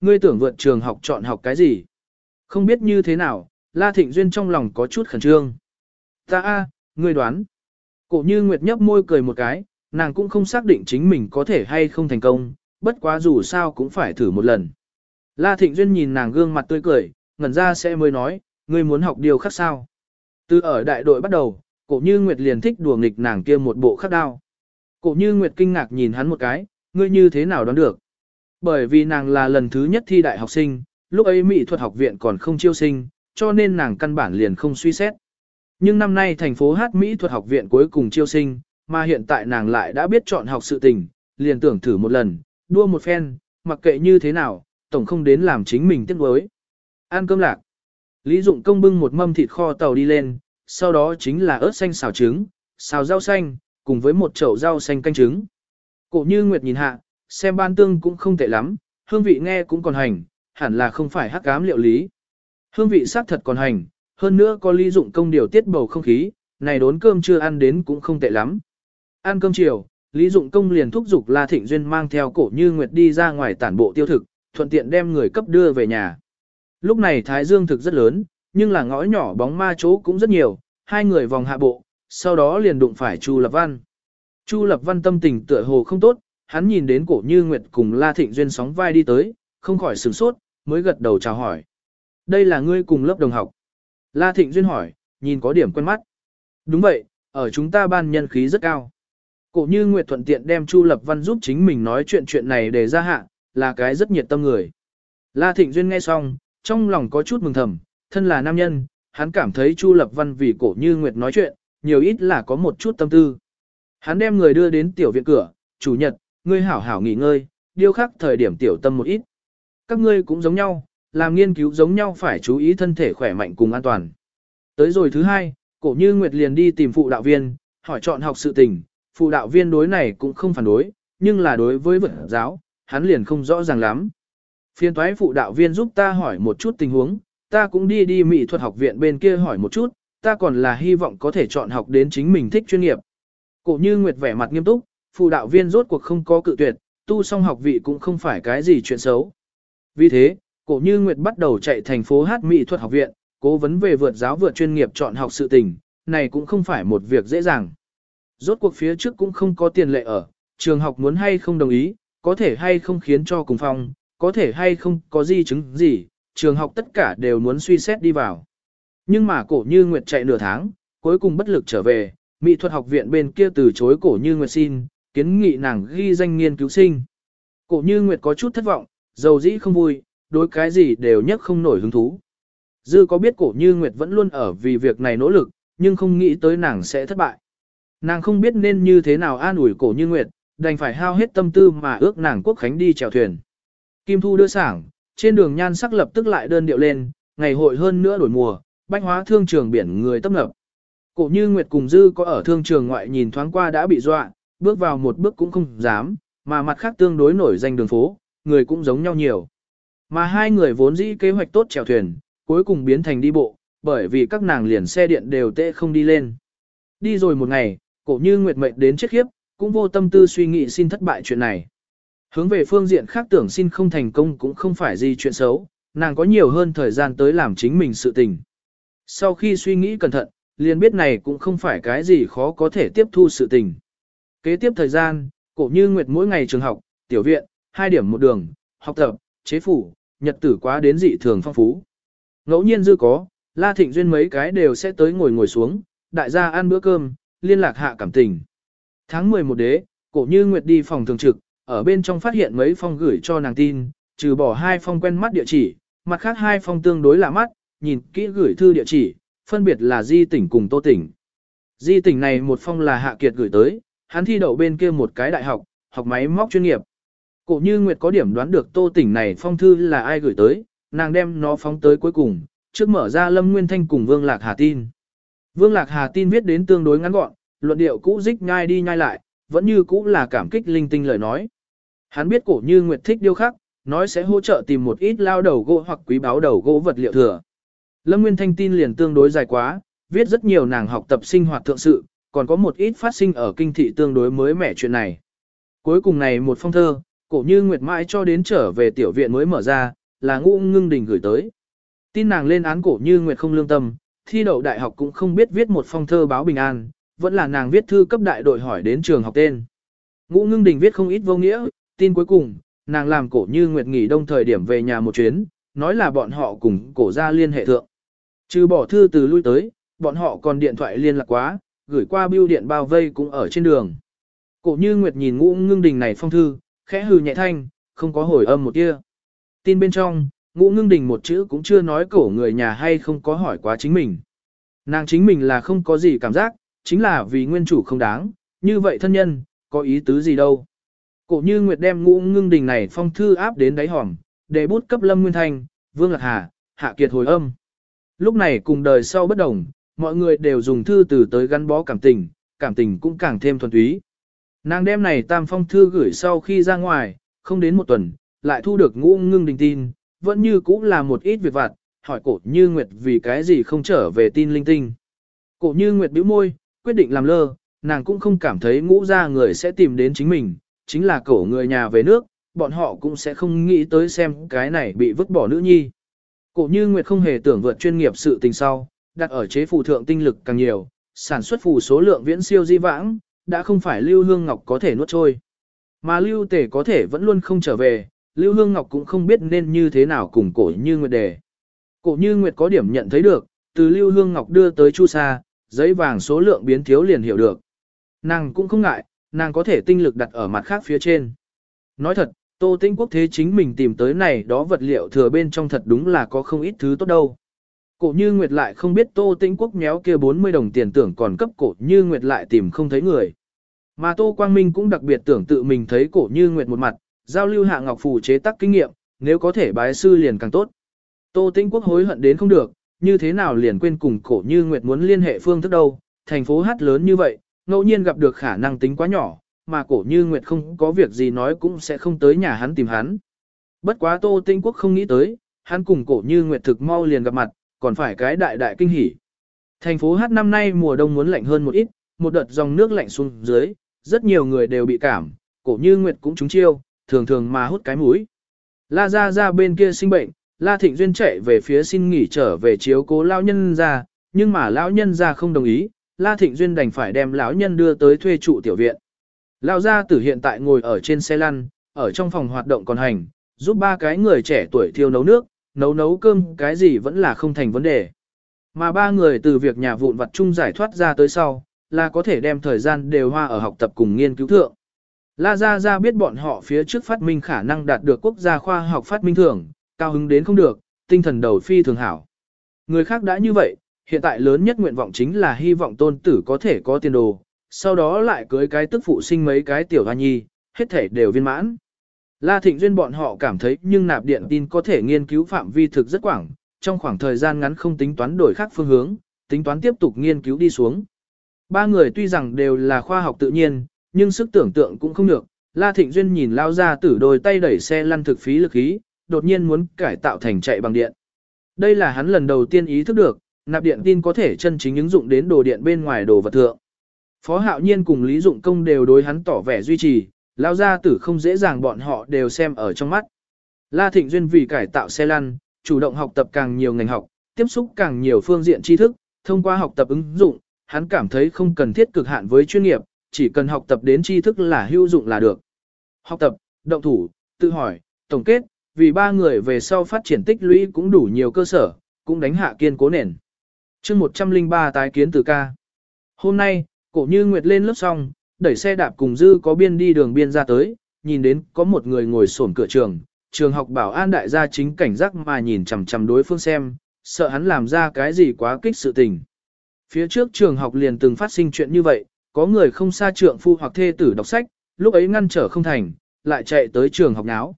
ngươi tưởng vượt trường học chọn học cái gì? Không biết như thế nào, La Thịnh Duyên trong lòng có chút khẩn trương. Ta a, ngươi đoán. Cổ như Nguyệt nhấp môi cười một cái, nàng cũng không xác định chính mình có thể hay không thành công, bất quá dù sao cũng phải thử một lần. La Thịnh Duyên nhìn nàng gương mặt tươi cười, ngẩn ra sẽ mới nói, ngươi muốn học điều khác sao. Từ ở đại đội bắt đầu, cổ như Nguyệt liền thích đùa nghịch nàng kia một bộ khắc đao. Cổ như Nguyệt kinh ngạc nhìn hắn một cái, ngươi như thế nào đoán được. Bởi vì nàng là lần thứ nhất thi đại học sinh, lúc ấy mỹ thuật học viện còn không chiêu sinh, cho nên nàng căn bản liền không suy xét. Nhưng năm nay thành phố hát mỹ thuật học viện cuối cùng chiêu sinh, mà hiện tại nàng lại đã biết chọn học sự tình, liền tưởng thử một lần, đua một phen, mặc kệ như thế nào, tổng không đến làm chính mình tiếc nuối. Ăn cơm lạc. Lý Dụng công bưng một mâm thịt kho tàu đi lên, sau đó chính là ớt xanh xào trứng, xào rau xanh, cùng với một chậu rau xanh canh trứng. Cổ như Nguyệt nhìn hạ, xem ban tương cũng không tệ lắm, hương vị nghe cũng còn hành, hẳn là không phải hắc cám liệu lý. Hương vị xác thật còn hành, hơn nữa có Lý Dụng công điều tiết bầu không khí, này đốn cơm chưa ăn đến cũng không tệ lắm. Ăn cơm chiều, Lý Dụng Công liền thúc giục La Thịnh Duyên mang theo cổ như Nguyệt đi ra ngoài tản bộ tiêu thực, thuận tiện đem người cấp đưa về nhà. Lúc này Thái Dương thực rất lớn, nhưng là ngõ nhỏ bóng ma chỗ cũng rất nhiều, hai người vòng hạ bộ, sau đó liền đụng phải Chu Lập Văn. Chu Lập Văn tâm tình tựa hồ không tốt, hắn nhìn đến cổ như Nguyệt cùng La Thịnh Duyên sóng vai đi tới, không khỏi sửng sốt, mới gật đầu chào hỏi. Đây là ngươi cùng lớp đồng học. La Thịnh Duyên hỏi, nhìn có điểm quen mắt. Đúng vậy, ở chúng ta ban nhân khí rất cao. Cổ như Nguyệt thuận tiện đem Chu Lập Văn giúp chính mình nói chuyện chuyện này để ra hạ, là cái rất nhiệt tâm người. La Thịnh Duyên nghe xong, trong lòng có chút mừng thầm, thân là nam nhân, hắn cảm thấy Chu Lập Văn vì cổ như Nguyệt nói chuyện, nhiều ít là có một chút tâm tư. Hắn đem người đưa đến tiểu viện cửa, chủ nhật, ngươi hảo hảo nghỉ ngơi, điêu khắc thời điểm tiểu tâm một ít. Các ngươi cũng giống nhau, làm nghiên cứu giống nhau phải chú ý thân thể khỏe mạnh cùng an toàn. Tới rồi thứ hai, cổ như Nguyệt liền đi tìm phụ đạo viên, hỏi chọn học sự tình, phụ đạo viên đối này cũng không phản đối, nhưng là đối với vật giáo, hắn liền không rõ ràng lắm. Phiên Toái phụ đạo viên giúp ta hỏi một chút tình huống, ta cũng đi đi mỹ thuật học viện bên kia hỏi một chút, ta còn là hy vọng có thể chọn học đến chính mình thích chuyên nghiệp. Cổ như Nguyệt vẻ mặt nghiêm túc, phụ đạo viên rốt cuộc không có cự tuyệt, tu xong học vị cũng không phải cái gì chuyện xấu. Vì thế, cổ như Nguyệt bắt đầu chạy thành phố hát mỹ thuật học viện, cố vấn về vượt giáo vượt chuyên nghiệp chọn học sự tình, này cũng không phải một việc dễ dàng. Rốt cuộc phía trước cũng không có tiền lệ ở, trường học muốn hay không đồng ý, có thể hay không khiến cho cùng phòng, có thể hay không có di chứng gì, trường học tất cả đều muốn suy xét đi vào. Nhưng mà cổ như Nguyệt chạy nửa tháng, cuối cùng bất lực trở về, mỹ thuật học viện bên kia từ chối cổ như Nguyệt xin, kiến nghị nàng ghi danh nghiên cứu sinh. Cổ như Nguyệt có chút thất vọng, dầu dĩ không vui, đối cái gì đều nhất không nổi hứng thú. Dư có biết cổ như Nguyệt vẫn luôn ở vì việc này nỗ lực, nhưng không nghĩ tới nàng sẽ thất bại. Nàng không biết nên như thế nào an ủi cổ như Nguyệt, đành phải hao hết tâm tư mà ước nàng quốc khánh đi chèo thuyền. Kim Thu đưa sảng, trên đường nhan sắc lập tức lại đơn điệu lên, ngày hội hơn nữa đổi mùa, bách hóa thương trường biển người tấp nập. Cổ như Nguyệt cùng Dư có ở thương trường ngoại nhìn thoáng qua đã bị dọa, bước vào một bước cũng không dám, mà mặt khác tương đối nổi danh đường phố, người cũng giống nhau nhiều. Mà hai người vốn dĩ kế hoạch tốt chèo thuyền, cuối cùng biến thành đi bộ, bởi vì các nàng liền xe điện đều tệ không đi lên. Đi rồi một ngày, cổ như Nguyệt mệnh đến chết khiếp, cũng vô tâm tư suy nghĩ xin thất bại chuyện này. Hướng về phương diện khác tưởng xin không thành công cũng không phải gì chuyện xấu, nàng có nhiều hơn thời gian tới làm chính mình sự tình. Sau khi suy nghĩ cẩn thận, liền biết này cũng không phải cái gì khó có thể tiếp thu sự tình. Kế tiếp thời gian, cổ như Nguyệt mỗi ngày trường học, tiểu viện, hai điểm một đường, học tập, chế phủ, nhật tử quá đến dị thường phong phú. Ngẫu nhiên dư có, La Thịnh Duyên mấy cái đều sẽ tới ngồi ngồi xuống, đại gia ăn bữa cơm, liên lạc hạ cảm tình. Tháng 11 đế, cổ như Nguyệt đi phòng thường trực, ở bên trong phát hiện mấy phong gửi cho nàng tin, trừ bỏ hai phong quen mắt địa chỉ, mặt khác hai phong tương đối lạ mắt, nhìn kỹ gửi thư địa chỉ, phân biệt là Di tỉnh cùng Tô tỉnh. Di tỉnh này một phong là Hạ Kiệt gửi tới, hắn thi đậu bên kia một cái đại học, học máy móc chuyên nghiệp. Cổ như Nguyệt có điểm đoán được Tô tỉnh này phong thư là ai gửi tới, nàng đem nó phóng tới cuối cùng, trước mở ra Lâm Nguyên Thanh cùng Vương Lạc Hà tin. Vương Lạc Hà tin viết đến tương đối ngắn gọn, luận điệu cũ dích nhai đi nhai lại, vẫn như cũ là cảm kích linh tinh lời nói. Hắn biết cổ như Nguyệt thích điêu khắc, nói sẽ hỗ trợ tìm một ít lao đầu gỗ hoặc quý báo đầu gỗ vật liệu thừa. Lâm Nguyên Thanh tin liền tương đối dài quá, viết rất nhiều nàng học tập sinh hoạt thượng sự, còn có một ít phát sinh ở kinh thị tương đối mới mẻ chuyện này. Cuối cùng này một phong thơ, Cổ như Nguyệt mãi cho đến trở về tiểu viện mới mở ra, là ngũ ngưng đình gửi tới. Tin nàng lên án cổ như Nguyệt không lương tâm, thi đậu đại học cũng không biết viết một phong thơ báo bình an, vẫn là nàng viết thư cấp đại đội hỏi đến trường học tên. Ngũ ngưng đình viết không ít vô nghĩa, tin cuối cùng, nàng làm cổ như Nguyệt nghỉ đông thời điểm về nhà một chuyến, nói là bọn họ cùng cổ ra liên hệ thượng. Trừ bỏ thư từ lui tới, bọn họ còn điện thoại liên lạc quá, gửi qua bưu điện bao vây cũng ở trên đường. Cổ như Nguyệt nhìn ngũ ngưng đình này phong thư, khẽ hừ nhẹ thanh, không có hồi âm một tia. Tin bên trong, ngũ ngưng đình một chữ cũng chưa nói cổ người nhà hay không có hỏi quá chính mình. Nàng chính mình là không có gì cảm giác, chính là vì nguyên chủ không đáng, như vậy thân nhân, có ý tứ gì đâu. Cổ như Nguyệt đem ngũ ngưng đình này phong thư áp đến đáy hòm, để bút cấp Lâm Nguyên Thanh, Vương Lạc Hà, Hạ Kiệt hồi âm. Lúc này cùng đời sau bất đồng, mọi người đều dùng thư từ tới gắn bó cảm tình, cảm tình cũng càng thêm thuần túy. Nàng đem này tam phong thư gửi sau khi ra ngoài, không đến một tuần, lại thu được ngũ ngưng đình tin, vẫn như cũng là một ít việc vặt, hỏi cổ như Nguyệt vì cái gì không trở về tin linh tinh. Cổ như Nguyệt bĩu môi, quyết định làm lơ, nàng cũng không cảm thấy ngũ ra người sẽ tìm đến chính mình, chính là cổ người nhà về nước, bọn họ cũng sẽ không nghĩ tới xem cái này bị vứt bỏ nữ nhi. Cổ như Nguyệt không hề tưởng vượt chuyên nghiệp sự tình sau, đặt ở chế phù thượng tinh lực càng nhiều, sản xuất phù số lượng viễn siêu di vãng, đã không phải Lưu Hương Ngọc có thể nuốt trôi. Mà Lưu Tể có thể vẫn luôn không trở về, Lưu Hương Ngọc cũng không biết nên như thế nào cùng cổ như Nguyệt đề. Cổ như Nguyệt có điểm nhận thấy được, từ Lưu Hương Ngọc đưa tới Chu Sa, giấy vàng số lượng biến thiếu liền hiểu được. Nàng cũng không ngại, nàng có thể tinh lực đặt ở mặt khác phía trên. Nói thật, Tô Tinh Quốc thế chính mình tìm tới này đó vật liệu thừa bên trong thật đúng là có không ít thứ tốt đâu. Cổ như Nguyệt lại không biết Tô Tinh Quốc méo kia 40 đồng tiền tưởng còn cấp cổ như Nguyệt lại tìm không thấy người. Mà Tô Quang Minh cũng đặc biệt tưởng tự mình thấy cổ như Nguyệt một mặt, giao lưu hạ ngọc phù chế tác kinh nghiệm, nếu có thể bái sư liền càng tốt. Tô Tinh Quốc hối hận đến không được, như thế nào liền quên cùng cổ như Nguyệt muốn liên hệ phương thức đâu, thành phố hát lớn như vậy, ngẫu nhiên gặp được khả năng tính quá nhỏ, mà cổ như Nguyệt không có việc gì nói cũng sẽ không tới nhà hắn tìm hắn. Bất quá Tô Tinh Quốc không nghĩ tới, hắn cùng cổ như Nguyệt thực mau liền gặp mặt, còn phải cái đại đại kinh hỉ. Thành phố H năm nay mùa đông muốn lạnh hơn một ít, một đợt dòng nước lạnh xuống dưới, rất nhiều người đều bị cảm, cổ như Nguyệt cũng trúng chiêu, thường thường mà hút cái mũi. La ra ra bên kia sinh bệnh, La Thịnh Duyên chạy về phía xin nghỉ trở về chiếu cố lão nhân ra, nhưng mà lão nhân ra không đồng ý, La Thịnh Duyên đành phải đem lão nhân đưa tới thuê trụ tiểu viện. Lão gia tử hiện tại ngồi ở trên xe lăn, ở trong phòng hoạt động còn hành, giúp ba cái người trẻ tuổi thiêu nấu nước, nấu nấu cơm cái gì vẫn là không thành vấn đề. Mà ba người từ việc nhà vụn vặt chung giải thoát ra tới sau, là có thể đem thời gian đều hoa ở học tập cùng nghiên cứu thượng. La Gia Gia biết bọn họ phía trước phát minh khả năng đạt được quốc gia khoa học phát minh thưởng, cao hứng đến không được, tinh thần đầu phi thường hảo. Người khác đã như vậy, hiện tại lớn nhất nguyện vọng chính là hy vọng tôn tử có thể có tiền đồ, sau đó lại cưới cái tức phụ sinh mấy cái tiểu hoa nhi, hết thể đều viên mãn. La Thịnh Duyên bọn họ cảm thấy nhưng nạp điện tin có thể nghiên cứu phạm vi thực rất quảng, trong khoảng thời gian ngắn không tính toán đổi khác phương hướng, tính toán tiếp tục nghiên cứu đi xuống. Ba người tuy rằng đều là khoa học tự nhiên, nhưng sức tưởng tượng cũng không được. La Thịnh Duyên nhìn lao ra tử đôi tay đẩy xe lăn thực phí lực khí, đột nhiên muốn cải tạo thành chạy bằng điện. Đây là hắn lần đầu tiên ý thức được, nạp điện tin có thể chân chính ứng dụng đến đồ điện bên ngoài đồ vật thượng. Phó Hạo Nhiên cùng Lý Dụng Công đều đối hắn tỏ vẻ duy trì, lao gia tử không dễ dàng bọn họ đều xem ở trong mắt. La Thịnh Duyên vì cải tạo xe lăn, chủ động học tập càng nhiều ngành học, tiếp xúc càng nhiều phương diện tri thức, thông qua học tập ứng dụng, hắn cảm thấy không cần thiết cực hạn với chuyên nghiệp, chỉ cần học tập đến tri thức là hữu dụng là được. Học tập, động thủ, tự hỏi, tổng kết, vì ba người về sau phát triển tích lũy cũng đủ nhiều cơ sở, cũng đánh hạ kiên cố nền. chương 103 tái kiến từ ca. Hôm nay, cổ như Nguyệt lên lớp xong, đẩy xe đạp cùng dư có biên đi đường biên ra tới, nhìn đến có một người ngồi sổn cửa trường, trường học bảo an đại gia chính cảnh giác mà nhìn chằm chằm đối phương xem, sợ hắn làm ra cái gì quá kích sự tình. Phía trước trường học liền từng phát sinh chuyện như vậy, có người không xa trượng phu hoặc thê tử đọc sách, lúc ấy ngăn trở không thành, lại chạy tới trường học náo.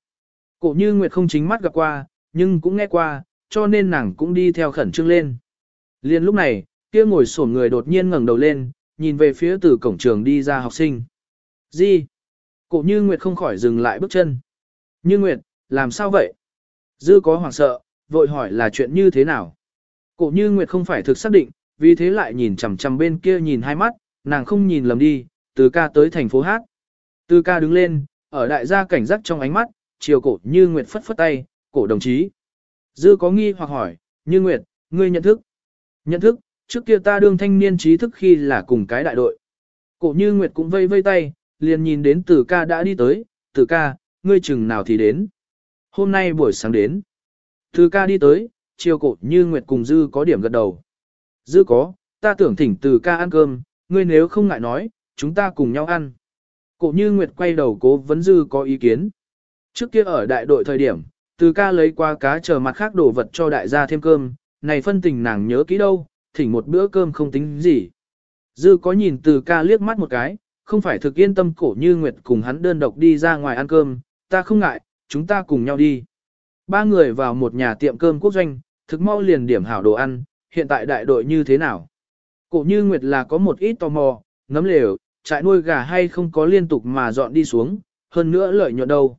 Cổ như Nguyệt không chính mắt gặp qua, nhưng cũng nghe qua, cho nên nàng cũng đi theo khẩn trương lên. Liên lúc này, kia ngồi sổn người đột nhiên ngẩng đầu lên, nhìn về phía từ cổng trường đi ra học sinh. Gì? Cổ như Nguyệt không khỏi dừng lại bước chân. Như Nguyệt, làm sao vậy? Dư có hoảng sợ, vội hỏi là chuyện như thế nào? Cổ như Nguyệt không phải thực xác định, vì thế lại nhìn chằm chằm bên kia nhìn hai mắt, nàng không nhìn lầm đi, từ ca tới thành phố hát. Từ ca đứng lên, ở đại gia cảnh giác trong ánh mắt, chiều cổ như nguyệt phất phất tay, cổ đồng chí. Dư có nghi hoặc hỏi, như nguyệt, ngươi nhận thức. Nhận thức, trước kia ta đương thanh niên trí thức khi là cùng cái đại đội. Cổ như nguyệt cũng vây vây tay, liền nhìn đến tử ca đã đi tới, tử ca, ngươi chừng nào thì đến. Hôm nay buổi sáng đến. Tử ca đi tới, chiều cổ như nguyệt cùng dư có điểm gật đầu. Dư có, ta tưởng thỉnh tử ca ăn cơm, ngươi nếu không ngại nói, chúng ta cùng nhau ăn. Cổ như Nguyệt quay đầu cố vấn dư có ý kiến. Trước kia ở đại đội thời điểm, từ ca lấy qua cá chờ mặt khác đổ vật cho đại gia thêm cơm, này phân tình nàng nhớ kỹ đâu, thỉnh một bữa cơm không tính gì. Dư có nhìn từ ca liếc mắt một cái, không phải thực yên tâm cổ như Nguyệt cùng hắn đơn độc đi ra ngoài ăn cơm, ta không ngại, chúng ta cùng nhau đi. Ba người vào một nhà tiệm cơm quốc doanh, thực mau liền điểm hảo đồ ăn, hiện tại đại đội như thế nào? Cổ như Nguyệt là có một ít tò mò, ngấm lều, trại nuôi gà hay không có liên tục mà dọn đi xuống, hơn nữa lợi nhuận đâu.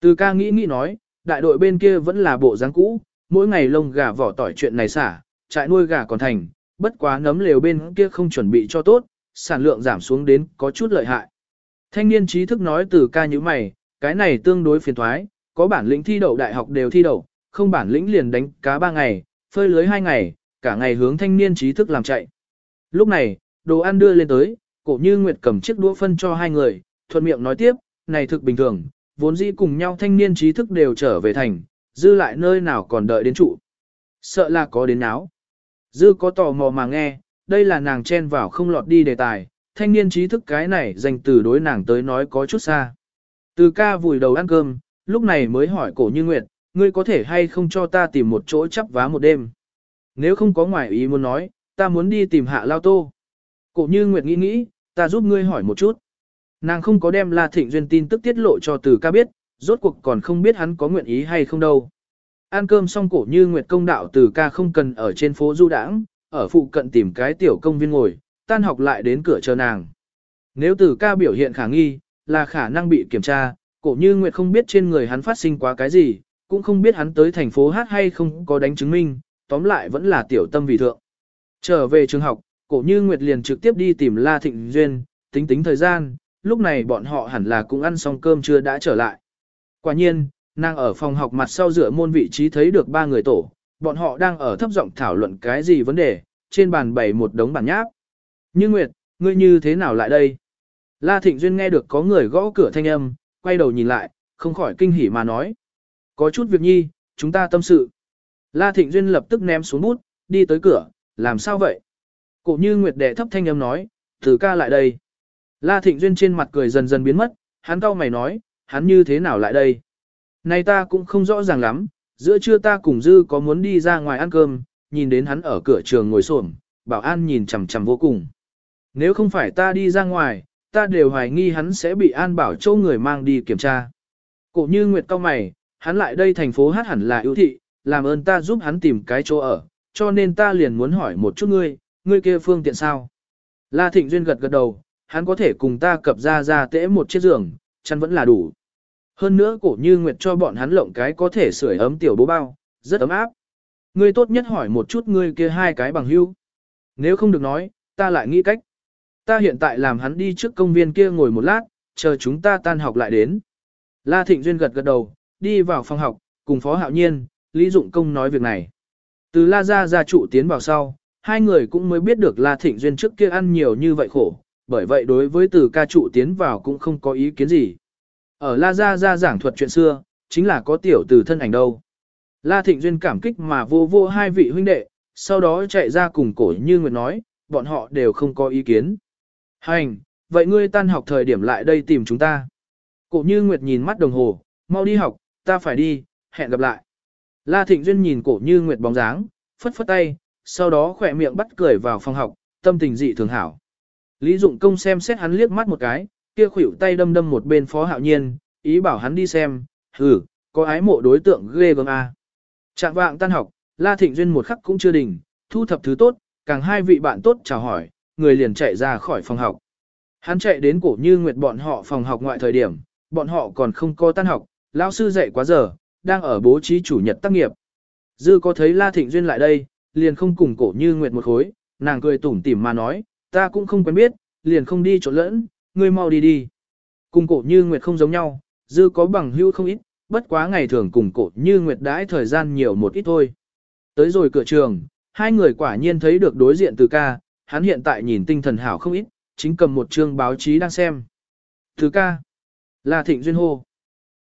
Từ ca nghĩ nghĩ nói, đại đội bên kia vẫn là bộ dáng cũ, mỗi ngày lông gà vỏ tỏi chuyện này xả, trại nuôi gà còn thành, bất quá nấm lều bên kia không chuẩn bị cho tốt, sản lượng giảm xuống đến có chút lợi hại. Thanh niên trí thức nói từ ca như mày, cái này tương đối phiền thoái, có bản lĩnh thi đậu đại học đều thi đậu, không bản lĩnh liền đánh cá ba ngày, phơi lưới hai ngày, cả ngày hướng thanh niên trí thức làm chạy. Lúc này, đồ ăn đưa lên tới, cổ như Nguyệt cầm chiếc đũa phân cho hai người, thuận miệng nói tiếp, này thực bình thường, vốn dĩ cùng nhau thanh niên trí thức đều trở về thành, dư lại nơi nào còn đợi đến trụ. Sợ là có đến áo. Dư có tò mò mà nghe, đây là nàng chen vào không lọt đi đề tài, thanh niên trí thức cái này dành từ đối nàng tới nói có chút xa. Từ ca vùi đầu ăn cơm, lúc này mới hỏi cổ như Nguyệt, ngươi có thể hay không cho ta tìm một chỗ chắp vá một đêm. Nếu không có ngoài ý muốn nói, ta muốn đi tìm hạ lao tô. Cổ như Nguyệt nghĩ nghĩ, ta giúp ngươi hỏi một chút. Nàng không có đem La Thịnh Duyên tin tức tiết lộ cho từ ca biết, rốt cuộc còn không biết hắn có nguyện ý hay không đâu. Ăn cơm xong cổ như Nguyệt công đạo từ ca không cần ở trên phố du đãng, ở phụ cận tìm cái tiểu công viên ngồi, tan học lại đến cửa chờ nàng. Nếu từ ca biểu hiện khả nghi, là khả năng bị kiểm tra, cổ như Nguyệt không biết trên người hắn phát sinh quá cái gì, cũng không biết hắn tới thành phố hát hay không có đánh chứng minh, tóm lại vẫn là tiểu tâm vì thượng. Trở về trường học, cổ như Nguyệt liền trực tiếp đi tìm La Thịnh Duyên, tính tính thời gian, lúc này bọn họ hẳn là cũng ăn xong cơm chưa đã trở lại. Quả nhiên, nàng ở phòng học mặt sau dựa môn vị trí thấy được ba người tổ, bọn họ đang ở thấp giọng thảo luận cái gì vấn đề, trên bàn bày một đống bản nháp. Như Nguyệt, ngươi như thế nào lại đây? La Thịnh Duyên nghe được có người gõ cửa thanh âm, quay đầu nhìn lại, không khỏi kinh hỉ mà nói. Có chút việc nhi, chúng ta tâm sự. La Thịnh Duyên lập tức ném xuống bút, đi tới cửa, làm sao vậy? Cổ như Nguyệt đệ thấp thanh âm nói, từ ca lại đây. La Thịnh Duyên trên mặt cười dần dần biến mất, hắn cau mày nói, hắn như thế nào lại đây? Này ta cũng không rõ ràng lắm, giữa trưa ta cùng Dư có muốn đi ra ngoài ăn cơm, nhìn đến hắn ở cửa trường ngồi xổm, bảo an nhìn chằm chằm vô cùng. Nếu không phải ta đi ra ngoài, ta đều hoài nghi hắn sẽ bị an bảo châu người mang đi kiểm tra. Cổ như Nguyệt cao mày, hắn lại đây thành phố hát hẳn là ưu thị, làm ơn ta giúp hắn tìm cái chỗ ở, cho nên ta liền muốn hỏi một chút ngươi, ngươi kia phương tiện sao? La Thịnh Duyên gật gật đầu, hắn có thể cùng ta cập ra ra tễ một chiếc giường, chăn vẫn là đủ. Hơn nữa cổ như Nguyệt cho bọn hắn lộng cái có thể sưởi ấm tiểu bố bao, rất ấm áp. Ngươi tốt nhất hỏi một chút ngươi kia hai cái bằng hữu. Nếu không được nói, ta lại nghĩ cách. Ta hiện tại làm hắn đi trước công viên kia ngồi một lát, chờ chúng ta tan học lại đến. La Thịnh Duyên gật gật đầu, đi vào phòng học, cùng Phó Hạo Nhiên, Lý Dụng Công nói việc này. Từ La Gia gia trụ tiến vào sau, hai người cũng mới biết được La Thịnh Duyên trước kia ăn nhiều như vậy khổ, bởi vậy đối với từ ca trụ tiến vào cũng không có ý kiến gì. Ở La Gia Gia giảng thuật chuyện xưa, chính là có tiểu từ thân ảnh đâu. La Thịnh Duyên cảm kích mà vô vô hai vị huynh đệ, sau đó chạy ra cùng cổ như Nguyệt nói, bọn họ đều không có ý kiến. Hành, vậy ngươi tan học thời điểm lại đây tìm chúng ta. Cổ như Nguyệt nhìn mắt đồng hồ, mau đi học, ta phải đi, hẹn gặp lại. La Thịnh Duyên nhìn cổ như Nguyệt bóng dáng, phất phất tay, sau đó khỏe miệng bắt cười vào phòng học, tâm tình dị thường hảo. Lý Dụng Công xem xét hắn liếc mắt một cái, kia khuỷu tay đâm đâm một bên phó hạo nhiên, ý bảo hắn đi xem, hừ, có ái mộ đối tượng ghê gớm à. Trạng vạng tan học, La Thịnh Duyên một khắc cũng chưa đỉnh, thu thập thứ tốt, càng hai vị bạn tốt chào hỏi, người liền chạy ra khỏi phòng học. Hắn chạy đến cổ như nguyệt bọn họ phòng học ngoại thời điểm, bọn họ còn không có tan học, lão sư dạy quá giờ, đang ở bố trí chủ nhật tác nghiệp. Dư có thấy La Thịnh Duyên lại đây, liền không cùng cổ như nguyệt một khối, nàng cười tủm tỉm mà nói, ta cũng không quen biết, liền không đi chỗ lẫn, ngươi mau đi đi. Cùng cổ như nguyệt không giống nhau, dư có bằng hữu không ít, bất quá ngày thường cùng cổ như nguyệt đãi thời gian nhiều một ít thôi. Tới rồi cửa trường, hai người quả nhiên thấy được đối diện từ ca, hắn hiện tại nhìn tinh thần hảo không ít, chính cầm một chương báo chí đang xem. Từ ca, là thịnh duyên hô.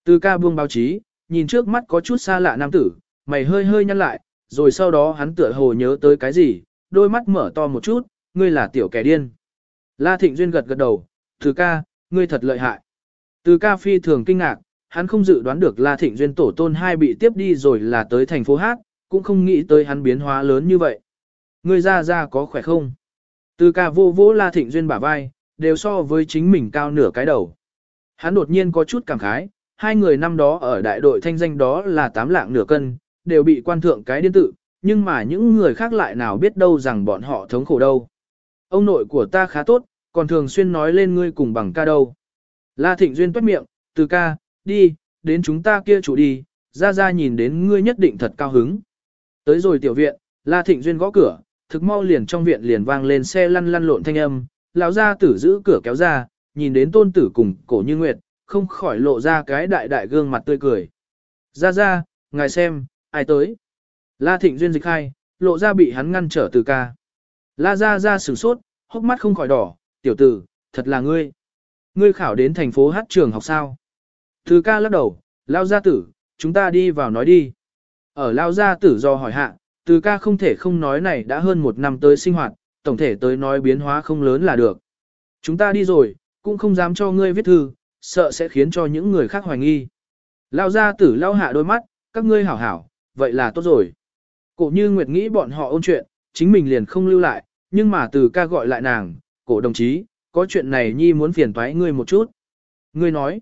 Từ ca buông báo chí, nhìn trước mắt có chút xa lạ nam tử, mày hơi hơi nhăn lại, rồi sau đó hắn tựa hồ nhớ tới cái gì, đôi mắt mở to một chút, ngươi là tiểu kẻ điên. La Thịnh Duyên gật gật đầu, từ ca, ngươi thật lợi hại. Từ ca phi thường kinh ngạc, hắn không dự đoán được La Thịnh Duyên tổ tôn hai bị tiếp đi rồi là tới thành phố Hát, cũng không nghĩ tới hắn biến hóa lớn như vậy. Ngươi ra ra có khỏe không? Từ ca vô vỗ La Thịnh Duyên bả vai, đều so với chính mình cao nửa cái đầu. Hắn đột nhiên có chút cảm khái, hai người năm đó ở đại đội thanh danh đó là tám lạng nửa cân, đều bị quan thượng cái điên tự, nhưng mà những người khác lại nào biết đâu rằng bọn họ thống khổ đâu. Ông nội của ta khá tốt, còn thường xuyên nói lên ngươi cùng bằng ca đâu. La Thịnh Duyên toát miệng, từ ca, đi, đến chúng ta kia chủ đi, ra ra nhìn đến ngươi nhất định thật cao hứng. Tới rồi tiểu viện, La Thịnh Duyên gõ cửa, thực mau liền trong viện liền vang lên xe lăn lăn lộn thanh âm, lão gia tử giữ cửa kéo ra, nhìn đến tôn tử cùng cổ như nguyệt, không khỏi lộ ra cái đại đại gương mặt tươi cười. Ra ra, ngài xem, ai tới? La Thịnh Duyên dịch hai, lộ ra bị hắn ngăn trở từ ca. La ra ra sửng sốt, hốc mắt không khỏi đỏ, tiểu tử, thật là ngươi. Ngươi khảo đến thành phố hát trường học sao? Từ ca lắc đầu, lao gia tử, chúng ta đi vào nói đi. Ở lao gia tử do hỏi hạ, từ ca không thể không nói này đã hơn một năm tới sinh hoạt, tổng thể tới nói biến hóa không lớn là được. Chúng ta đi rồi, cũng không dám cho ngươi viết thư, sợ sẽ khiến cho những người khác hoài nghi. Lao gia tử lao hạ đôi mắt, các ngươi hảo hảo, vậy là tốt rồi. Cổ như Nguyệt nghĩ bọn họ ôn chuyện, chính mình liền không lưu lại, nhưng mà từ ca gọi lại nàng, cổ đồng chí, có chuyện này nhi muốn phiền toái ngươi một chút. Ngươi nói,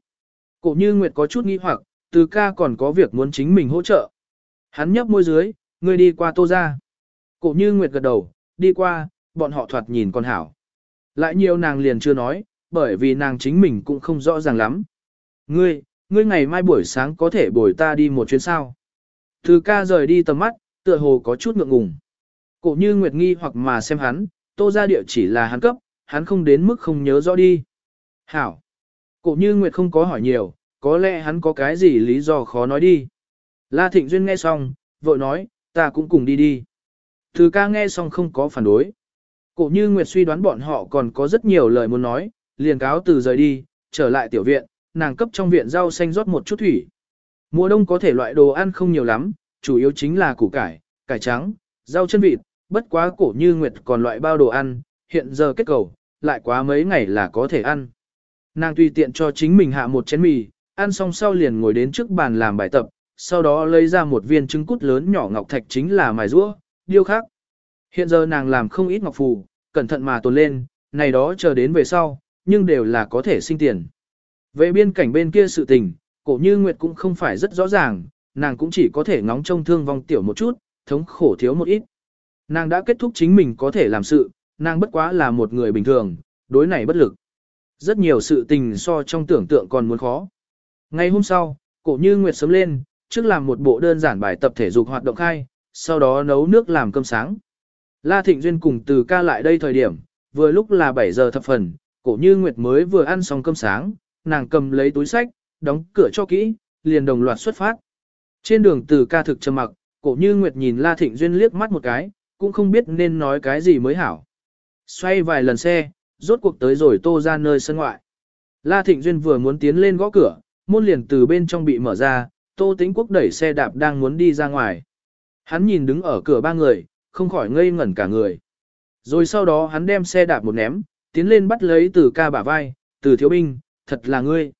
cổ như Nguyệt có chút nghi hoặc, từ ca còn có việc muốn chính mình hỗ trợ. Hắn nhấp môi dưới, ngươi đi qua tô ra. Cổ như Nguyệt gật đầu, đi qua, bọn họ thoạt nhìn con hảo. Lại nhiều nàng liền chưa nói, bởi vì nàng chính mình cũng không rõ ràng lắm. Ngươi, ngươi ngày mai buổi sáng có thể bồi ta đi một chuyến sao. Từ ca rời đi tầm mắt, tựa hồ có chút ngượng ngùng. Cổ như Nguyệt nghi hoặc mà xem hắn, tô ra địa chỉ là hắn cấp, hắn không đến mức không nhớ rõ đi. Hảo. Cổ như Nguyệt không có hỏi nhiều, có lẽ hắn có cái gì lý do khó nói đi. La Thịnh Duyên nghe xong, vội nói, ta cũng cùng đi đi. thứ ca nghe xong không có phản đối. Cổ như Nguyệt suy đoán bọn họ còn có rất nhiều lời muốn nói, liền cáo từ rời đi, trở lại tiểu viện, nàng cấp trong viện rau xanh rót một chút thủy. Mùa đông có thể loại đồ ăn không nhiều lắm, chủ yếu chính là củ cải, cải trắng, rau chân vịt, bất quá cổ như Nguyệt còn loại bao đồ ăn, hiện giờ kết cầu, lại quá mấy ngày là có thể ăn. Nàng tùy tiện cho chính mình hạ một chén mì, ăn xong sau liền ngồi đến trước bàn làm bài tập, sau đó lấy ra một viên trứng cút lớn nhỏ ngọc thạch chính là mài rũa, điêu khắc. Hiện giờ nàng làm không ít ngọc phù, cẩn thận mà tồn lên, này đó chờ đến về sau, nhưng đều là có thể sinh tiền. Về biên cảnh bên kia sự tình, cổ như Nguyệt cũng không phải rất rõ ràng, nàng cũng chỉ có thể ngóng trông thương vong tiểu một chút, thống khổ thiếu một ít. Nàng đã kết thúc chính mình có thể làm sự, nàng bất quá là một người bình thường, đối này bất lực. Rất nhiều sự tình so trong tưởng tượng còn muốn khó. Ngày hôm sau, cổ như Nguyệt sớm lên, trước làm một bộ đơn giản bài tập thể dục hoạt động khai, sau đó nấu nước làm cơm sáng. La Thịnh Duyên cùng từ ca lại đây thời điểm, vừa lúc là 7 giờ thập phần, cổ như Nguyệt mới vừa ăn xong cơm sáng, nàng cầm lấy túi sách, đóng cửa cho kỹ, liền đồng loạt xuất phát. Trên đường từ ca thực trầm mặc, cổ như Nguyệt nhìn La Thịnh Duyên liếc mắt một cái, cũng không biết nên nói cái gì mới hảo. Xoay vài lần xe, rốt cuộc tới rồi tô ra nơi sân ngoại. La Thịnh Duyên vừa muốn tiến lên gõ cửa, môn liền từ bên trong bị mở ra, tô tĩnh quốc đẩy xe đạp đang muốn đi ra ngoài. Hắn nhìn đứng ở cửa ba người, không khỏi ngây ngẩn cả người. Rồi sau đó hắn đem xe đạp một ném, tiến lên bắt lấy từ ca bả vai, từ thiếu binh, thật là ngươi.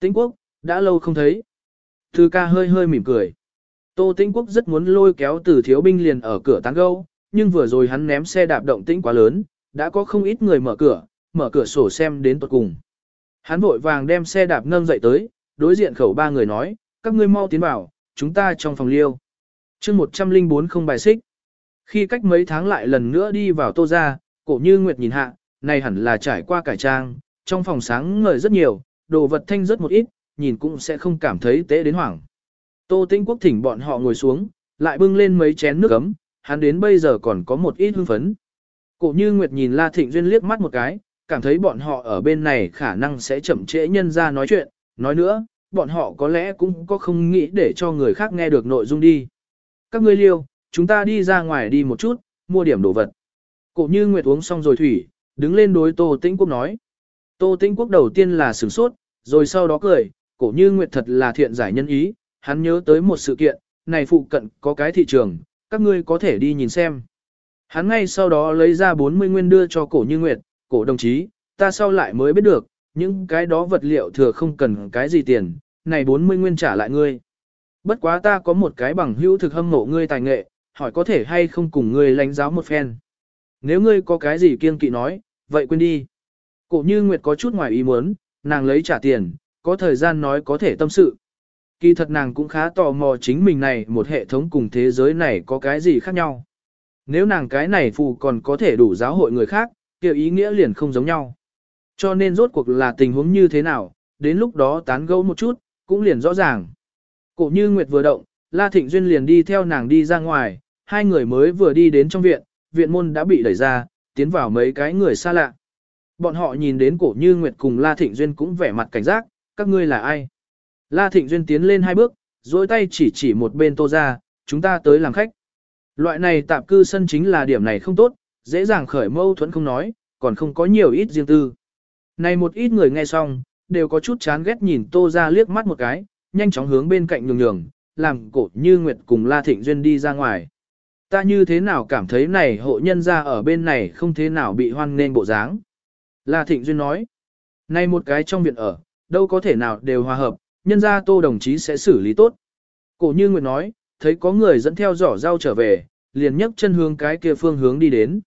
Tĩnh quốc, đã lâu không thấy. Từ ca hơi hơi mỉm cười. Tô Tĩnh quốc rất muốn lôi kéo từ thiếu binh liền ở cửa tán gâu, nhưng vừa rồi hắn ném xe đạp động tĩnh quá lớn, đã có không ít người mở cửa, mở cửa sổ xem đến tuột cùng. Hắn vội vàng đem xe đạp nâng dậy tới, đối diện khẩu ba người nói, các ngươi mau tiến vào, chúng ta trong phòng liêu. chương 104 không bài xích. Khi cách mấy tháng lại lần nữa đi vào tô ra, cổ như Nguyệt nhìn hạ, này hẳn là trải qua cải trang, trong phòng sáng ngời rất nhiều, đồ vật thanh rất một ít, nhìn cũng sẽ không cảm thấy tế đến hoảng. Tô Tĩnh Quốc thỉnh bọn họ ngồi xuống, lại bưng lên mấy chén nước ấm, hắn đến bây giờ còn có một ít hưng phấn. Cổ như Nguyệt nhìn La Thịnh Duyên liếc mắt một cái, cảm thấy bọn họ ở bên này khả năng sẽ chậm trễ nhân ra nói chuyện, nói nữa, bọn họ có lẽ cũng có không nghĩ để cho người khác nghe được nội dung đi. Các ngươi liêu, chúng ta đi ra ngoài đi một chút, mua điểm đồ vật. Cổ như Nguyệt uống xong rồi thủy, đứng lên đối Tô Tĩnh Quốc nói. Tô Tĩnh Quốc đầu tiên là sửng sốt, rồi sau đó cười, cổ như Nguyệt thật là thiện giải nhân ý, hắn nhớ tới một sự kiện, này phụ cận có cái thị trường, các ngươi có thể đi nhìn xem. Hắn ngay sau đó lấy ra 40 nguyên đưa cho cổ như Nguyệt, cổ đồng chí, ta sau lại mới biết được, những cái đó vật liệu thừa không cần cái gì tiền, này 40 nguyên trả lại ngươi. Bất quá ta có một cái bằng hữu thực hâm mộ ngươi tài nghệ, hỏi có thể hay không cùng ngươi lãnh giáo một phen. Nếu ngươi có cái gì kiêng kỵ nói, vậy quên đi. Cổ như Nguyệt có chút ngoài ý muốn, nàng lấy trả tiền, có thời gian nói có thể tâm sự. Kỳ thật nàng cũng khá tò mò chính mình này một hệ thống cùng thế giới này có cái gì khác nhau. Nếu nàng cái này phù còn có thể đủ giáo hội người khác, kiểu ý nghĩa liền không giống nhau. Cho nên rốt cuộc là tình huống như thế nào, đến lúc đó tán gẫu một chút, cũng liền rõ ràng. Cổ như Nguyệt vừa động, La Thịnh Duyên liền đi theo nàng đi ra ngoài, hai người mới vừa đi đến trong viện, viện môn đã bị đẩy ra, tiến vào mấy cái người xa lạ. Bọn họ nhìn đến cổ như Nguyệt cùng La Thịnh Duyên cũng vẻ mặt cảnh giác, các ngươi là ai? La Thịnh Duyên tiến lên hai bước, dối tay chỉ chỉ một bên tô ra, chúng ta tới làm khách. Loại này tạp cư sân chính là điểm này không tốt, dễ dàng khởi mâu thuẫn không nói, còn không có nhiều ít riêng tư. Này một ít người nghe xong, đều có chút chán ghét nhìn tô ra liếc mắt một cái, nhanh chóng hướng bên cạnh nhường nhường, làm cổ như Nguyệt cùng La Thịnh Duyên đi ra ngoài. Ta như thế nào cảm thấy này hộ nhân ra ở bên này không thế nào bị hoan nên bộ dáng. La Thịnh Duyên nói, này một cái trong viện ở, đâu có thể nào đều hòa hợp, nhân ra tô đồng chí sẽ xử lý tốt. Cổ như Nguyệt nói, thấy có người dẫn theo giỏ rau trở về, liền nhấc chân hướng cái kia phương hướng đi đến.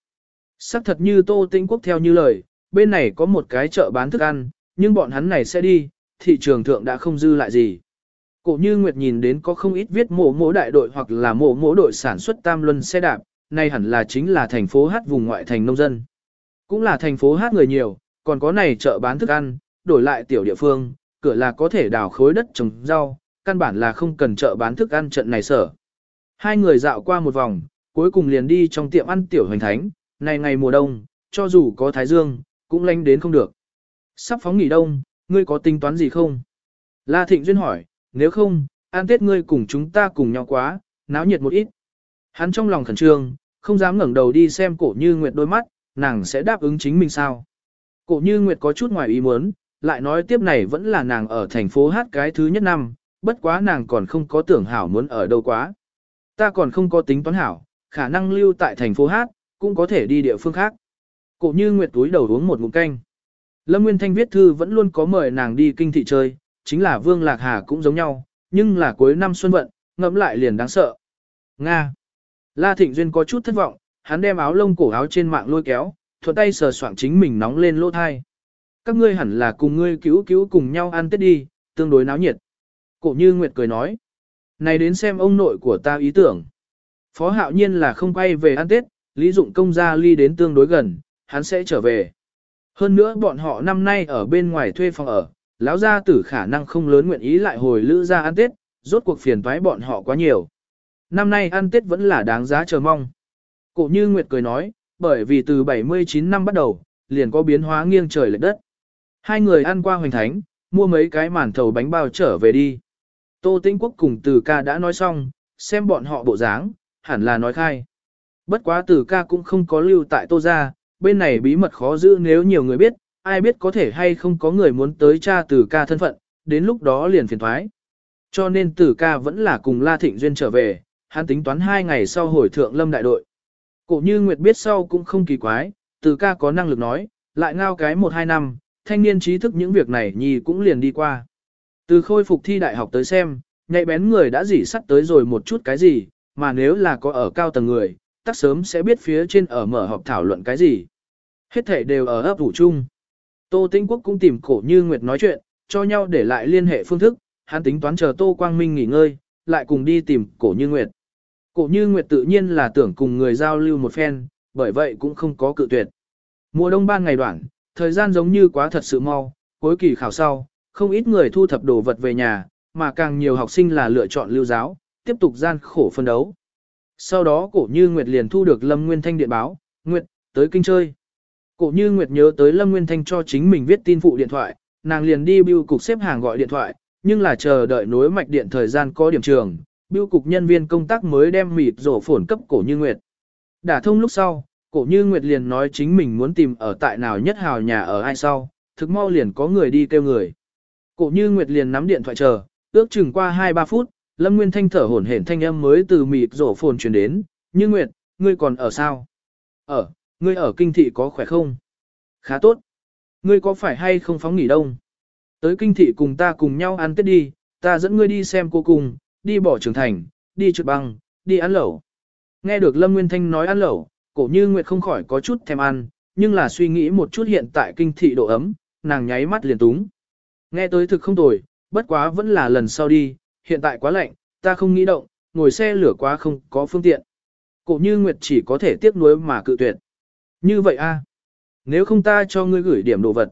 Sắc thật như tô tinh quốc theo như lời, bên này có một cái chợ bán thức ăn, nhưng bọn hắn này sẽ đi, thị trường thượng đã không dư lại gì. Cổ như Nguyệt nhìn đến có không ít viết mổ mổ đại đội hoặc là mổ mổ đội sản xuất tam luân xe đạp, nay hẳn là chính là thành phố hát vùng ngoại thành nông dân. Cũng là thành phố hát người nhiều, còn có này chợ bán thức ăn, đổi lại tiểu địa phương, cửa là có thể đào khối đất trồng rau, căn bản là không cần chợ bán thức ăn trận này sở. Hai người dạo qua một vòng, cuối cùng liền đi trong tiệm ăn tiểu hoành thánh, này ngày mùa đông, cho dù có thái dương, cũng lanh đến không được. Sắp phóng nghỉ đông, ngươi có tính toán gì không? La Thịnh Duyên hỏi, nếu không, ăn tết ngươi cùng chúng ta cùng nhau quá, náo nhiệt một ít. Hắn trong lòng khẩn trương, không dám ngẩng đầu đi xem cổ như nguyệt đôi mắt, nàng sẽ đáp ứng chính mình sao. Cổ như nguyệt có chút ngoài ý muốn, lại nói tiếp này vẫn là nàng ở thành phố hát cái thứ nhất năm, bất quá nàng còn không có tưởng hảo muốn ở đâu quá. Ta còn không có tính toán hảo, khả năng lưu tại thành phố hát, cũng có thể đi địa phương khác. Cổ như nguyệt túi đầu uống một ngụm canh. Lâm Nguyên Thanh viết thư vẫn luôn có mời nàng đi kinh thị chơi, chính là Vương Lạc Hà cũng giống nhau, nhưng là cuối năm xuân vận, ngẫm lại liền đáng sợ. Nga. La Thịnh Duyên có chút thất vọng, hắn đem áo lông cổ áo trên mạng lôi kéo, thuận tay sờ soạng chính mình nóng lên lỗ thai. Các ngươi hẳn là cùng ngươi cứu cứu cùng nhau ăn tết đi, tương đối náo nhiệt. Cổ như Nguyệt cười nói. Này đến xem ông nội của ta ý tưởng. Phó hạo nhiên là không quay về ăn tết, lý dụng công gia ly đến tương đối gần, hắn sẽ trở về. Hơn nữa bọn họ năm nay ở bên ngoài thuê phòng ở, lão gia tử khả năng không lớn nguyện ý lại hồi lữ ra ăn tết, rốt cuộc phiền toái bọn họ quá nhiều. Năm nay ăn tết vẫn là đáng giá chờ mong. Cổ như Nguyệt cười nói, bởi vì từ 79 năm bắt đầu, liền có biến hóa nghiêng trời lệch đất. Hai người ăn qua hoành thánh, mua mấy cái màn thầu bánh bao trở về đi. Tô Tĩnh Quốc cùng Từ ca đã nói xong, xem bọn họ bộ dáng, hẳn là nói khai. Bất quá Từ ca cũng không có lưu tại Tô gia, bên này bí mật khó giữ nếu nhiều người biết, ai biết có thể hay không có người muốn tới tra Từ ca thân phận, đến lúc đó liền phiền thoái. Cho nên Từ ca vẫn là cùng La Thịnh Duyên trở về, hắn tính toán hai ngày sau hồi thượng lâm đại đội. Cổ như Nguyệt biết sau cũng không kỳ quái, Từ ca có năng lực nói, lại ngao cái một hai năm, thanh niên trí thức những việc này nhì cũng liền đi qua. Từ khôi phục thi đại học tới xem, nhạy bén người đã dỉ sắt tới rồi một chút cái gì, mà nếu là có ở cao tầng người, tắc sớm sẽ biết phía trên ở mở họp thảo luận cái gì. Hết thể đều ở ấp ủ chung. Tô Tĩnh Quốc cũng tìm cổ như Nguyệt nói chuyện, cho nhau để lại liên hệ phương thức, hắn tính toán chờ Tô Quang Minh nghỉ ngơi, lại cùng đi tìm cổ như Nguyệt. Cổ như Nguyệt tự nhiên là tưởng cùng người giao lưu một phen, bởi vậy cũng không có cự tuyệt. Mùa đông ban ngày đoạn, thời gian giống như quá thật sự mau, cuối kỳ khảo sau, không ít người thu thập đồ vật về nhà, mà càng nhiều học sinh là lựa chọn lưu giáo, tiếp tục gian khổ phân đấu. Sau đó cổ như Nguyệt liền thu được Lâm Nguyên Thanh điện báo, Nguyệt, tới kinh chơi. Cổ như Nguyệt nhớ tới Lâm Nguyên Thanh cho chính mình viết tin phụ điện thoại, nàng liền đi bưu cục xếp hàng gọi điện thoại, nhưng là chờ đợi nối mạch điện thời gian có điểm trường, Bưu cục nhân viên công tác mới đem mịt rổ phổn cấp cổ như nguyệt. Đả thông lúc sau, cổ như nguyệt liền nói chính mình muốn tìm ở tại nào nhất hào nhà ở ai sau, thực mau liền có người đi kêu người. Cổ như nguyệt liền nắm điện thoại chờ, ước chừng qua 2-3 phút, Lâm Nguyên Thanh thở hổn hển thanh âm mới từ mịt rổ phồn truyền đến, như nguyệt, ngươi còn ở sao? Ở, ngươi ở kinh thị có khỏe không? Khá tốt. Ngươi có phải hay không phóng nghỉ đông? Tới kinh thị cùng ta cùng nhau ăn tết đi, ta dẫn ngươi đi xem cô cùng, đi bỏ trường thành, đi trượt băng, đi ăn lẩu. Nghe được Lâm Nguyên Thanh nói ăn lẩu, cổ như Nguyệt không khỏi có chút thèm ăn, nhưng là suy nghĩ một chút hiện tại kinh thị độ ấm, nàng nháy mắt liền túng. Nghe tới thực không tồi, bất quá vẫn là lần sau đi, hiện tại quá lạnh, ta không nghĩ động, ngồi xe lửa quá không có phương tiện. Cổ như Nguyệt chỉ có thể tiếc nuối mà cự tuyệt. Như vậy a Nếu không ta cho ngươi gửi điểm đồ vật.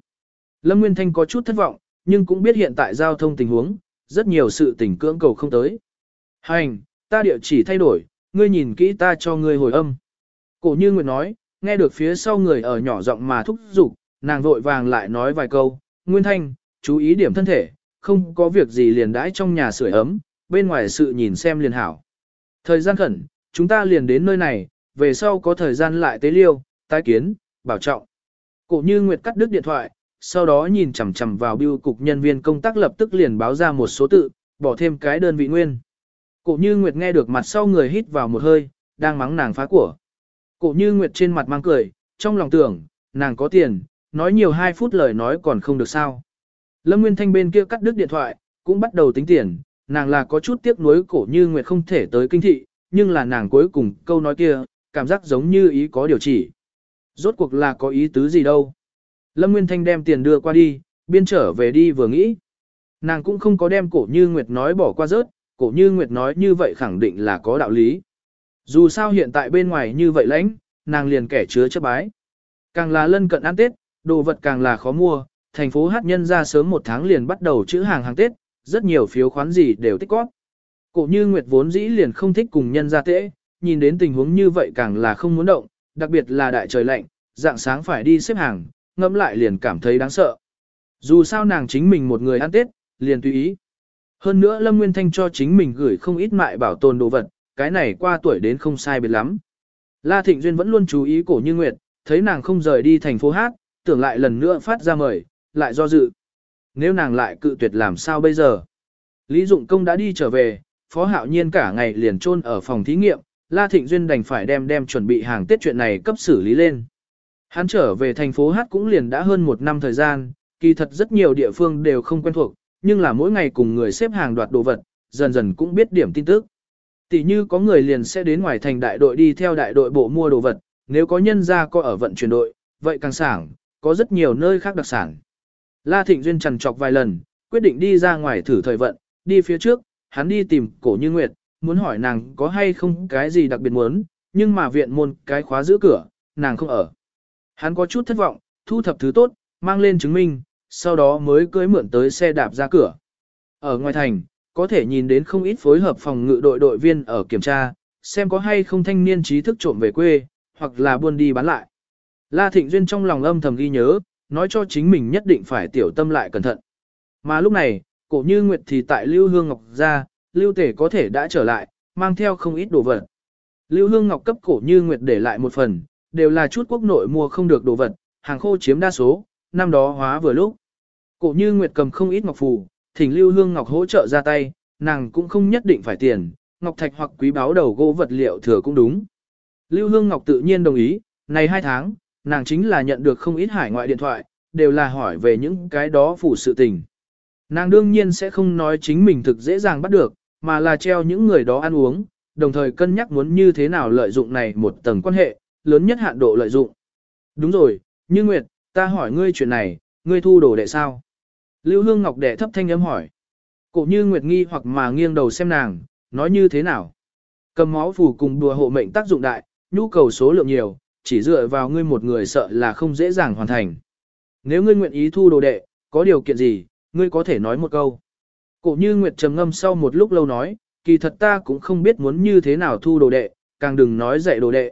Lâm Nguyên Thanh có chút thất vọng, nhưng cũng biết hiện tại giao thông tình huống, rất nhiều sự tình cưỡng cầu không tới. Hành, ta địa chỉ thay đổi, ngươi nhìn kỹ ta cho ngươi hồi âm. Cổ như Nguyệt nói, nghe được phía sau người ở nhỏ giọng mà thúc giục, nàng vội vàng lại nói vài câu, Nguyên Thanh, chú ý điểm thân thể, không có việc gì liền đãi trong nhà sưởi ấm, bên ngoài sự nhìn xem liền hảo. Thời gian khẩn, chúng ta liền đến nơi này, về sau có thời gian lại tế liêu, tái kiến, bảo trọng. Cổ như Nguyệt cắt đứt điện thoại, sau đó nhìn chằm chằm vào biêu cục nhân viên công tác lập tức liền báo ra một số tự, bỏ thêm cái đơn vị nguyên. Cổ như Nguyệt nghe được mặt sau người hít vào một hơi, đang mắng nàng phá của. Cổ như Nguyệt trên mặt mang cười, trong lòng tưởng, nàng có tiền, nói nhiều hai phút lời nói còn không được sao. Lâm Nguyên Thanh bên kia cắt đứt điện thoại, cũng bắt đầu tính tiền, nàng là có chút tiếc nuối cổ như Nguyệt không thể tới kinh thị, nhưng là nàng cuối cùng câu nói kia, cảm giác giống như ý có điều chỉ. Rốt cuộc là có ý tứ gì đâu. Lâm Nguyên Thanh đem tiền đưa qua đi, biên trở về đi vừa nghĩ. Nàng cũng không có đem cổ như Nguyệt nói bỏ qua rớt, cổ như Nguyệt nói như vậy khẳng định là có đạo lý. Dù sao hiện tại bên ngoài như vậy lãnh, nàng liền kẻ chứa chấp bái. Càng là lân cận ăn Tết, đồ vật càng là khó mua, thành phố hát nhân ra sớm một tháng liền bắt đầu chữ hàng hàng Tết, rất nhiều phiếu khoán gì đều tích góp. Cổ như Nguyệt vốn dĩ liền không thích cùng nhân ra tễ, nhìn đến tình huống như vậy càng là không muốn động, đặc biệt là đại trời lạnh, dạng sáng phải đi xếp hàng, ngẫm lại liền cảm thấy đáng sợ. Dù sao nàng chính mình một người ăn Tết, liền tùy ý. Hơn nữa Lâm Nguyên Thanh cho chính mình gửi không ít mại bảo tồn đồ vật, cái này qua tuổi đến không sai biệt lắm. La Thịnh Duyên vẫn luôn chú ý cổ như Nguyệt, thấy nàng không rời đi thành phố Hát, tưởng lại lần nữa phát ra mời, lại do dự. Nếu nàng lại cự tuyệt làm sao bây giờ? Lý Dụng Công đã đi trở về, Phó Hạo Nhiên cả ngày liền trôn ở phòng thí nghiệm, La Thịnh Duyên đành phải đem đem chuẩn bị hàng Tết chuyện này cấp xử lý lên. Hắn trở về thành phố Hát cũng liền đã hơn một năm thời gian, kỳ thật rất nhiều địa phương đều không quen thuộc, nhưng là mỗi ngày cùng người xếp hàng đoạt đồ vật, dần dần cũng biết điểm tin tức. Tỷ như có người liền sẽ đến ngoài thành đại đội đi theo đại đội bộ mua đồ vật, nếu có nhân ra có ở vận chuyển đội, vậy càng sảng, có rất nhiều nơi khác đặc sản. La Thịnh Duyên trằn trọc vài lần, quyết định đi ra ngoài thử thời vận, đi phía trước, hắn đi tìm cổ như Nguyệt, muốn hỏi nàng có hay không cái gì đặc biệt muốn, nhưng mà viện môn cái khóa giữ cửa, nàng không ở. Hắn có chút thất vọng, thu thập thứ tốt, mang lên chứng minh, sau đó mới cưới mượn tới xe đạp ra cửa. Ở ngoài thành, có thể nhìn đến không ít phối hợp phòng ngự đội đội viên ở kiểm tra, xem có hay không thanh niên trí thức trộm về quê, hoặc là buôn đi bán lại. La Thịnh Duyên trong lòng âm thầm ghi nhớ, nói cho chính mình nhất định phải tiểu tâm lại cẩn thận. Mà lúc này, cổ như Nguyệt thì tại Lưu Hương Ngọc ra, Lưu Tể có thể đã trở lại, mang theo không ít đồ vật. Lưu Hương Ngọc cấp cổ như Nguyệt để lại một phần, đều là chút quốc nội mua không được đồ vật, hàng khô chiếm đa số, năm đó hóa vừa lúc. Cổ như Nguyệt cầm không ít ngọc phù, thỉnh Lưu Hương Ngọc hỗ trợ ra tay, nàng cũng không nhất định phải tiền, ngọc thạch hoặc quý báo đầu gỗ vật liệu thừa cũng đúng. Lưu Hương Ngọc tự nhiên đồng ý, này hai tháng, nàng chính là nhận được không ít hải ngoại điện thoại, đều là hỏi về những cái đó phủ sự tình. Nàng đương nhiên sẽ không nói chính mình thực dễ dàng bắt được, mà là treo những người đó ăn uống, đồng thời cân nhắc muốn như thế nào lợi dụng này một tầng quan hệ, lớn nhất hạn độ lợi dụng. Đúng rồi, Như Nguyệt, ta hỏi ngươi chuyện này, ngươi thu đồ đệ sao? Lưu Hương Ngọc đệ thấp thanh âm hỏi. Cổ Như Nguyệt nghi hoặc mà nghiêng đầu xem nàng, nói như thế nào? Cầm máu phù cùng đùa hộ mệnh tác dụng đại, nhu cầu số lượng nhiều, chỉ dựa vào ngươi một người sợ là không dễ dàng hoàn thành. Nếu ngươi nguyện ý thu đồ đệ, có điều kiện gì, ngươi có thể nói một câu. Cổ Như Nguyệt trầm ngâm sau một lúc lâu nói, kỳ thật ta cũng không biết muốn như thế nào thu đồ đệ, càng đừng nói dạy đồ đệ.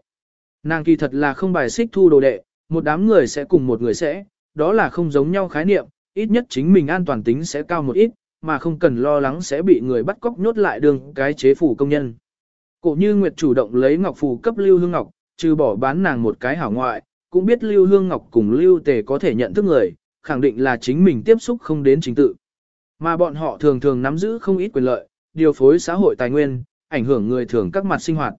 Nàng kỳ thật là không bài xích thu đồ đệ, một đám người sẽ cùng một người sẽ, đó là không giống nhau khái niệm, ít nhất chính mình an toàn tính sẽ cao một ít, mà không cần lo lắng sẽ bị người bắt cóc nhốt lại đường cái chế phủ công nhân. Cổ như Nguyệt chủ động lấy ngọc phù cấp Lưu Hương Ngọc, trừ bỏ bán nàng một cái hảo ngoại, cũng biết Lưu Hương Ngọc cùng Lưu Tề có thể nhận thức người, khẳng định là chính mình tiếp xúc không đến chính tự. Mà bọn họ thường thường nắm giữ không ít quyền lợi, điều phối xã hội tài nguyên, ảnh hưởng người thường các mặt sinh hoạt.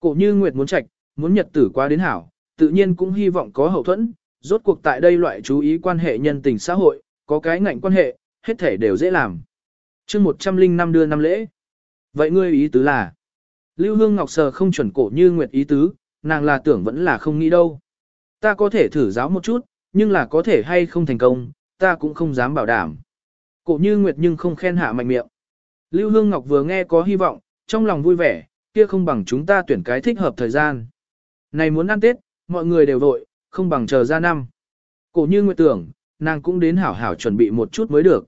Cổ như Nguyệt muốn trạch, muốn nhật tử qua đến hảo, tự nhiên cũng hy vọng có hậu thuẫn, rốt cuộc tại đây loại chú ý quan hệ nhân tình xã hội, có cái ngạnh quan hệ, hết thể đều dễ làm. chương 105 đưa năm lễ. Vậy ngươi ý tứ là, Lưu Hương Ngọc sờ không chuẩn cổ như Nguyệt ý tứ, nàng là tưởng vẫn là không nghĩ đâu. Ta có thể thử giáo một chút, nhưng là có thể hay không thành công, ta cũng không dám bảo đảm. Cổ như Nguyệt nhưng không khen hạ mạnh miệng. Lưu Hương Ngọc vừa nghe có hy vọng, trong lòng vui vẻ, kia không bằng chúng ta tuyển cái thích hợp thời gian. Này muốn ăn Tết, mọi người đều vội, không bằng chờ ra năm. Cổ như Nguyệt tưởng, nàng cũng đến hảo hảo chuẩn bị một chút mới được.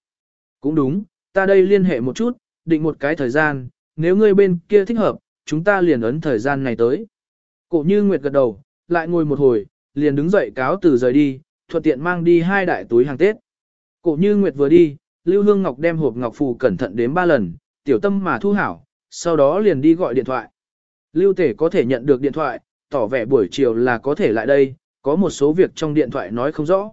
Cũng đúng, ta đây liên hệ một chút, định một cái thời gian, nếu ngươi bên kia thích hợp, chúng ta liền ấn thời gian này tới. Cổ như Nguyệt gật đầu, lại ngồi một hồi, liền đứng dậy cáo từ rời đi, thuận tiện mang đi hai đại túi hàng Tết. Cổ như Nguyệt vừa đi, Lưu Hương Ngọc đem hộp ngọc phù cẩn thận đến ba lần, tiểu tâm mà thu hảo, sau đó liền đi gọi điện thoại. Lưu Tể có thể nhận được điện thoại, tỏ vẻ buổi chiều là có thể lại đây, có một số việc trong điện thoại nói không rõ.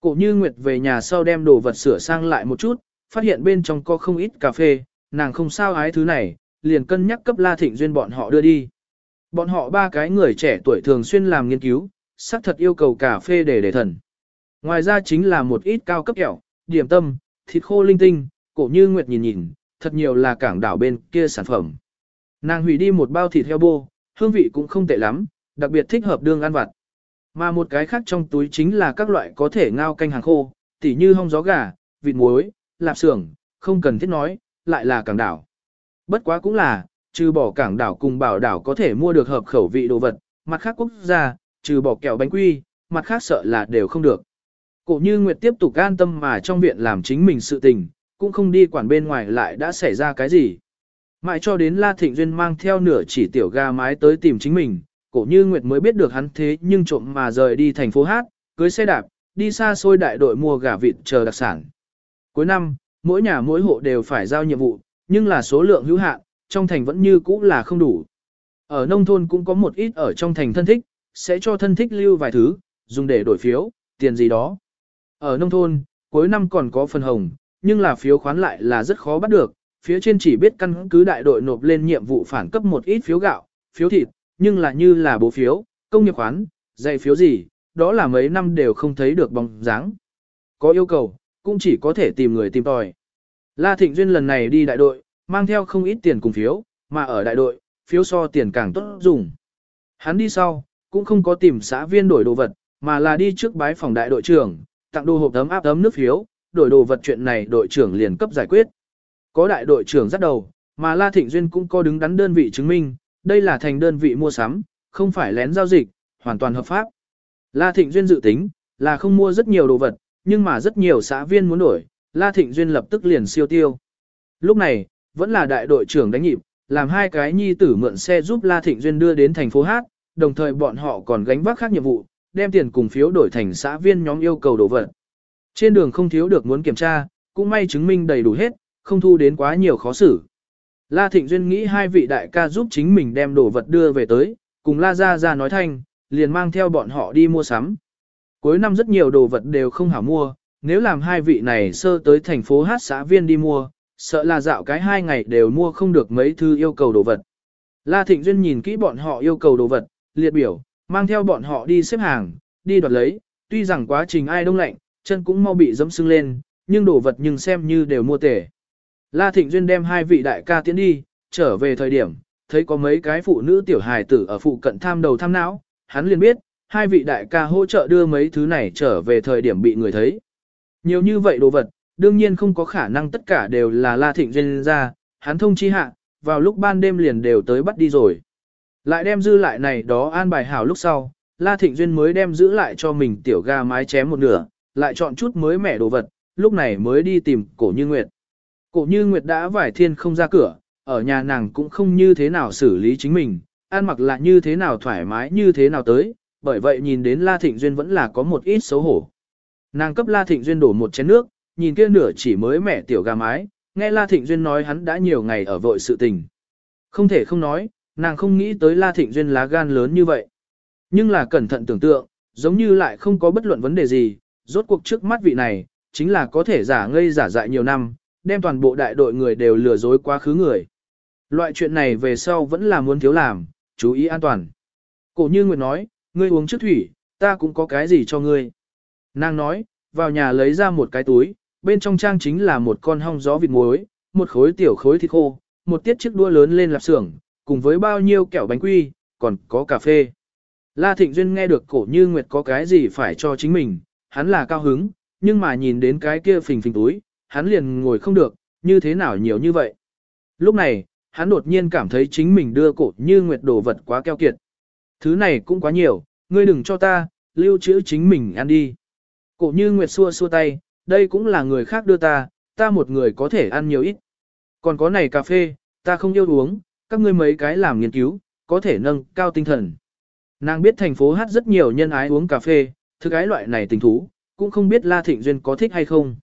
Cổ như Nguyệt về nhà sau đem đồ vật sửa sang lại một chút, phát hiện bên trong có không ít cà phê, nàng không sao ái thứ này, liền cân nhắc cấp La Thịnh Duyên bọn họ đưa đi. Bọn họ ba cái người trẻ tuổi thường xuyên làm nghiên cứu, xác thật yêu cầu cà phê để để thần. Ngoài ra chính là một ít cao cấp kẹo, điểm tâm, thịt khô linh tinh, cổ như Nguyệt nhìn nhìn, thật nhiều là cảng đảo bên kia sản phẩm. Nàng hủy đi một bao thịt heo bô, hương vị cũng không tệ lắm, đặc biệt thích hợp đương ăn vặt. Mà một cái khác trong túi chính là các loại có thể ngao canh hàng khô, tỉ như hong gió gà, vịt muối, lạp xưởng, không cần thiết nói, lại là cảng đảo. Bất quá cũng là, trừ bỏ cảng đảo cùng bảo đảo có thể mua được hợp khẩu vị đồ vật, mặt khác quốc gia, trừ bỏ kẹo bánh quy, mặt khác sợ là đều không được. Cổ như Nguyệt tiếp tục an tâm mà trong viện làm chính mình sự tình, cũng không đi quản bên ngoài lại đã xảy ra cái gì. Mãi cho đến La Thịnh Duyên mang theo nửa chỉ tiểu ga mái tới tìm chính mình, cổ như Nguyệt mới biết được hắn thế nhưng trộm mà rời đi thành phố Hát, cưới xe đạp, đi xa xôi đại đội mua gà vịt chờ đặc sản. Cuối năm, mỗi nhà mỗi hộ đều phải giao nhiệm vụ, nhưng là số lượng hữu hạn, trong thành vẫn như cũ là không đủ. Ở nông thôn cũng có một ít ở trong thành thân thích, sẽ cho thân thích lưu vài thứ, dùng để đổi phiếu, tiền gì đó. Ở nông thôn, cuối năm còn có phần hồng, nhưng là phiếu khoán lại là rất khó bắt được, phía trên chỉ biết căn cứ đại đội nộp lên nhiệm vụ phản cấp một ít phiếu gạo, phiếu thịt, nhưng là như là bố phiếu, công nghiệp khoán, dạy phiếu gì, đó là mấy năm đều không thấy được bóng dáng. Có yêu cầu, cũng chỉ có thể tìm người tìm tòi. La Thịnh Duyên lần này đi đại đội, mang theo không ít tiền cùng phiếu, mà ở đại đội, phiếu so tiền càng tốt dùng. Hắn đi sau, cũng không có tìm xã viên đổi đồ vật, mà là đi trước bái phòng đại đội trưởng, tặng đồ hộp ấm áp ấm nước phiếu, đổi đồ vật chuyện này đội trưởng liền cấp giải quyết. Có đại đội trưởng dắt đầu, mà La Thịnh Duyên cũng có đứng đắn đơn vị chứng minh, đây là thành đơn vị mua sắm, không phải lén giao dịch, hoàn toàn hợp pháp. La Thịnh Duyên dự tính, là không mua rất nhiều đồ vật, nhưng mà rất nhiều xã viên muốn đổi, La Thịnh Duyên lập tức liền siêu tiêu. Lúc này, vẫn là đại đội trưởng đánh nhịp, làm hai cái nhi tử mượn xe giúp La Thịnh Duyên đưa đến thành phố Hát, đồng thời bọn họ còn gánh vác khác nhiệm vụ, đem tiền cùng phiếu đổi thành xã viên nhóm yêu cầu đồ vật. Trên đường không thiếu được muốn kiểm tra, cũng may chứng minh đầy đủ hết, không thu đến quá nhiều khó xử. La Thịnh Duyên nghĩ hai vị đại ca giúp chính mình đem đồ vật đưa về tới, cùng La Gia Gia nói thanh, liền mang theo bọn họ đi mua sắm. Cuối năm rất nhiều đồ vật đều không hảo mua, nếu làm hai vị này sơ tới thành phố hát xã viên đi mua, sợ là dạo cái hai ngày đều mua không được mấy thư yêu cầu đồ vật. La Thịnh Duyên nhìn kỹ bọn họ yêu cầu đồ vật, liệt biểu, mang theo bọn họ đi xếp hàng, đi đoạt lấy, tuy rằng quá trình ai đông lạnh, chân cũng mau bị dẫm sưng lên, nhưng đồ vật nhưng xem như đều mua tể. La Thịnh Duyên đem hai vị đại ca tiến đi, trở về thời điểm, thấy có mấy cái phụ nữ tiểu hài tử ở phụ cận tham đầu tham não, hắn liền biết, hai vị đại ca hỗ trợ đưa mấy thứ này trở về thời điểm bị người thấy. Nhiều như vậy đồ vật, đương nhiên không có khả năng tất cả đều là La Thịnh Duyên ra, hắn thông chi hạ, vào lúc ban đêm liền đều tới bắt đi rồi. Lại đem dư lại này đó an bài hảo lúc sau, La Thịnh Duyên mới đem giữ lại cho mình tiểu ga mái chém một nửa, lại chọn chút mới mẻ đồ vật, lúc này mới đi tìm cổ như Nguyệt. Cổ như Nguyệt đã vải thiên không ra cửa, ở nhà nàng cũng không như thế nào xử lý chính mình, ăn mặc là như thế nào thoải mái như thế nào tới, bởi vậy nhìn đến La Thịnh Duyên vẫn là có một ít xấu hổ. Nàng cấp La Thịnh Duyên đổ một chén nước, nhìn kia nửa chỉ mới mẻ tiểu gà mái, nghe La Thịnh Duyên nói hắn đã nhiều ngày ở vội sự tình. Không thể không nói, nàng không nghĩ tới La Thịnh Duyên lá gan lớn như vậy. Nhưng là cẩn thận tưởng tượng, giống như lại không có bất luận vấn đề gì, rốt cuộc trước mắt vị này, chính là có thể giả ngây giả dại nhiều năm, đem toàn bộ đại đội người đều lừa dối quá khứ người. Loại chuyện này về sau vẫn là muốn thiếu làm, chú ý an toàn. Cổ như Nguyệt nói, ngươi uống trước thủy, ta cũng có cái gì cho ngươi. Nàng nói, vào nhà lấy ra một cái túi, bên trong trang chính là một con hong gió vịt muối, một khối tiểu khối thịt khô, một tiết chiếc đua lớn lên lạp xưởng, cùng với bao nhiêu kẹo bánh quy, còn có cà phê. La Thịnh Duyên nghe được cổ như Nguyệt có cái gì phải cho chính mình, hắn là cao hứng, nhưng mà nhìn đến cái kia phình phình túi, hắn liền ngồi không được, như thế nào nhiều như vậy. Lúc này, hắn đột nhiên cảm thấy chính mình đưa cổ như Nguyệt đồ vật quá keo kiệt. Thứ này cũng quá nhiều, ngươi đừng cho ta, lưu trữ chính mình ăn đi. Cổ như Nguyệt xua xua tay, đây cũng là người khác đưa ta, ta một người có thể ăn nhiều ít. Còn có này cà phê, ta không yêu uống, các ngươi mấy cái làm nghiên cứu, có thể nâng cao tinh thần. Nàng biết thành phố hát rất nhiều nhân ái uống cà phê, thực ái loại này tình thú, cũng không biết La Thịnh Duyên có thích hay không.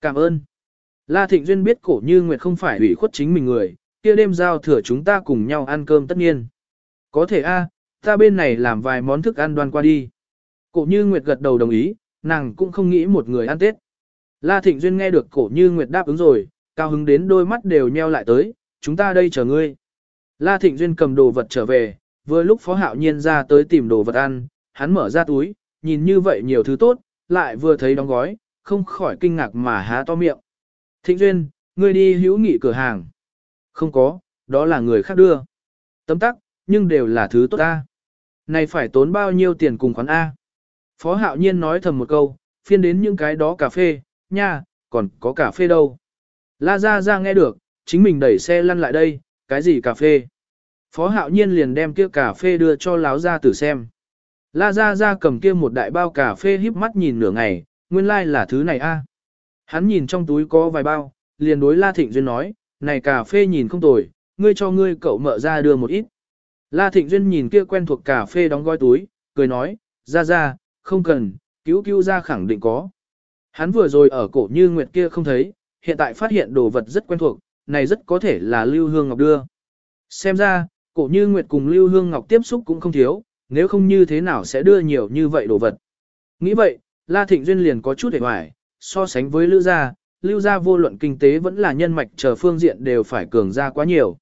Cảm ơn. La Thịnh Duyên biết cổ như Nguyệt không phải ủy khuất chính mình người, kia đêm giao thừa chúng ta cùng nhau ăn cơm tất nhiên. Có thể a, ta bên này làm vài món thức ăn đoan qua đi. Cổ như Nguyệt gật đầu đồng ý, nàng cũng không nghĩ một người ăn Tết. La Thịnh Duyên nghe được cổ như Nguyệt đáp ứng rồi, cao hứng đến đôi mắt đều nheo lại tới, chúng ta đây chờ ngươi. La Thịnh Duyên cầm đồ vật trở về, vừa lúc Phó Hạo Nhiên ra tới tìm đồ vật ăn, hắn mở ra túi, nhìn như vậy nhiều thứ tốt, lại vừa thấy đóng gói, không khỏi kinh ngạc mà há to miệng. Thịnh Duyên, ngươi đi hữu nghị cửa hàng. Không có, đó là người khác đưa. Tấm tắc, nhưng đều là thứ tốt ta. Này phải tốn bao nhiêu tiền cùng khoán A. Phó Hạo Nhiên nói thầm một câu, phiên đến những cái đó cà phê, nha, còn có cà phê đâu. La Gia Gia nghe được, chính mình đẩy xe lăn lại đây, cái gì cà phê. Phó Hạo Nhiên liền đem kia cà phê đưa cho láo gia tử xem. La Gia Gia cầm kia một đại bao cà phê híp mắt nhìn nửa ngày, nguyên lai like là thứ này a. Hắn nhìn trong túi có vài bao, liền đối La Thịnh Duyên nói, này cà phê nhìn không tồi, ngươi cho ngươi cậu mợ ra đưa một ít. La Thịnh Duyên nhìn kia quen thuộc cà phê đóng gói túi, cười nói, ra ra, không cần, cứu cứu ra khẳng định có. Hắn vừa rồi ở cổ như nguyệt kia không thấy, hiện tại phát hiện đồ vật rất quen thuộc, này rất có thể là Lưu Hương Ngọc đưa. Xem ra, cổ như nguyệt cùng Lưu Hương Ngọc tiếp xúc cũng không thiếu, nếu không như thế nào sẽ đưa nhiều như vậy đồ vật. Nghĩ vậy, La Thịnh Duyên liền có chút hề hoài, so sánh với Lưu Gia, Lưu Gia vô luận kinh tế vẫn là nhân mạch chờ phương diện đều phải cường ra quá nhiều.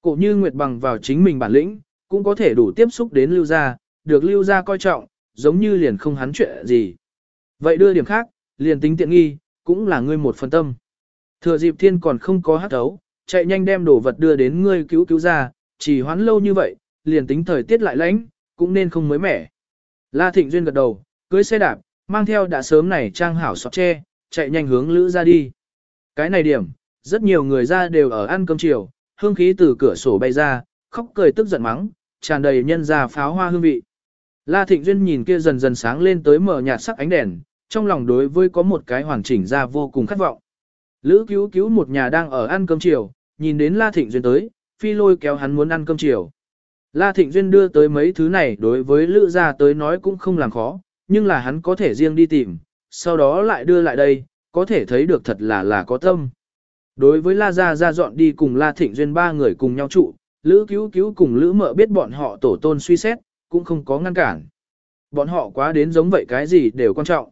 Cổ như Nguyệt bằng vào chính mình bản lĩnh, cũng có thể đủ tiếp xúc đến Lưu Gia, được Lưu Gia coi trọng, giống như liền không hắn chuyện gì. Vậy đưa điểm khác, liền tính tiện nghi, cũng là ngươi một phần tâm. Thừa dịp thiên còn không có hát thấu, chạy nhanh đem đồ vật đưa đến ngươi cứu cứu ra, chỉ hoán lâu như vậy, liền tính thời tiết lại lạnh, cũng nên không mới mẻ. La Thịnh Duyên gật đầu, cưới xe đạp, mang theo đã sớm này trang hảo sọt tre, chạy nhanh hướng lữ ra đi. Cái này điểm, rất nhiều người ra đều ở ăn cơm chiều, hương khí từ cửa sổ bay ra, khóc cười tức giận mắng, tràn đầy nhân ra pháo hoa hương vị. La Thịnh Duyên nhìn kia dần dần sáng lên tới mở nhạt sắc ánh đèn, trong lòng đối với có một cái hoàn chỉnh ra vô cùng khát vọng. Lữ cứu cứu một nhà đang ở ăn cơm chiều, nhìn đến La Thịnh Duyên tới, phi lôi kéo hắn muốn ăn cơm chiều. La Thịnh Duyên đưa tới mấy thứ này đối với Lữ gia tới nói cũng không làm khó, nhưng là hắn có thể riêng đi tìm, sau đó lại đưa lại đây, có thể thấy được thật là là có tâm. Đối với La Gia Gia dọn đi cùng La Thịnh Duyên ba người cùng nhau trụ, Lữ cứu cứu cùng Lữ mợ biết bọn họ tổ tôn suy xét, cũng không có ngăn cản. Bọn họ quá đến giống vậy cái gì đều quan trọng.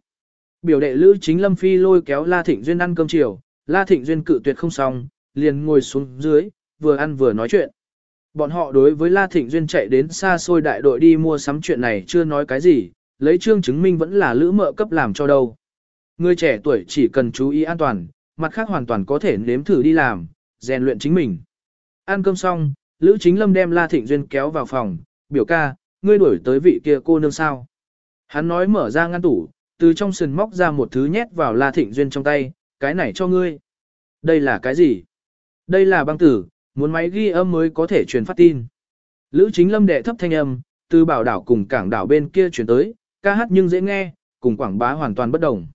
Biểu đệ Lữ chính Lâm Phi lôi kéo La Thịnh Duyên ăn cơm chiều, La Thịnh Duyên cự tuyệt không xong, liền ngồi xuống dưới, vừa ăn vừa nói chuyện. Bọn họ đối với La Thịnh Duyên chạy đến xa xôi đại đội đi mua sắm chuyện này chưa nói cái gì, lấy trương chứng minh vẫn là lữ mợ cấp làm cho đâu. Người trẻ tuổi chỉ cần chú ý an toàn, mặt khác hoàn toàn có thể nếm thử đi làm, rèn luyện chính mình. Ăn cơm xong, Lữ Chính Lâm đem La Thịnh Duyên kéo vào phòng, biểu ca, ngươi đuổi tới vị kia cô nương sao. Hắn nói mở ra ngăn tủ, từ trong sườn móc ra một thứ nhét vào La Thịnh Duyên trong tay, cái này cho ngươi. Đây là cái gì? Đây là băng tử, muốn máy ghi âm mới có thể truyền phát tin. Lữ Chính Lâm đệ thấp thanh âm, từ bảo đảo cùng cảng đảo bên kia chuyển tới, ca hát nhưng dễ nghe, cùng quảng bá hoàn toàn bất đồng.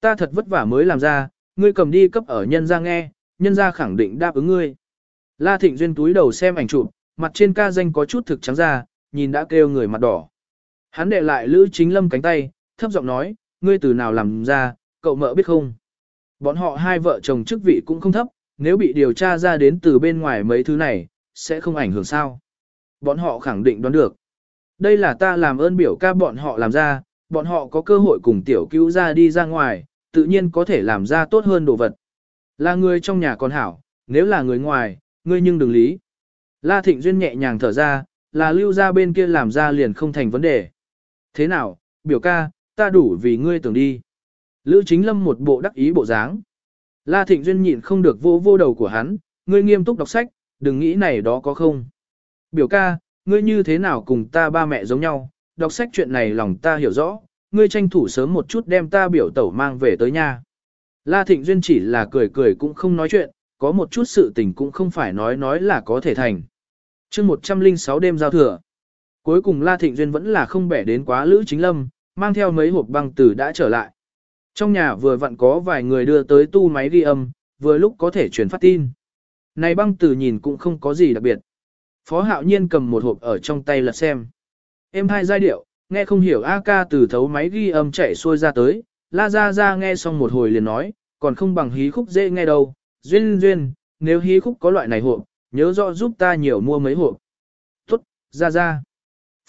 Ta thật vất vả mới làm ra, ngươi cầm đi cấp ở nhân ra nghe, nhân ra khẳng định đáp ứng ngươi. La Thịnh Duyên túi đầu xem ảnh chụp, mặt trên ca danh có chút thực trắng ra, nhìn đã kêu người mặt đỏ. Hắn đệ lại Lữ Chính Lâm cánh tay, thấp giọng nói, ngươi từ nào làm ra, cậu mợ biết không? Bọn họ hai vợ chồng chức vị cũng không thấp, nếu bị điều tra ra đến từ bên ngoài mấy thứ này, sẽ không ảnh hưởng sao. Bọn họ khẳng định đoán được. Đây là ta làm ơn biểu ca bọn họ làm ra, bọn họ có cơ hội cùng tiểu cứu ra đi ra ngoài, tự nhiên có thể làm ra tốt hơn đồ vật. Là người trong nhà còn hảo, nếu là người ngoài, ngươi nhưng đừng lý. La Thịnh Duyên nhẹ nhàng thở ra, là lưu ra bên kia làm ra liền không thành vấn đề. Thế nào, biểu ca, ta đủ vì ngươi tưởng đi. Lữ chính lâm một bộ đắc ý bộ dáng. La Thịnh Duyên nhịn không được vô vô đầu của hắn, ngươi nghiêm túc đọc sách, đừng nghĩ này đó có không. Biểu ca, ngươi như thế nào cùng ta ba mẹ giống nhau, đọc sách chuyện này lòng ta hiểu rõ, ngươi tranh thủ sớm một chút đem ta biểu tẩu mang về tới nhà. La Thịnh Duyên chỉ là cười cười cũng không nói chuyện, có một chút sự tình cũng không phải nói nói là có thể thành. chương 106 đêm giao thừa. Cuối cùng La Thịnh Duyên vẫn là không bẻ đến quá Lữ Chính Lâm, mang theo mấy hộp băng tử đã trở lại. Trong nhà vừa vặn có vài người đưa tới tu máy ghi âm, vừa lúc có thể truyền phát tin. Này băng tử nhìn cũng không có gì đặc biệt. Phó Hạo Nhiên cầm một hộp ở trong tay lật xem. Em hai giai điệu, nghe không hiểu A ca từ thấu máy ghi âm chạy xuôi ra tới, la ra ra nghe xong một hồi liền nói, còn không bằng hí khúc dễ nghe đâu, duyên duyên, nếu hí khúc có loại này hộp, nhớ rõ giúp ta nhiều mua mấy hộp. Tốt, ra ra.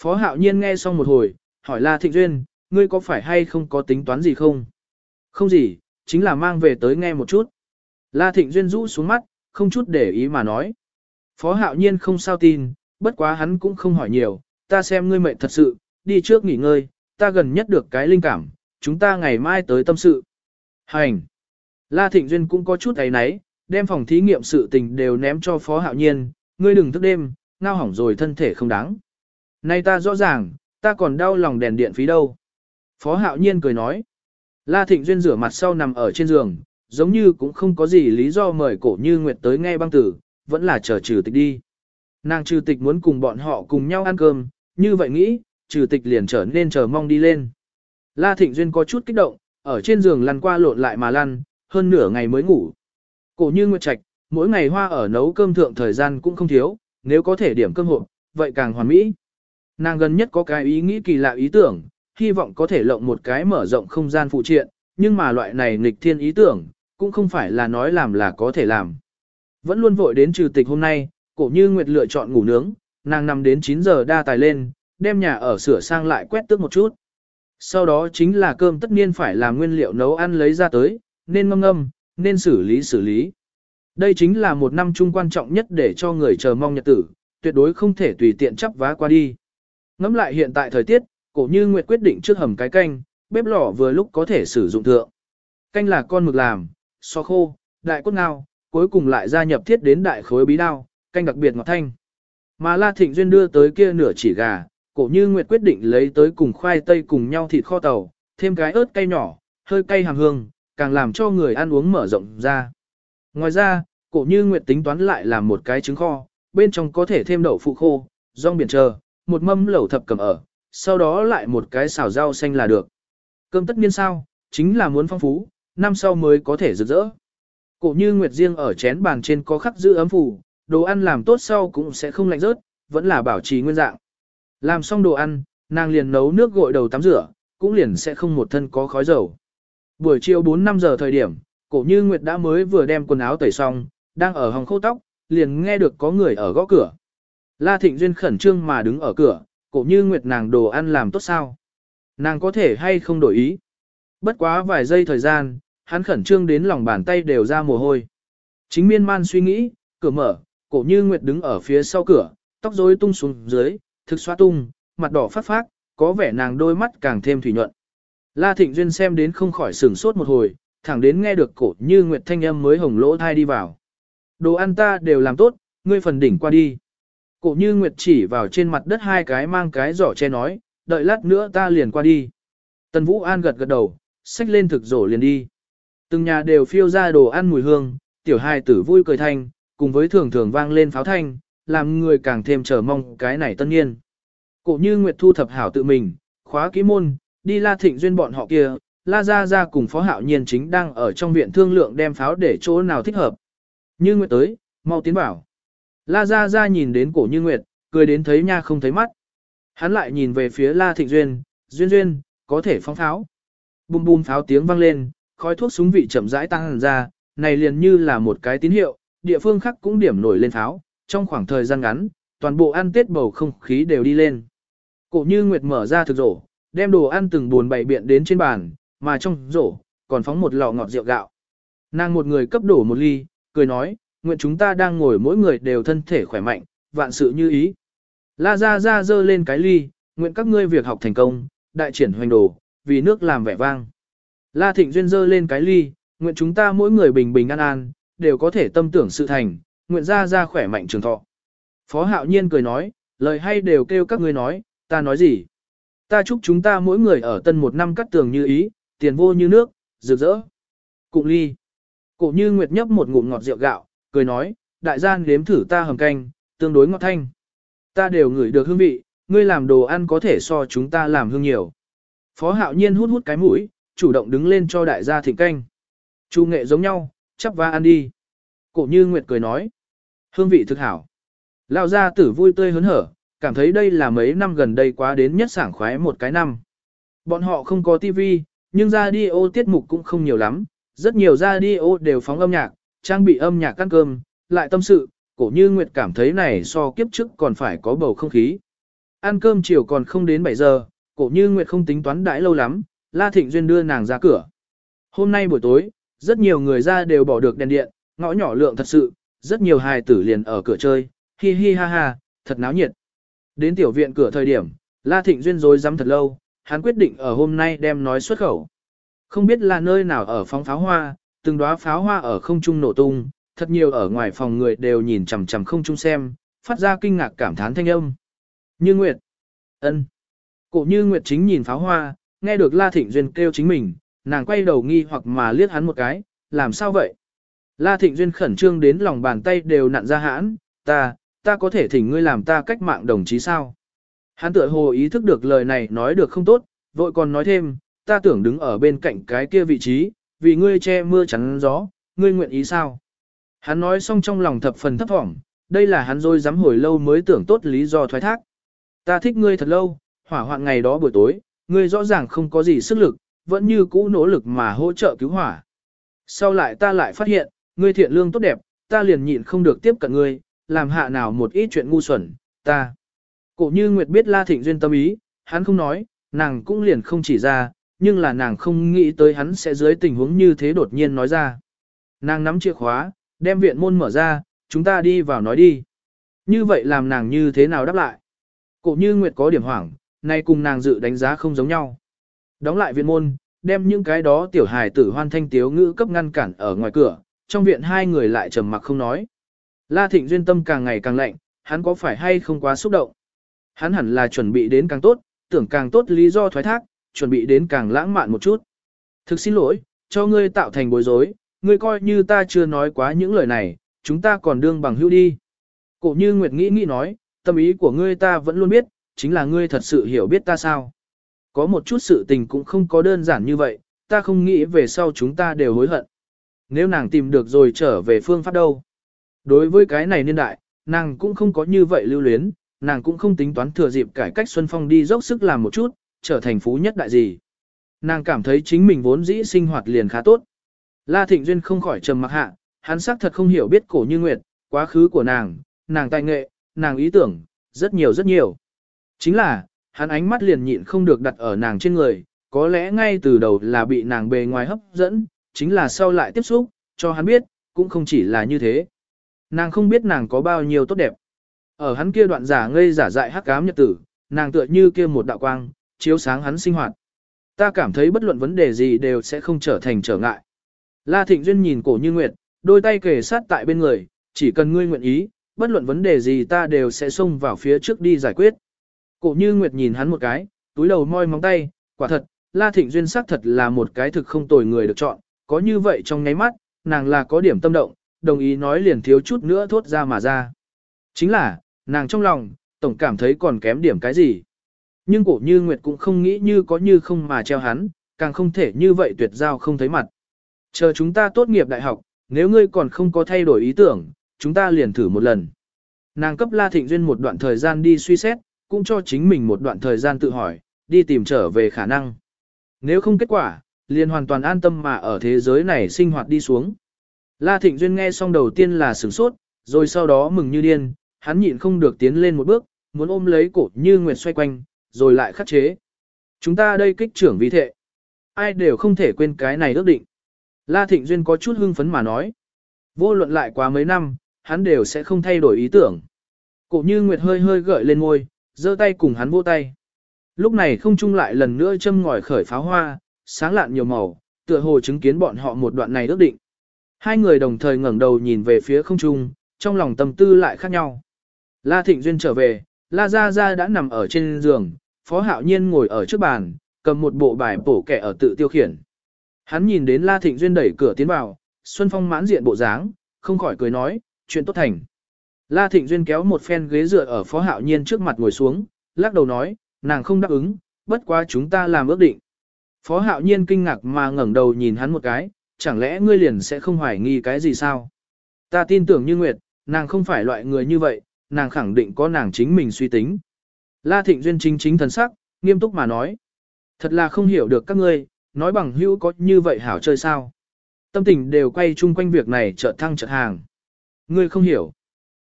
Phó hạo nhiên nghe xong một hồi, hỏi la thịnh duyên, ngươi có phải hay không có tính toán gì không? Không gì, chính là mang về tới nghe một chút. La thịnh duyên rũ xuống mắt, không chút để ý mà nói. Phó hạo nhiên không sao tin, bất quá hắn cũng không hỏi nhiều, ta xem ngươi mệt thật sự, đi trước nghỉ ngơi, ta gần nhất được cái linh cảm, chúng ta ngày mai tới tâm sự. Hành! La Thịnh Duyên cũng có chút ấy náy, đem phòng thí nghiệm sự tình đều ném cho Phó Hạo Nhiên, ngươi đừng thức đêm, ngao hỏng rồi thân thể không đáng. Nay ta rõ ràng, ta còn đau lòng đèn điện phí đâu. Phó Hạo Nhiên cười nói. La Thịnh Duyên rửa mặt sau nằm ở trên giường, giống như cũng không có gì lý do mời cổ như Nguyệt tới nghe băng tử, vẫn là chờ trừ tịch đi. Nàng trừ tịch muốn cùng bọn họ cùng nhau ăn cơm, như vậy nghĩ, trừ tịch liền trở nên chờ mong đi lên. La Thịnh Duyên có chút kích động, ở trên giường lăn qua lộn lại mà lăn, hơn nửa ngày mới ngủ. Cổ như Nguyệt Trạch, mỗi ngày hoa ở nấu cơm thượng thời gian cũng không thiếu, nếu có thể điểm cơm hộp, vậy càng hoàn mỹ. Nàng gần nhất có cái ý nghĩ kỳ lạ ý tưởng, hy vọng có thể lộng một cái mở rộng không gian phụ triện, nhưng mà loại này nghịch thiên ý tưởng, cũng không phải là nói làm là có thể làm. Vẫn luôn vội đến trừ tịch hôm nay, cổ như Nguyệt lựa chọn ngủ nướng, nàng nằm đến 9 giờ đa tài lên, đem nhà ở sửa sang lại quét tước một chút. Sau đó chính là cơm tất nhiên phải làm nguyên liệu nấu ăn lấy ra tới, nên ngâm ngâm, nên xử lý xử lý. Đây chính là một năm chung quan trọng nhất để cho người chờ mong nhật tử, tuyệt đối không thể tùy tiện chấp vá qua đi. Ngắm lại hiện tại thời tiết, cổ như Nguyệt quyết định trước hầm cái canh, bếp lò vừa lúc có thể sử dụng thượng. Canh là con mực làm, so khô, đại cốt ngao, cuối cùng lại gia nhập thiết đến đại khối bí đao, canh đặc biệt ngọt thanh. Mà La Thịnh Duyên đưa tới kia nửa chỉ gà, cổ như Nguyệt quyết định lấy tới cùng khoai tây cùng nhau thịt kho tàu, thêm cái ớt cay nhỏ, hơi cay hàm hương, càng làm cho người ăn uống mở rộng ra. Ngoài ra, cổ như Nguyệt tính toán lại làm một cái trứng kho, bên trong có thể thêm đậu phụ khô, rong biển chờ, một mâm lẩu thập cầm ở, sau đó lại một cái xào rau xanh là được. Cơm tất niên sao, chính là muốn phong phú, năm sau mới có thể rực rỡ. Cổ như Nguyệt riêng ở chén bàn trên có khắc giữ ấm phủ, đồ ăn làm tốt sau cũng sẽ không lạnh rớt, vẫn là bảo trì nguyên dạng. Làm xong đồ ăn, nàng liền nấu nước gội đầu tắm rửa, cũng liền sẽ không một thân có khói dầu. Buổi chiều 4-5 giờ thời điểm, cổ như Nguyệt đã mới vừa đem quần áo tẩy xong, đang ở hòng khô tóc, liền nghe được có người ở gõ cửa. La Thịnh Duyên khẩn trương mà đứng ở cửa, cổ như Nguyệt nàng đồ ăn làm tốt sao. Nàng có thể hay không đổi ý. Bất quá vài giây thời gian, hắn khẩn trương đến lòng bàn tay đều ra mồ hôi. Chính miên man suy nghĩ, cửa mở, cổ như Nguyệt đứng ở phía sau cửa, tóc rối tung xuống dưới, thực xoa tung, mặt đỏ phát phát, có vẻ nàng đôi mắt càng thêm thủy nhuận. La Thịnh Duyên xem đến không khỏi sửng sốt một hồi, thẳng đến nghe được cổ như Nguyệt Thanh âm mới hồng lỗ thai đi vào. Đồ ăn ta đều làm tốt, ngươi phần đỉnh qua đi. Cổ như Nguyệt chỉ vào trên mặt đất hai cái mang cái giỏ che nói, đợi lát nữa ta liền qua đi. Tần Vũ An gật gật đầu, xách lên thực rổ liền đi. Từng nhà đều phiêu ra đồ ăn mùi hương, tiểu hài tử vui cười thanh, cùng với thường thường vang lên pháo thanh, làm người càng thêm chờ mong cái này tân niên. Cổ như Nguyệt thu thập hảo tự mình, khóa ký môn, đi La Thịnh Duyên bọn họ kia, La Gia Gia cùng Phó Hạo Nhiên chính đang ở trong viện thương lượng đem pháo để chỗ nào thích hợp. Như Nguyệt tới, mau tiến bảo. La Gia Gia nhìn đến cổ Như Nguyệt, cười đến thấy nha không thấy mắt. Hắn lại nhìn về phía La Thịnh Duyên, Duyên Duyên, có thể phóng pháo. Bùm bùm pháo tiếng vang lên, khói thuốc súng vị chậm rãi tăng ra, này liền như là một cái tín hiệu, địa phương khác cũng điểm nổi lên pháo, trong khoảng thời gian ngắn, toàn bộ ăn tết bầu không khí đều đi lên. Cổ như Nguyệt mở ra thực rổ, đem đồ ăn từng buồn bày biện đến trên bàn, mà trong rổ, còn phóng một lọ ngọt rượu gạo. Nàng một người cấp đổ một ly, cười nói, nguyện chúng ta đang ngồi mỗi người đều thân thể khỏe mạnh, vạn sự như ý. La gia gia dơ lên cái ly, nguyện các ngươi việc học thành công, đại triển hoành đồ, vì nước làm vẻ vang. La Thịnh Duyên dơ lên cái ly, nguyện chúng ta mỗi người bình bình an an, đều có thể tâm tưởng sự thành, nguyện gia gia khỏe mạnh trường thọ. Phó Hạo Nhiên cười nói, lời hay đều kêu các ngươi nói, ta nói gì? Ta chúc chúng ta mỗi người ở tân một năm cắt tường như ý, tiền vô như nước, rực rỡ. Cụng ly. Cổ như Nguyệt nhấp một ngụm ngọt rượu gạo, cười nói, đại gian nếm thử ta hầm canh, tương đối ngọt thanh. Ta đều ngửi được hương vị, ngươi làm đồ ăn có thể so chúng ta làm hương nhiều. Phó hạo nhiên hút hút cái mũi, chủ động đứng lên cho đại gia thịnh canh. Chu nghệ giống nhau, chắp va ăn đi. Cổ như Nguyệt cười nói. Hương vị thực hảo. Lão gia tử vui tươi hớn hở, cảm thấy đây là mấy năm gần đây quá đến nhất sảng khoái một cái năm. Bọn họ không có tivi, nhưng radio tiết mục cũng không nhiều lắm, rất nhiều radio đều phóng âm nhạc, trang bị âm nhạc ăn cơm, lại tâm sự, cổ như Nguyệt cảm thấy này so kiếp trước còn phải có bầu không khí. Ăn cơm chiều còn không đến 7 giờ, cổ như Nguyệt không tính toán đãi lâu lắm, La Thịnh Duyên đưa nàng ra cửa. Hôm nay buổi tối, rất nhiều người ra đều bỏ được đèn điện, ngõ nhỏ lượng thật sự, rất nhiều hài tử liền ở cửa chơi, hi hi ha ha, thật náo nhiệt. Đến tiểu viện cửa thời điểm, La Thịnh Duyên rồi dám thật lâu, hắn quyết định ở hôm nay đem nói xuất khẩu. Không biết là nơi nào ở phóng pháo hoa, từng đóa pháo hoa ở không trung nổ tung, thật nhiều ở ngoài phòng người đều nhìn chằm chằm không trung xem, phát ra kinh ngạc cảm thán thanh âm. Như Nguyệt. ân. Cổ Như Nguyệt chính nhìn pháo hoa, nghe được La Thịnh Duyên kêu chính mình, nàng quay đầu nghi hoặc mà liếc hắn một cái, làm sao vậy? La Thịnh Duyên khẩn trương đến lòng bàn tay đều nặn ra hãn, ta, ta có thể thỉnh ngươi làm ta cách mạng đồng chí sao? Hắn tựa hồ ý thức được lời này nói được không tốt, vội còn nói thêm, ta tưởng đứng ở bên cạnh cái kia vị trí, vì ngươi che mưa chắn gió, ngươi nguyện ý sao? Hắn nói xong trong lòng thập phần thấp thỏm, đây là hắn rồi dám hồi lâu mới tưởng tốt lý do thoái thác. Ta thích ngươi thật lâu, hỏa hoạn ngày đó buổi tối, ngươi rõ ràng không có gì sức lực, vẫn như cũ nỗ lực mà hỗ trợ cứu hỏa. Sau lại ta lại phát hiện, ngươi thiện lương tốt đẹp, ta liền nhịn không được tiếp cận ngươi, làm hạ nào một ít chuyện ngu xuẩn, ta. Cổ như Nguyệt biết La Thịnh Duyên tâm ý, hắn không nói, nàng cũng liền không chỉ ra, nhưng là nàng không nghĩ tới hắn sẽ dưới tình huống như thế đột nhiên nói ra. Nàng nắm chìa khóa, đem viện môn mở ra, chúng ta đi vào nói đi. Như vậy làm nàng như thế nào đáp lại? Cổ như Nguyệt có điểm hoảng, nay cùng nàng dự đánh giá không giống nhau. Đóng lại viện môn, đem những cái đó tiểu hài tử hoan thanh tiếu ngữ cấp ngăn cản ở ngoài cửa, trong viện hai người lại trầm mặc không nói. La Thịnh duyên tâm càng ngày càng lạnh, hắn có phải hay không quá xúc động? Hắn hẳn là chuẩn bị đến càng tốt, tưởng càng tốt lý do thoái thác, chuẩn bị đến càng lãng mạn một chút. Thực xin lỗi, cho ngươi tạo thành bối rối, ngươi coi như ta chưa nói quá những lời này, chúng ta còn đương bằng hữu đi. Cổ như Nguyệt nghĩ nghĩ nói, tâm ý của ngươi ta vẫn luôn biết, chính là ngươi thật sự hiểu biết ta sao. Có một chút sự tình cũng không có đơn giản như vậy, ta không nghĩ về sau chúng ta đều hối hận. Nếu nàng tìm được rồi trở về phương pháp đâu. Đối với cái này niên đại, nàng cũng không có như vậy lưu luyến, nàng cũng không tính toán thừa dịp cải cách Xuân Phong đi dốc sức làm một chút, trở thành phú nhất đại gì. Nàng cảm thấy chính mình vốn dĩ sinh hoạt liền khá tốt. La Thịnh Duyên không khỏi trầm mặc hạ, hắn xác thật không hiểu biết cổ như nguyệt, quá khứ của nàng, nàng tài nghệ, nàng ý tưởng, rất nhiều rất nhiều. Chính là, hắn ánh mắt liền nhịn không được đặt ở nàng trên người, có lẽ ngay từ đầu là bị nàng bề ngoài hấp dẫn, chính là sau lại tiếp xúc, cho hắn biết, cũng không chỉ là như thế. Nàng không biết nàng có bao nhiêu tốt đẹp. Ở hắn kia đoạn giả ngây giả dại hắc ám nhật tử, nàng tựa như kia một đạo quang, chiếu sáng hắn sinh hoạt. Ta cảm thấy bất luận vấn đề gì đều sẽ không trở thành trở ngại. La Thịnh Duyên nhìn cổ như nguyệt, đôi tay kề sát tại bên người, chỉ cần ngươi nguyện ý, bất luận vấn đề gì ta đều sẽ xông vào phía trước đi giải quyết. Cổ như nguyệt nhìn hắn một cái, túi đầu moi móng tay, quả thật, La Thịnh Duyên xác thật là một cái thực không tồi người được chọn, có như vậy trong nháy mắt, nàng là có điểm tâm động, đồng ý nói liền thiếu chút nữa thốt ra mà ra. Chính là, nàng trong lòng, tổng cảm thấy còn kém điểm cái gì. Nhưng cổ như Nguyệt cũng không nghĩ như có như không mà treo hắn, càng không thể như vậy tuyệt giao không thấy mặt. Chờ chúng ta tốt nghiệp đại học, nếu ngươi còn không có thay đổi ý tưởng, chúng ta liền thử một lần. Nàng cấp La Thịnh Duyên một đoạn thời gian đi suy xét, cũng cho chính mình một đoạn thời gian tự hỏi, đi tìm trở về khả năng. Nếu không kết quả, liền hoàn toàn an tâm mà ở thế giới này sinh hoạt đi xuống. La Thịnh Duyên nghe xong đầu tiên là sửng sốt, rồi sau đó mừng như điên, hắn nhịn không được tiến lên một bước, muốn ôm lấy cổ như nguyệt xoay quanh, rồi lại khắc chế. Chúng ta đây kích trưởng vì thệ. Ai đều không thể quên cái này ước định. La Thịnh Duyên có chút hưng phấn mà nói. Vô luận lại quá mấy năm, hắn đều sẽ không thay đổi ý tưởng. Cổ như nguyệt hơi hơi gợi lên ngôi, giơ tay cùng hắn vô tay. Lúc này không chung lại lần nữa châm ngòi khởi pháo hoa, sáng lạn nhiều màu, tựa hồ chứng kiến bọn họ một đoạn này ước định. Hai người đồng thời ngẩng đầu nhìn về phía không trung, trong lòng tâm tư lại khác nhau. La Thịnh Duyên trở về, La Gia Gia đã nằm ở trên giường, Phó Hạo Nhiên ngồi ở trước bàn, cầm một bộ bài bổ kẻ ở tự tiêu khiển. Hắn nhìn đến La Thịnh Duyên đẩy cửa tiến vào, Xuân Phong mãn diện bộ dáng, không khỏi cười nói, chuyện tốt thành. La Thịnh Duyên kéo một phen ghế dựa ở Phó Hạo Nhiên trước mặt ngồi xuống, lắc đầu nói, nàng không đáp ứng, bất quá chúng ta làm ước định. Phó Hạo Nhiên kinh ngạc mà ngẩng đầu nhìn hắn một cái, chẳng lẽ ngươi liền sẽ không hoài nghi cái gì sao? Ta tin tưởng như Nguyệt, nàng không phải loại người như vậy, nàng khẳng định có nàng chính mình suy tính. La Thịnh Duyên chính chính thần sắc, nghiêm túc mà nói. Thật là không hiểu được các ngươi, nói bằng hữu có như vậy hảo chơi sao? Tâm tình đều quay chung quanh việc này chợt thăng chợt hàng. Ngươi không hiểu.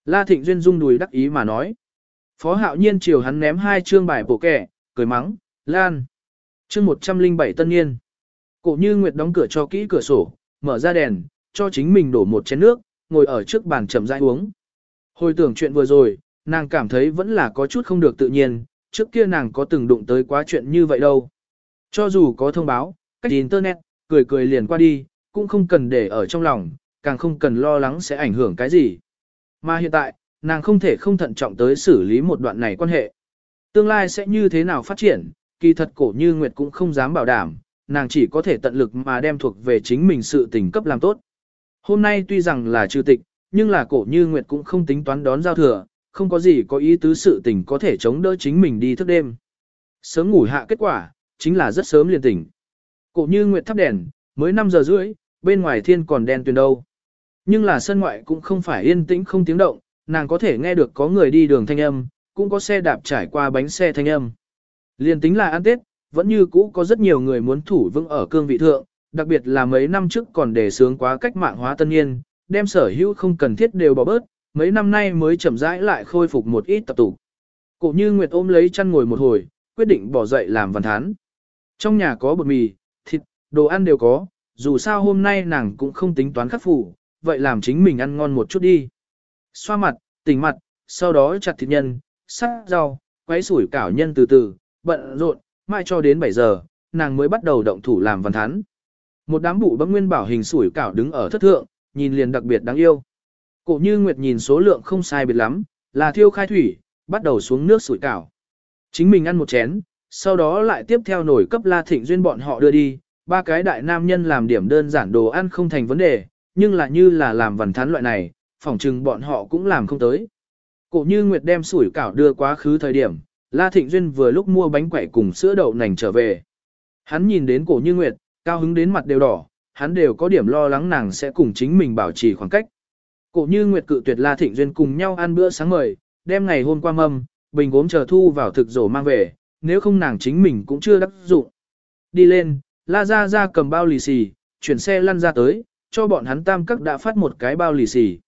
La Thịnh Duyên rung đùi đắc ý mà nói. Phó Hạo Nhiên chiều hắn ném hai chương bài bổ kẻ, cười mắng, Lan. Chương 107 tân niên. Cổ như Nguyệt đóng cửa cho kỹ cửa sổ, mở ra đèn, cho chính mình đổ một chén nước, ngồi ở trước bàn chậm rãi uống. Hồi tưởng chuyện vừa rồi, nàng cảm thấy vẫn là có chút không được tự nhiên, trước kia nàng có từng đụng tới quá chuyện như vậy đâu. Cho dù có thông báo, cách internet, cười cười liền qua đi, cũng không cần để ở trong lòng, càng không cần lo lắng sẽ ảnh hưởng cái gì. Mà hiện tại, nàng không thể không thận trọng tới xử lý một đoạn này quan hệ. Tương lai sẽ như thế nào phát triển, kỳ thật cổ như Nguyệt cũng không dám bảo đảm, nàng chỉ có thể tận lực mà đem thuộc về chính mình sự tình cấp làm tốt. Hôm nay tuy rằng là trừ tịch, nhưng là cổ như Nguyệt cũng không tính toán đón giao thừa, không có gì có ý tứ sự tình có thể chống đỡ chính mình đi thức đêm. Sớm ngủ hạ kết quả, chính là rất sớm liền tỉnh. Cổ như Nguyệt thắp đèn, mới 5 giờ rưỡi, bên ngoài thiên còn đen tuyền đâu. Nhưng là sân ngoại cũng không phải yên tĩnh không tiếng động, nàng có thể nghe được có người đi đường thanh âm, cũng có xe đạp trải qua bánh xe thanh âm. Liên tính là ăn Tết, vẫn như cũ có rất nhiều người muốn thủ vững ở cương vị thượng, đặc biệt là mấy năm trước còn đề sướng quá cách mạng hóa tân niên, đem sở hữu không cần thiết đều bỏ bớt, mấy năm nay mới chậm rãi lại khôi phục một ít tập tụ. Cổ như Nguyệt ôm lấy chăn ngồi một hồi, quyết định bỏ dậy làm văn thán. Trong nhà có bột mì, thịt, đồ ăn đều có, dù sao hôm nay nàng cũng không tính toán khắc phủ, vậy làm chính mình ăn ngon một chút đi. Xoa mặt, tỉnh mặt, sau đó chặt thịt nhân, sắc rau, quấy sủi cảo nhân từ từ, bận rộn, mai cho đến 7 giờ, nàng mới bắt đầu động thủ làm văn thán. Một đám bụ bấm nguyên bảo hình sủi cảo đứng ở thất thượng, nhìn liền đặc biệt đáng yêu. Cổ như Nguyệt nhìn số lượng không sai biệt lắm, là thiêu khai thủy, bắt đầu xuống nước sủi cảo. Chính mình ăn một chén, sau đó lại tiếp theo nổi cấp La Thịnh Duyên bọn họ đưa đi, ba cái đại nam nhân làm điểm đơn giản đồ ăn không thành vấn đề, nhưng là như là làm vần thán loại này, phỏng chừng bọn họ cũng làm không tới. Cổ như Nguyệt đem sủi cảo đưa quá khứ thời điểm, La Thịnh Duyên vừa lúc mua bánh quẩy cùng sữa đậu nành trở về. Hắn nhìn đến cổ như Nguyệt, cao hứng đến mặt đều đỏ, hắn đều có điểm lo lắng nàng sẽ cùng chính mình bảo trì khoảng cách. Cổ như Nguyệt cự tuyệt La Thịnh Duyên cùng nhau ăn bữa sáng mời, đem ngày hôm qua mâm, bình gốm chờ thu vào thực rổ mang về, nếu không nàng chính mình cũng chưa đắc dụng. Đi lên, La Gia Gia cầm bao lì xì, chuyển xe lăn ra tới, cho bọn hắn tam các đã phát một cái bao lì xì.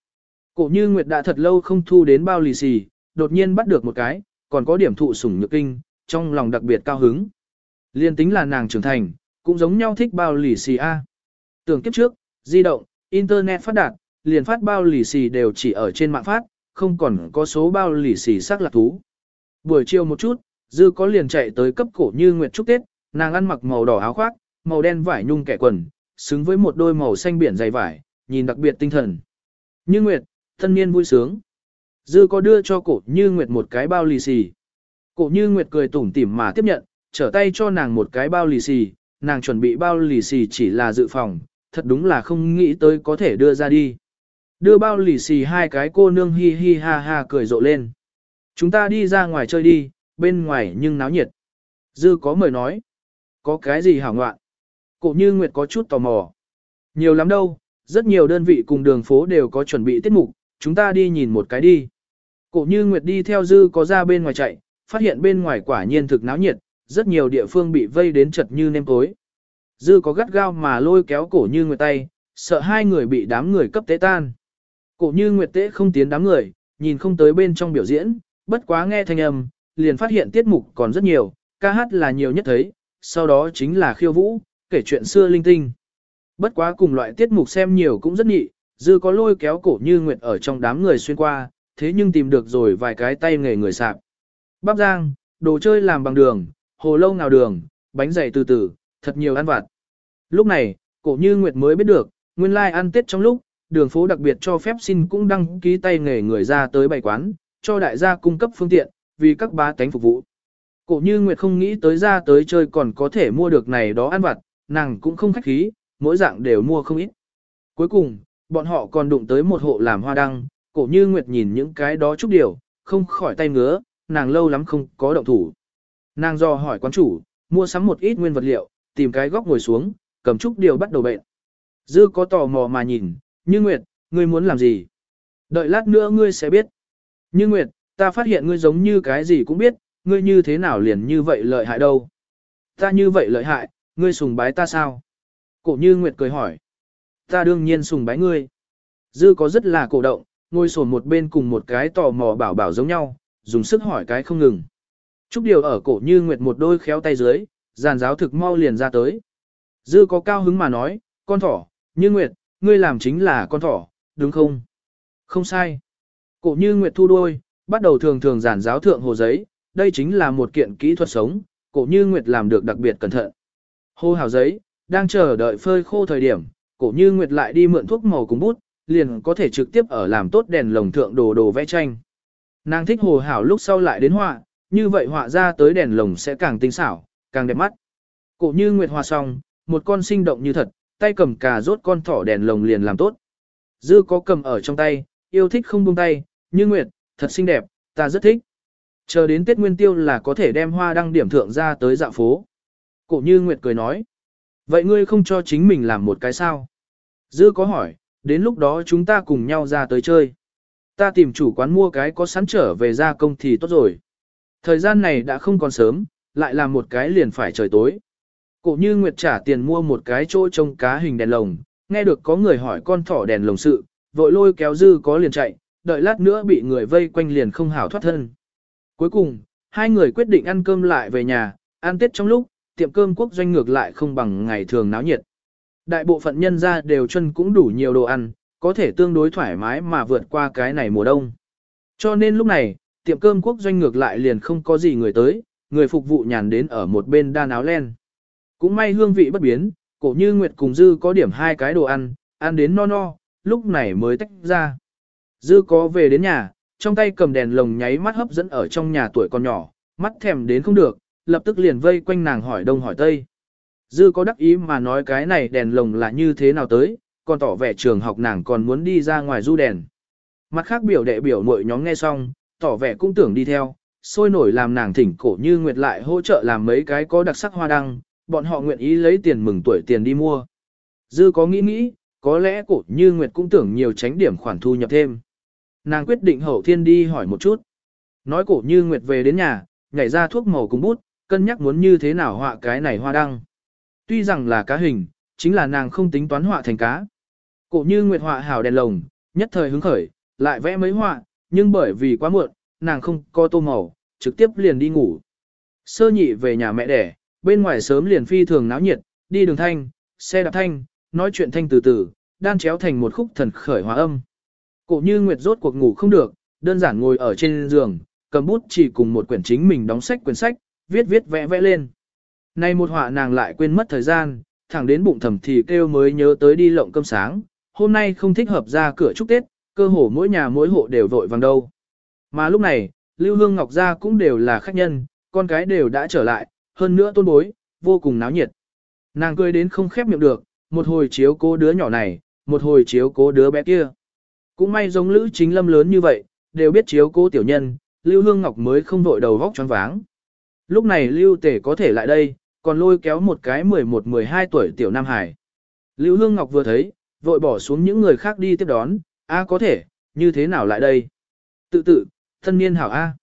Cổ như Nguyệt đã thật lâu không thu đến bao lì xì, đột nhiên bắt được một cái, còn có điểm thụ sủng nhược kinh, trong lòng đặc biệt cao hứng. Liên tính là nàng trưởng thành, cũng giống nhau thích bao lì xì A. Tưởng kiếp trước, di động, internet phát đạt, liền phát bao lì xì đều chỉ ở trên mạng phát, không còn có số bao lì xì sắc lạc thú. Buổi chiều một chút, dư có liền chạy tới cấp cổ như Nguyệt trúc Tết, nàng ăn mặc màu đỏ áo khoác, màu đen vải nhung kẻ quần, xứng với một đôi màu xanh biển dày vải, nhìn đặc biệt tinh thần. Như Nguyệt, thân niên vui sướng. Dư có đưa cho cổ như Nguyệt một cái bao lì xì. Cổ như Nguyệt cười tủm tỉm mà tiếp nhận, trở tay cho nàng một cái bao lì xì, nàng chuẩn bị bao lì xì chỉ là dự phòng, thật đúng là không nghĩ tới có thể đưa ra đi. Đưa bao lì xì hai cái cô nương hi hi ha ha cười rộ lên. Chúng ta đi ra ngoài chơi đi, bên ngoài nhưng náo nhiệt. Dư có mời nói. Có cái gì hảo ngoạn? Cổ như Nguyệt có chút tò mò. Nhiều lắm đâu, rất nhiều đơn vị cùng đường phố đều có chuẩn bị tiết mục, chúng ta đi nhìn một cái đi. Cổ như Nguyệt đi theo Dư có ra bên ngoài chạy, phát hiện bên ngoài quả nhiên thực náo nhiệt, rất nhiều địa phương bị vây đến chật như nêm tối. Dư có gắt gao mà lôi kéo cổ như Nguyệt tay, sợ hai người bị đám người cấp tế tan. Cổ như Nguyệt Tế không tiến đám người, nhìn không tới bên trong biểu diễn, bất quá nghe thanh âm, liền phát hiện tiết mục còn rất nhiều, ca hát là nhiều nhất thấy, sau đó chính là khiêu vũ, kể chuyện xưa linh tinh. Bất quá cùng loại tiết mục xem nhiều cũng rất nhị, dư có lôi kéo cổ như Nguyệt ở trong đám người xuyên qua, thế nhưng tìm được rồi vài cái tay nghề người sạp. Bắp giang, đồ chơi làm bằng đường, hồ lâu nào đường, bánh dày từ từ, thật nhiều ăn vặt. Lúc này, cổ như Nguyệt mới biết được, nguyên lai like ăn Tết trong lúc, đường phố đặc biệt cho phép xin cũng đăng ký tay nghề người ra tới bày quán, cho đại gia cung cấp phương tiện, vì các bá tánh phục vụ. Cổ như Nguyệt không nghĩ tới ra tới chơi còn có thể mua được này đó ăn vặt, nàng cũng không khách khí, mỗi dạng đều mua không ít. Cuối cùng, bọn họ còn đụng tới một hộ làm hoa đăng, cổ như Nguyệt nhìn những cái đó chút điều, không khỏi tay ngứa, nàng lâu lắm không có động thủ. Nàng do hỏi quán chủ, mua sắm một ít nguyên vật liệu, tìm cái góc ngồi xuống, cầm trúc điều bắt đầu bệnh. Dư có tò mò mà nhìn, như Nguyệt, ngươi muốn làm gì? Đợi lát nữa ngươi sẽ biết. Như Nguyệt, ta phát hiện ngươi giống như cái gì cũng biết, ngươi như thế nào liền như vậy lợi hại đâu? Ta như vậy lợi hại, ngươi sùng bái ta sao? Cổ như Nguyệt cười hỏi. Ta đương nhiên sùng bái ngươi. Dư có rất là cổ động, ngồi sổn một bên cùng một cái tò mò bảo bảo giống nhau, dùng sức hỏi cái không ngừng. Trúc điều ở cổ như Nguyệt một đôi khéo tay dưới, giàn giáo thực mau liền ra tới. Dư có cao hứng mà nói, con thỏ, như Nguyệt, ngươi làm chính là con thỏ, đúng không? Không sai. Cổ như Nguyệt thu đôi, bắt đầu thường thường giản giáo thượng hồ giấy, đây chính là một kiện kỹ thuật sống, cổ như Nguyệt làm được đặc biệt cẩn thận. Hô hào giấy, đang chờ đợi phơi khô thời điểm, cổ như Nguyệt lại đi mượn thuốc màu cùng bút, liền có thể trực tiếp ở làm tốt đèn lồng thượng đồ đồ vẽ tranh. Nàng thích hồ hảo lúc sau lại đến họa, như vậy họa ra tới đèn lồng sẽ càng tinh xảo, càng đẹp mắt. Cổ như Nguyệt hòa xong, một con sinh động như thật, tay cầm cà rốt con thỏ đèn lồng liền làm tốt. Dư có cầm ở trong tay, yêu thích không buông tay, như Nguyệt, thật xinh đẹp, ta rất thích. Chờ đến Tết Nguyên Tiêu là có thể đem hoa đăng điểm thượng ra tới dạ phố. Cổ như Nguyệt cười nói. Vậy ngươi không cho chính mình làm một cái sao? Dư có hỏi, đến lúc đó chúng ta cùng nhau ra tới chơi. Ta tìm chủ quán mua cái có sẵn trở về gia công thì tốt rồi. Thời gian này đã không còn sớm, lại làm một cái liền phải trời tối. Cổ như Nguyệt trả tiền mua một cái chỗ trông cá hình đèn lồng, nghe được có người hỏi con thỏ đèn lồng sự, vội lôi kéo dư có liền chạy, đợi lát nữa bị người vây quanh liền không hảo thoát thân. Cuối cùng, hai người quyết định ăn cơm lại về nhà, ăn tết trong lúc, tiệm cơm quốc doanh ngược lại không bằng ngày thường náo nhiệt. Đại bộ phận nhân ra đều chân cũng đủ nhiều đồ ăn, có thể tương đối thoải mái mà vượt qua cái này mùa đông. Cho nên lúc này, tiệm cơm quốc doanh ngược lại liền không có gì người tới, người phục vụ nhàn đến ở một bên đan áo len. Cũng may hương vị bất biến, cổ như Nguyệt cùng Dư có điểm hai cái đồ ăn, ăn đến no no, lúc này mới tách ra. Dư có về đến nhà, trong tay cầm đèn lồng nháy mắt hấp dẫn ở trong nhà tuổi còn nhỏ, mắt thèm đến không được, lập tức liền vây quanh nàng hỏi đông hỏi tây. Dư có đắc ý mà nói cái này đèn lồng là như thế nào tới, còn tỏ vẻ trường học nàng còn muốn đi ra ngoài du đèn. Mặt khác biểu đệ biểu mội nhóm nghe xong, tỏ vẻ cũng tưởng đi theo, sôi nổi làm nàng thỉnh cổ như nguyệt lại hỗ trợ làm mấy cái có đặc sắc hoa đăng, bọn họ nguyện ý lấy tiền mừng tuổi tiền đi mua. Dư có nghĩ nghĩ, có lẽ cổ như nguyệt cũng tưởng nhiều tránh điểm khoản thu nhập thêm. Nàng quyết định hậu thiên đi hỏi một chút. Nói cổ như nguyệt về đến nhà, nhảy ra thuốc màu cùng bút, cân nhắc muốn như thế nào họa cái này hoa đăng. Tuy rằng là cá hình, chính là nàng không tính toán họa thành cá. Cổ như nguyệt họa hào đèn lồng, nhất thời hứng khởi, lại vẽ mấy họa, nhưng bởi vì quá muộn, nàng không có tô màu, trực tiếp liền đi ngủ. Sơ nhị về nhà mẹ đẻ, bên ngoài sớm liền phi thường náo nhiệt, đi đường thanh, xe đạp thanh, nói chuyện thanh từ từ, đan chéo thành một khúc thần khởi hòa âm. Cổ như Nguyệt rốt cuộc ngủ không được, đơn giản ngồi ở trên giường, cầm bút chỉ cùng một quyển chính mình đóng sách quyển sách, viết viết vẽ vẽ lên. Nay một họa nàng lại quên mất thời gian, thẳng đến bụng thầm thì kêu mới nhớ tới đi lộng cơm sáng, hôm nay không thích hợp ra cửa chúc Tết, cơ hồ mỗi nhà mỗi hộ đều vội vàng đâu. Mà lúc này, Lưu Hương Ngọc Gia cũng đều là khách nhân, con cái đều đã trở lại, hơn nữa tôn bối, vô cùng náo nhiệt. Nàng cười đến không khép miệng được, một hồi chiếu cố đứa nhỏ này, một hồi chiếu cố đứa bé kia. Cũng may giống Lữ Chính Lâm lớn như vậy, đều biết chiếu cố tiểu nhân, Lưu Hương Ngọc mới không vội đầu vóc choáng váng. Lúc này Lưu Tể có thể lại đây, còn lôi kéo một cái 11-12 tuổi tiểu Nam Hải. Lưu Hương Ngọc vừa thấy, vội bỏ xuống những người khác đi tiếp đón, a có thể, như thế nào lại đây? Tự tự, thân niên hảo a.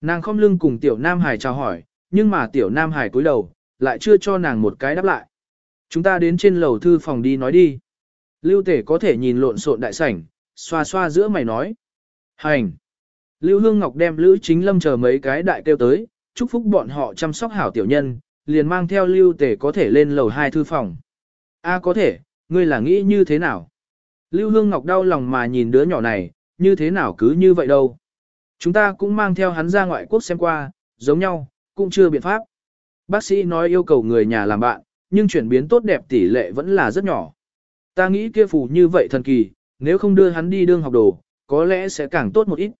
Nàng không lưng cùng tiểu Nam Hải chào hỏi, nhưng mà tiểu Nam Hải cúi đầu, lại chưa cho nàng một cái đáp lại. Chúng ta đến trên lầu thư phòng đi nói đi. Lưu tể có thể nhìn lộn xộn đại sảnh, xoa xoa giữa mày nói. Hành! Lưu Hương Ngọc đem Lữ Chính Lâm chờ mấy cái đại kêu tới, chúc phúc bọn họ chăm sóc hảo tiểu nhân, liền mang theo Lưu tể có thể lên lầu hai thư phòng. A có thể, ngươi là nghĩ như thế nào? Lưu Hương Ngọc đau lòng mà nhìn đứa nhỏ này, như thế nào cứ như vậy đâu. Chúng ta cũng mang theo hắn ra ngoại quốc xem qua, giống nhau, cũng chưa biện pháp. Bác sĩ nói yêu cầu người nhà làm bạn, nhưng chuyển biến tốt đẹp tỷ lệ vẫn là rất nhỏ. Ta nghĩ kia phù như vậy thần kỳ, nếu không đưa hắn đi đương học đồ, có lẽ sẽ càng tốt một ít.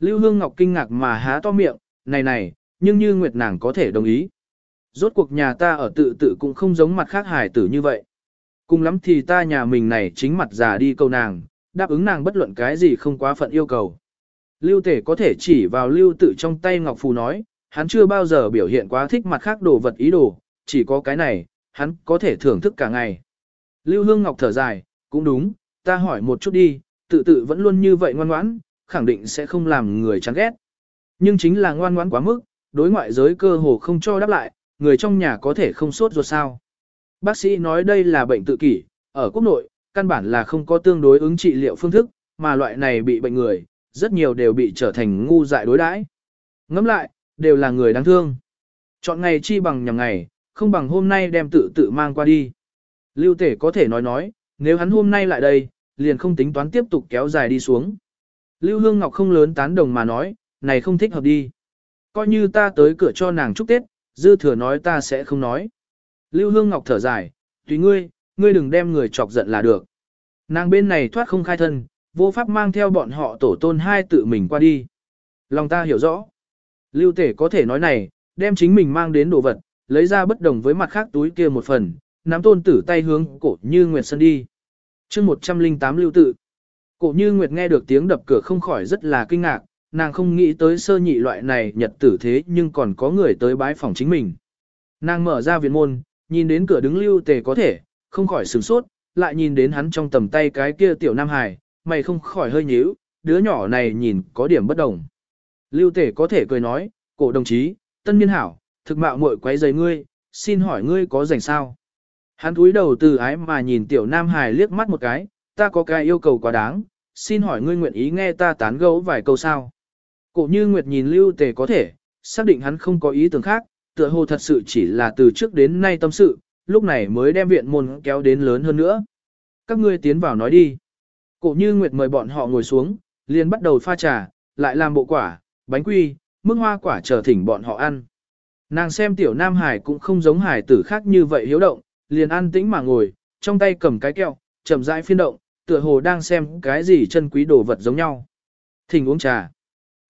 Lưu Hương Ngọc kinh ngạc mà há to miệng, này này, nhưng như Nguyệt nàng có thể đồng ý. Rốt cuộc nhà ta ở tự tự cũng không giống mặt khác hải tử như vậy. Cùng lắm thì ta nhà mình này chính mặt già đi câu nàng, đáp ứng nàng bất luận cái gì không quá phận yêu cầu. Lưu tể có thể chỉ vào lưu tự trong tay Ngọc Phù nói, hắn chưa bao giờ biểu hiện quá thích mặt khác đồ vật ý đồ, chỉ có cái này, hắn có thể thưởng thức cả ngày. Lưu Hương Ngọc thở dài, cũng đúng, ta hỏi một chút đi, tự tự vẫn luôn như vậy ngoan ngoãn, khẳng định sẽ không làm người chán ghét. Nhưng chính là ngoan ngoãn quá mức, đối ngoại giới cơ hồ không cho đáp lại, người trong nhà có thể không sốt ruột sao. Bác sĩ nói đây là bệnh tự kỷ, ở quốc nội, căn bản là không có tương đối ứng trị liệu phương thức, mà loại này bị bệnh người, rất nhiều đều bị trở thành ngu dại đối đãi. Ngẫm lại, đều là người đáng thương. Chọn ngày chi bằng nhằm ngày, không bằng hôm nay đem tự tự mang qua đi. Lưu tể có thể nói nói, nếu hắn hôm nay lại đây, liền không tính toán tiếp tục kéo dài đi xuống. Lưu Hương Ngọc không lớn tán đồng mà nói, này không thích hợp đi. Coi như ta tới cửa cho nàng chúc Tết, dư thừa nói ta sẽ không nói. Lưu Hương Ngọc thở dài, tùy ngươi, ngươi đừng đem người chọc giận là được. Nàng bên này thoát không khai thân, vô pháp mang theo bọn họ tổ tôn hai tự mình qua đi. Lòng ta hiểu rõ. Lưu tể có thể nói này, đem chính mình mang đến đồ vật, lấy ra bất đồng với mặt khác túi kia một phần, nắm tôn tử tay hướng cổ như Nguyệt Sân đi. chương 108 lưu tự. Cổ như Nguyệt nghe được tiếng đập cửa không khỏi rất là kinh ngạc, nàng không nghĩ tới sơ nhị loại này nhật tử thế nhưng còn có người tới bái phòng chính mình. Nàng mở ra viện môn, nhìn đến cửa đứng lưu tề có thể, không khỏi sửng sốt, lại nhìn đến hắn trong tầm tay cái kia tiểu nam hài, mày không khỏi hơi nhíu, đứa nhỏ này nhìn có điểm bất đồng. Lưu tể có thể cười nói, cổ đồng chí, tân niên hảo, thực mạo muội quấy giày ngươi, xin hỏi ngươi có rảnh sao? Hắn cúi đầu từ ái mà nhìn tiểu nam hài liếc mắt một cái, ta có cái yêu cầu quá đáng, xin hỏi ngươi nguyện ý nghe ta tán gẫu vài câu sao? Cổ như Nguyệt nhìn lưu tề có thể, xác định hắn không có ý tưởng khác, tựa hồ thật sự chỉ là từ trước đến nay tâm sự, lúc này mới đem viện môn kéo đến lớn hơn nữa. Các ngươi tiến vào nói đi. Cổ như Nguyệt mời bọn họ ngồi xuống, liền bắt đầu pha trà, lại làm bộ quả, bánh quy, mức hoa quả chờ thỉnh bọn họ ăn. Nàng xem tiểu nam hải cũng không giống hải tử khác như vậy hiếu động, liền ăn tĩnh mà ngồi, trong tay cầm cái kẹo, chậm rãi phiên động, tựa hồ đang xem cái gì chân quý đồ vật giống nhau. Thỉnh uống trà.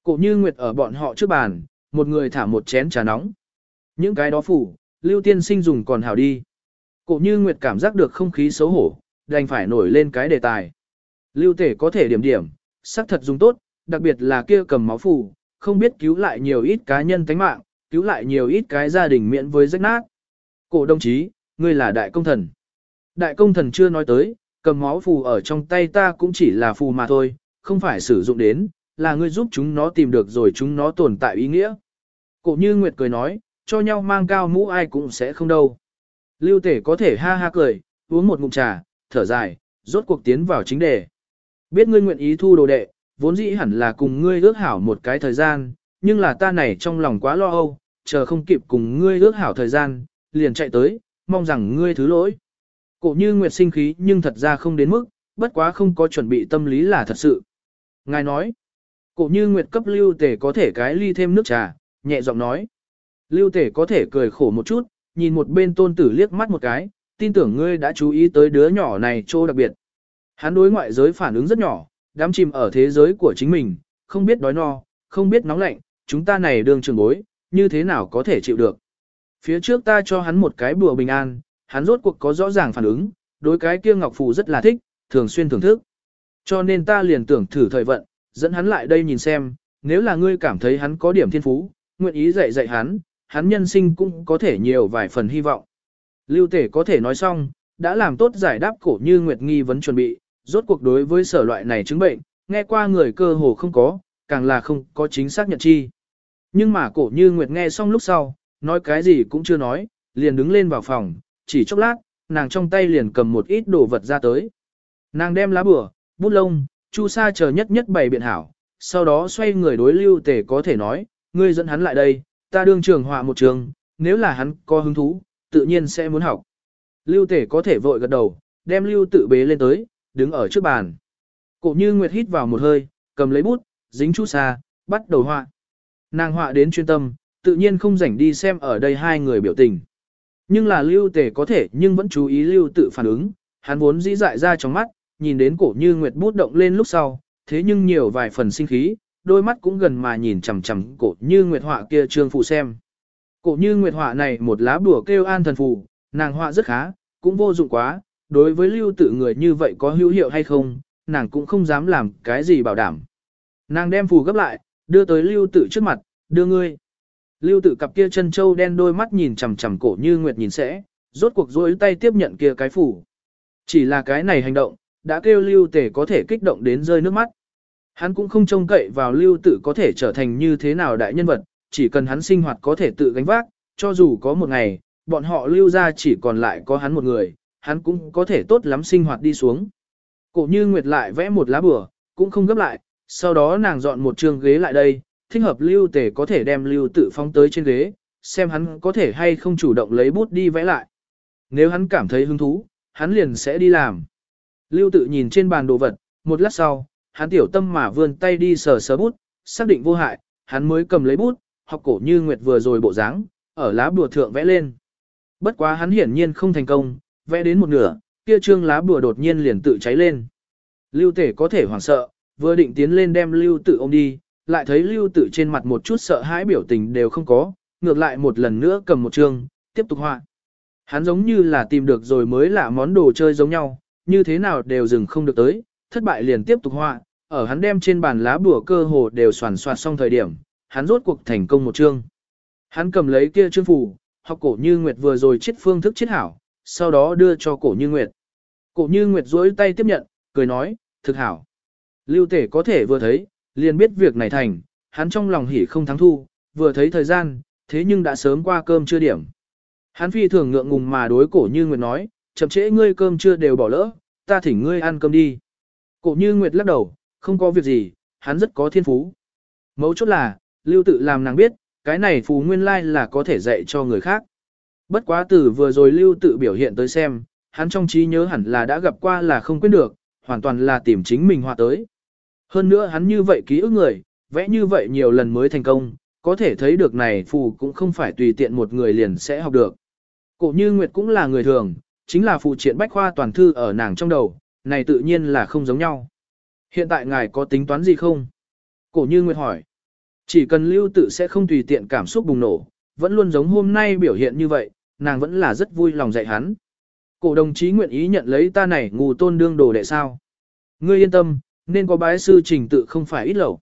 Cổ như Nguyệt ở bọn họ trước bàn, một người thả một chén trà nóng. Những cái đó phủ, lưu tiên sinh dùng còn hảo đi. Cổ như Nguyệt cảm giác được không khí xấu hổ, đành phải nổi lên cái đề tài. Lưu tể có thể điểm điểm, sắc thật dùng tốt, đặc biệt là kia cầm máu phủ, không biết cứu lại nhiều ít cá nhân tánh mạng, cứu lại nhiều ít cái gia đình miễn với rách nát. Cổ đồng chí, ngươi là đại công thần. Đại công thần chưa nói tới, cầm máu phù ở trong tay ta cũng chỉ là phù mà thôi, không phải sử dụng đến, là ngươi giúp chúng nó tìm được rồi chúng nó tồn tại ý nghĩa. Cổ như Nguyệt cười nói, cho nhau mang cao mũ ai cũng sẽ không đâu. Lưu tể có thể ha ha cười, uống một ngụm trà, thở dài, rốt cuộc tiến vào chính đề. Biết ngươi nguyện ý thu đồ đệ, vốn dĩ hẳn là cùng ngươi ước hảo một cái thời gian, nhưng là ta này trong lòng quá lo âu, chờ không kịp cùng ngươi ước hảo thời gian, liền chạy tới, mong rằng ngươi thứ lỗi. Cổ như Nguyệt sinh khí nhưng thật ra không đến mức, bất quá không có chuẩn bị tâm lý là thật sự. Ngài nói, cổ như Nguyệt cấp lưu tể có thể cái ly thêm nước trà, nhẹ giọng nói. Lưu tể có thể cười khổ một chút, nhìn một bên tôn tử liếc mắt một cái, tin tưởng ngươi đã chú ý tới đứa nhỏ này trô đặc biệt. Hắn đối ngoại giới phản ứng rất nhỏ, đám chìm ở thế giới của chính mình, không biết đói no, không biết nóng lạnh, chúng ta này đương trường bối, như thế nào có thể chịu được. Phía trước ta cho hắn một cái bùa bình an, hắn rốt cuộc có rõ ràng phản ứng, đối cái kia Ngọc Phù rất là thích, thường xuyên thưởng thức. Cho nên ta liền tưởng thử thời vận, dẫn hắn lại đây nhìn xem, nếu là ngươi cảm thấy hắn có điểm thiên phú, nguyện ý dạy dạy hắn, hắn nhân sinh cũng có thể nhiều vài phần hy vọng. Lưu Tể có thể nói xong, đã làm tốt giải đáp cổ như Nguyệt nghi vấn chuẩn bị, rốt cuộc đối với sở loại này chứng bệnh, nghe qua người cơ hồ không có, càng là không có chính xác nhận chi. Nhưng mà cổ như Nguyệt nghe xong lúc sau, nói cái gì cũng chưa nói, liền đứng lên vào phòng, chỉ chốc lát, nàng trong tay liền cầm một ít đồ vật ra tới. Nàng đem lá bửa, bút lông, chu sa chờ nhất nhất bày biện hảo, sau đó xoay người đối lưu tể có thể nói, ngươi dẫn hắn lại đây, ta đương trường họa một trường, nếu là hắn có hứng thú, tự nhiên sẽ muốn học. Lưu tể có thể vội gật đầu, đem lưu tự bế lên tới, đứng ở trước bàn. Cổ như Nguyệt hít vào một hơi, cầm lấy bút, dính chút xa, bắt đầu họa. Nàng họa đến chuyên tâm, tự nhiên không rảnh đi xem ở đây hai người biểu tình. Nhưng là lưu tể có thể nhưng vẫn chú ý lưu tự phản ứng, hắn vốn dĩ dại ra trong mắt, nhìn đến cổ như nguyệt bút động lên lúc sau, thế nhưng nhiều vài phần sinh khí, đôi mắt cũng gần mà nhìn chằm chằm cổ như nguyệt họa kia trương phụ xem. Cổ như nguyệt họa này một lá bùa kêu an thần phù, nàng họa rất khá, cũng vô dụng quá, đối với lưu tự người như vậy có hữu hiệu hay không, nàng cũng không dám làm cái gì bảo đảm. Nàng đem phù gấp lại, đưa tới lưu tự trước mặt, đưa ngươi. Lưu tự cặp kia chân châu đen đôi mắt nhìn chằm chằm cổ như nguyệt nhìn sẽ, rốt cuộc rối tay tiếp nhận kia cái phủ. Chỉ là cái này hành động, đã kêu lưu tể có thể kích động đến rơi nước mắt. Hắn cũng không trông cậy vào lưu tự có thể trở thành như thế nào đại nhân vật, chỉ cần hắn sinh hoạt có thể tự gánh vác, cho dù có một ngày, bọn họ lưu ra chỉ còn lại có hắn một người, hắn cũng có thể tốt lắm sinh hoạt đi xuống. Cổ như Nguyệt lại vẽ một lá bừa, cũng không gấp lại, sau đó nàng dọn một trường ghế lại đây, thích hợp lưu tể có thể đem lưu tự phong tới trên ghế, xem hắn có thể hay không chủ động lấy bút đi vẽ lại. Nếu hắn cảm thấy hứng thú, hắn liền sẽ đi làm. Lưu tự nhìn trên bàn đồ vật, một lát sau, hắn tiểu tâm mà vươn tay đi sờ sờ bút, xác định vô hại, hắn mới cầm lấy bút, học cổ như Nguyệt vừa rồi bộ dáng, ở lá bùa thượng vẽ lên. Bất quá hắn hiển nhiên không thành công, vẽ đến một nửa, kia trương lá bùa đột nhiên liền tự cháy lên. Lưu tể có thể hoảng sợ, vừa định tiến lên đem lưu tự ôm đi, lại thấy lưu tự trên mặt một chút sợ hãi biểu tình đều không có, ngược lại một lần nữa cầm một trương, tiếp tục họa. Hắn giống như là tìm được rồi mới là món đồ chơi giống nhau, như thế nào đều dừng không được tới, thất bại liền tiếp tục họa, ở hắn đem trên bàn lá bùa cơ hồ đều soàn soạt xong thời điểm, hắn rốt cuộc thành công một chương. Hắn cầm lấy kia chương phủ, học cổ như nguyệt vừa rồi chết phương thức chết hảo, sau đó đưa cho cổ như nguyệt. Cổ như nguyệt duỗi tay tiếp nhận, cười nói, thực hảo. Lưu tể có thể vừa thấy, liền biết việc này thành, hắn trong lòng hỉ không thắng thu, vừa thấy thời gian, thế nhưng đã sớm qua cơm chưa điểm. Hắn phi thường ngượng ngùng mà đối cổ như nguyệt nói, chậm trễ ngươi cơm chưa đều bỏ lỡ, ta thỉnh ngươi ăn cơm đi. Cổ như nguyệt lắc đầu, không có việc gì, hắn rất có thiên phú. Mấu chốt là, lưu tự làm nàng biết, cái này phù nguyên lai là có thể dạy cho người khác. Bất quá từ vừa rồi lưu tự biểu hiện tới xem, hắn trong trí nhớ hẳn là đã gặp qua là không quên được, hoàn toàn là tìm chính mình hòa tới. Hơn nữa hắn như vậy ký ức người, vẽ như vậy nhiều lần mới thành công, có thể thấy được này phù cũng không phải tùy tiện một người liền sẽ học được. Cổ như Nguyệt cũng là người thường, chính là phù triện bách khoa toàn thư ở nàng trong đầu, này tự nhiên là không giống nhau. Hiện tại ngài có tính toán gì không? Cổ như Nguyệt hỏi. Chỉ cần lưu tự sẽ không tùy tiện cảm xúc bùng nổ, vẫn luôn giống hôm nay biểu hiện như vậy, nàng vẫn là rất vui lòng dạy hắn. Cổ đồng chí nguyện ý nhận lấy ta này ngù tôn đương đồ đệ sao. Ngươi yên tâm, nên có bái sư trình tự không phải ít lẩu.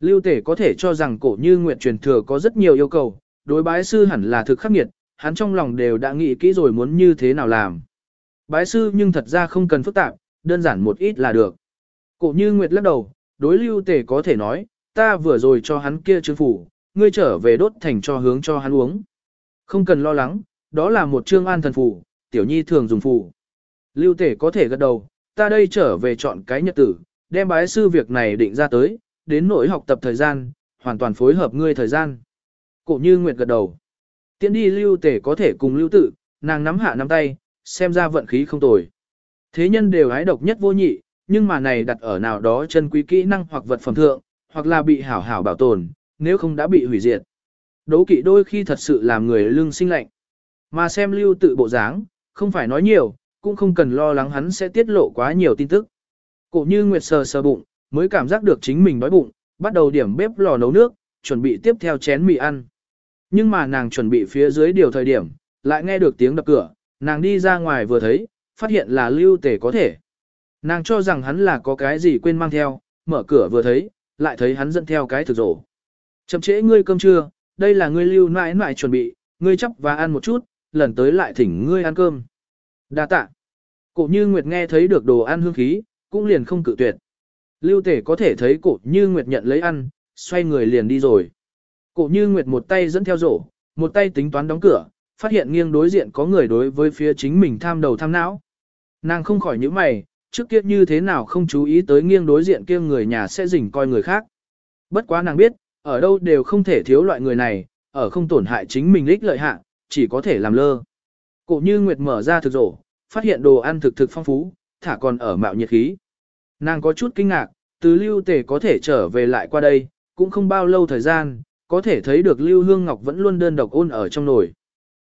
Lưu tể có thể cho rằng cổ như nguyện truyền thừa có rất nhiều yêu cầu, đối bái sư hẳn là thực khắc nghiệt, hắn trong lòng đều đã nghĩ kỹ rồi muốn như thế nào làm. Bái sư nhưng thật ra không cần phức tạp, đơn giản một ít là được. Cổ như nguyệt lắc đầu, đối lưu tể có thể nói, ta vừa rồi cho hắn kia chương phủ, ngươi trở về đốt thành cho hướng cho hắn uống. Không cần lo lắng, đó là một chương an thần phù tiểu nhi thường dùng phù Lưu tể có thể gật đầu, ta đây trở về chọn cái nhật tử, đem bái sư việc này định ra tới, đến nỗi học tập thời gian, hoàn toàn phối hợp ngươi thời gian. Cổ như Nguyệt gật đầu. Tiến đi lưu tể có thể cùng lưu tự, nàng nắm hạ nắm tay, xem ra vận khí không tồi. Thế nhân đều hái độc nhất vô nhị, nhưng mà này đặt ở nào đó chân quý kỹ năng hoặc vật phẩm thượng, hoặc là bị hảo hảo bảo tồn, nếu không đã bị hủy diệt. đấu kỵ đôi khi thật sự làm người lương sinh lạnh. Mà xem lưu tự bộ dáng, không phải nói nhiều, cũng không cần lo lắng hắn sẽ tiết lộ quá nhiều tin tức. Cổ như Nguyệt sờ sờ bụng, mới cảm giác được chính mình đói bụng, bắt đầu điểm bếp lò nấu nước, chuẩn bị tiếp theo chén mì ăn. Nhưng mà nàng chuẩn bị phía dưới điều thời điểm, lại nghe được tiếng đập cửa, nàng đi ra ngoài vừa thấy, phát hiện là lưu tể có thể. Nàng cho rằng hắn là có cái gì quên mang theo, mở cửa vừa thấy, lại thấy hắn dẫn theo cái thực rổ. Chậm trễ ngươi cơm trưa, đây là ngươi lưu nãi nãi chuẩn bị, ngươi chấp và ăn một chút, lần tới lại thỉnh ngươi ăn cơm. Đa tạ. Cổ như Nguyệt nghe thấy được đồ ăn hương khí, cũng liền không cự tuyệt. Lưu tể có thể thấy cổ như Nguyệt nhận lấy ăn, xoay người liền đi rồi. Cổ như Nguyệt một tay dẫn theo rổ, một tay tính toán đóng cửa, phát hiện nghiêng đối diện có người đối với phía chính mình tham đầu tham não. Nàng không khỏi nhíu mày, trước kia như thế nào không chú ý tới nghiêng đối diện kia người nhà sẽ rình coi người khác. Bất quá nàng biết, ở đâu đều không thể thiếu loại người này, ở không tổn hại chính mình lích lợi hạ, chỉ có thể làm lơ. Cổ như Nguyệt mở ra thực rổ, phát hiện đồ ăn thực thực phong phú, thả còn ở mạo nhiệt khí. Nàng có chút kinh ngạc, từ lưu tề có thể trở về lại qua đây, cũng không bao lâu thời gian, có thể thấy được lưu hương ngọc vẫn luôn đơn độc ôn ở trong nồi.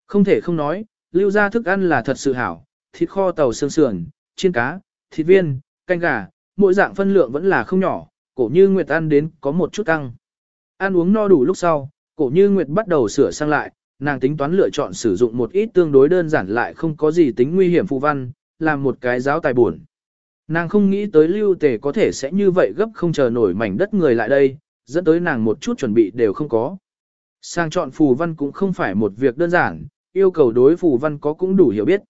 Không thể không nói, lưu ra thức ăn là thật sự hảo, thịt kho tàu xương sườn, chiên cá, thịt viên, canh gà, mỗi dạng phân lượng vẫn là không nhỏ, cổ như Nguyệt ăn đến có một chút căng. Ăn uống no đủ lúc sau, cổ như Nguyệt bắt đầu sửa sang lại, nàng tính toán lựa chọn sử dụng một ít tương đối đơn giản lại không có gì tính nguy hiểm phụ văn, làm một cái giáo tài buồn. Nàng không nghĩ tới lưu tề có thể sẽ như vậy gấp không chờ nổi mảnh đất người lại đây, dẫn tới nàng một chút chuẩn bị đều không có. Sang chọn phù văn cũng không phải một việc đơn giản, yêu cầu đối phù văn có cũng đủ hiểu biết.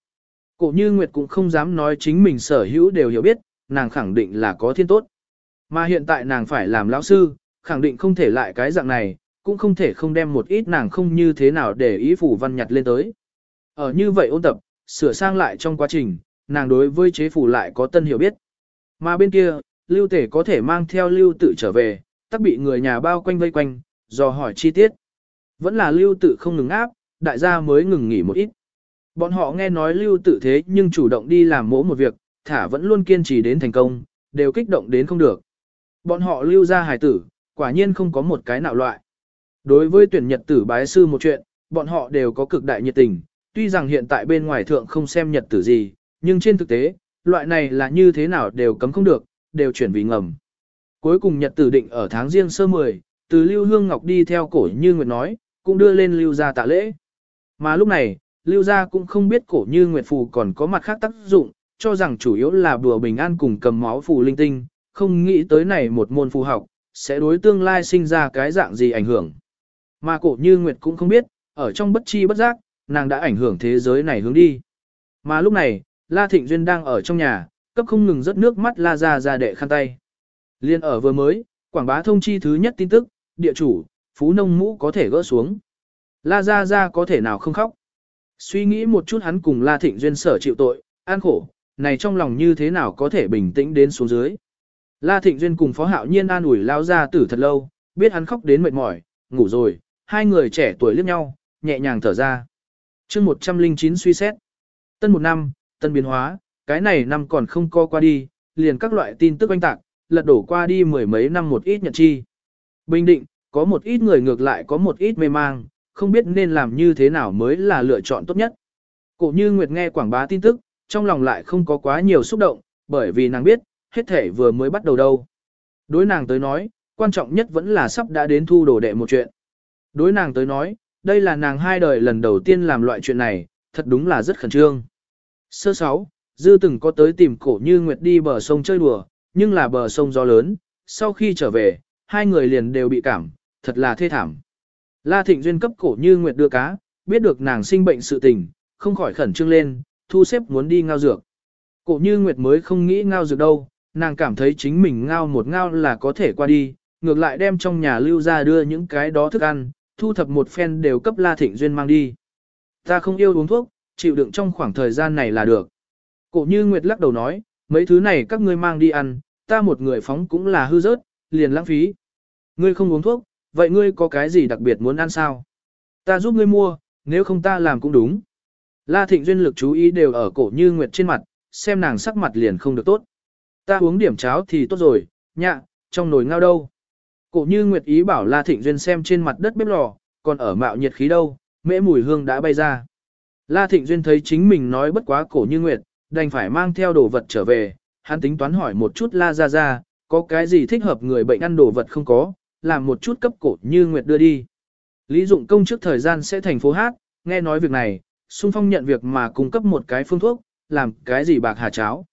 Cổ như Nguyệt cũng không dám nói chính mình sở hữu đều hiểu biết, nàng khẳng định là có thiên tốt. Mà hiện tại nàng phải làm lão sư, khẳng định không thể lại cái dạng này, cũng không thể không đem một ít nàng không như thế nào để ý phủ văn nhặt lên tới. Ở như vậy ôn tập, sửa sang lại trong quá trình, nàng đối với chế phủ lại có tân hiểu biết. Mà bên kia, lưu tể có thể mang theo lưu tự trở về, tắc bị người nhà bao quanh vây quanh, dò hỏi chi tiết. Vẫn là lưu tự không ngừng áp, đại gia mới ngừng nghỉ một ít. Bọn họ nghe nói lưu tự thế nhưng chủ động đi làm mỗ một việc, thả vẫn luôn kiên trì đến thành công, đều kích động đến không được. Bọn họ lưu ra hài tử, quả nhiên không có một cái nào loại. Đối với tuyển nhật tử bái sư một chuyện, bọn họ đều có cực đại nhiệt tình, tuy rằng hiện tại bên ngoài thượng không xem nhật tử gì, nhưng trên thực tế, loại này là như thế nào đều cấm không được, đều chuyển vì ngầm. Cuối cùng nhật tử định ở tháng riêng sơ 10, từ Lưu Hương Ngọc đi theo cổ như Nguyệt nói, cũng đưa lên Lưu gia tạ lễ. Mà lúc này, Lưu gia cũng không biết cổ như Nguyệt Phù còn có mặt khác tác dụng, cho rằng chủ yếu là bùa bình an cùng cầm máu phù linh tinh, không nghĩ tới này một môn phù học, sẽ đối tương lai sinh ra cái dạng gì ảnh hưởng. Mà cổ như Nguyệt cũng không biết, ở trong bất chi bất giác, nàng đã ảnh hưởng thế giới này hướng đi. Mà lúc này, La Thịnh Duyên đang ở trong nhà, cấp không ngừng rớt nước mắt La ra ra đệ khăn tay. Liên ở vừa mới, quảng bá thông chi thứ nhất tin tức, địa chủ, phú nông mũ có thể gỡ xuống. La Gia Gia có thể nào không khóc. Suy nghĩ một chút hắn cùng La Thịnh Duyên sở chịu tội, an khổ, này trong lòng như thế nào có thể bình tĩnh đến xuống dưới. La Thịnh Duyên cùng Phó Hạo Nhiên an ủi lao ra tử thật lâu, biết hắn khóc đến mệt mỏi, ngủ rồi, hai người trẻ tuổi liếc nhau, nhẹ nhàng thở ra. chương 109 suy xét. Tân một năm, tân biến hóa, cái này năm còn không co qua đi, liền các loại tin tức oanh tạc, lật đổ qua đi mười mấy năm một ít nhận chi. Bình định, có một ít người ngược lại có một ít mê mang, không biết nên làm như thế nào mới là lựa chọn tốt nhất. Cổ như Nguyệt nghe quảng bá tin tức, trong lòng lại không có quá nhiều xúc động, bởi vì nàng biết, hết thể vừa mới bắt đầu đâu. Đối nàng tới nói, quan trọng nhất vẫn là sắp đã đến thu đồ đệ một chuyện. Đối nàng tới nói, đây là nàng hai đời lần đầu tiên làm loại chuyện này, thật đúng là rất khẩn trương. Sơ sáu, Dư từng có tới tìm cổ như Nguyệt đi bờ sông chơi đùa, nhưng là bờ sông gió lớn, sau khi trở về, hai người liền đều bị cảm, thật là thê thảm. La Thịnh Duyên cấp cổ như Nguyệt đưa cá, biết được nàng sinh bệnh sự tình, không khỏi khẩn trương lên, thu xếp muốn đi ngao dược. Cổ như Nguyệt mới không nghĩ ngao dược đâu, nàng cảm thấy chính mình ngao một ngao là có thể qua đi, ngược lại đem trong nhà lưu ra đưa những cái đó thức ăn, thu thập một phen đều cấp La Thịnh Duyên mang đi. Ta không yêu uống thuốc, chịu đựng trong khoảng thời gian này là được. Cổ như Nguyệt lắc đầu nói, mấy thứ này các ngươi mang đi ăn, ta một người phóng cũng là hư rớt, liền lãng phí. Ngươi không uống thuốc, vậy ngươi có cái gì đặc biệt muốn ăn sao? Ta giúp ngươi mua, nếu không ta làm cũng đúng. La Thịnh Duyên lực chú ý đều ở cổ như Nguyệt trên mặt, xem nàng sắc mặt liền không được tốt. Ta uống điểm cháo thì tốt rồi, nhạ, trong nồi ngao đâu. Cổ như Nguyệt ý bảo La Thịnh Duyên xem trên mặt đất bếp lò, còn ở mạo nhiệt khí đâu, mễ mùi hương đã bay ra. La Thịnh Duyên thấy chính mình nói bất quá cổ như Nguyệt, đành phải mang theo đồ vật trở về, hắn tính toán hỏi một chút La Gia Gia, có cái gì thích hợp người bệnh ăn đồ vật không có, làm một chút cấp cổ như Nguyệt đưa đi. Lý dụng công trước thời gian sẽ thành phố hát, nghe nói việc này, xung phong nhận việc mà cung cấp một cái phương thuốc, làm cái gì bạc hà cháo.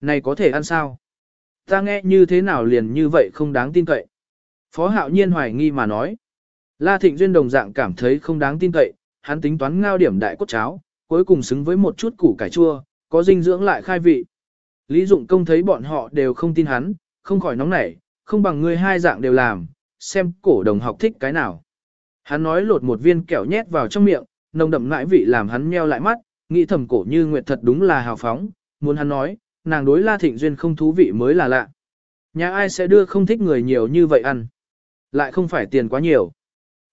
Này có thể ăn sao? Ta nghe như thế nào liền như vậy không đáng tin cậy. Phó hạo nhiên hoài nghi mà nói. La Thịnh Duyên đồng dạng cảm thấy không đáng tin cậy, hắn tính toán ngao điểm đại cốt cháo, cuối cùng xứng với một chút củ cải chua, có dinh dưỡng lại khai vị. Lý Dụng Công thấy bọn họ đều không tin hắn, không khỏi nóng nảy, không bằng ngươi hai dạng đều làm, xem cổ đồng học thích cái nào. Hắn nói lột một viên kẹo nhét vào trong miệng, nồng đậm ngãi vị làm hắn meo lại mắt, nghĩ thầm cổ như nguyệt thật đúng là hào phóng, muốn hắn nói, nàng đối La Thịnh Duyên không thú vị mới là lạ. Nhà ai sẽ đưa không thích người nhiều như vậy ăn. Lại không phải tiền quá nhiều.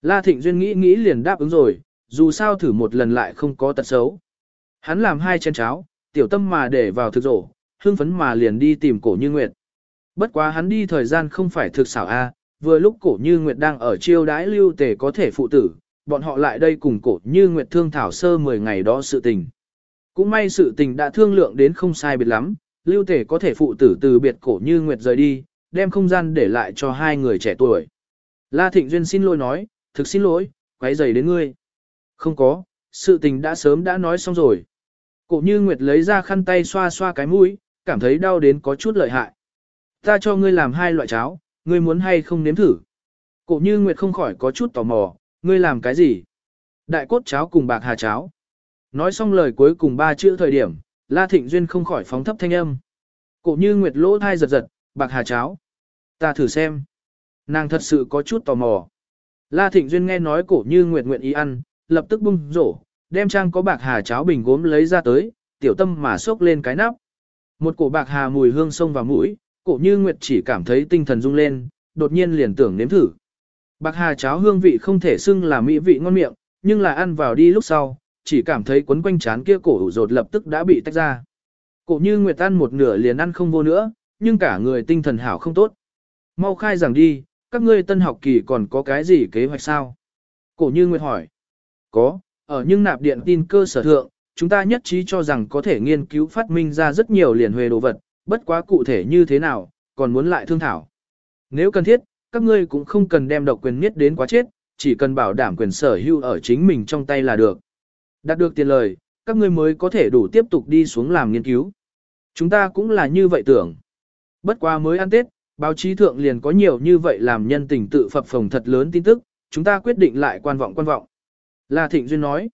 La Thịnh Duyên nghĩ nghĩ liền đáp ứng rồi, dù sao thử một lần lại không có tật xấu. Hắn làm hai chén cháo, tiểu tâm mà để vào thực rổ, hương phấn mà liền đi tìm cổ như nguyệt. Bất quá hắn đi thời gian không phải thực xảo a, vừa lúc cổ như nguyệt đang ở chiêu đái lưu tề có thể phụ tử, bọn họ lại đây cùng cổ như nguyệt thương thảo sơ 10 ngày đó sự tình. Cũng may sự tình đã thương lượng đến không sai biệt lắm, lưu tề có thể phụ tử từ biệt cổ như nguyệt rời đi, đem không gian để lại cho hai người trẻ tuổi. La Thịnh Duyên xin lỗi nói, thực xin lỗi, quấy rầy đến ngươi. Không có, sự tình đã sớm đã nói xong rồi. Cổ như Nguyệt lấy ra khăn tay xoa xoa cái mũi, cảm thấy đau đến có chút lợi hại. Ta cho ngươi làm hai loại cháo, ngươi muốn hay không nếm thử. Cổ như Nguyệt không khỏi có chút tò mò, ngươi làm cái gì? Đại cốt cháo cùng bạc hà cháo. Nói xong lời cuối cùng ba chữ thời điểm, La Thịnh Duyên không khỏi phóng thấp thanh âm. Cổ như Nguyệt lỗ thai giật giật, bạc hà cháo. Ta thử xem. Nàng thật sự có chút tò mò. La Thịnh Duyên nghe nói cổ như Nguyệt nguyện ý ăn, lập tức bung rổ, đem trang có bạc hà cháo bình gốm lấy ra tới, tiểu tâm mà xốc lên cái nắp. Một cổ bạc hà mùi hương sông vào mũi, cổ như Nguyệt chỉ cảm thấy tinh thần rung lên, đột nhiên liền tưởng nếm thử. Bạc hà cháo hương vị không thể xưng là mỹ vị ngon miệng, nhưng là ăn vào đi lúc sau, chỉ cảm thấy quấn quanh chán kia cổ ủ rột lập tức đã bị tách ra. Cổ như Nguyệt ăn một nửa liền ăn không vô nữa, nhưng cả người tinh thần hảo không tốt. Mau khai rằng đi, các ngươi tân học kỳ còn có cái gì kế hoạch sao? Cổ như Nguyệt hỏi. Có, ở nhưng nạp điện tin cơ sở thượng, chúng ta nhất trí cho rằng có thể nghiên cứu phát minh ra rất nhiều liền huề đồ vật, bất quá cụ thể như thế nào, còn muốn lại thương thảo. Nếu cần thiết, các ngươi cũng không cần đem độc quyền miết đến quá chết, chỉ cần bảo đảm quyền sở hữu ở chính mình trong tay là được. Đạt được tiền lời, các ngươi mới có thể đủ tiếp tục đi xuống làm nghiên cứu. Chúng ta cũng là như vậy tưởng. Bất quá mới ăn Tết, báo chí thượng liền có nhiều như vậy làm nhân tình tự phập phồng thật lớn tin tức, chúng ta quyết định lại quan vọng quan vọng. La Thịnh Duyên nói,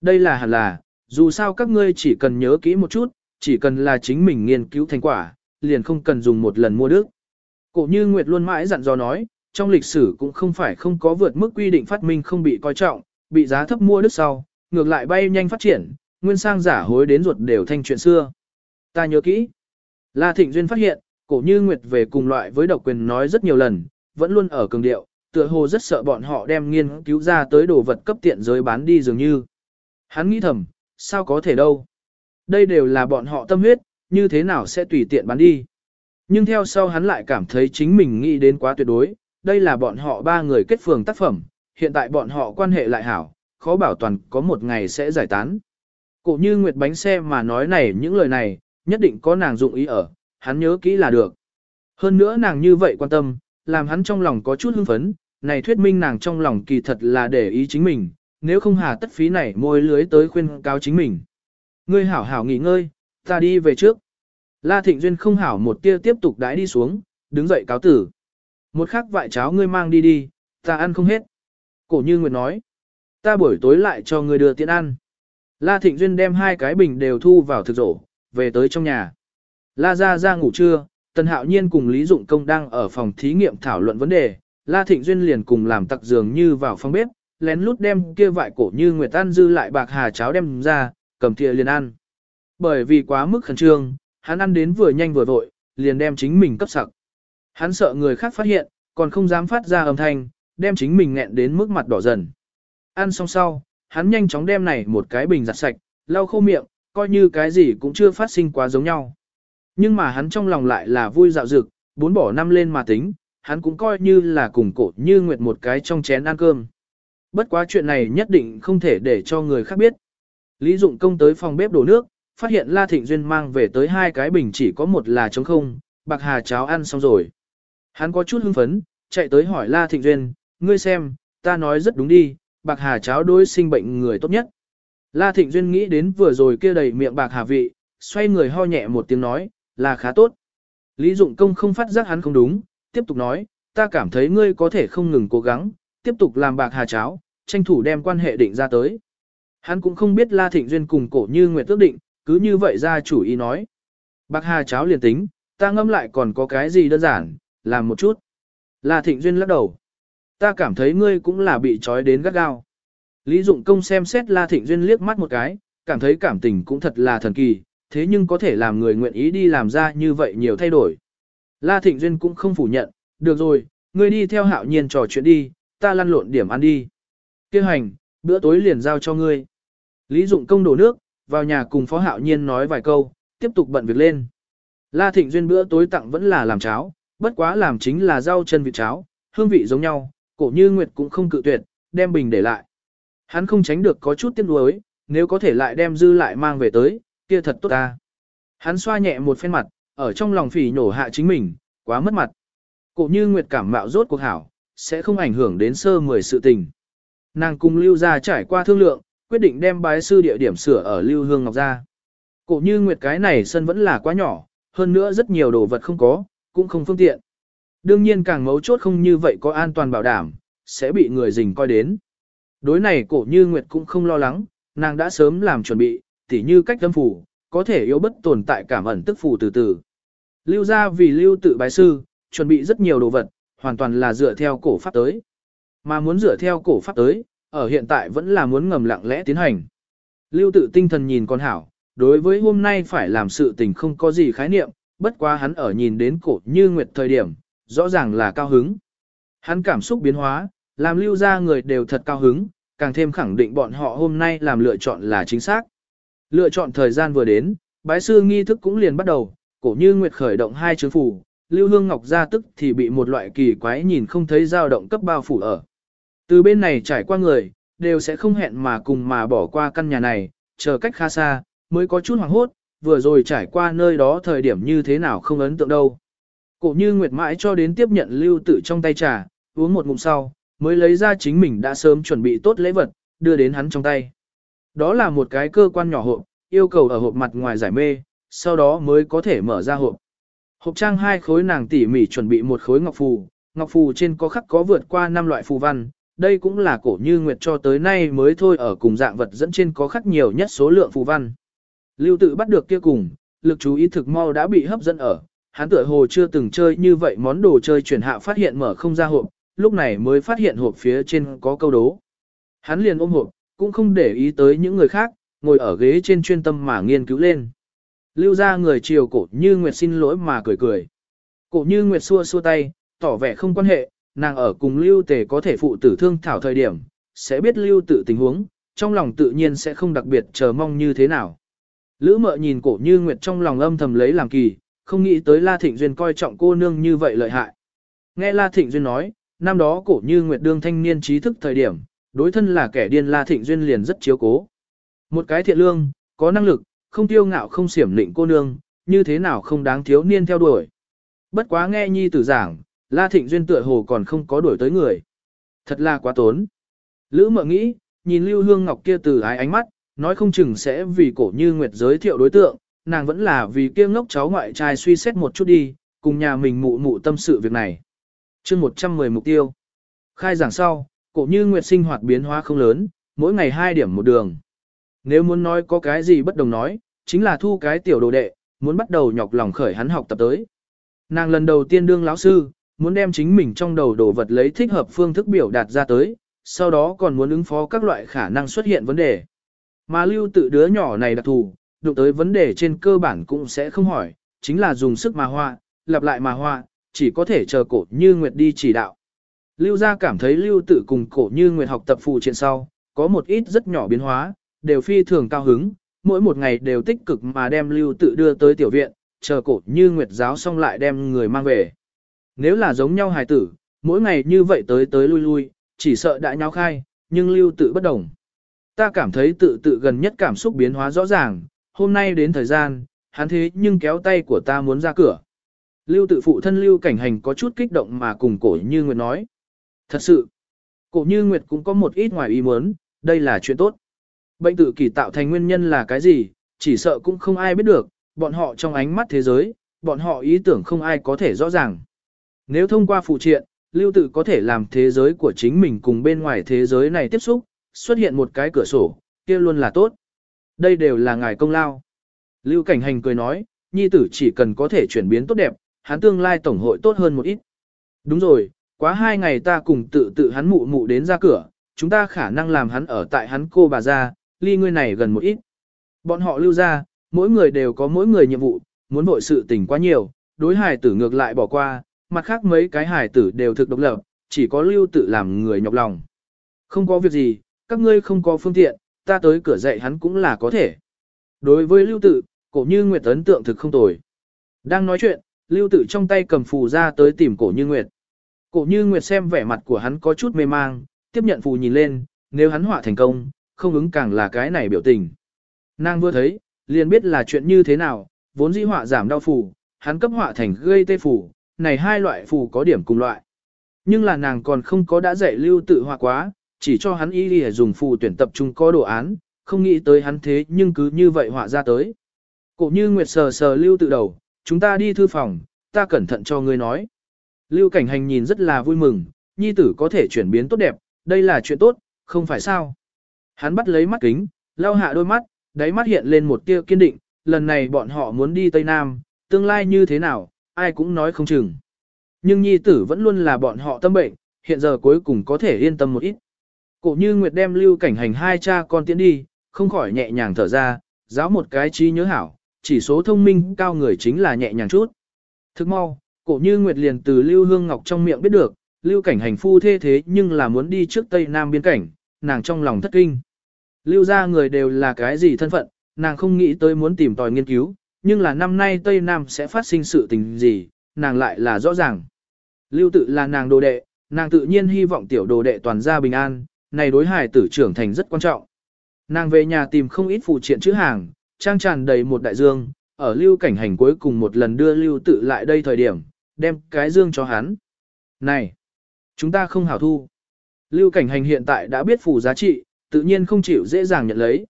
đây là hẳn là, dù sao các ngươi chỉ cần nhớ kỹ một chút, chỉ cần là chính mình nghiên cứu thành quả, liền không cần dùng một lần mua đức. Cổ như Nguyệt luôn mãi dặn dò nói, trong lịch sử cũng không phải không có vượt mức quy định phát minh không bị coi trọng, bị giá thấp mua đức sau, ngược lại bay nhanh phát triển, nguyên sang giả hối đến ruột đều thanh chuyện xưa. Ta nhớ kỹ. La Thịnh Duyên phát hiện, cổ như Nguyệt về cùng loại với độc quyền nói rất nhiều lần, vẫn luôn ở cường điệu, tựa hồ rất sợ bọn họ đem nghiên cứu ra tới đồ vật cấp tiện giới bán đi dường như. Hắn nghĩ thầm, sao có thể đâu. Đây đều là bọn họ tâm huyết, như thế nào sẽ tùy tiện bán đi. Nhưng theo sau hắn lại cảm thấy chính mình nghĩ đến quá tuyệt đối, đây là bọn họ ba người kết phường tác phẩm, hiện tại bọn họ quan hệ lại hảo, khó bảo toàn có một ngày sẽ giải tán. Cổ như Nguyệt bánh xe mà nói này những lời này, nhất định có nàng dụng ý ở, hắn nhớ kỹ là được. Hơn nữa nàng như vậy quan tâm, làm hắn trong lòng có chút hưng phấn, này thuyết minh nàng trong lòng kỳ thật là để ý chính mình, nếu không hà tất phí này môi lưới tới khuyên cáo chính mình. Ngươi hảo hảo nghỉ ngơi, ta đi về trước. La Thịnh Duyên không hảo một tia tiếp tục đãi đi xuống, đứng dậy cáo tử. Một khắc vại cháo ngươi mang đi đi, ta ăn không hết. Cổ như Nguyệt nói, ta buổi tối lại cho ngươi đưa tiện ăn. La Thịnh Duyên đem hai cái bình đều thu vào thực rổ, về tới trong nhà. La Gia Gia ngủ trưa, Tần Hạo Nhiên cùng Lý Dụng Công đang ở phòng thí nghiệm thảo luận vấn đề, La Thịnh Duyên liền cùng làm tặc dường như vào phòng bếp, lén lút đem kia vại cổ như Nguyệt An dư lại bạc hà cháo đem ra, cầm thìa liền ăn. Bởi vì quá mức khẩn trương, hắn ăn đến vừa nhanh vừa vội, liền đem chính mình cấp sặc. Hắn sợ người khác phát hiện, còn không dám phát ra âm thanh, đem chính mình nghẹn đến mức mặt đỏ dần. Ăn xong sau, hắn nhanh chóng đem này một cái bình giặt sạch, lau khô miệng, coi như cái gì cũng chưa phát sinh quá giống nhau. Nhưng mà hắn trong lòng lại là vui dạo dực, bốn bỏ năm lên mà tính, hắn cũng coi như là cùng cổ như nguyệt một cái trong chén ăn cơm. Bất quá chuyện này nhất định không thể để cho người khác biết. Lý Dụng Công tới phòng bếp đổ nước, phát hiện La Thịnh Duyên mang về tới hai cái bình chỉ có một là trống không, bạc hà cháo ăn xong rồi. Hắn có chút hưng phấn, chạy tới hỏi La Thịnh Duyên, ngươi xem, ta nói rất đúng đi, bạc hà cháo đối sinh bệnh người tốt nhất. La Thịnh Duyên nghĩ đến vừa rồi kia đầy miệng bạc hà vị, xoay người ho nhẹ một tiếng nói, là khá tốt. Lý Dụng Công không phát giác hắn không đúng, tiếp tục nói, ta cảm thấy ngươi có thể không ngừng cố gắng, tiếp tục làm bạc hà cháo, tranh thủ đem quan hệ định ra tới. Hắn cũng không biết La Thịnh Duyên cùng cổ như Nguyệt tước định, cứ như vậy ra chủ ý nói. Bạc hà cháo liền tính, ta ngâm lại còn có cái gì đơn giản, làm một chút. La Thịnh Duyên lắc đầu. Ta cảm thấy ngươi cũng là bị trói đến gắt gao. Lý Dụng Công xem xét La Thịnh Duyên liếc mắt một cái, cảm thấy cảm tình cũng thật là thần kỳ, thế nhưng có thể làm người nguyện ý đi làm ra như vậy nhiều thay đổi. La Thịnh Duyên cũng không phủ nhận, được rồi, ngươi đi theo hạo nhiên trò chuyện đi, ta lăn lộn điểm ăn đi. Kêu hành, bữa tối liền giao cho ngươi. Lý Dụng công đổ nước, vào nhà cùng Phó Hạo Nhiên nói vài câu, tiếp tục bận việc lên. La Thịnh Duyên bữa tối tặng vẫn là làm cháo, bất quá làm chính là rau chân vịt cháo, hương vị giống nhau, cổ như Nguyệt cũng không cự tuyệt, đem bình để lại. Hắn không tránh được có chút tiếc nuối, nếu có thể lại đem dư lại mang về tới, kia thật tốt ta. Hắn xoa nhẹ một phen mặt, ở trong lòng phỉ nhổ hạ chính mình, quá mất mặt. Cổ như Nguyệt cảm mạo rốt cuộc hảo, sẽ không ảnh hưởng đến sơ mười sự tình. Nàng cùng Lưu gia trải qua thương lượng, quyết định đem bái sư địa điểm sửa ở Lưu Hương Ngọc gia. Cổ như Nguyệt cái này sân vẫn là quá nhỏ, hơn nữa rất nhiều đồ vật không có, cũng không phương tiện. Đương nhiên càng mấu chốt không như vậy có an toàn bảo đảm, sẽ bị người dình coi đến. Đối này cổ như Nguyệt cũng không lo lắng, nàng đã sớm làm chuẩn bị, tỉ như cách tâm phủ, có thể yếu bất tồn tại cảm ẩn tức phủ từ từ. Lưu ra vì lưu tự bái sư, chuẩn bị rất nhiều đồ vật, hoàn toàn là dựa theo cổ pháp tới. Mà muốn dựa theo cổ pháp tới, ở hiện tại vẫn là muốn ngầm lặng lẽ tiến hành. Lưu tự tinh thần nhìn con hảo, đối với hôm nay phải làm sự tình không có gì khái niệm, bất quá hắn ở nhìn đến cổ như nguyệt thời điểm, rõ ràng là cao hứng. Hắn cảm xúc biến hóa, làm lưu ra người đều thật cao hứng, càng thêm khẳng định bọn họ hôm nay làm lựa chọn là chính xác. Lựa chọn thời gian vừa đến, bái sư nghi thức cũng liền bắt đầu, cổ như nguyệt khởi động hai chướng phủ, lưu hương ngọc ra tức thì bị một loại kỳ quái nhìn không thấy dao động cấp bao phủ ở. Từ bên này trải qua người, đều sẽ không hẹn mà cùng mà bỏ qua căn nhà này, chờ cách khá xa, mới có chút hoảng hốt, vừa rồi trải qua nơi đó thời điểm như thế nào không ấn tượng đâu. Cổ như nguyệt mãi cho đến tiếp nhận lưu tự trong tay trà, uống một ngụm sau, mới lấy ra chính mình đã sớm chuẩn bị tốt lễ vật, đưa đến hắn trong tay. Đó là một cái cơ quan nhỏ hộp, yêu cầu ở hộp mặt ngoài giải mê, sau đó mới có thể mở ra hộp. Hộp trang hai khối nàng tỉ mỉ chuẩn bị một khối ngọc phù, ngọc phù trên có khắc có vượt qua năm loại phù văn, đây cũng là cổ như nguyệt cho tới nay mới thôi ở cùng dạng vật dẫn trên có khắc nhiều nhất số lượng phù văn. Lưu tự bắt được kia cùng, lực chú ý thực mau đã bị hấp dẫn ở, hắn tựa hồ chưa từng chơi như vậy món đồ chơi chuyển hạ phát hiện mở không ra hộp, lúc này mới phát hiện hộp phía trên có câu đố. Hắn liền ôm hộp, cũng không để ý tới những người khác, ngồi ở ghế trên chuyên tâm mà nghiên cứu lên. Lưu ra người chiều cổ như Nguyệt xin lỗi mà cười cười. Cổ như Nguyệt xua xua tay, tỏ vẻ không quan hệ, nàng ở cùng Lưu Tề có thể phụ tử thương thảo thời điểm, sẽ biết Lưu tự tình huống, trong lòng tự nhiên sẽ không đặc biệt chờ mong như thế nào. Lữ mợ nhìn cổ như Nguyệt trong lòng âm thầm lấy làm kỳ, không nghĩ tới La Thịnh Duyên coi trọng cô nương như vậy lợi hại. Nghe La Thịnh Duyên nói, năm đó cổ như Nguyệt đương thanh niên trí thức thời điểm, đối thân là kẻ điên La Thịnh Duyên liền rất chiếu cố. Một cái thiện lương, có năng lực, không tiêu ngạo không xiểm lịnh cô nương, như thế nào không đáng thiếu niên theo đuổi. Bất quá nghe nhi tử giảng, La Thịnh Duyên tựa hồ còn không có đuổi tới người. Thật là quá tốn. Lữ mợ nghĩ, nhìn Lưu Hương Ngọc kia từ ái ánh mắt, nói không chừng sẽ vì cổ như Nguyệt giới thiệu đối tượng, nàng vẫn là vì kia ngốc cháu ngoại trai suy xét một chút đi, cùng nhà mình mụ mụ tâm sự việc này. chương 110 mục tiêu. Khai giảng sau, cổ như Nguyệt sinh hoạt biến hóa không lớn, mỗi ngày hai điểm một đường. Nếu muốn nói có cái gì bất đồng nói, chính là thu cái tiểu đồ đệ, muốn bắt đầu nhọc lòng khởi hắn học tập tới. Nàng lần đầu tiên đương lão sư, muốn đem chính mình trong đầu đồ vật lấy thích hợp phương thức biểu đạt ra tới, sau đó còn muốn ứng phó các loại khả năng xuất hiện vấn đề. Mà lưu tự đứa nhỏ này đặc thù, đụng tới vấn đề trên cơ bản cũng sẽ không hỏi, chính là dùng sức mà họa, lặp lại mà họa, chỉ có thể chờ cổ như Nguyệt đi chỉ đạo. Lưu gia cảm thấy lưu tự cùng cổ như Nguyệt học tập phụ triện sau, có một ít rất nhỏ biến hóa, đều phi thường cao hứng, mỗi một ngày đều tích cực mà đem lưu tự đưa tới tiểu viện, chờ cổ như Nguyệt giáo xong lại đem người mang về. Nếu là giống nhau hài tử, mỗi ngày như vậy tới tới lui lui, chỉ sợ đã nháo khai, nhưng lưu tự bất đồng. Ta cảm thấy tự tự gần nhất cảm xúc biến hóa rõ ràng, hôm nay đến thời gian, hắn thế nhưng kéo tay của ta muốn ra cửa. Lưu tự phụ thân lưu cảnh hành có chút kích động mà cùng cổ như Nguyệt nói. Thật sự, cổ như Nguyệt cũng có một ít ngoài ý muốn, đây là chuyện tốt. Bệnh tự kỷ tạo thành nguyên nhân là cái gì, chỉ sợ cũng không ai biết được, bọn họ trong ánh mắt thế giới, bọn họ ý tưởng không ai có thể rõ ràng. Nếu thông qua phụ triện, lưu tự có thể làm thế giới của chính mình cùng bên ngoài thế giới này tiếp xúc, xuất hiện một cái cửa sổ, kia luôn là tốt. Đây đều là ngài công lao. Lưu Cảnh Hành cười nói, nhi tử chỉ cần có thể chuyển biến tốt đẹp, hắn tương lai tổng hội tốt hơn một ít. Đúng rồi, quá hai ngày ta cùng tự tự hắn mụ mụ đến ra cửa, chúng ta khả năng làm hắn ở tại hắn cô bà ra, ly ngươi này gần một ít. Bọn họ lưu ra, mỗi người đều có mỗi người nhiệm vụ, muốn vội sự tình quá nhiều, đối hải tử ngược lại bỏ qua, mặt khác mấy cái hải tử đều thực độc lập, chỉ có lưu tự làm người nhọc lòng. Không có việc gì, các ngươi không có phương tiện, ta tới cửa dạy hắn cũng là có thể. Đối với lưu tự, cổ như Nguyệt ấn tượng thực không tồi. Đang nói chuyện, lưu tự trong tay cầm phù ra tới tìm cổ như Nguyệt. Cổ như Nguyệt xem vẻ mặt của hắn có chút mê mang, tiếp nhận phù nhìn lên, nếu hắn họa thành công, không ứng càng là cái này biểu tình. Nàng vừa thấy, liền biết là chuyện như thế nào, vốn dĩ họa giảm đau phù, hắn cấp họa thành gây tê phù, này hai loại phù có điểm cùng loại. Nhưng là nàng còn không có đã dạy lưu tự họa quá, chỉ cho hắn ý đi dùng phù tuyển tập trung có đồ án, không nghĩ tới hắn thế nhưng cứ như vậy họa ra tới. Cổ như Nguyệt sờ sờ lưu tự đầu, chúng ta đi thư phòng, ta cẩn thận cho ngươi nói. Lưu cảnh hành nhìn rất là vui mừng, nhi tử có thể chuyển biến tốt đẹp, đây là chuyện tốt, không phải sao. Hắn bắt lấy mắt kính, lau hạ đôi mắt, đáy mắt hiện lên một tia kiên định, lần này bọn họ muốn đi Tây Nam, tương lai như thế nào, ai cũng nói không chừng. Nhưng nhi tử vẫn luôn là bọn họ tâm bệnh, hiện giờ cuối cùng có thể yên tâm một ít. Cổ như Nguyệt đem lưu cảnh hành hai cha con tiến đi, không khỏi nhẹ nhàng thở ra, giáo một cái trí nhớ hảo, chỉ số thông minh cao người chính là nhẹ nhàng chút. Thức mau, cổ như Nguyệt liền từ lưu hương ngọc trong miệng biết được, lưu cảnh hành phu thê thế nhưng là muốn đi trước Tây Nam biên cảnh, nàng trong lòng thất kinh. Lưu ra người đều là cái gì thân phận, nàng không nghĩ tới muốn tìm tòi nghiên cứu, nhưng là năm nay Tây Nam sẽ phát sinh sự tình gì, nàng lại là rõ ràng. Lưu tự là nàng đồ đệ, nàng tự nhiên hy vọng tiểu đồ đệ toàn gia bình an, này đối hải tử trưởng thành rất quan trọng. Nàng về nhà tìm không ít phụ triện chữ hàng, trang tràn đầy một đại dương, ở lưu cảnh hành cuối cùng một lần đưa lưu tự lại đây thời điểm, đem cái dương cho hắn. Này, chúng ta không hảo thu. Lưu cảnh hành hiện tại đã biết phù giá trị, tự nhiên không chịu dễ dàng nhận lấy.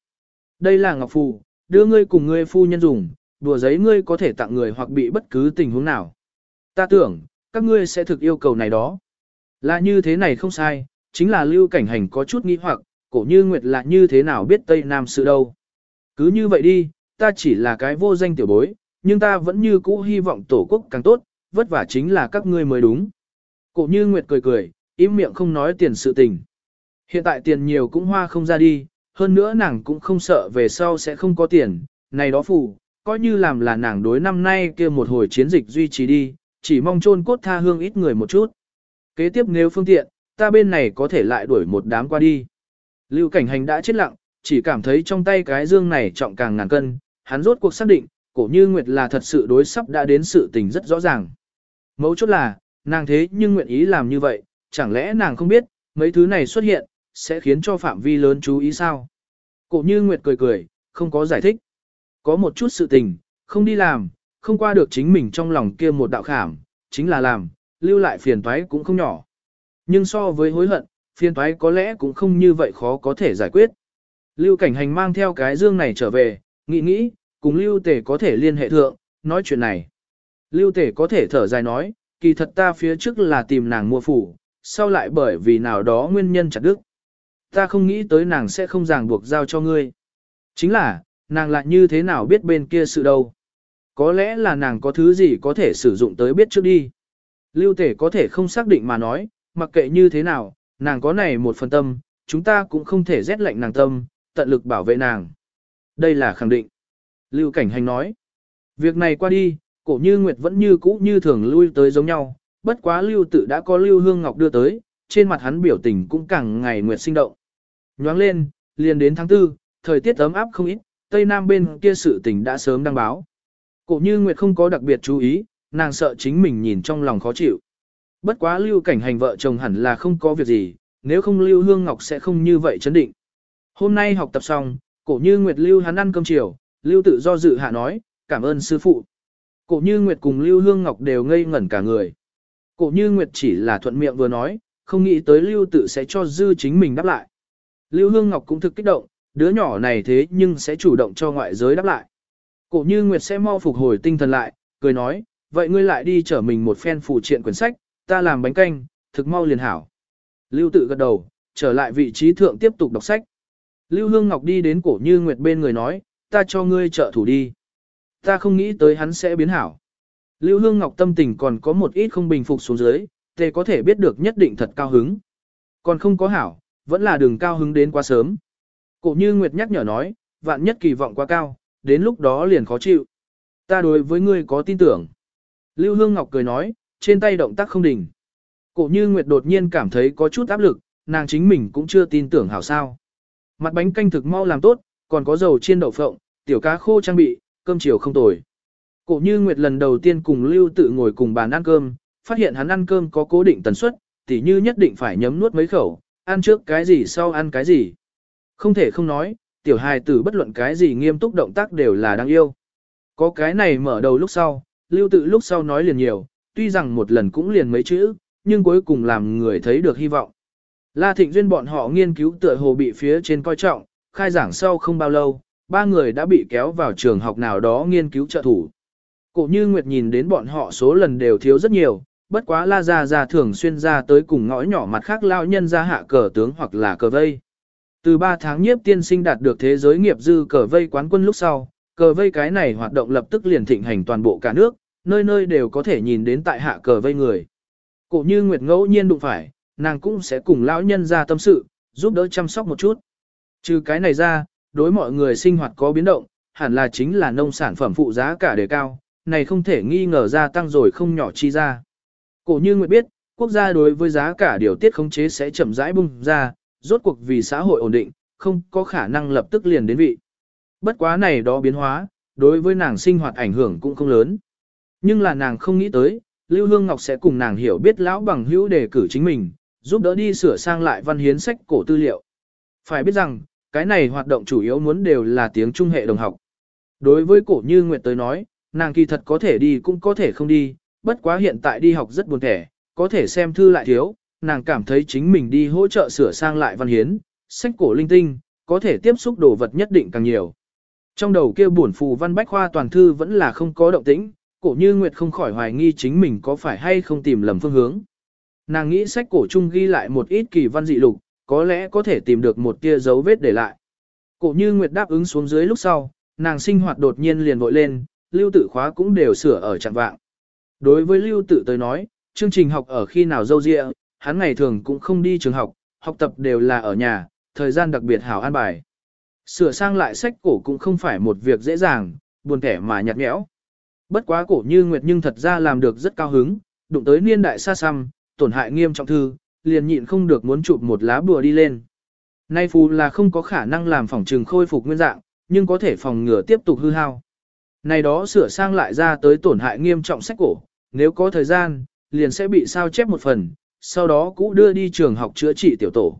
Đây là ngọc phù, đưa ngươi cùng ngươi phu nhân dùng, đùa giấy ngươi có thể tặng người hoặc bị bất cứ tình huống nào. Ta tưởng, các ngươi sẽ thực yêu cầu này đó. Là như thế này không sai, chính là lưu cảnh hành có chút nghi hoặc, cổ như Nguyệt là như thế nào biết Tây Nam sự đâu. Cứ như vậy đi, ta chỉ là cái vô danh tiểu bối, nhưng ta vẫn như cũ hy vọng tổ quốc càng tốt, vất vả chính là các ngươi mới đúng. Cổ như Nguyệt cười cười, im miệng không nói tiền sự tình. Hiện tại tiền nhiều cũng hoa không ra đi, hơn nữa nàng cũng không sợ về sau sẽ không có tiền, này đó phù, coi như làm là nàng đối năm nay kia một hồi chiến dịch duy trì đi, chỉ mong chôn cốt tha hương ít người một chút. Kế tiếp nếu phương tiện, ta bên này có thể lại đuổi một đám qua đi. Lưu cảnh hành đã chết lặng, chỉ cảm thấy trong tay cái dương này trọng càng ngàn cân, hắn rốt cuộc xác định, cổ như Nguyệt là thật sự đối sắp đã đến sự tình rất rõ ràng. Mấu chốt là, nàng thế nhưng nguyện ý làm như vậy, chẳng lẽ nàng không biết, mấy thứ này xuất hiện, sẽ khiến cho phạm vi lớn chú ý sao? Cổ như Nguyệt cười cười, không có giải thích. Có một chút sự tình, không đi làm, không qua được chính mình trong lòng kia một đạo khảm, chính là làm, lưu lại phiền toái cũng không nhỏ. Nhưng so với hối hận, phiền toái có lẽ cũng không như vậy khó có thể giải quyết. Lưu cảnh hành mang theo cái dương này trở về, nghĩ nghĩ, cùng lưu tể có thể liên hệ thượng, nói chuyện này. Lưu tể có thể thở dài nói, kỳ thật ta phía trước là tìm nàng mua phủ, sau lại bởi vì nào đó nguyên nhân chặt đức. Ta không nghĩ tới nàng sẽ không ràng buộc giao cho ngươi. Chính là, nàng lại như thế nào biết bên kia sự đâu. Có lẽ là nàng có thứ gì có thể sử dụng tới biết trước đi. Lưu tể có thể không xác định mà nói, mặc kệ như thế nào, nàng có này một phần tâm, chúng ta cũng không thể rét lệnh nàng tâm, tận lực bảo vệ nàng. Đây là khẳng định. Lưu Cảnh Hành nói. Việc này qua đi, cổ như Nguyệt vẫn như cũ như thường lui tới giống nhau, bất quá Lưu tự đã có Lưu Hương Ngọc đưa tới, trên mặt hắn biểu tình cũng càng ngày Nguyệt sinh động. Nhoáng lên, liền đến tháng tư, thời tiết ấm áp không ít, Tây Nam bên kia sự tình đã sớm đăng báo. Cổ như Nguyệt không có đặc biệt chú ý, nàng sợ chính mình nhìn trong lòng khó chịu. Bất quá Lưu Cảnh Hành vợ chồng hẳn là không có việc gì, nếu không Lưu Hương Ngọc sẽ không như vậy chấn định. Hôm nay học tập xong, cổ như Nguyệt Lưu hắn ăn cơm chiều, Lưu tự do dự hạ nói, cảm ơn sư phụ. Cổ như Nguyệt cùng Lưu Hương Ngọc đều ngây ngẩn cả người. Cổ như Nguyệt chỉ là thuận miệng vừa nói, không nghĩ tới Lưu tự sẽ cho dư chính mình đáp lại. Lưu Hương Ngọc cũng thực kích động, đứa nhỏ này thế nhưng sẽ chủ động cho ngoại giới đáp lại. Cổ như Nguyệt sẽ mau phục hồi tinh thần lại, cười nói, vậy ngươi lại đi chở mình một phen phụ triện quyển sách, ta làm bánh canh, thực mau liền hảo. Lưu tự gật đầu, trở lại vị trí thượng tiếp tục đọc sách. Lưu Hương Ngọc đi đến cổ như Nguyệt bên người nói, ta cho ngươi trợ thủ đi. Ta không nghĩ tới hắn sẽ biến hảo. Lưu Hương Ngọc tâm tình còn có một ít không bình phục xuống dưới, tề có thể biết được nhất định thật cao hứng. Còn không có hảo, vẫn là đường cao hứng đến quá sớm. Cổ như Nguyệt nhắc nhở nói, vạn nhất kỳ vọng quá cao, đến lúc đó liền khó chịu. Ta đối với ngươi có tin tưởng. Lưu Hương Ngọc cười nói, trên tay động tác không đình. Cổ như Nguyệt đột nhiên cảm thấy có chút áp lực, nàng chính mình cũng chưa tin tưởng hảo sao. Mặt bánh canh thực mau làm tốt, còn có dầu chiên đậu phộng, tiểu cá khô trang bị, cơm chiều không tồi. Cổ như Nguyệt lần đầu tiên cùng Lưu tự ngồi cùng bàn ăn cơm, phát hiện hắn ăn cơm có cố định tần suất, tỉ như nhất định phải nhấm nuốt mấy khẩu, ăn trước cái gì sau ăn cái gì. Không thể không nói, tiểu hài tử bất luận cái gì nghiêm túc động tác đều là đáng yêu. Có cái này mở đầu lúc sau, lưu tự lúc sau nói liền nhiều, tuy rằng một lần cũng liền mấy chữ, nhưng cuối cùng làm người thấy được hy vọng. La Thịnh Duyên bọn họ nghiên cứu tựa hồ bị phía trên coi trọng, khai giảng sau không bao lâu, ba người đã bị kéo vào trường học nào đó nghiên cứu trợ thủ. Cổ như Nguyệt nhìn đến bọn họ số lần đều thiếu rất nhiều, bất quá La Gia Gia thường xuyên ra tới cùng ngõ nhỏ mặt khác lao nhân ra hạ cờ tướng hoặc là cờ vây. Từ 3 tháng nhiếp tiên sinh đạt được thế giới nghiệp dư cờ vây quán quân lúc sau, cờ vây cái này hoạt động lập tức liền thịnh hành toàn bộ cả nước, nơi nơi đều có thể nhìn đến tại hạ cờ vây người. Cổ như Nguyệt ngẫu nhiên đụng phải, nàng cũng sẽ cùng lão nhân ra tâm sự, giúp đỡ chăm sóc một chút. Trừ cái này ra, đối mọi người sinh hoạt có biến động, hẳn là chính là nông sản phẩm phụ giá cả đề cao, này không thể nghi ngờ ra tăng rồi không nhỏ chi ra. Cổ như Nguyệt biết, quốc gia đối với giá cả điều tiết khống chế sẽ chậm rãi bung ra, rốt cuộc vì xã hội ổn định, không có khả năng lập tức liền đến vị. Bất quá này đó biến hóa, đối với nàng sinh hoạt ảnh hưởng cũng không lớn. Nhưng là nàng không nghĩ tới, Lưu Hương Ngọc sẽ cùng nàng hiểu biết lão bằng hữu đề cử chính mình, giúp đỡ đi sửa sang lại văn hiến sách cổ tư liệu. Phải biết rằng, cái này hoạt động chủ yếu muốn đều là tiếng trung hệ đồng học. Đối với cổ như Nguyệt tới nói, nàng kỳ thật có thể đi cũng có thể không đi, bất quá hiện tại đi học rất buồn thẻ, có thể xem thư lại thiếu, nàng cảm thấy chính mình đi hỗ trợ sửa sang lại văn hiến, sách cổ linh tinh, có thể tiếp xúc đồ vật nhất định càng nhiều. Trong đầu kia buồn phù văn bách khoa toàn thư vẫn là không có động tĩnh, cổ như Nguyệt không khỏi hoài nghi chính mình có phải hay không tìm lầm phương hướng. Nàng nghĩ sách cổ chung ghi lại một ít kỳ văn dị lục, có lẽ có thể tìm được một tia dấu vết để lại. Cổ như Nguyệt đáp ứng xuống dưới lúc sau, nàng sinh hoạt đột nhiên liền vội lên, lưu tự khóa cũng đều sửa ở trạng vạng. Đối với lưu tự tới nói, chương trình học ở khi nào dâu dịa, hắn ngày thường cũng không đi trường học, học tập đều là ở nhà, thời gian đặc biệt hảo an bài. Sửa sang lại sách cổ cũng không phải một việc dễ dàng, buồn kẻ mà nhạt nhẽo. Bất quá cổ như Nguyệt nhưng thật ra làm được rất cao hứng, đụng tới niên đại xa xăm, tổn hại nghiêm trọng thư, liền nhịn không được muốn chụp một lá bùa đi lên. Nay phù là không có khả năng làm phòng trừng khôi phục nguyên dạng, nhưng có thể phòng ngừa tiếp tục hư hao. Này đó sửa sang lại ra tới tổn hại nghiêm trọng sách cổ, nếu có thời gian, liền sẽ bị sao chép một phần, sau đó cũ đưa đi trường học chữa trị tiểu tổ.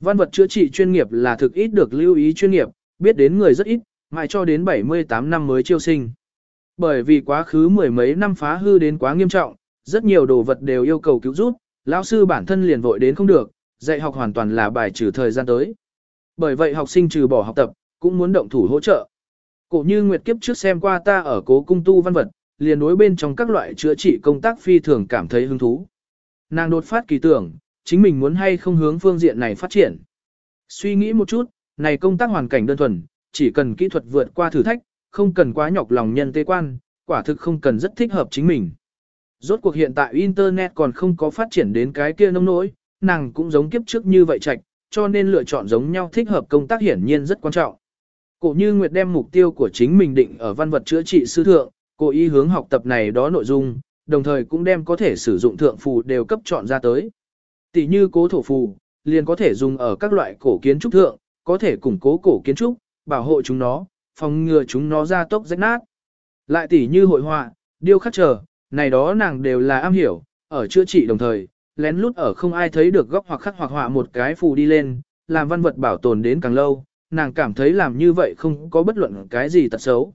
Văn vật chữa trị chuyên nghiệp là thực ít được lưu ý chuyên nghiệp, biết đến người rất ít, mãi cho đến 78 năm mới chiêu sinh. Bởi vì quá khứ mười mấy năm phá hư đến quá nghiêm trọng, rất nhiều đồ vật đều yêu cầu cứu giúp, lão sư bản thân liền vội đến không được, dạy học hoàn toàn là bài trừ thời gian tới. Bởi vậy học sinh trừ bỏ học tập, cũng muốn động thủ hỗ trợ. Cổ như Nguyệt kiếp trước xem qua ta ở cố cung tu văn vật, liền đối bên trong các loại chữa trị công tác phi thường cảm thấy hứng thú. Nàng đột phát kỳ tưởng, chính mình muốn hay không hướng phương diện này phát triển. Suy nghĩ một chút, này công tác hoàn cảnh đơn thuần, chỉ cần kỹ thuật vượt qua thử thách, không cần quá nhọc lòng nhân tế quan, quả thực không cần rất thích hợp chính mình. Rốt cuộc hiện tại Internet còn không có phát triển đến cái kia nông nỗi, nàng cũng giống kiếp trước như vậy chạch, cho nên lựa chọn giống nhau thích hợp công tác hiển nhiên rất quan trọng. Cổ như Nguyệt đem mục tiêu của chính mình định ở văn vật chữa trị sư thượng, cố ý hướng học tập này đó nội dung, đồng thời cũng đem có thể sử dụng thượng phù đều cấp chọn ra tới. Tỷ như cố thổ phù, liền có thể dùng ở các loại cổ kiến trúc thượng, có thể củng cố cổ kiến trúc, bảo hộ chúng nó, phòng ngừa chúng nó ra tốc rách nát. Lại tỷ như hội họa, điêu khắc trở này đó nàng đều là am hiểu, ở chữa trị đồng thời, lén lút ở không ai thấy được góc hoặc khắc hoặc họa một cái phù đi lên, làm văn vật bảo tồn đến càng lâu, nàng cảm thấy làm như vậy không có bất luận cái gì tật xấu.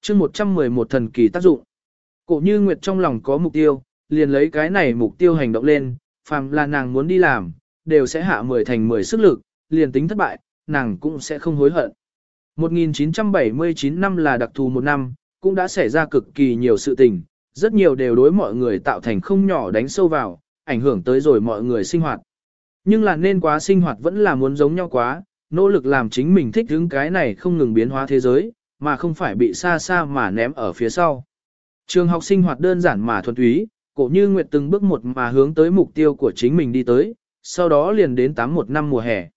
chương 111 thần kỳ tác dụng. Cổ như Nguyệt trong lòng có mục tiêu, liền lấy cái này mục tiêu hành động lên, phàm là nàng muốn đi làm, đều sẽ hạ 10 thành 10 sức lực, liền tính thất bại, nàng cũng sẽ không hối hận. 1979 năm là đặc thù một năm, cũng đã xảy ra cực kỳ nhiều sự tình, rất nhiều đều đối mọi người tạo thành không nhỏ đánh sâu vào, ảnh hưởng tới rồi mọi người sinh hoạt. Nhưng là nên quá sinh hoạt vẫn là muốn giống nhau quá, nỗ lực làm chính mình thích ứng cái này không ngừng biến hóa thế giới, mà không phải bị xa xa mà ném ở phía sau. Trường học sinh hoạt đơn giản mà thuần túy, cổ như Nguyệt từng bước một mà hướng tới mục tiêu của chính mình đi tới, sau đó liền đến tám một năm mùa hè.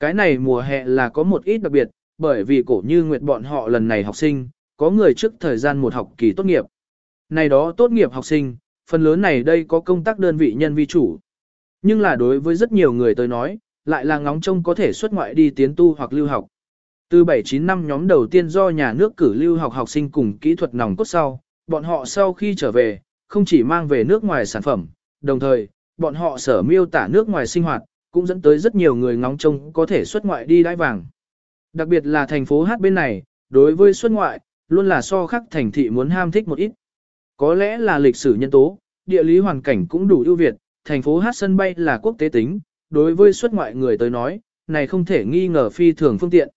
Cái này mùa hè là có một ít đặc biệt, bởi vì cổ như nguyệt bọn họ lần này học sinh, có người trước thời gian một học kỳ tốt nghiệp. Này đó tốt nghiệp học sinh, phần lớn này đây có công tác đơn vị nhân vi chủ. Nhưng là đối với rất nhiều người tới nói, lại là ngóng trông có thể xuất ngoại đi tiến tu hoặc lưu học. Từ 79 năm nhóm đầu tiên do nhà nước cử lưu học học sinh cùng kỹ thuật nòng cốt sau, bọn họ sau khi trở về, không chỉ mang về nước ngoài sản phẩm, đồng thời, bọn họ sở miêu tả nước ngoài sinh hoạt, cũng dẫn tới rất nhiều người ngóng trông có thể xuất ngoại đi đãi vàng. Đặc biệt là thành phố Hát bên này, đối với xuất ngoại, luôn là so khắc thành thị muốn ham thích một ít. Có lẽ là lịch sử nhân tố, địa lý hoàn cảnh cũng đủ ưu việt, thành phố Hát sân bay là quốc tế tính, đối với xuất ngoại người tới nói, này không thể nghi ngờ phi thường phương tiện.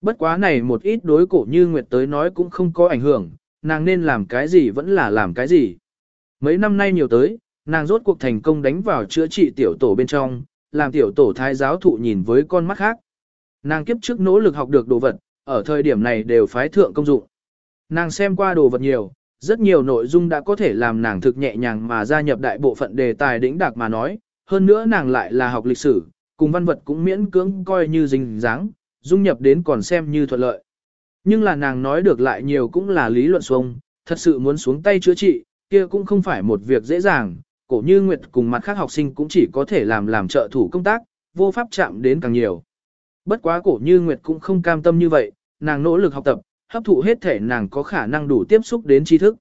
Bất quá này một ít đối cổ như Nguyệt tới nói cũng không có ảnh hưởng, nàng nên làm cái gì vẫn là làm cái gì. Mấy năm nay nhiều tới, nàng rốt cuộc thành công đánh vào chữa trị tiểu tổ bên trong, làm tiểu tổ thái giáo thụ nhìn với con mắt khác. Nàng kiếp trước nỗ lực học được đồ vật, ở thời điểm này đều phái thượng công dụng. Nàng xem qua đồ vật nhiều, rất nhiều nội dung đã có thể làm nàng thực nhẹ nhàng mà gia nhập đại bộ phận đề tài đỉnh đạc mà nói, hơn nữa nàng lại là học lịch sử, cùng văn vật cũng miễn cưỡng coi như dính dáng, dung nhập đến còn xem như thuận lợi. Nhưng là nàng nói được lại nhiều cũng là lý luận xuống, thật sự muốn xuống tay chữa trị, kia cũng không phải một việc dễ dàng, cổ như Nguyệt cùng mặt khác học sinh cũng chỉ có thể làm làm trợ thủ công tác, vô pháp chạm đến càng nhiều. Bất quá cổ như Nguyệt cũng không cam tâm như vậy, nàng nỗ lực học tập, hấp thụ hết thể nàng có khả năng đủ tiếp xúc đến tri thức.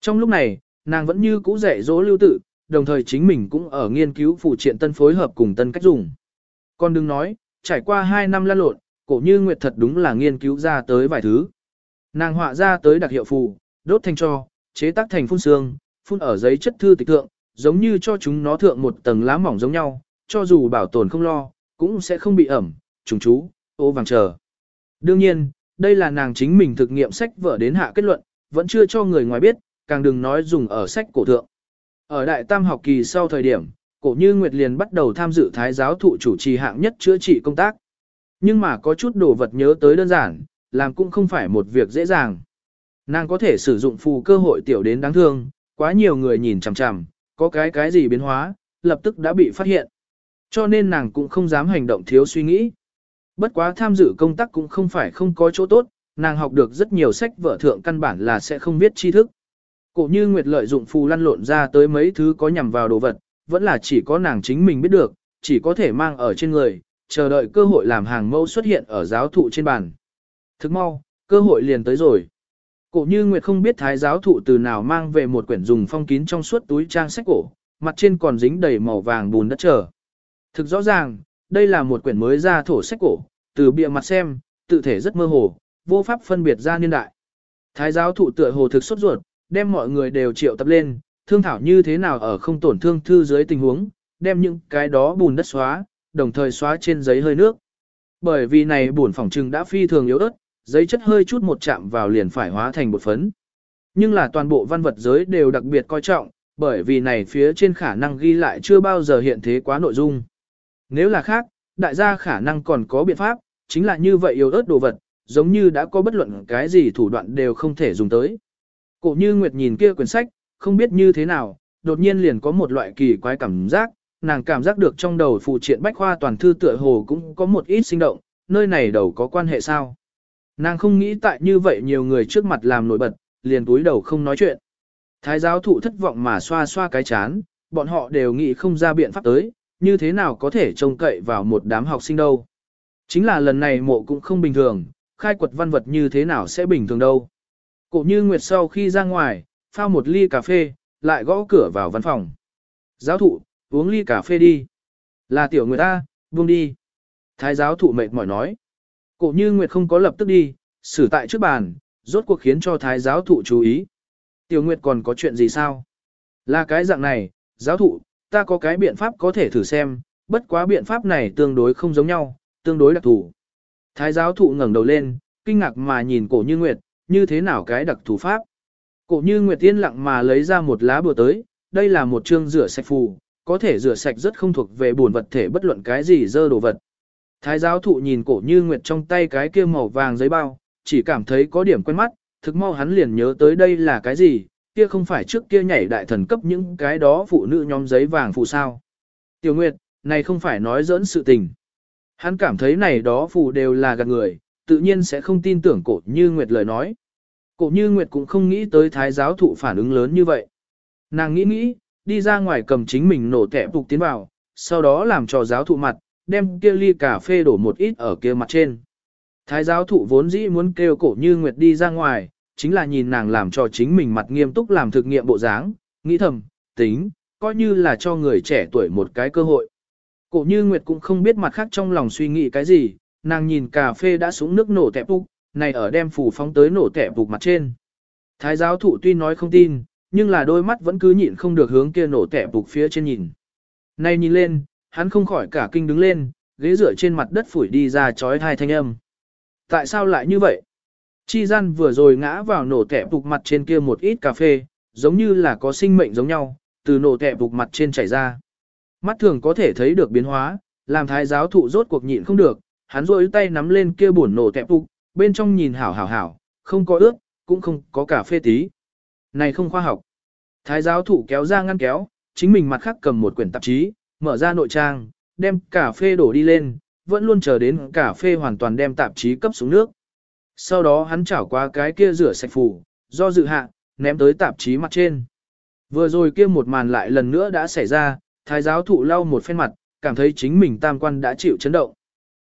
Trong lúc này, nàng vẫn như cũ dạy dỗ lưu tự, đồng thời chính mình cũng ở nghiên cứu phụ triện tân phối hợp cùng tân cách dùng. Còn đừng nói, trải qua 2 năm lan lộn, cổ như Nguyệt thật đúng là nghiên cứu ra tới vài thứ. Nàng họa ra tới đặc hiệu phù, đốt thành cho, chế tác thành phun xương, phun ở giấy chất thư tịch thượng, giống như cho chúng nó thượng một tầng lá mỏng giống nhau, cho dù bảo tồn không lo, cũng sẽ không bị ẩm, trùng chú, ô vàng chờ. Đương nhiên, đây là nàng chính mình thực nghiệm sách vở đến hạ kết luận, vẫn chưa cho người ngoài biết, càng đừng nói dùng ở sách cổ thượng. Ở đại tam học kỳ sau thời điểm, cổ như Nguyệt liền bắt đầu tham dự thái giáo thụ chủ trì hạng nhất chữa trị công tác. Nhưng mà có chút đồ vật nhớ tới đơn giản, làm cũng không phải một việc dễ dàng. Nàng có thể sử dụng phù cơ hội tiểu đến đáng thương, quá nhiều người nhìn chằm chằm, có cái cái gì biến hóa, lập tức đã bị phát hiện. Cho nên nàng cũng không dám hành động thiếu suy nghĩ. Bất quá tham dự công tác cũng không phải không có chỗ tốt, nàng học được rất nhiều sách vở thượng căn bản là sẽ không biết tri thức. Cổ như Nguyệt lợi dụng phù lăn lộn ra tới mấy thứ có nhằm vào đồ vật, vẫn là chỉ có nàng chính mình biết được, chỉ có thể mang ở trên người, chờ đợi cơ hội làm hàng mẫu xuất hiện ở giáo thụ trên bàn. Thức mau, cơ hội liền tới rồi. Cổ như Nguyệt không biết thái giáo thụ từ nào mang về một quyển dùng phong kín trong suốt túi trang sách cổ, mặt trên còn dính đầy màu vàng bùn đất trở. Thực rõ ràng, đây là một quyển mới ra thổ sách cổ, từ bìa mặt xem, tự thể rất mơ hồ, vô pháp phân biệt ra niên đại. Thái giáo thụ tựa hồ thực xuất ruột, đem mọi người đều triệu tập lên, thương thảo như thế nào ở không tổn thương thư dưới tình huống, đem những cái đó bùn đất xóa, đồng thời xóa trên giấy hơi nước. Bởi vì này bùn phòng trừng đã phi thường yếu ớt, giấy chất hơi chút một chạm vào liền phải hóa thành bột phấn. Nhưng là toàn bộ văn vật giới đều đặc biệt coi trọng, bởi vì này phía trên khả năng ghi lại chưa bao giờ hiện thế quá nội dung. Nếu là khác, đại gia khả năng còn có biện pháp, chính là như vậy yếu ớt đồ vật, giống như đã có bất luận cái gì thủ đoạn đều không thể dùng tới. Cổ như Nguyệt nhìn kia quyển sách, không biết như thế nào, đột nhiên liền có một loại kỳ quái cảm giác, nàng cảm giác được trong đầu phụ triện bách khoa toàn thư tựa hồ cũng có một ít sinh động, nơi này đầu có quan hệ sao. Nàng không nghĩ tại như vậy nhiều người trước mặt làm nổi bật, liền túi đầu không nói chuyện. Thái giáo thụ thất vọng mà xoa xoa cái chán, bọn họ đều nghĩ không ra biện pháp tới, như thế nào có thể trông cậy vào một đám học sinh đâu. Chính là lần này mộ cũng không bình thường, khai quật văn vật như thế nào sẽ bình thường đâu. Cổ như Nguyệt sau khi ra ngoài, phao một ly cà phê, lại gõ cửa vào văn phòng. Giáo thụ, uống ly cà phê đi. Là tiểu người ta, buông đi. Thái giáo thụ mệt mỏi nói. Cổ như Nguyệt không có lập tức đi, xử tại trước bàn, rốt cuộc khiến cho thái giáo thụ chú ý. Tiểu Nguyệt còn có chuyện gì sao? Là cái dạng này, giáo thụ, ta có cái biện pháp có thể thử xem, bất quá biện pháp này tương đối không giống nhau, tương đối đặc thù. Thái giáo thụ ngẩng đầu lên, kinh ngạc mà nhìn cổ như Nguyệt, như thế nào cái đặc thù pháp. Cổ như Nguyệt tiên lặng mà lấy ra một lá bùa tới, đây là một chương rửa sạch phù, có thể rửa sạch rất không thuộc về buồn vật thể bất luận cái gì dơ đồ vật. Thái giáo thụ nhìn cổ như Nguyệt trong tay cái kia màu vàng giấy bao, chỉ cảm thấy có điểm quen mắt, thực mau hắn liền nhớ tới đây là cái gì, kia không phải trước kia nhảy đại thần cấp những cái đó phụ nữ nhóm giấy vàng phụ sao. Tiểu Nguyệt, này không phải nói dỡn sự tình. Hắn cảm thấy này đó phù đều là gạt người, tự nhiên sẽ không tin tưởng cổ như Nguyệt lời nói. Cổ như Nguyệt cũng không nghĩ tới thái giáo thụ phản ứng lớn như vậy. Nàng nghĩ nghĩ, đi ra ngoài cầm chính mình nổ tẻ phục tiến vào, sau đó làm cho giáo thụ mặt, đem kia ly cà phê đổ một ít ở kia mặt trên. Thái giáo thụ vốn dĩ muốn kêu cổ như Nguyệt đi ra ngoài, chính là nhìn nàng làm cho chính mình mặt nghiêm túc làm thực nghiệm bộ dáng, nghĩ thầm, tính, coi như là cho người trẻ tuổi một cái cơ hội. Cổ như Nguyệt cũng không biết mặt khác trong lòng suy nghĩ cái gì, nàng nhìn cà phê đã xuống nước nổ tẹp phục, này ở đem phủ phóng tới nổ tẹp phục mặt trên. Thái giáo thụ tuy nói không tin, nhưng là đôi mắt vẫn cứ nhịn không được hướng kia nổ tẹp phục phía trên nhìn. Này nhìn lên, hắn không khỏi cả kinh đứng lên, ghế rửa trên mặt đất phủi đi ra chói hai thanh âm. Tại sao lại như vậy? Chi gian vừa rồi ngã vào nổ tẹp bục mặt trên kia một ít cà phê, giống như là có sinh mệnh giống nhau, từ nổ tẹp bục mặt trên chảy ra. Mắt thường có thể thấy được biến hóa, làm thái giáo thụ rốt cuộc nhịn không được, hắn rôi tay nắm lên kia buồn nổ tẹp bục, bên trong nhìn hảo hảo hảo, không có ướt, cũng không có cà phê tí. Này không khoa học. Thái giáo thụ kéo ra ngăn kéo, chính mình mặt khác cầm một quyển tạp chí, mở ra nội trang, đem cà phê đổ đi lên, vẫn luôn chờ đến cà phê hoàn toàn đem tạp chí cấp xuống nước. Sau đó hắn chảo qua cái kia rửa sạch phủ, do dự hạ, ném tới tạp chí mặt trên. Vừa rồi kia một màn lại lần nữa đã xảy ra, thái giáo thụ lau một phen mặt, cảm thấy chính mình tam quan đã chịu chấn động.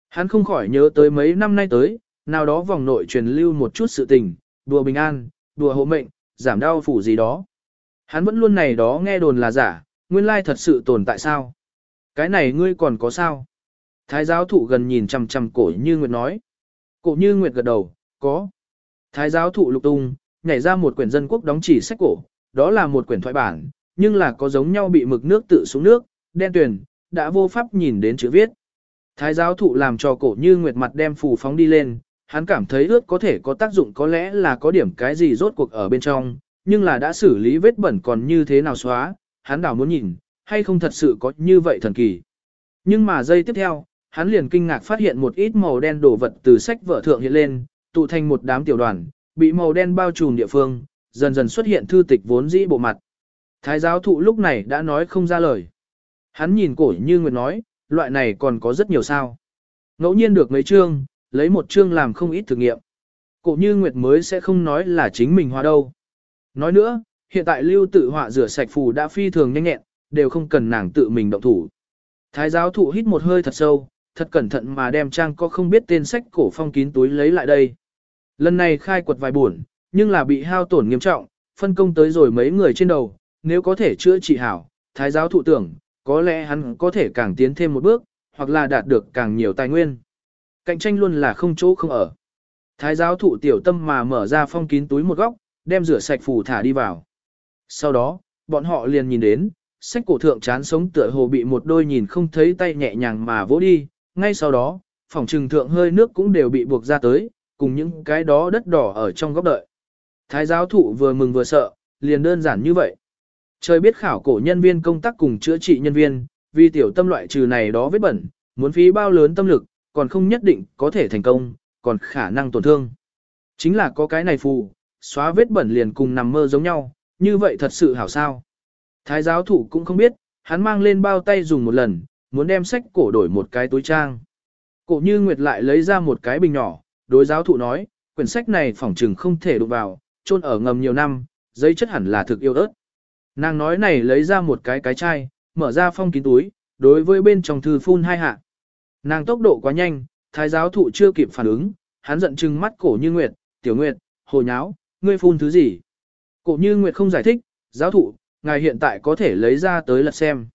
Hắn không khỏi nhớ tới mấy năm nay tới, nào đó vòng nội truyền lưu một chút sự tình, đùa bình an, đùa hộ mệnh, giảm đau phủ gì đó. Hắn vẫn luôn này đó nghe đồn là giả, nguyên lai thật sự tồn tại sao? Cái này ngươi còn có sao? Thái giáo thụ gần nhìn chằm chằm cổ như Nguyệt nói. Cổ như Nguyệt gật đầu, có. Thái giáo thụ lục tung, nhảy ra một quyển dân quốc đóng chỉ sách cổ, đó là một quyển thoại bản, nhưng là có giống nhau bị mực nước tự xuống nước, đen tuyền, đã vô pháp nhìn đến chữ viết. Thái giáo thụ làm cho cổ như Nguyệt mặt đem phù phóng đi lên, hắn cảm thấy ướt có thể có tác dụng có lẽ là có điểm cái gì rốt cuộc ở bên trong, nhưng là đã xử lý vết bẩn còn như thế nào xóa, hắn đảo muốn nhìn, hay không thật sự có như vậy thần kỳ. Nhưng mà giây tiếp theo, hắn liền kinh ngạc phát hiện một ít màu đen đổ vật từ sách vở thượng hiện lên, tụ thành một đám tiểu đoàn, bị màu đen bao trùm địa phương, dần dần xuất hiện thư tịch vốn dĩ bộ mặt. Thái giáo thụ lúc này đã nói không ra lời. Hắn nhìn cổ như nguyệt nói, loại này còn có rất nhiều sao. Ngẫu nhiên được mấy chương, lấy một chương làm không ít thử nghiệm. Cổ như nguyệt mới sẽ không nói là chính mình hóa đâu. Nói nữa, hiện tại lưu tự họa rửa sạch phù đã phi thường nhanh nhẹn, đều không cần nàng tự mình động thủ. Thái giáo thụ hít một hơi thật sâu, thật cẩn thận mà đem trang có không biết tên sách cổ phong kín túi lấy lại đây. Lần này khai quật vài buồn, nhưng là bị hao tổn nghiêm trọng, phân công tới rồi mấy người trên đầu, nếu có thể chữa trị hảo, thái giáo thụ tưởng, có lẽ hắn có thể càng tiến thêm một bước, hoặc là đạt được càng nhiều tài nguyên. Cạnh tranh luôn là không chỗ không ở. Thái giáo thụ tiểu tâm mà mở ra phong kín túi một góc, đem rửa sạch phù thả đi vào. Sau đó, bọn họ liền nhìn đến, sách cổ thượng chán sống tựa hồ bị một đôi nhìn không thấy tay nhẹ nhàng mà vỗ đi, ngay sau đó, phòng trừng thượng hơi nước cũng đều bị buộc ra tới, cùng những cái đó đất đỏ ở trong góc đợi. Thái giáo thụ vừa mừng vừa sợ, liền đơn giản như vậy. Trời biết khảo cổ nhân viên công tác cùng chữa trị nhân viên, vì tiểu tâm loại trừ này đó vết bẩn, muốn phí bao lớn tâm lực, còn không nhất định có thể thành công, còn khả năng tổn thương. Chính là có cái này phù, xóa vết bẩn liền cùng nằm mơ giống nhau, như vậy thật sự hảo sao. Thái giáo thủ cũng không biết, hắn mang lên bao tay dùng một lần, muốn đem sách cổ đổi một cái túi trang. Cổ như Nguyệt lại lấy ra một cái bình nhỏ, đối giáo thụ nói, quyển sách này phỏng trừng không thể đụng vào, chôn ở ngầm nhiều năm, giấy chất hẳn là thực yêu ớt. Nàng nói này lấy ra một cái cái chai, mở ra phong kín túi, đối với bên trong thư phun hai hạ. Nàng tốc độ quá nhanh, thái giáo thụ chưa kịp phản ứng, hắn giận trừng mắt cổ như Nguyệt, tiểu Nguyệt, hồ nháo, ngươi phun thứ gì? Cổ như Nguyệt không giải thích, giáo thụ, ngài hiện tại có thể lấy ra tới lật xem.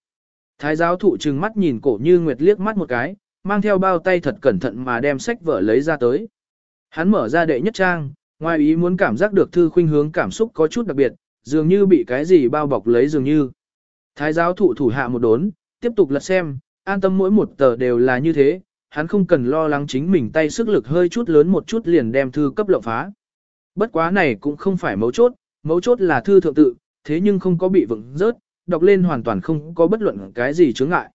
Thái giáo thụ trừng mắt nhìn cổ như Nguyệt liếc mắt một cái, mang theo bao tay thật cẩn thận mà đem sách vở lấy ra tới. Hắn mở ra đệ nhất trang, ngoài ý muốn cảm giác được thư khuynh hướng cảm xúc có chút đặc biệt, dường như bị cái gì bao bọc lấy dường như. Thái giáo thụ thủ hạ một đốn, tiếp tục lật xem, an tâm mỗi một tờ đều là như thế, hắn không cần lo lắng chính mình tay sức lực hơi chút lớn một chút liền đem thư cấp lộng phá. Bất quá này cũng không phải mấu chốt, mấu chốt là thư thượng tự, thế nhưng không có bị vững rớt, đọc lên hoàn toàn không có bất luận cái gì chướng ngại.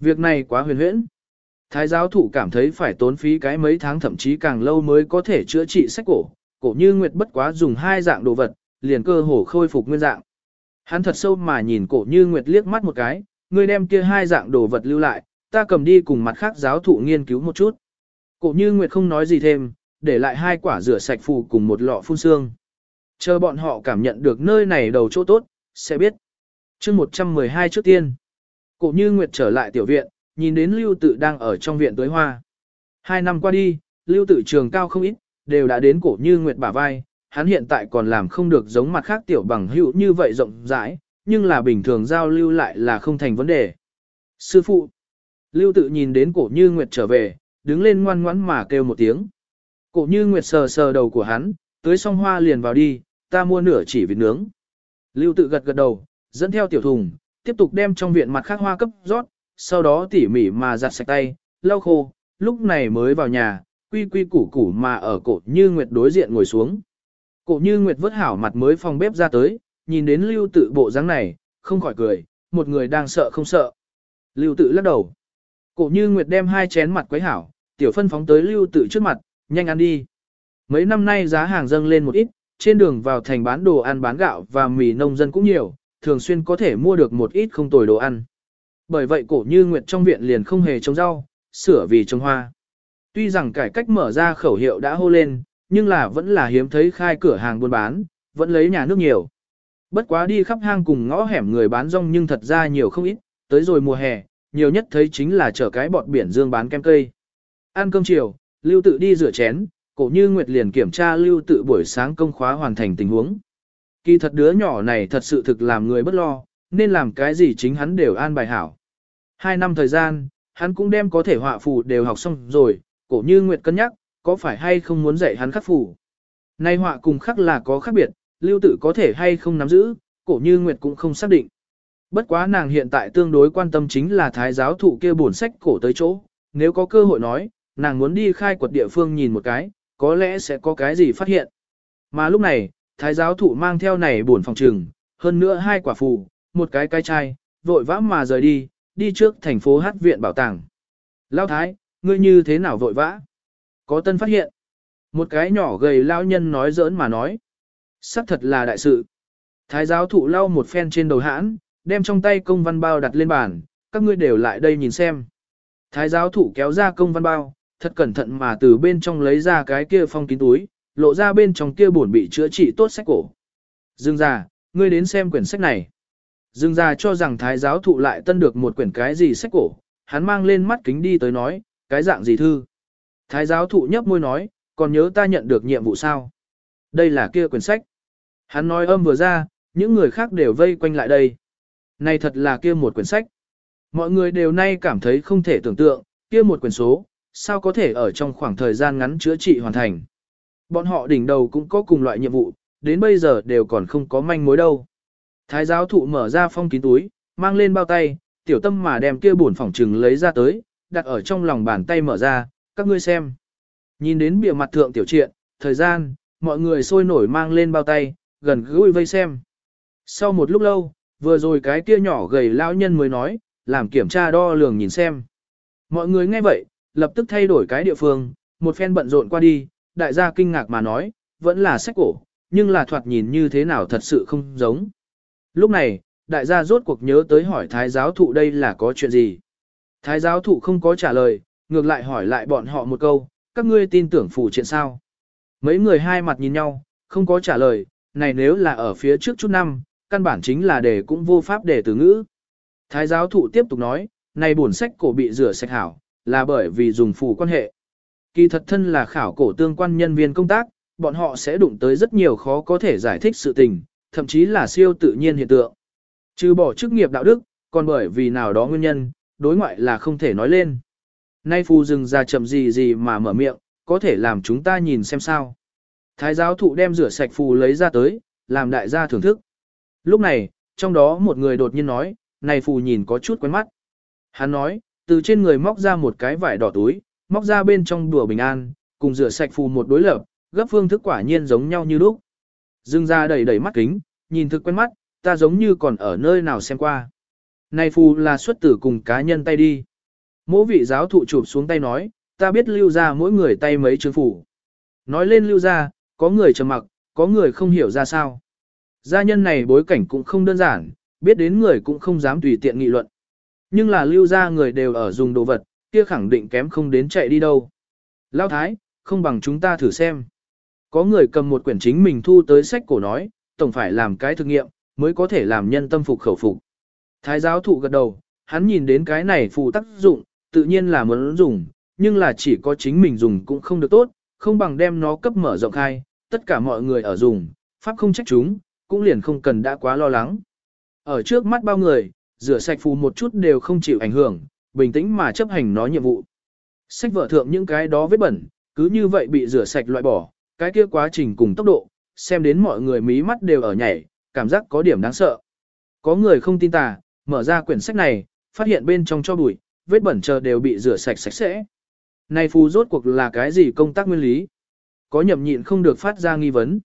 Việc này quá huyền huyễn. Thái giáo thủ cảm thấy phải tốn phí cái mấy tháng thậm chí càng lâu mới có thể chữa trị sách cổ, cổ như Nguyệt bất quá dùng hai dạng đồ vật, liền cơ hồ khôi phục nguyên dạng. Hắn thật sâu mà nhìn cổ như Nguyệt liếc mắt một cái, người đem kia hai dạng đồ vật lưu lại, ta cầm đi cùng mặt khác giáo thụ nghiên cứu một chút. Cổ như Nguyệt không nói gì thêm, để lại hai quả rửa sạch phù cùng một lọ phun xương. Chờ bọn họ cảm nhận được nơi này đầu chỗ tốt, sẽ biết. chương 112 trước tiên, cổ như Nguyệt trở lại tiểu viện, nhìn đến lưu tự đang ở trong viện tưới hoa. Hai năm qua đi, lưu tự trường cao không ít, đều đã đến cổ như Nguyệt bả vai, hắn hiện tại còn làm không được giống mặt khác tiểu bằng hữu như vậy rộng rãi, nhưng là bình thường giao lưu lại là không thành vấn đề. Sư phụ, lưu tự nhìn đến cổ như Nguyệt trở về, đứng lên ngoan ngoãn mà kêu một tiếng. Cổ như Nguyệt sờ sờ đầu của hắn, tưới xong hoa liền vào đi, ta mua nửa chỉ vịt nướng. Lưu tự gật gật đầu, dẫn theo tiểu thùng, tiếp tục đem trong viện mặt khác hoa cấp rót, sau đó tỉ mỉ mà giặt sạch tay, lau khô, lúc này mới vào nhà, quy quy củ củ mà ở cổ như Nguyệt đối diện ngồi xuống. Cổ như Nguyệt vớt hảo mặt mới phòng bếp ra tới, nhìn đến lưu tự bộ dáng này, không khỏi cười, một người đang sợ không sợ. Lưu tự lắc đầu. Cổ như Nguyệt đem hai chén mặt quấy hảo, tiểu phân phóng tới lưu tự trước mặt, nhanh ăn đi. Mấy năm nay giá hàng dâng lên một ít, trên đường vào thành bán đồ ăn bán gạo và mì nông dân cũng nhiều, thường xuyên có thể mua được một ít không tồi đồ ăn. Bởi vậy cổ như Nguyệt trong viện liền không hề trồng rau, sửa vì trồng hoa. Tuy rằng cải cách mở ra khẩu hiệu đã hô lên, nhưng là vẫn là hiếm thấy khai cửa hàng buôn bán, vẫn lấy nhà nước nhiều. Bất quá đi khắp hang cùng ngõ hẻm người bán rong nhưng thật ra nhiều không ít, tới rồi mùa hè, nhiều nhất thấy chính là chở cái bọt biển dương bán kem cây. Ăn cơm chiều, Lưu tự đi rửa chén, cổ như Nguyệt liền kiểm tra Lưu tự buổi sáng công khóa hoàn thành tình huống. Kỳ thật đứa nhỏ này thật sự thực làm người bất lo, nên làm cái gì chính hắn đều an bài hảo. Hai năm thời gian, hắn cũng đem có thể họa phù đều học xong rồi, cổ như Nguyệt cân nhắc, có phải hay không muốn dạy hắn khắc phù. Nay họa cùng khắc là có khác biệt, lưu Tử có thể hay không nắm giữ, cổ như Nguyệt cũng không xác định. Bất quá nàng hiện tại tương đối quan tâm chính là thái giáo thụ kia bổn sách cổ tới chỗ, nếu có cơ hội nói, nàng muốn đi khai quật địa phương nhìn một cái, có lẽ sẽ có cái gì phát hiện. Mà lúc này, thái giáo thụ mang theo này buồn phòng trừng, hơn nữa hai quả phù, một cái cái chai, vội vã mà rời đi, đi trước thành phố hát viện bảo tàng. Lao thái, ngươi như thế nào vội vã? Có tân phát hiện. Một cái nhỏ gầy lao nhân nói giỡn mà nói. Sắc thật là đại sự. Thái giáo thụ lau một phen trên đầu hãn, đem trong tay công văn bao đặt lên bàn, các ngươi đều lại đây nhìn xem. Thái giáo thụ kéo ra công văn bao, thật cẩn thận mà từ bên trong lấy ra cái kia phong kín túi, lộ ra bên trong kia bổn bị chữa trị tốt sách cổ. Dương già, ngươi đến xem quyển sách này. Dương Gia cho rằng thái giáo thụ lại tân được một quyển cái gì sách cổ, hắn mang lên mắt kính đi tới nói, cái dạng gì thư. Thái giáo thụ nhấp môi nói, còn nhớ ta nhận được nhiệm vụ sao? Đây là kia quyển sách. Hắn nói âm vừa ra, những người khác đều vây quanh lại đây. Này thật là kia một quyển sách. Mọi người đều nay cảm thấy không thể tưởng tượng, kia một quyển số, sao có thể ở trong khoảng thời gian ngắn chữa trị hoàn thành. Bọn họ đỉnh đầu cũng có cùng loại nhiệm vụ, đến bây giờ đều còn không có manh mối đâu. Thái giáo thụ mở ra phong kín túi, mang lên bao tay, tiểu tâm mà đem kia buồn phỏng trừng lấy ra tới, đặt ở trong lòng bàn tay mở ra, các ngươi xem. Nhìn đến bìa mặt thượng tiểu triện, thời gian, mọi người sôi nổi mang lên bao tay, gần gũi vây xem. Sau một lúc lâu, vừa rồi cái kia nhỏ gầy lão nhân mới nói, làm kiểm tra đo lường nhìn xem. Mọi người nghe vậy, lập tức thay đổi cái địa phương, một phen bận rộn qua đi, đại gia kinh ngạc mà nói, vẫn là sách cổ, nhưng là thoạt nhìn như thế nào thật sự không giống. Lúc này, đại gia rốt cuộc nhớ tới hỏi thái giáo thụ đây là có chuyện gì. Thái giáo thụ không có trả lời, ngược lại hỏi lại bọn họ một câu, các ngươi tin tưởng phù chuyện sao. Mấy người hai mặt nhìn nhau, không có trả lời, này nếu là ở phía trước chút năm, căn bản chính là để cũng vô pháp để từ ngữ. Thái giáo thụ tiếp tục nói, này bổn sách cổ bị rửa sạch hảo, là bởi vì dùng phù quan hệ. Kỳ thật thân là khảo cổ tương quan nhân viên công tác, bọn họ sẽ đụng tới rất nhiều khó có thể giải thích sự tình, thậm chí là siêu tự nhiên hiện tượng. Trừ bỏ chức nghiệp đạo đức, còn bởi vì nào đó nguyên nhân, đối ngoại là không thể nói lên. Nay phù dừng ra chậm gì gì mà mở miệng, có thể làm chúng ta nhìn xem sao. Thái giáo thụ đem rửa sạch phù lấy ra tới, làm đại gia thưởng thức. Lúc này, trong đó một người đột nhiên nói, này phù nhìn có chút quen mắt. Hắn nói, từ trên người móc ra một cái vải đỏ túi, móc ra bên trong đùa bình an, cùng rửa sạch phù một đối lập, gấp phương thức quả nhiên giống nhau như lúc. Dương ra đầy đầy mắt kính, nhìn thực quen mắt, ta giống như còn ở nơi nào xem qua. Này phù là xuất tử cùng cá nhân tay đi. Mỗi vị giáo thụ chụp xuống tay nói, ta biết lưu ra mỗi người tay mấy chương phù. Nói lên lưu ra, có người trầm mặc, có người không hiểu ra sao. Gia nhân này bối cảnh cũng không đơn giản, biết đến người cũng không dám tùy tiện nghị luận. Nhưng là lưu ra người đều ở dùng đồ vật, kia khẳng định kém không đến chạy đi đâu. Lao thái, không bằng chúng ta thử xem. Có người cầm một quyển chính mình thu tới sách cổ nói, tổng phải làm cái thực nghiệm, mới có thể làm nhân tâm phục khẩu phục. Thái giáo thụ gật đầu, hắn nhìn đến cái này phù tác dụng, tự nhiên là muốn dùng, nhưng là chỉ có chính mình dùng cũng không được tốt, không bằng đem nó cấp mở rộng khai, tất cả mọi người ở dùng, pháp không trách chúng, cũng liền không cần đã quá lo lắng. Ở trước mắt bao người, rửa sạch phù một chút đều không chịu ảnh hưởng, bình tĩnh mà chấp hành nó nhiệm vụ. Sách vở thượng những cái đó vết bẩn, cứ như vậy bị rửa sạch loại bỏ, cái kia quá trình cùng tốc độ, xem đến mọi người mí mắt đều ở nhảy, cảm giác có điểm đáng sợ. Có người không tin tà, mở ra quyển sách này, phát hiện bên trong cho bụi, vết bẩn chờ đều bị rửa sạch sạch sẽ. Này phù rốt cuộc là cái gì công tác nguyên lý? Có nhậm nhịn không được phát ra nghi vấn.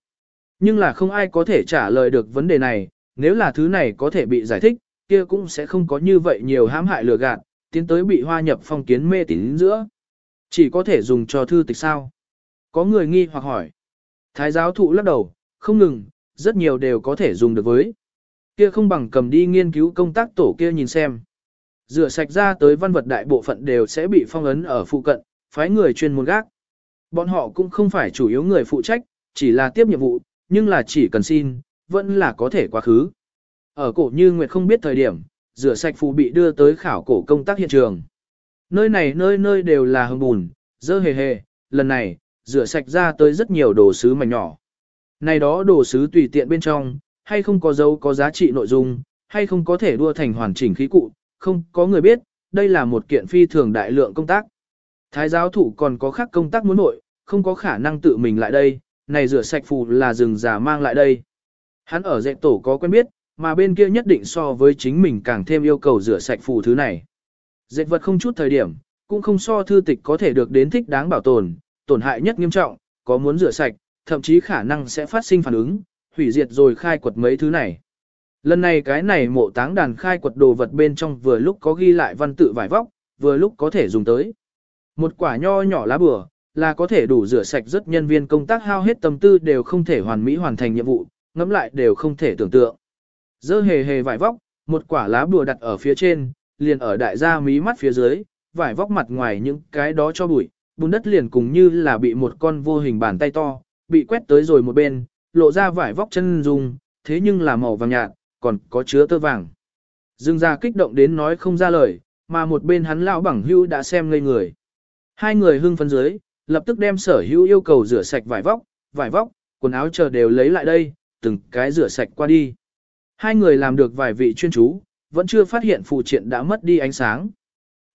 Nhưng là không ai có thể trả lời được vấn đề này, nếu là thứ này có thể bị giải thích, kia cũng sẽ không có như vậy nhiều hãm hại lừa gạt, tiến tới bị hoa nhập phong kiến mê tín giữa. Chỉ có thể dùng cho thư tịch sao? Có người nghi hoặc hỏi. Thái giáo thụ lắc đầu, không ngừng, rất nhiều đều có thể dùng được với. Kia không bằng cầm đi nghiên cứu công tác tổ kia nhìn xem. Rửa sạch ra tới văn vật đại bộ phận đều sẽ bị phong ấn ở phụ cận, phái người chuyên môn gác. Bọn họ cũng không phải chủ yếu người phụ trách, chỉ là tiếp nhiệm vụ, nhưng là chỉ cần xin, vẫn là có thể quá khứ. Ở cổ như Nguyệt không biết thời điểm, rửa sạch phù bị đưa tới khảo cổ công tác hiện trường. Nơi này nơi nơi đều là hồng bùn, dơ hề hề, lần này, rửa sạch ra tới rất nhiều đồ sứ mảnh nhỏ. Này đó đồ sứ tùy tiện bên trong, hay không có dấu có giá trị nội dung, hay không có thể đua thành hoàn chỉnh khí cụ, không có người biết, đây là một kiện phi thường đại lượng công tác. Thái giáo thủ còn có khác công tác muốn nội, không có khả năng tự mình lại đây, này rửa sạch phù là rừng già mang lại đây. Hắn ở dạy tổ có quen biết, mà bên kia nhất định so với chính mình càng thêm yêu cầu rửa sạch phù thứ này. Dạy vật không chút thời điểm, cũng không so thư tịch có thể được đến thích đáng bảo tồn, tổn hại nhất nghiêm trọng, có muốn rửa sạch, thậm chí khả năng sẽ phát sinh phản ứng, hủy diệt rồi khai quật mấy thứ này. Lần này cái này mộ táng đàn khai quật đồ vật bên trong vừa lúc có ghi lại văn tự vải vóc, vừa lúc có thể dùng tới. Một quả nho nhỏ lá bừa, là có thể đủ rửa sạch rất nhân viên công tác hao hết tâm tư đều không thể hoàn mỹ hoàn thành nhiệm vụ, ngẫm lại đều không thể tưởng tượng. Dơ hề hề vải vóc, một quả lá bùa đặt ở phía trên, liền ở đại gia mí mắt phía dưới, vải vóc mặt ngoài những cái đó cho bụi, bùn đất liền cùng như là bị một con vô hình bàn tay to, bị quét tới rồi một bên, lộ ra vải vóc chân dung, thế nhưng là màu vàng nhạt, còn có chứa tơ vàng. Dương ra kích động đến nói không ra lời, mà một bên hắn lão bằng hưu đã xem ngây người. Hai người hưng phấn dưới, lập tức đem sở hữu yêu cầu rửa sạch vải vóc, vải vóc, quần áo chờ đều lấy lại đây, từng cái rửa sạch qua đi. Hai người làm được vài vị chuyên chú, vẫn chưa phát hiện phụ triện đã mất đi ánh sáng.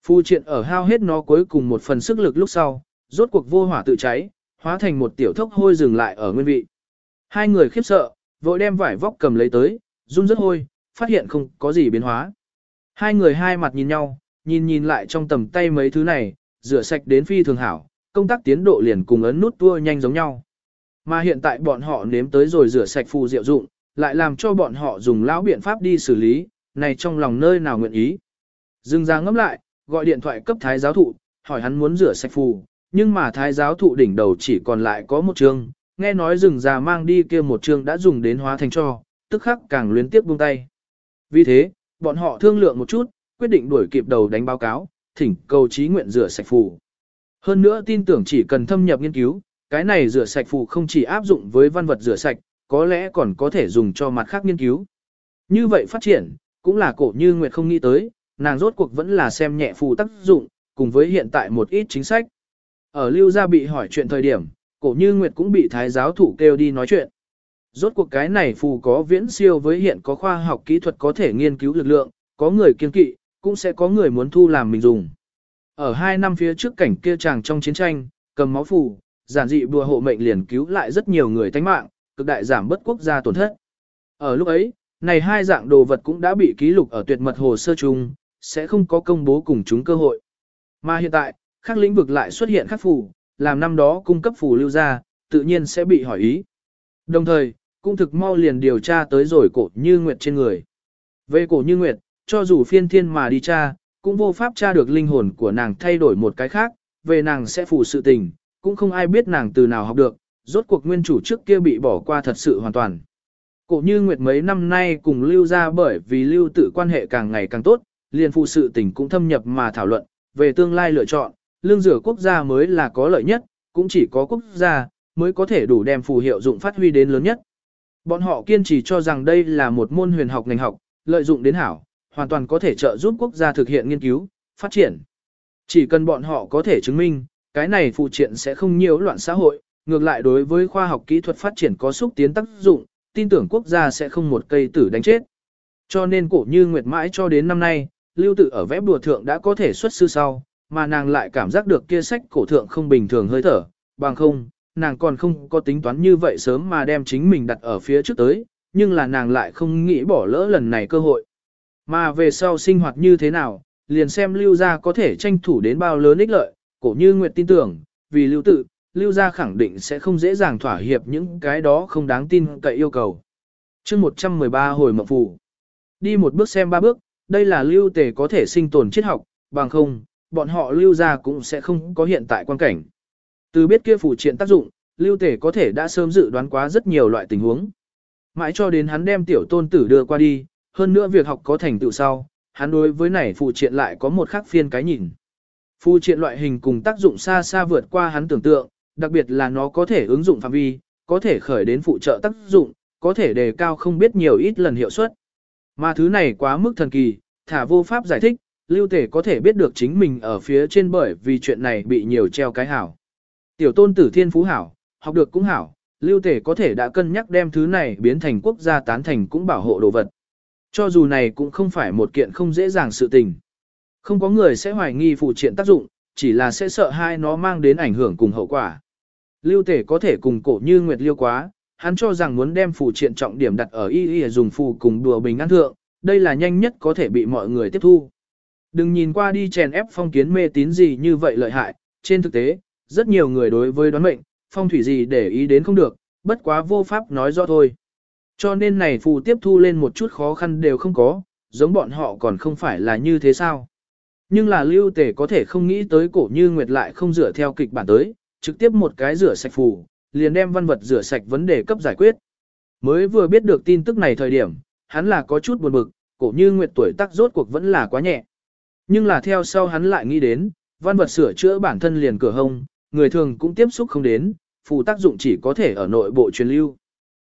Phu triện ở hao hết nó cuối cùng một phần sức lực lúc sau, rốt cuộc vô hỏa tự cháy, hóa thành một tiểu thốc hôi dừng lại ở nguyên vị. Hai người khiếp sợ, vội đem vải vóc cầm lấy tới, run rất hôi, phát hiện không có gì biến hóa. Hai người hai mặt nhìn nhau, nhìn nhìn lại trong tầm tay mấy thứ này, rửa sạch đến phi thường hảo, công tác tiến độ liền cùng ấn nút tua nhanh giống nhau. Mà hiện tại bọn họ nếm tới rồi rửa sạch phù diệu dụng, lại làm cho bọn họ dùng lão biện pháp đi xử lý, này trong lòng nơi nào nguyện ý. Dừng ra ngẫm lại, gọi điện thoại cấp thái giáo thụ, hỏi hắn muốn rửa sạch phù, nhưng mà thái giáo thụ đỉnh đầu chỉ còn lại có một chương, nghe nói rừng già mang đi kia một chương đã dùng đến hóa thành cho, tức khắc càng luyến tiếp buông tay. Vì thế, bọn họ thương lượng một chút, quyết định đuổi kịp đầu đánh báo cáo, thỉnh cầu trí nguyện rửa sạch phù. Hơn nữa tin tưởng chỉ cần thâm nhập nghiên cứu, cái này rửa sạch phù không chỉ áp dụng với văn vật rửa sạch, có lẽ còn có thể dùng cho mặt khác nghiên cứu. Như vậy phát triển, cũng là cổ như Nguyệt không nghĩ tới, nàng rốt cuộc vẫn là xem nhẹ phù tác dụng, cùng với hiện tại một ít chính sách. Ở lưu gia bị hỏi chuyện thời điểm, cổ như Nguyệt cũng bị thái giáo thủ kêu đi nói chuyện. Rốt cuộc cái này phù có viễn siêu với hiện có khoa học kỹ thuật có thể nghiên cứu lực lượng, có người kiên kỵ, cũng sẽ có người muốn thu làm mình dùng. Ở hai năm phía trước cảnh kia chàng trong chiến tranh, cầm máu phù, giản dị bùa hộ mệnh liền cứu lại rất nhiều người tánh mạng, cực đại giảm bất quốc gia tổn thất. Ở lúc ấy, này hai dạng đồ vật cũng đã bị ký lục ở tuyệt mật hồ sơ chung, sẽ không có công bố cùng chúng cơ hội. Mà hiện tại, các lĩnh vực lại xuất hiện khắc phù, làm năm đó cung cấp phù lưu ra, tự nhiên sẽ bị hỏi ý. Đồng thời, cũng thực mau liền điều tra tới rồi cổ như nguyệt trên người. Về cổ như nguyệt, cho dù phiên thiên mà đi tra, cũng vô pháp tra được linh hồn của nàng thay đổi một cái khác, về nàng sẽ phù sự tình, cũng không ai biết nàng từ nào học được, rốt cuộc nguyên chủ trước kia bị bỏ qua thật sự hoàn toàn. Cổ như Nguyệt mấy năm nay cùng lưu ra bởi vì lưu tự quan hệ càng ngày càng tốt, liền phụ sự tỉnh cũng thâm nhập mà thảo luận, về tương lai lựa chọn, lương rửa quốc gia mới là có lợi nhất, cũng chỉ có quốc gia mới có thể đủ đem phù hiệu dụng phát huy đến lớn nhất. Bọn họ kiên trì cho rằng đây là một môn huyền học ngành học, lợi dụng đến hảo, hoàn toàn có thể trợ giúp quốc gia thực hiện nghiên cứu, phát triển. Chỉ cần bọn họ có thể chứng minh, cái này phụ triện sẽ không nhiễu loạn xã hội, ngược lại đối với khoa học kỹ thuật phát triển có xúc tiến tác dụng, tin tưởng quốc gia sẽ không một cây tử đánh chết. Cho nên cổ như nguyệt mãi cho đến năm nay, lưu tự ở vẽ bùa thượng đã có thể xuất sư sau, mà nàng lại cảm giác được kia sách cổ thượng không bình thường hơi thở, bằng không, nàng còn không có tính toán như vậy sớm mà đem chính mình đặt ở phía trước tới, nhưng là nàng lại không nghĩ bỏ lỡ lần này cơ hội. Mà về sau sinh hoạt như thế nào, liền xem lưu gia có thể tranh thủ đến bao lớn ích lợi, cổ như Nguyệt tin tưởng, vì lưu tự, lưu gia khẳng định sẽ không dễ dàng thỏa hiệp những cái đó không đáng tin cậy yêu cầu. chương 113 hồi mộng phù. Đi một bước xem ba bước, đây là lưu tề có thể sinh tồn triết học, bằng không, bọn họ lưu gia cũng sẽ không có hiện tại quan cảnh. Từ biết kia phụ triện tác dụng, lưu tề có thể đã sớm dự đoán quá rất nhiều loại tình huống. Mãi cho đến hắn đem tiểu tôn tử đưa qua đi, hơn nữa việc học có thành tựu sau, hắn đối với này phụ triện lại có một khác phiên cái nhìn. Phụ triện loại hình cùng tác dụng xa xa vượt qua hắn tưởng tượng, đặc biệt là nó có thể ứng dụng phạm vi, có thể khởi đến phụ trợ tác dụng, có thể đề cao không biết nhiều ít lần hiệu suất. Mà thứ này quá mức thần kỳ, thả vô pháp giải thích, lưu tể có thể biết được chính mình ở phía trên bởi vì chuyện này bị nhiều treo cái hảo. Tiểu tôn tử thiên phú hảo, học được cũng hảo, lưu tể có thể đã cân nhắc đem thứ này biến thành quốc gia tán thành cũng bảo hộ đồ vật. Cho dù này cũng không phải một kiện không dễ dàng sự tình. Không có người sẽ hoài nghi phụ triện tác dụng, chỉ là sẽ sợ hai nó mang đến ảnh hưởng cùng hậu quả. Lưu tể có thể cùng cổ như nguyệt liêu quá, hắn cho rằng muốn đem phù triện trọng điểm đặt ở y y dùng phù cùng đùa bình an thượng, đây là nhanh nhất có thể bị mọi người tiếp thu. Đừng nhìn qua đi chèn ép phong kiến mê tín gì như vậy lợi hại, trên thực tế, rất nhiều người đối với đoán mệnh, phong thủy gì để ý đến không được, bất quá vô pháp nói rõ thôi. Cho nên này phù tiếp thu lên một chút khó khăn đều không có, giống bọn họ còn không phải là như thế sao. Nhưng là lưu tể có thể không nghĩ tới cổ như nguyệt lại không rửa theo kịch bản tới, trực tiếp một cái rửa sạch phù, liền đem văn vật rửa sạch vấn đề cấp giải quyết. Mới vừa biết được tin tức này thời điểm, hắn là có chút buồn bực, cổ như nguyệt tuổi tác rốt cuộc vẫn là quá nhẹ. Nhưng là theo sau hắn lại nghĩ đến, văn vật sửa chữa bản thân liền cửa hông, người thường cũng tiếp xúc không đến, phù tác dụng chỉ có thể ở nội bộ truyền lưu.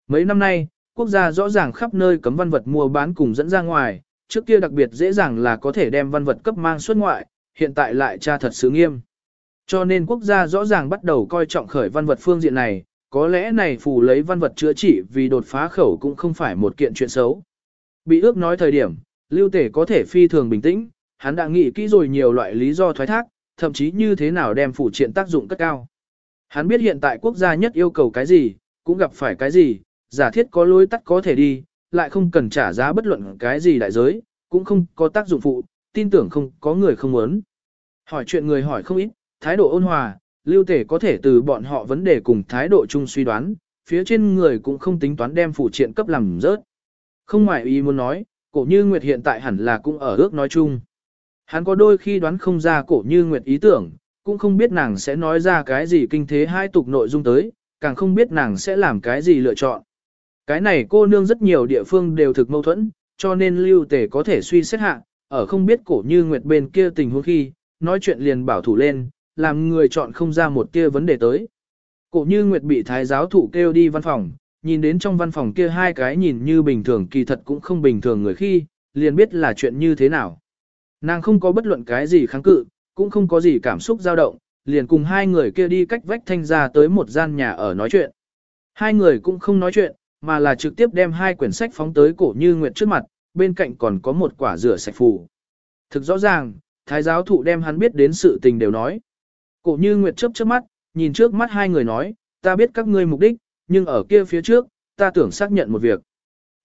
Mấy năm nay, quốc gia rõ ràng khắp nơi cấm văn vật mua bán cùng dẫn ra ngoài, trước kia đặc biệt dễ dàng là có thể đem văn vật cấp mang xuất ngoại, hiện tại lại tra thật sự nghiêm. Cho nên quốc gia rõ ràng bắt đầu coi trọng khởi văn vật phương diện này, có lẽ này phù lấy văn vật chữa trị vì đột phá khẩu cũng không phải một kiện chuyện xấu. Bị ước nói thời điểm, lưu tể có thể phi thường bình tĩnh, hắn đã nghĩ kỹ rồi nhiều loại lý do thoái thác, thậm chí như thế nào đem phù triện tác dụng cất cao. Hắn biết hiện tại quốc gia nhất yêu cầu cái gì, cũng gặp phải cái gì, giả thiết có lối tắt có thể đi, lại không cần trả giá bất luận cái gì đại giới, cũng không có tác dụng phụ, tin tưởng không có người không muốn. Hỏi chuyện người hỏi không ít, thái độ ôn hòa, lưu tể có thể từ bọn họ vấn đề cùng thái độ chung suy đoán, phía trên người cũng không tính toán đem phụ triện cấp làm rớt. Không ngoài ý muốn nói, cổ như Nguyệt hiện tại hẳn là cũng ở ước nói chung. Hắn có đôi khi đoán không ra cổ như Nguyệt ý tưởng, cũng không biết nàng sẽ nói ra cái gì kinh thế hai tục nội dung tới, càng không biết nàng sẽ làm cái gì lựa chọn. Cái này cô nương rất nhiều địa phương đều thực mâu thuẫn, cho nên lưu tề có thể suy xét hạ, ở không biết cổ như Nguyệt bên kia tình huống khi, nói chuyện liền bảo thủ lên, làm người chọn không ra một kia vấn đề tới. Cổ như Nguyệt bị thái giáo thủ kêu đi văn phòng, nhìn đến trong văn phòng kia hai cái nhìn như bình thường kỳ thật cũng không bình thường người khi, liền biết là chuyện như thế nào. Nàng không có bất luận cái gì kháng cự, cũng không có gì cảm xúc dao động, liền cùng hai người kia đi cách vách thanh ra tới một gian nhà ở nói chuyện. Hai người cũng không nói chuyện, mà là trực tiếp đem hai quyển sách phóng tới cổ như nguyệt trước mặt, bên cạnh còn có một quả rửa sạch phù. Thực rõ ràng, thái giáo thụ đem hắn biết đến sự tình đều nói. Cổ như nguyệt chớp chớp mắt, nhìn trước mắt hai người nói, ta biết các ngươi mục đích, nhưng ở kia phía trước, ta tưởng xác nhận một việc.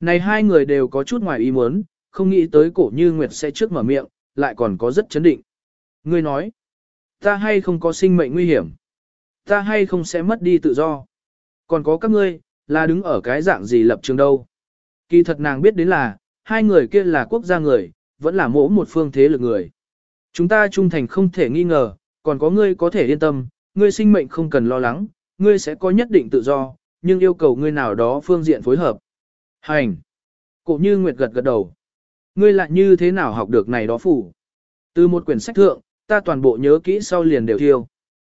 Này hai người đều có chút ngoài ý muốn, không nghĩ tới cổ như nguyệt sẽ trước mở miệng, lại còn có rất chấn định. Ngươi nói, ta hay không có sinh mệnh nguy hiểm, ta hay không sẽ mất đi tự do. Còn có các ngươi, là đứng ở cái dạng gì lập trường đâu. Kỳ thật nàng biết đến là, hai người kia là quốc gia người, vẫn là mỗ một phương thế lực người. Chúng ta trung thành không thể nghi ngờ, còn có ngươi có thể yên tâm, ngươi sinh mệnh không cần lo lắng, ngươi sẽ có nhất định tự do, nhưng yêu cầu ngươi nào đó phương diện phối hợp. Hành! Cổ như Nguyệt gật gật đầu. Ngươi lại như thế nào học được này đó phủ? Từ một quyển sách thượng, ta toàn bộ nhớ kỹ sau liền đều thiêu.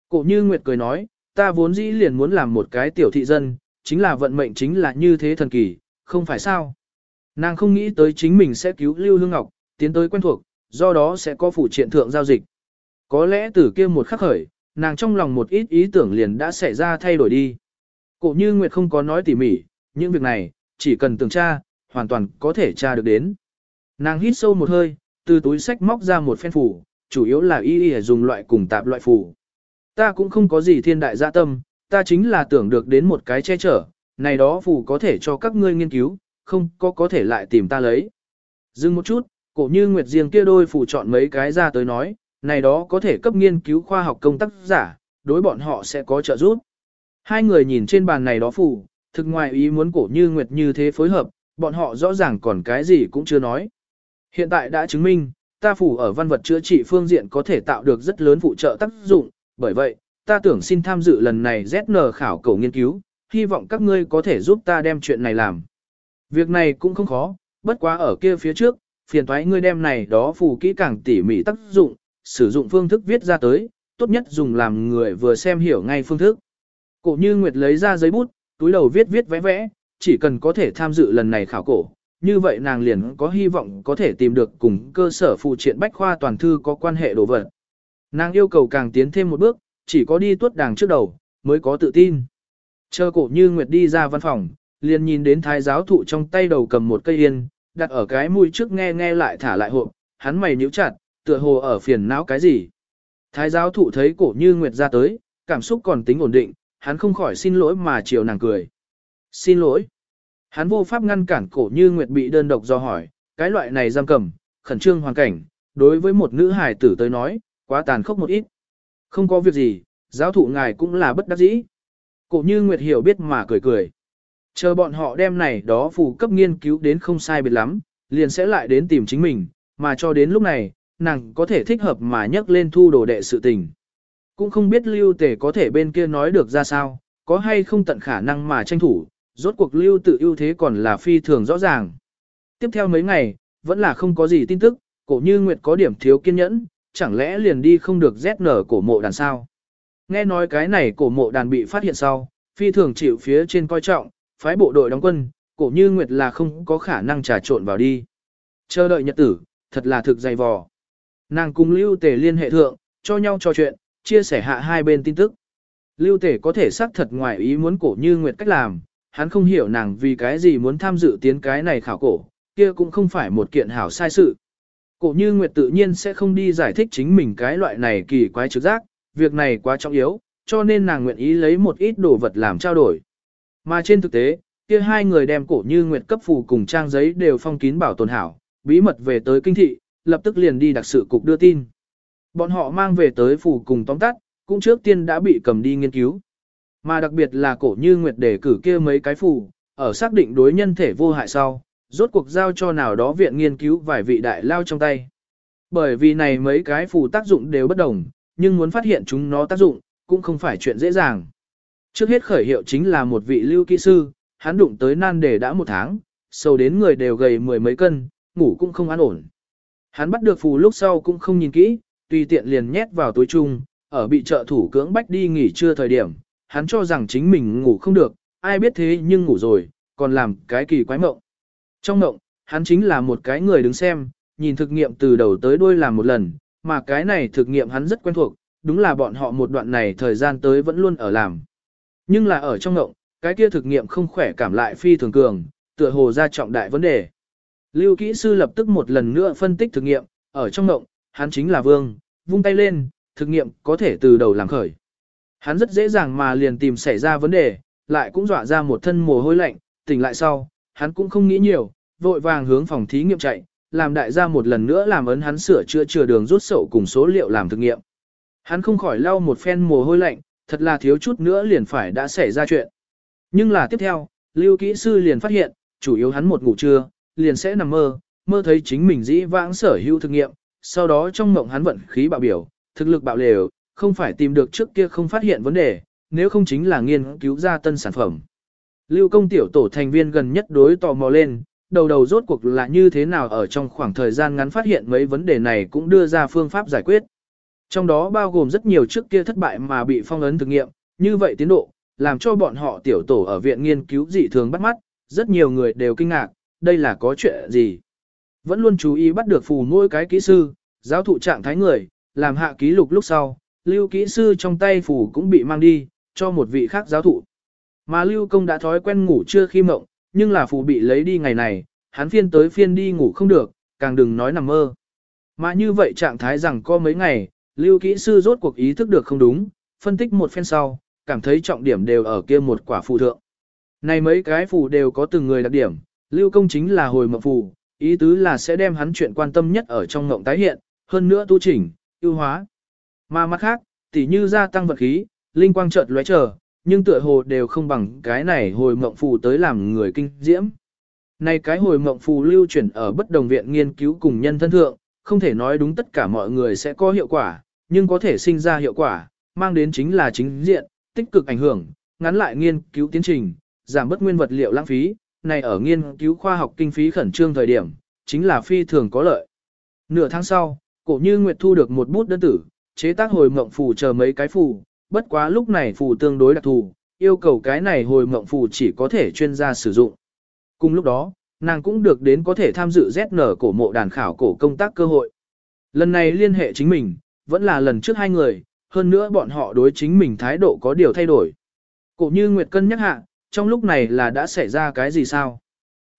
Cổ như Nguyệt cười nói, ta vốn dĩ liền muốn làm một cái tiểu thị dân, chính là vận mệnh chính là như thế thần kỳ, không phải sao. Nàng không nghĩ tới chính mình sẽ cứu Lưu Hương Ngọc, tiến tới quen thuộc, do đó sẽ có phủ triện thượng giao dịch. Có lẽ từ kia một khắc khởi, nàng trong lòng một ít ý tưởng liền đã xảy ra thay đổi đi. Cổ như Nguyệt không có nói tỉ mỉ, những việc này, chỉ cần tưởng tra, hoàn toàn có thể tra được đến. Nàng hít sâu một hơi, từ túi sách móc ra một phen phủ, chủ yếu là y y dùng loại cùng tạp loại phủ. Ta cũng không có gì thiên đại dạ tâm, ta chính là tưởng được đến một cái che chở, này đó phủ có thể cho các ngươi nghiên cứu, không có có thể lại tìm ta lấy. Dừng một chút, cổ như Nguyệt riêng kia đôi phủ chọn mấy cái ra tới nói, này đó có thể cấp nghiên cứu khoa học công tác giả, đối bọn họ sẽ có trợ giúp. Hai người nhìn trên bàn này đó phủ, thực ngoài ý muốn cổ như Nguyệt như thế phối hợp, bọn họ rõ ràng còn cái gì cũng chưa nói. Hiện tại đã chứng minh, ta phủ ở văn vật chữa trị phương diện có thể tạo được rất lớn phụ trợ tác dụng, bởi vậy, ta tưởng xin tham dự lần này ZN khảo cầu nghiên cứu, hy vọng các ngươi có thể giúp ta đem chuyện này làm. Việc này cũng không khó, bất quá ở kia phía trước, phiền thoái ngươi đem này đó phù kỹ càng tỉ mỉ tác dụng, sử dụng phương thức viết ra tới, tốt nhất dùng làm người vừa xem hiểu ngay phương thức. Cổ như Nguyệt lấy ra giấy bút, túi đầu viết viết vẽ vẽ, chỉ cần có thể tham dự lần này khảo cổ, như vậy nàng liền có hy vọng có thể tìm được cùng cơ sở phụ triện bách khoa toàn thư có quan hệ đồ vật. Nàng yêu cầu càng tiến thêm một bước, chỉ có đi tuốt đàng trước đầu, mới có tự tin. Chờ cổ như Nguyệt đi ra văn phòng, liền nhìn đến thái giáo thụ trong tay đầu cầm một cây yên, đặt ở cái mũi trước nghe nghe lại thả lại hộp, hắn mày nhíu chặt, tựa hồ ở phiền não cái gì. Thái giáo thụ thấy cổ như Nguyệt ra tới, cảm xúc còn tính ổn định, hắn không khỏi xin lỗi mà chiều nàng cười. Xin lỗi. Hắn vô pháp ngăn cản cổ như Nguyệt bị đơn độc do hỏi, cái loại này giam cầm, khẩn trương hoàn cảnh, đối với một nữ hài tử tới nói, quá tàn khốc một ít. Không có việc gì, giáo thụ ngài cũng là bất đắc dĩ. Cổ như Nguyệt hiểu biết mà cười cười. Chờ bọn họ đem này đó phù cấp nghiên cứu đến không sai biệt lắm, liền sẽ lại đến tìm chính mình, mà cho đến lúc này, nàng có thể thích hợp mà nhắc lên thu đồ đệ sự tình. Cũng không biết lưu tể có thể bên kia nói được ra sao, có hay không tận khả năng mà tranh thủ, rốt cuộc lưu tự ưu thế còn là phi thường rõ ràng. Tiếp theo mấy ngày, vẫn là không có gì tin tức, cổ như Nguyệt có điểm thiếu kiên nhẫn, chẳng lẽ liền đi không được rét nở cổ mộ đàn sao. Nghe nói cái này cổ mộ đàn bị phát hiện sau, phi thường chịu phía trên coi trọng, phái bộ đội đóng quân, cổ như Nguyệt là không có khả năng trà trộn vào đi. Chờ đợi nhật tử, thật là thực dày vò. Nàng cùng lưu tể liên hệ thượng, cho nhau trò chuyện, chia sẻ hạ hai bên tin tức. Lưu tể có thể xác thật ngoài ý muốn cổ như Nguyệt cách làm, hắn không hiểu nàng vì cái gì muốn tham dự tiến cái này khảo cổ, kia cũng không phải một kiện hảo sai sự. Cổ như Nguyệt tự nhiên sẽ không đi giải thích chính mình cái loại này kỳ quái trực giác, việc này quá trọng yếu, cho nên nàng nguyện ý lấy một ít đồ vật làm trao đổi. Mà trên thực tế, kia hai người đem cổ như Nguyệt cấp phù cùng trang giấy đều phong kín bảo tồn hảo, bí mật về tới kinh thị, lập tức liền đi đặc sự cục đưa tin. Bọn họ mang về tới phủ cùng tóm tắt, cũng trước tiên đã bị cầm đi nghiên cứu. Mà đặc biệt là cổ như Nguyệt đề cử kia mấy cái phù, ở xác định đối nhân thể vô hại sau, rốt cuộc giao cho nào đó viện nghiên cứu vài vị đại lao trong tay. Bởi vì này mấy cái phù tác dụng đều bất đồng, nhưng muốn phát hiện chúng nó tác dụng, cũng không phải chuyện dễ dàng. Trước hết khởi hiệu chính là một vị lưu kỹ sư, hắn đụng tới nan đề đã một tháng, sâu đến người đều gầy mười mấy cân, ngủ cũng không an ổn. Hắn bắt được phù lúc sau cũng không nhìn kỹ, tùy tiện liền nhét vào túi chung, ở bị trợ thủ cưỡng bách đi nghỉ trưa thời điểm, hắn cho rằng chính mình ngủ không được, ai biết thế nhưng ngủ rồi, còn làm cái kỳ quái mộng. Trong mộng, hắn chính là một cái người đứng xem, nhìn thực nghiệm từ đầu tới đuôi làm một lần, mà cái này thực nghiệm hắn rất quen thuộc, đúng là bọn họ một đoạn này thời gian tới vẫn luôn ở làm. Nhưng là ở trong mộng, cái kia thực nghiệm không khỏe cảm lại phi thường cường, tựa hồ ra trọng đại vấn đề. Lưu kỹ sư lập tức một lần nữa phân tích thực nghiệm, ở trong ngộng, hắn chính là vương, vung tay lên, thực nghiệm có thể từ đầu làm khởi. Hắn rất dễ dàng mà liền tìm xảy ra vấn đề, lại cũng dọa ra một thân mồ hôi lạnh, tỉnh lại sau, hắn cũng không nghĩ nhiều, vội vàng hướng phòng thí nghiệm chạy, làm đại gia một lần nữa làm ấn hắn sửa chữa chừa đường rút sổ cùng số liệu làm thực nghiệm. Hắn không khỏi lau một phen mồ hôi lạnh, thật là thiếu chút nữa liền phải đã xảy ra chuyện. Nhưng là tiếp theo, lưu kỹ sư liền phát hiện, chủ yếu hắn một ngủ trưa, liền sẽ nằm mơ, mơ thấy chính mình dĩ vãng sở hữu thực nghiệm, sau đó trong mộng hắn vận khí bạo biểu, thực lực bạo lều, không phải tìm được trước kia không phát hiện vấn đề, nếu không chính là nghiên cứu ra tân sản phẩm. Lưu công tiểu tổ thành viên gần nhất đối tò mò lên, đầu đầu rốt cuộc là như thế nào ở trong khoảng thời gian ngắn phát hiện mấy vấn đề này cũng đưa ra phương pháp giải quyết. Trong đó bao gồm rất nhiều trước kia thất bại mà bị phong ấn thực nghiệm, như vậy tiến độ, làm cho bọn họ tiểu tổ ở viện nghiên cứu dị thường bắt mắt, rất nhiều người đều kinh ngạc, đây là có chuyện gì. Vẫn luôn chú ý bắt được phù mỗi cái kỹ sư, giáo thụ trạng thái người, làm hạ ký lục lúc sau, lưu kỹ sư trong tay phù cũng bị mang đi, cho một vị khác giáo thụ. Mà lưu công đã thói quen ngủ chưa khi mộng, nhưng là phù bị lấy đi ngày này, hắn phiên tới phiên đi ngủ không được, càng đừng nói nằm mơ. Mà như vậy trạng thái rằng có mấy ngày, lưu kỹ sư rốt cuộc ý thức được không đúng, phân tích một phen sau, cảm thấy trọng điểm đều ở kia một quả phù thượng. Này mấy cái phù đều có từng người đặc điểm, lưu công chính là hồi mộng phù, ý tứ là sẽ đem hắn chuyện quan tâm nhất ở trong mộng tái hiện, hơn nữa tu chỉnh, ưu hóa. Mà mặt khác, tỉ như gia tăng vật khí, linh quang chợt lóe chờ, nhưng tựa hồ đều không bằng cái này hồi mộng phù tới làm người kinh diễm. Này cái hồi mộng phù lưu chuyển ở bất đồng viện nghiên cứu cùng nhân thân thượng, không thể nói đúng tất cả mọi người sẽ có hiệu quả, nhưng có thể sinh ra hiệu quả, mang đến chính là chính diện, tích cực ảnh hưởng, ngắn lại nghiên cứu tiến trình, giảm bất nguyên vật liệu lãng phí, này ở nghiên cứu khoa học kinh phí khẩn trương thời điểm, chính là phi thường có lợi. Nửa tháng sau, cổ như Nguyệt thu được một bút đơn tử, chế tác hồi mộng phù chờ mấy cái phù, bất quá lúc này phù tương đối đặc thù, yêu cầu cái này hồi mộng phù chỉ có thể chuyên gia sử dụng. Cùng lúc đó, nàng cũng được đến có thể tham dự ZN cổ mộ đàn khảo cổ công tác cơ hội. Lần này liên hệ chính mình, vẫn là lần trước hai người, hơn nữa bọn họ đối chính mình thái độ có điều thay đổi. Cổ như Nguyệt cân nhắc hạ, trong lúc này là đã xảy ra cái gì sao?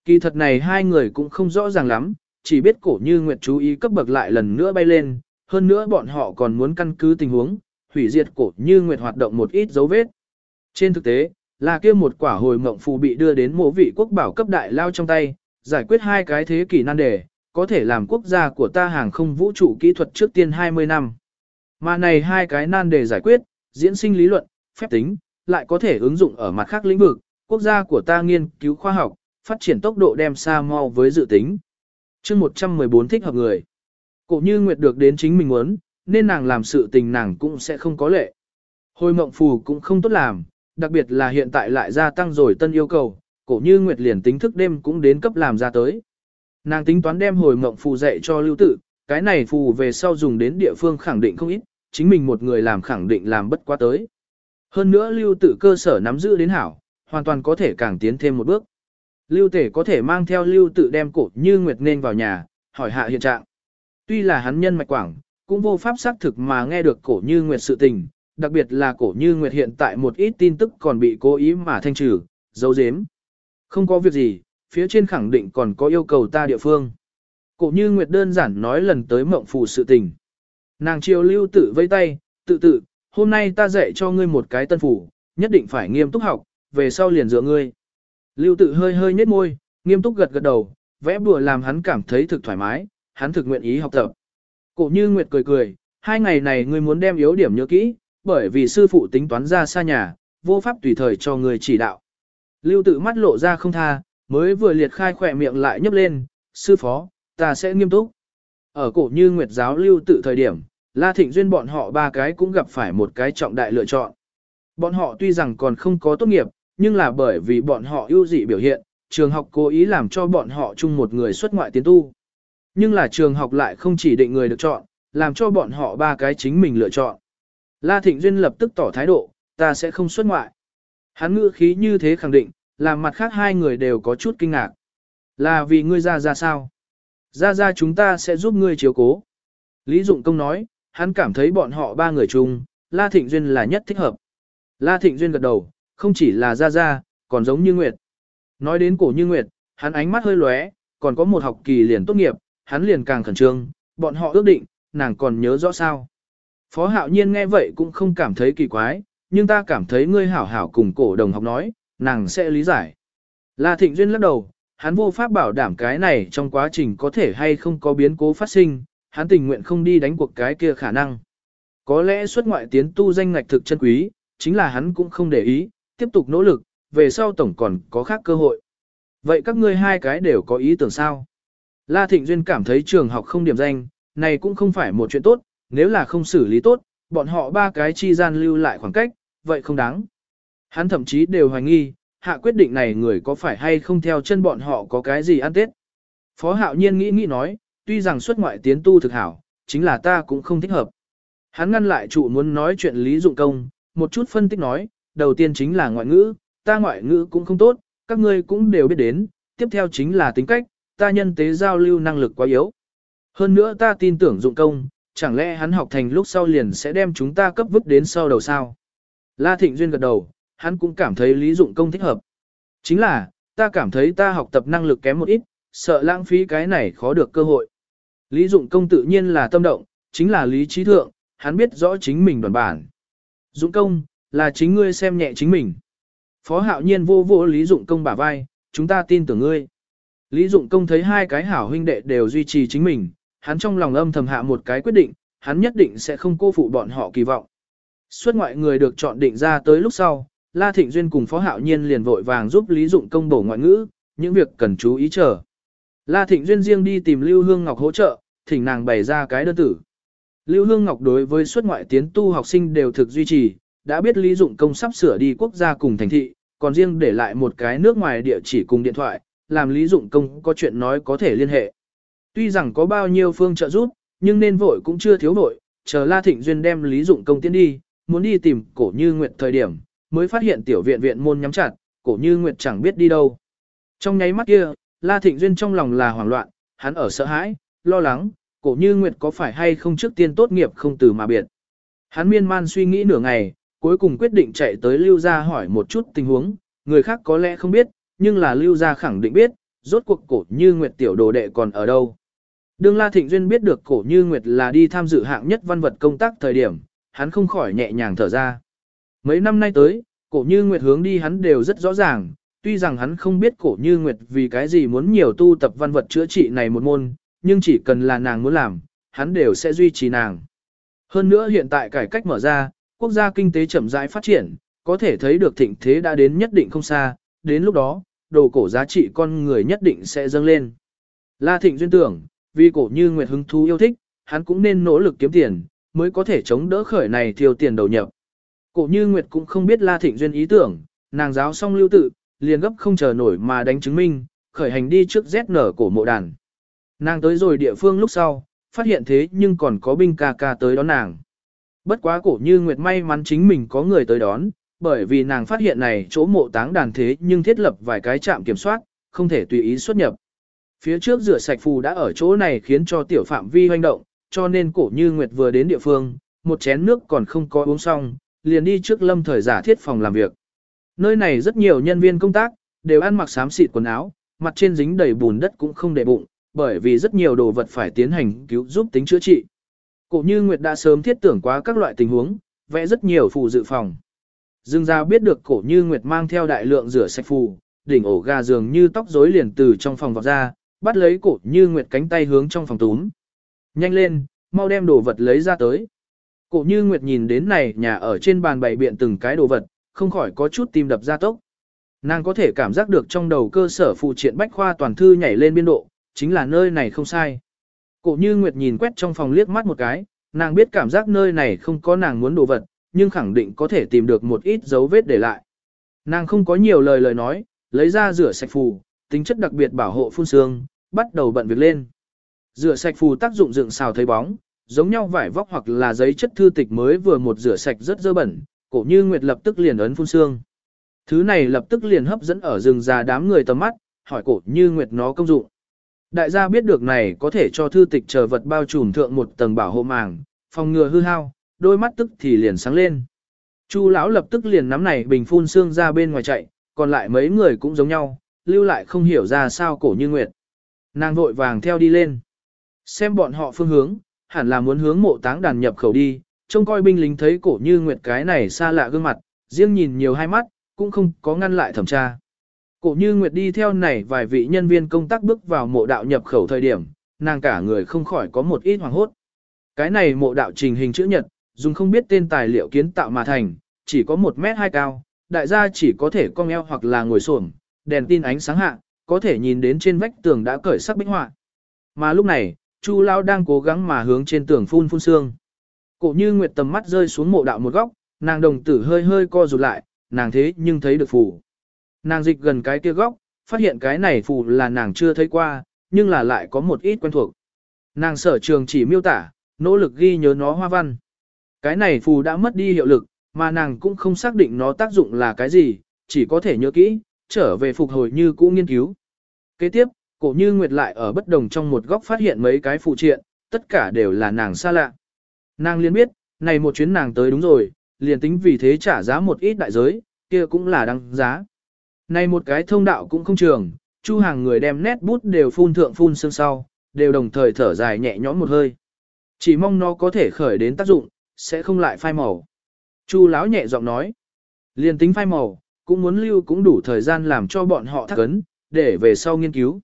Kỳ thật này hai người cũng không rõ ràng lắm, chỉ biết cổ như Nguyệt chú ý cấp bậc lại lần nữa bay lên, hơn nữa bọn họ còn muốn căn cứ tình huống, hủy diệt cổ như Nguyệt hoạt động một ít dấu vết. Trên thực tế, là kia một quả hồi mộng phù bị đưa đến mộ vị quốc bảo cấp đại lao trong tay, giải quyết hai cái thế kỷ nan đề, có thể làm quốc gia của ta hàng không vũ trụ kỹ thuật trước tiên 20 năm. Mà này hai cái nan đề giải quyết, diễn sinh lý luận, phép tính, lại có thể ứng dụng ở mặt khác lĩnh vực, quốc gia của ta nghiên cứu khoa học, phát triển tốc độ đem xa mau với dự tính. chương 114 thích hợp người. Cổ như Nguyệt được đến chính mình muốn, nên nàng làm sự tình nàng cũng sẽ không có lệ. Hồi mộng phù cũng không tốt làm, đặc biệt là hiện tại lại gia tăng rồi tân yêu cầu, cổ như Nguyệt liền tính thức đêm cũng đến cấp làm ra tới. Nàng tính toán đem hồi mộng phù dạy cho lưu tử cái này phù về sau dùng đến địa phương khẳng định không ít, chính mình một người làm khẳng định làm bất quá tới. Hơn nữa lưu tự cơ sở nắm giữ đến hảo, hoàn toàn có thể càng tiến thêm một bước. Lưu tể có thể mang theo lưu tự đem cổ như Nguyệt nên vào nhà, hỏi hạ hiện trạng. Tuy là hắn nhân mạch quảng, cũng vô pháp xác thực mà nghe được cổ như Nguyệt sự tình, đặc biệt là cổ như Nguyệt hiện tại một ít tin tức còn bị cố ý mà thanh trừ, dấu dếm. Không có việc gì, phía trên khẳng định còn có yêu cầu ta địa phương. Cổ như Nguyệt đơn giản nói lần tới mộng phù sự tình. Nàng chiều lưu tự vây tay, tự tự, hôm nay ta dạy cho ngươi một cái tân phủ, nhất định phải nghiêm túc học, về sau liền dựa ngươi. Lưu tự hơi hơi nhếch môi, nghiêm túc gật gật đầu, vẽ bùa làm hắn cảm thấy thực thoải mái, hắn thực nguyện ý học tập. Cổ như Nguyệt cười cười, hai ngày này ngươi muốn đem yếu điểm nhớ kỹ, bởi vì sư phụ tính toán ra xa nhà, vô pháp tùy thời cho người chỉ đạo. Lưu tự mắt lộ ra không tha, mới vừa liệt khai khỏe miệng lại nhấp lên, sư phó, ta sẽ nghiêm túc. Ở cổ như Nguyệt giáo lưu tự thời điểm, La Thịnh Duyên bọn họ ba cái cũng gặp phải một cái trọng đại lựa chọn. Bọn họ tuy rằng còn không có tốt nghiệp, nhưng là bởi vì bọn họ ưu dị biểu hiện, trường học cố ý làm cho bọn họ chung một người xuất ngoại tiến tu. Nhưng là trường học lại không chỉ định người được chọn, làm cho bọn họ ba cái chính mình lựa chọn. La Thịnh Duyên lập tức tỏ thái độ, ta sẽ không xuất ngoại. Hắn ngữ khí như thế khẳng định, làm mặt khác hai người đều có chút kinh ngạc. Là vì ngươi ra ra sao? Ra ra chúng ta sẽ giúp ngươi chiếu cố. Lý Dụng Công nói, hắn cảm thấy bọn họ ba người chung, La Thịnh Duyên là nhất thích hợp. La Thịnh Duyên gật đầu, không chỉ là Gia Gia, còn giống như Nguyệt. Nói đến cổ như Nguyệt, hắn ánh mắt hơi lóe, còn có một học kỳ liền tốt nghiệp, hắn liền càng khẩn trương, bọn họ ước định, nàng còn nhớ rõ sao. Phó hạo nhiên nghe vậy cũng không cảm thấy kỳ quái, nhưng ta cảm thấy ngươi hảo hảo cùng cổ đồng học nói, nàng sẽ lý giải. La Thịnh Duyên lắc đầu, hắn vô pháp bảo đảm cái này trong quá trình có thể hay không có biến cố phát sinh, hắn tình nguyện không đi đánh cuộc cái kia khả năng. Có lẽ xuất ngoại tiến tu danh ngạch thực chân quý, chính là hắn cũng không để ý, tiếp tục nỗ lực, về sau tổng còn có khác cơ hội. Vậy các ngươi hai cái đều có ý tưởng sao? La Thịnh Duyên cảm thấy trường học không điểm danh, này cũng không phải một chuyện tốt, nếu là không xử lý tốt, bọn họ ba cái chi gian lưu lại khoảng cách, vậy không đáng. Hắn thậm chí đều hoài nghi, hạ quyết định này người có phải hay không theo chân bọn họ có cái gì ăn tết. Phó hạo nhiên nghĩ nghĩ nói, tuy rằng xuất ngoại tiến tu thực hảo, chính là ta cũng không thích hợp. Hắn ngăn lại trụ muốn nói chuyện Lý Dụng Công, một chút phân tích nói, đầu tiên chính là ngoại ngữ, ta ngoại ngữ cũng không tốt, các ngươi cũng đều biết đến, tiếp theo chính là tính cách, ta nhân tế giao lưu năng lực quá yếu. Hơn nữa ta tin tưởng Dụng Công, chẳng lẽ hắn học thành lúc sau liền sẽ đem chúng ta cấp vứt đến sau đầu sao? La Thịnh Duyên gật đầu, hắn cũng cảm thấy Lý Dụng Công thích hợp. Chính là, ta cảm thấy ta học tập năng lực kém một ít, sợ lãng phí cái này khó được cơ hội. Lý Dụng Công tự nhiên là tâm động, chính là lý trí thượng, hắn biết rõ chính mình đoàn bản. Dụng Công, là chính ngươi xem nhẹ chính mình. Phó hạo nhiên vô vô Lý Dụng Công bả vai, chúng ta tin tưởng ngươi. Lý Dụng Công thấy hai cái hảo huynh đệ đều duy trì chính mình, hắn trong lòng âm thầm hạ một cái quyết định, hắn nhất định sẽ không cô phụ bọn họ kỳ vọng. Suốt ngoại người được chọn định ra tới lúc sau, La Thịnh Duyên cùng Phó Hạo Nhiên liền vội vàng giúp Lý Dụng công bổ ngoại ngữ, những việc cần chú ý chờ. La Thịnh Duyên riêng đi tìm Lưu Hương Ngọc hỗ trợ, thỉnh nàng bày ra cái đơn tử. Lưu Hương Ngọc đối với xuất ngoại tiến tu học sinh đều thực duy trì, đã biết Lý Dụng công sắp sửa đi quốc gia cùng thành thị, còn riêng để lại một cái nước ngoài địa chỉ cùng điện thoại, làm Lý Dụng công có chuyện nói có thể liên hệ. Tuy rằng có bao nhiêu phương trợ giúp, nhưng nên vội cũng chưa thiếu vội, chờ La Thịnh Duyên đem Lý Dụng công tiến đi, muốn đi tìm cổ như nguyệt thời điểm, mới phát hiện tiểu viện viện môn nhắm chặt, cổ như nguyệt chẳng biết đi đâu. Trong nháy mắt kia, La Thịnh Duyên trong lòng là hoảng loạn, hắn ở sợ hãi, lo lắng, cổ như nguyệt có phải hay không trước tiên tốt nghiệp không từ mà biệt. Hắn miên man suy nghĩ nửa ngày, cuối cùng quyết định chạy tới Lưu Gia hỏi một chút tình huống, người khác có lẽ không biết, nhưng là Lưu Gia khẳng định biết, rốt cuộc cổ như nguyệt tiểu đồ đệ còn ở đâu. Đương La Thịnh Duyên biết được cổ như nguyệt là đi tham dự hạng nhất văn vật công tác thời điểm, hắn không khỏi nhẹ nhàng thở ra. Mấy năm nay tới, cổ như Nguyệt hướng đi hắn đều rất rõ ràng, tuy rằng hắn không biết cổ như Nguyệt vì cái gì muốn nhiều tu tập văn vật chữa trị này một môn, nhưng chỉ cần là nàng muốn làm, hắn đều sẽ duy trì nàng. Hơn nữa hiện tại cải cách mở ra, quốc gia kinh tế chậm rãi phát triển, có thể thấy được thịnh thế đã đến nhất định không xa, đến lúc đó, đồ cổ giá trị con người nhất định sẽ dâng lên. La Thịnh duyên tưởng, vì cổ như Nguyệt hứng thú yêu thích, hắn cũng nên nỗ lực kiếm tiền, mới có thể chống đỡ khởi này thiêu tiền đầu nhập. Cổ như Nguyệt cũng không biết La Thịnh Duyên ý tưởng, nàng giáo xong lưu tự, liền gấp không chờ nổi mà đánh chứng minh, khởi hành đi trước nở cổ mộ đàn. Nàng tới rồi địa phương lúc sau, phát hiện thế nhưng còn có binh ca ca tới đón nàng. Bất quá cổ như Nguyệt may mắn chính mình có người tới đón, bởi vì nàng phát hiện này chỗ mộ táng đàn thế nhưng thiết lập vài cái trạm kiểm soát, không thể tùy ý xuất nhập. Phía trước rửa sạch phù đã ở chỗ này khiến cho tiểu phạm vi hoành động, cho nên cổ như Nguyệt vừa đến địa phương, một chén nước còn không có uống xong, liền đi trước lâm thời giả thiết phòng làm việc. Nơi này rất nhiều nhân viên công tác, đều ăn mặc xám xịt quần áo, mặt trên dính đầy bùn đất cũng không để bụng, bởi vì rất nhiều đồ vật phải tiến hành cứu giúp tính chữa trị. Cổ như Nguyệt đã sớm thiết tưởng quá các loại tình huống, vẽ rất nhiều phù dự phòng. Dương gia biết được cổ như Nguyệt mang theo đại lượng rửa sạch phù, đỉnh ổ gà dường như tóc rối liền từ trong phòng vọt ra, bắt lấy cổ như Nguyệt cánh tay hướng trong phòng túm. Nhanh lên, mau đem đồ vật lấy ra tới. Cổ như Nguyệt nhìn đến này nhà ở trên bàn bày biện từng cái đồ vật, không khỏi có chút tim đập ra tốc. Nàng có thể cảm giác được trong đầu cơ sở phụ triện bách khoa toàn thư nhảy lên biên độ, chính là nơi này không sai. Cổ như Nguyệt nhìn quét trong phòng liếc mắt một cái, nàng biết cảm giác nơi này không có nàng muốn đồ vật, nhưng khẳng định có thể tìm được một ít dấu vết để lại. Nàng không có nhiều lời lời nói, lấy ra rửa sạch phù, tính chất đặc biệt bảo hộ phun sương, bắt đầu bận việc lên. Rửa sạch phù tác dụng dựng xào thấy bóng, giống nhau vải vóc hoặc là giấy chất thư tịch mới vừa một rửa sạch rất dơ bẩn, cổ như Nguyệt lập tức liền ấn phun sương. Thứ này lập tức liền hấp dẫn ở rừng già đám người tầm mắt, hỏi cổ như Nguyệt nó công dụng. Đại gia biết được này có thể cho thư tịch chờ vật bao trùm thượng một tầng bảo hộ màng, phòng ngừa hư hao, đôi mắt tức thì liền sáng lên. Chu lão lập tức liền nắm này bình phun xương ra bên ngoài chạy, còn lại mấy người cũng giống nhau, lưu lại không hiểu ra sao cổ như Nguyệt. Nàng vội vàng theo đi lên. Xem bọn họ phương hướng, hẳn là muốn hướng mộ táng đàn nhập khẩu đi, trông coi binh lính thấy cổ như nguyệt cái này xa lạ gương mặt, riêng nhìn nhiều hai mắt, cũng không có ngăn lại thẩm tra. Cổ như nguyệt đi theo này vài vị nhân viên công tác bước vào mộ đạo nhập khẩu thời điểm, nàng cả người không khỏi có một ít hoàng hốt. Cái này mộ đạo trình hình chữ nhật, dùng không biết tên tài liệu kiến tạo mà thành, chỉ có một mét hai cao, đại gia chỉ có thể cong eo hoặc là ngồi xổm, đèn tin ánh sáng hạ, có thể nhìn đến trên vách tường đã cởi sắc bích họa. Mà lúc này, Chu Lao đang cố gắng mà hướng trên tường phun phun sương. Cổ như Nguyệt tầm mắt rơi xuống mộ đạo một góc, nàng đồng tử hơi hơi co rụt lại, nàng thế nhưng thấy được phù. Nàng dịch gần cái kia góc, phát hiện cái này phù là nàng chưa thấy qua, nhưng là lại có một ít quen thuộc. Nàng sở trường chỉ miêu tả, nỗ lực ghi nhớ nó hoa văn. Cái này phù đã mất đi hiệu lực, mà nàng cũng không xác định nó tác dụng là cái gì, chỉ có thể nhớ kỹ, trở về phục hồi như cũ nghiên cứu. Kế tiếp, cổ như Nguyệt lại ở bất đồng trong một góc phát hiện mấy cái phụ triện, tất cả đều là nàng xa lạ. Nàng liền biết, này một chuyến nàng tới đúng rồi, liền tính vì thế trả giá một ít đại giới, kia cũng là đăng giá. Này một cái thông đạo cũng không trường, chu hàng người đem nét bút đều phun thượng phun xương sau, đều đồng thời thở dài nhẹ nhõm một hơi. Chỉ mong nó có thể khởi đến tác dụng, sẽ không lại phai màu. Chu lão nhẹ giọng nói, liền tính phai màu, cũng muốn lưu cũng đủ thời gian làm cho bọn họ thắc ấn, để về sau nghiên cứu.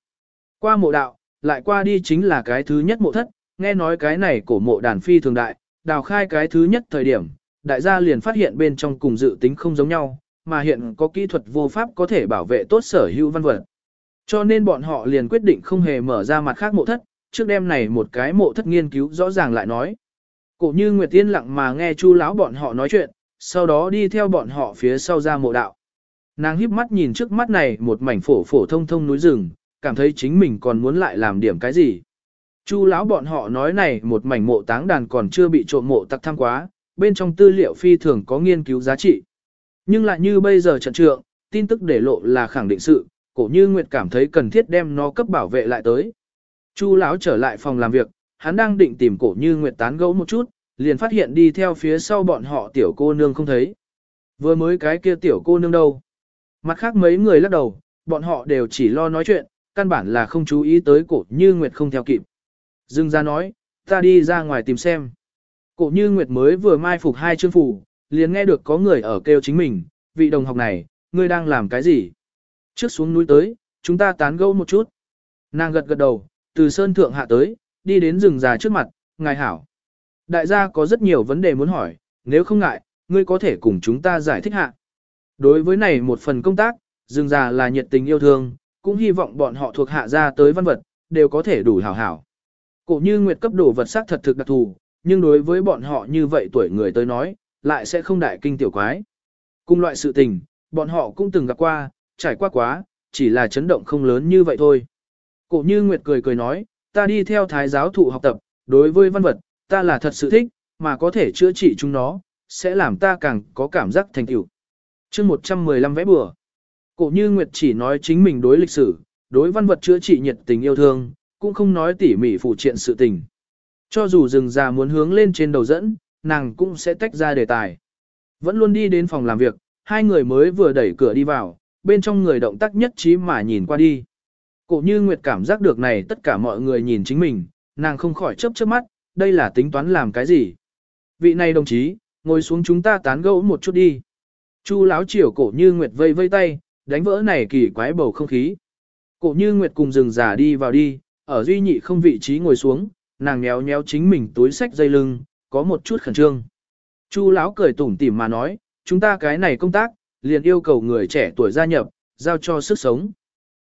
Qua mộ đạo, lại qua đi chính là cái thứ nhất mộ thất, nghe nói cái này cổ mộ đàn phi thường đại, đào khai cái thứ nhất thời điểm, đại gia liền phát hiện bên trong cùng dự tính không giống nhau, mà hiện có kỹ thuật vô pháp có thể bảo vệ tốt sở hữu văn vật. Cho nên bọn họ liền quyết định không hề mở ra mặt khác mộ thất, trước đêm này một cái mộ thất nghiên cứu rõ ràng lại nói. Cổ như Nguyệt Tiên lặng mà nghe chu lão bọn họ nói chuyện, sau đó đi theo bọn họ phía sau ra mộ đạo. Nàng híp mắt nhìn trước mắt này một mảnh phổ phổ thông thông núi rừng, cảm thấy chính mình còn muốn lại làm điểm cái gì. Chu lão bọn họ nói này một mảnh mộ táng đàn còn chưa bị trộm mộ tặc tham quá, bên trong tư liệu phi thường có nghiên cứu giá trị. Nhưng lại như bây giờ trận trượng, tin tức để lộ là khẳng định sự, cổ như Nguyệt cảm thấy cần thiết đem nó cấp bảo vệ lại tới. Chu lão trở lại phòng làm việc, hắn đang định tìm cổ như Nguyệt tán gẫu một chút, liền phát hiện đi theo phía sau bọn họ tiểu cô nương không thấy. Vừa mới cái kia tiểu cô nương đâu. Mặt khác mấy người lắc đầu, bọn họ đều chỉ lo nói chuyện, căn bản là không chú ý tới cổ như Nguyệt không theo kịp. Dương ra nói, ta đi ra ngoài tìm xem. Cổ như Nguyệt mới vừa mai phục hai chương phủ, liền nghe được có người ở kêu chính mình, vị đồng học này, ngươi đang làm cái gì? Trước xuống núi tới, chúng ta tán gẫu một chút. Nàng gật gật đầu, từ sơn thượng hạ tới, đi đến rừng già trước mặt, ngài hảo. Đại gia có rất nhiều vấn đề muốn hỏi, nếu không ngại, ngươi có thể cùng chúng ta giải thích hạ. Đối với này một phần công tác, rừng già là nhiệt tình yêu thương, cũng hy vọng bọn họ thuộc hạ gia tới văn vật, đều có thể đủ hảo hảo. Cổ như nguyệt cấp đồ vật sắc thật thực đặc thù, nhưng đối với bọn họ như vậy tuổi người tới nói, lại sẽ không đại kinh tiểu quái. Cùng loại sự tình, bọn họ cũng từng gặp qua, trải qua quá, chỉ là chấn động không lớn như vậy thôi. Cổ như Nguyệt cười cười nói, ta đi theo thái giáo thụ học tập, đối với văn vật, ta là thật sự thích, mà có thể chữa trị chúng nó, sẽ làm ta càng có cảm giác thành tựu. chương 115 vẽ bừa. Cổ như Nguyệt chỉ nói chính mình đối lịch sử, đối văn vật chữa trị nhiệt tình yêu thương, cũng không nói tỉ mỉ phụ triện sự tình. Cho dù rừng già muốn hướng lên trên đầu dẫn, nàng cũng sẽ tách ra đề tài. Vẫn luôn đi đến phòng làm việc, hai người mới vừa đẩy cửa đi vào, bên trong người động tác nhất trí mà nhìn qua đi. Cổ như Nguyệt cảm giác được này tất cả mọi người nhìn chính mình, nàng không khỏi chớp chớp mắt, đây là tính toán làm cái gì. Vị này đồng chí, ngồi xuống chúng ta tán gẫu một chút đi. Chu láo chiều cổ như Nguyệt vây vây tay, đánh vỡ này kỳ quái bầu không khí. Cổ như Nguyệt cùng rừng giả đi vào đi, ở duy nhị không vị trí ngồi xuống, nàng nhéo nhéo chính mình túi sách dây lưng, có một chút khẩn trương. Chu lão cười tủm tỉm mà nói, chúng ta cái này công tác, liền yêu cầu người trẻ tuổi gia nhập, giao cho sức sống.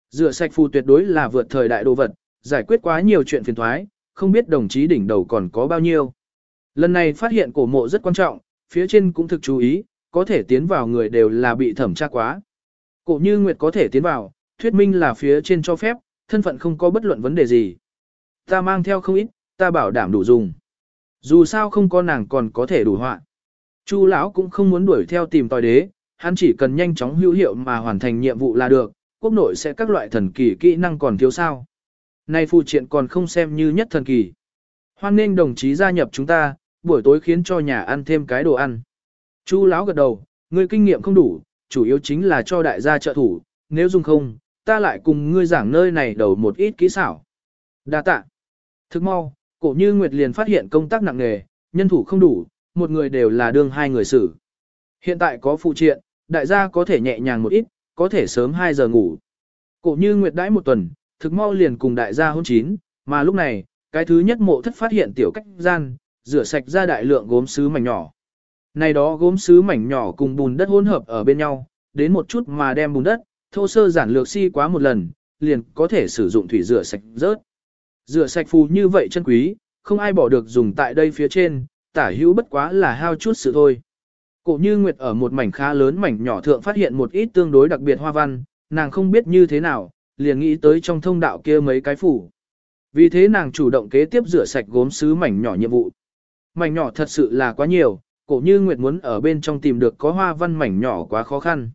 Rửa sạch phù tuyệt đối là vượt thời đại đồ vật, giải quyết quá nhiều chuyện phiền thoái, không biết đồng chí đỉnh đầu còn có bao nhiêu. Lần này phát hiện cổ mộ rất quan trọng, phía trên cũng thực chú ý, có thể tiến vào người đều là bị thẩm tra quá. Cổ như Nguyệt có thể tiến vào, thuyết minh là phía trên cho phép, thân phận không có bất luận vấn đề gì. Ta mang theo không ít, ta bảo đảm đủ dùng. Dù sao không có nàng còn có thể đủ họa. Chu lão cũng không muốn đuổi theo tìm tòi đế, hắn chỉ cần nhanh chóng hữu hiệu mà hoàn thành nhiệm vụ là được, quốc nội sẽ các loại thần kỳ kỹ năng còn thiếu sao. Nay phụ triện còn không xem như nhất thần kỳ. Hoan nên đồng chí gia nhập chúng ta, buổi tối khiến cho nhà ăn thêm cái đồ ăn. Chu lão gật đầu, ngươi kinh nghiệm không đủ, chủ yếu chính là cho đại gia trợ thủ, nếu dùng không, ta lại cùng ngươi giảng nơi này đầu một ít kỹ xảo. Đa tạ. Thức mau, cổ như Nguyệt liền phát hiện công tác nặng nề, nhân thủ không đủ, một người đều là đương hai người xử. Hiện tại có phụ triện, đại gia có thể nhẹ nhàng một ít, có thể sớm 2 giờ ngủ. Cổ như Nguyệt đãi một tuần, thực mau liền cùng đại gia hôn chín, mà lúc này, cái thứ nhất mộ thất phát hiện tiểu cách gian, rửa sạch ra đại lượng gốm sứ mảnh nhỏ. Này đó gốm sứ mảnh nhỏ cùng bùn đất hỗn hợp ở bên nhau, đến một chút mà đem bùn đất, thô sơ giản lược si quá một lần, liền có thể sử dụng thủy rửa sạch rớt. Rửa sạch phù như vậy chân quý, không ai bỏ được dùng tại đây phía trên, tả hữu bất quá là hao chút sự thôi. Cổ như Nguyệt ở một mảnh khá lớn mảnh nhỏ thượng phát hiện một ít tương đối đặc biệt hoa văn, nàng không biết như thế nào, liền nghĩ tới trong thông đạo kia mấy cái phủ. Vì thế nàng chủ động kế tiếp rửa sạch gốm sứ mảnh nhỏ nhiệm vụ. Mảnh nhỏ thật sự là quá nhiều, cổ như Nguyệt muốn ở bên trong tìm được có hoa văn mảnh nhỏ quá khó khăn.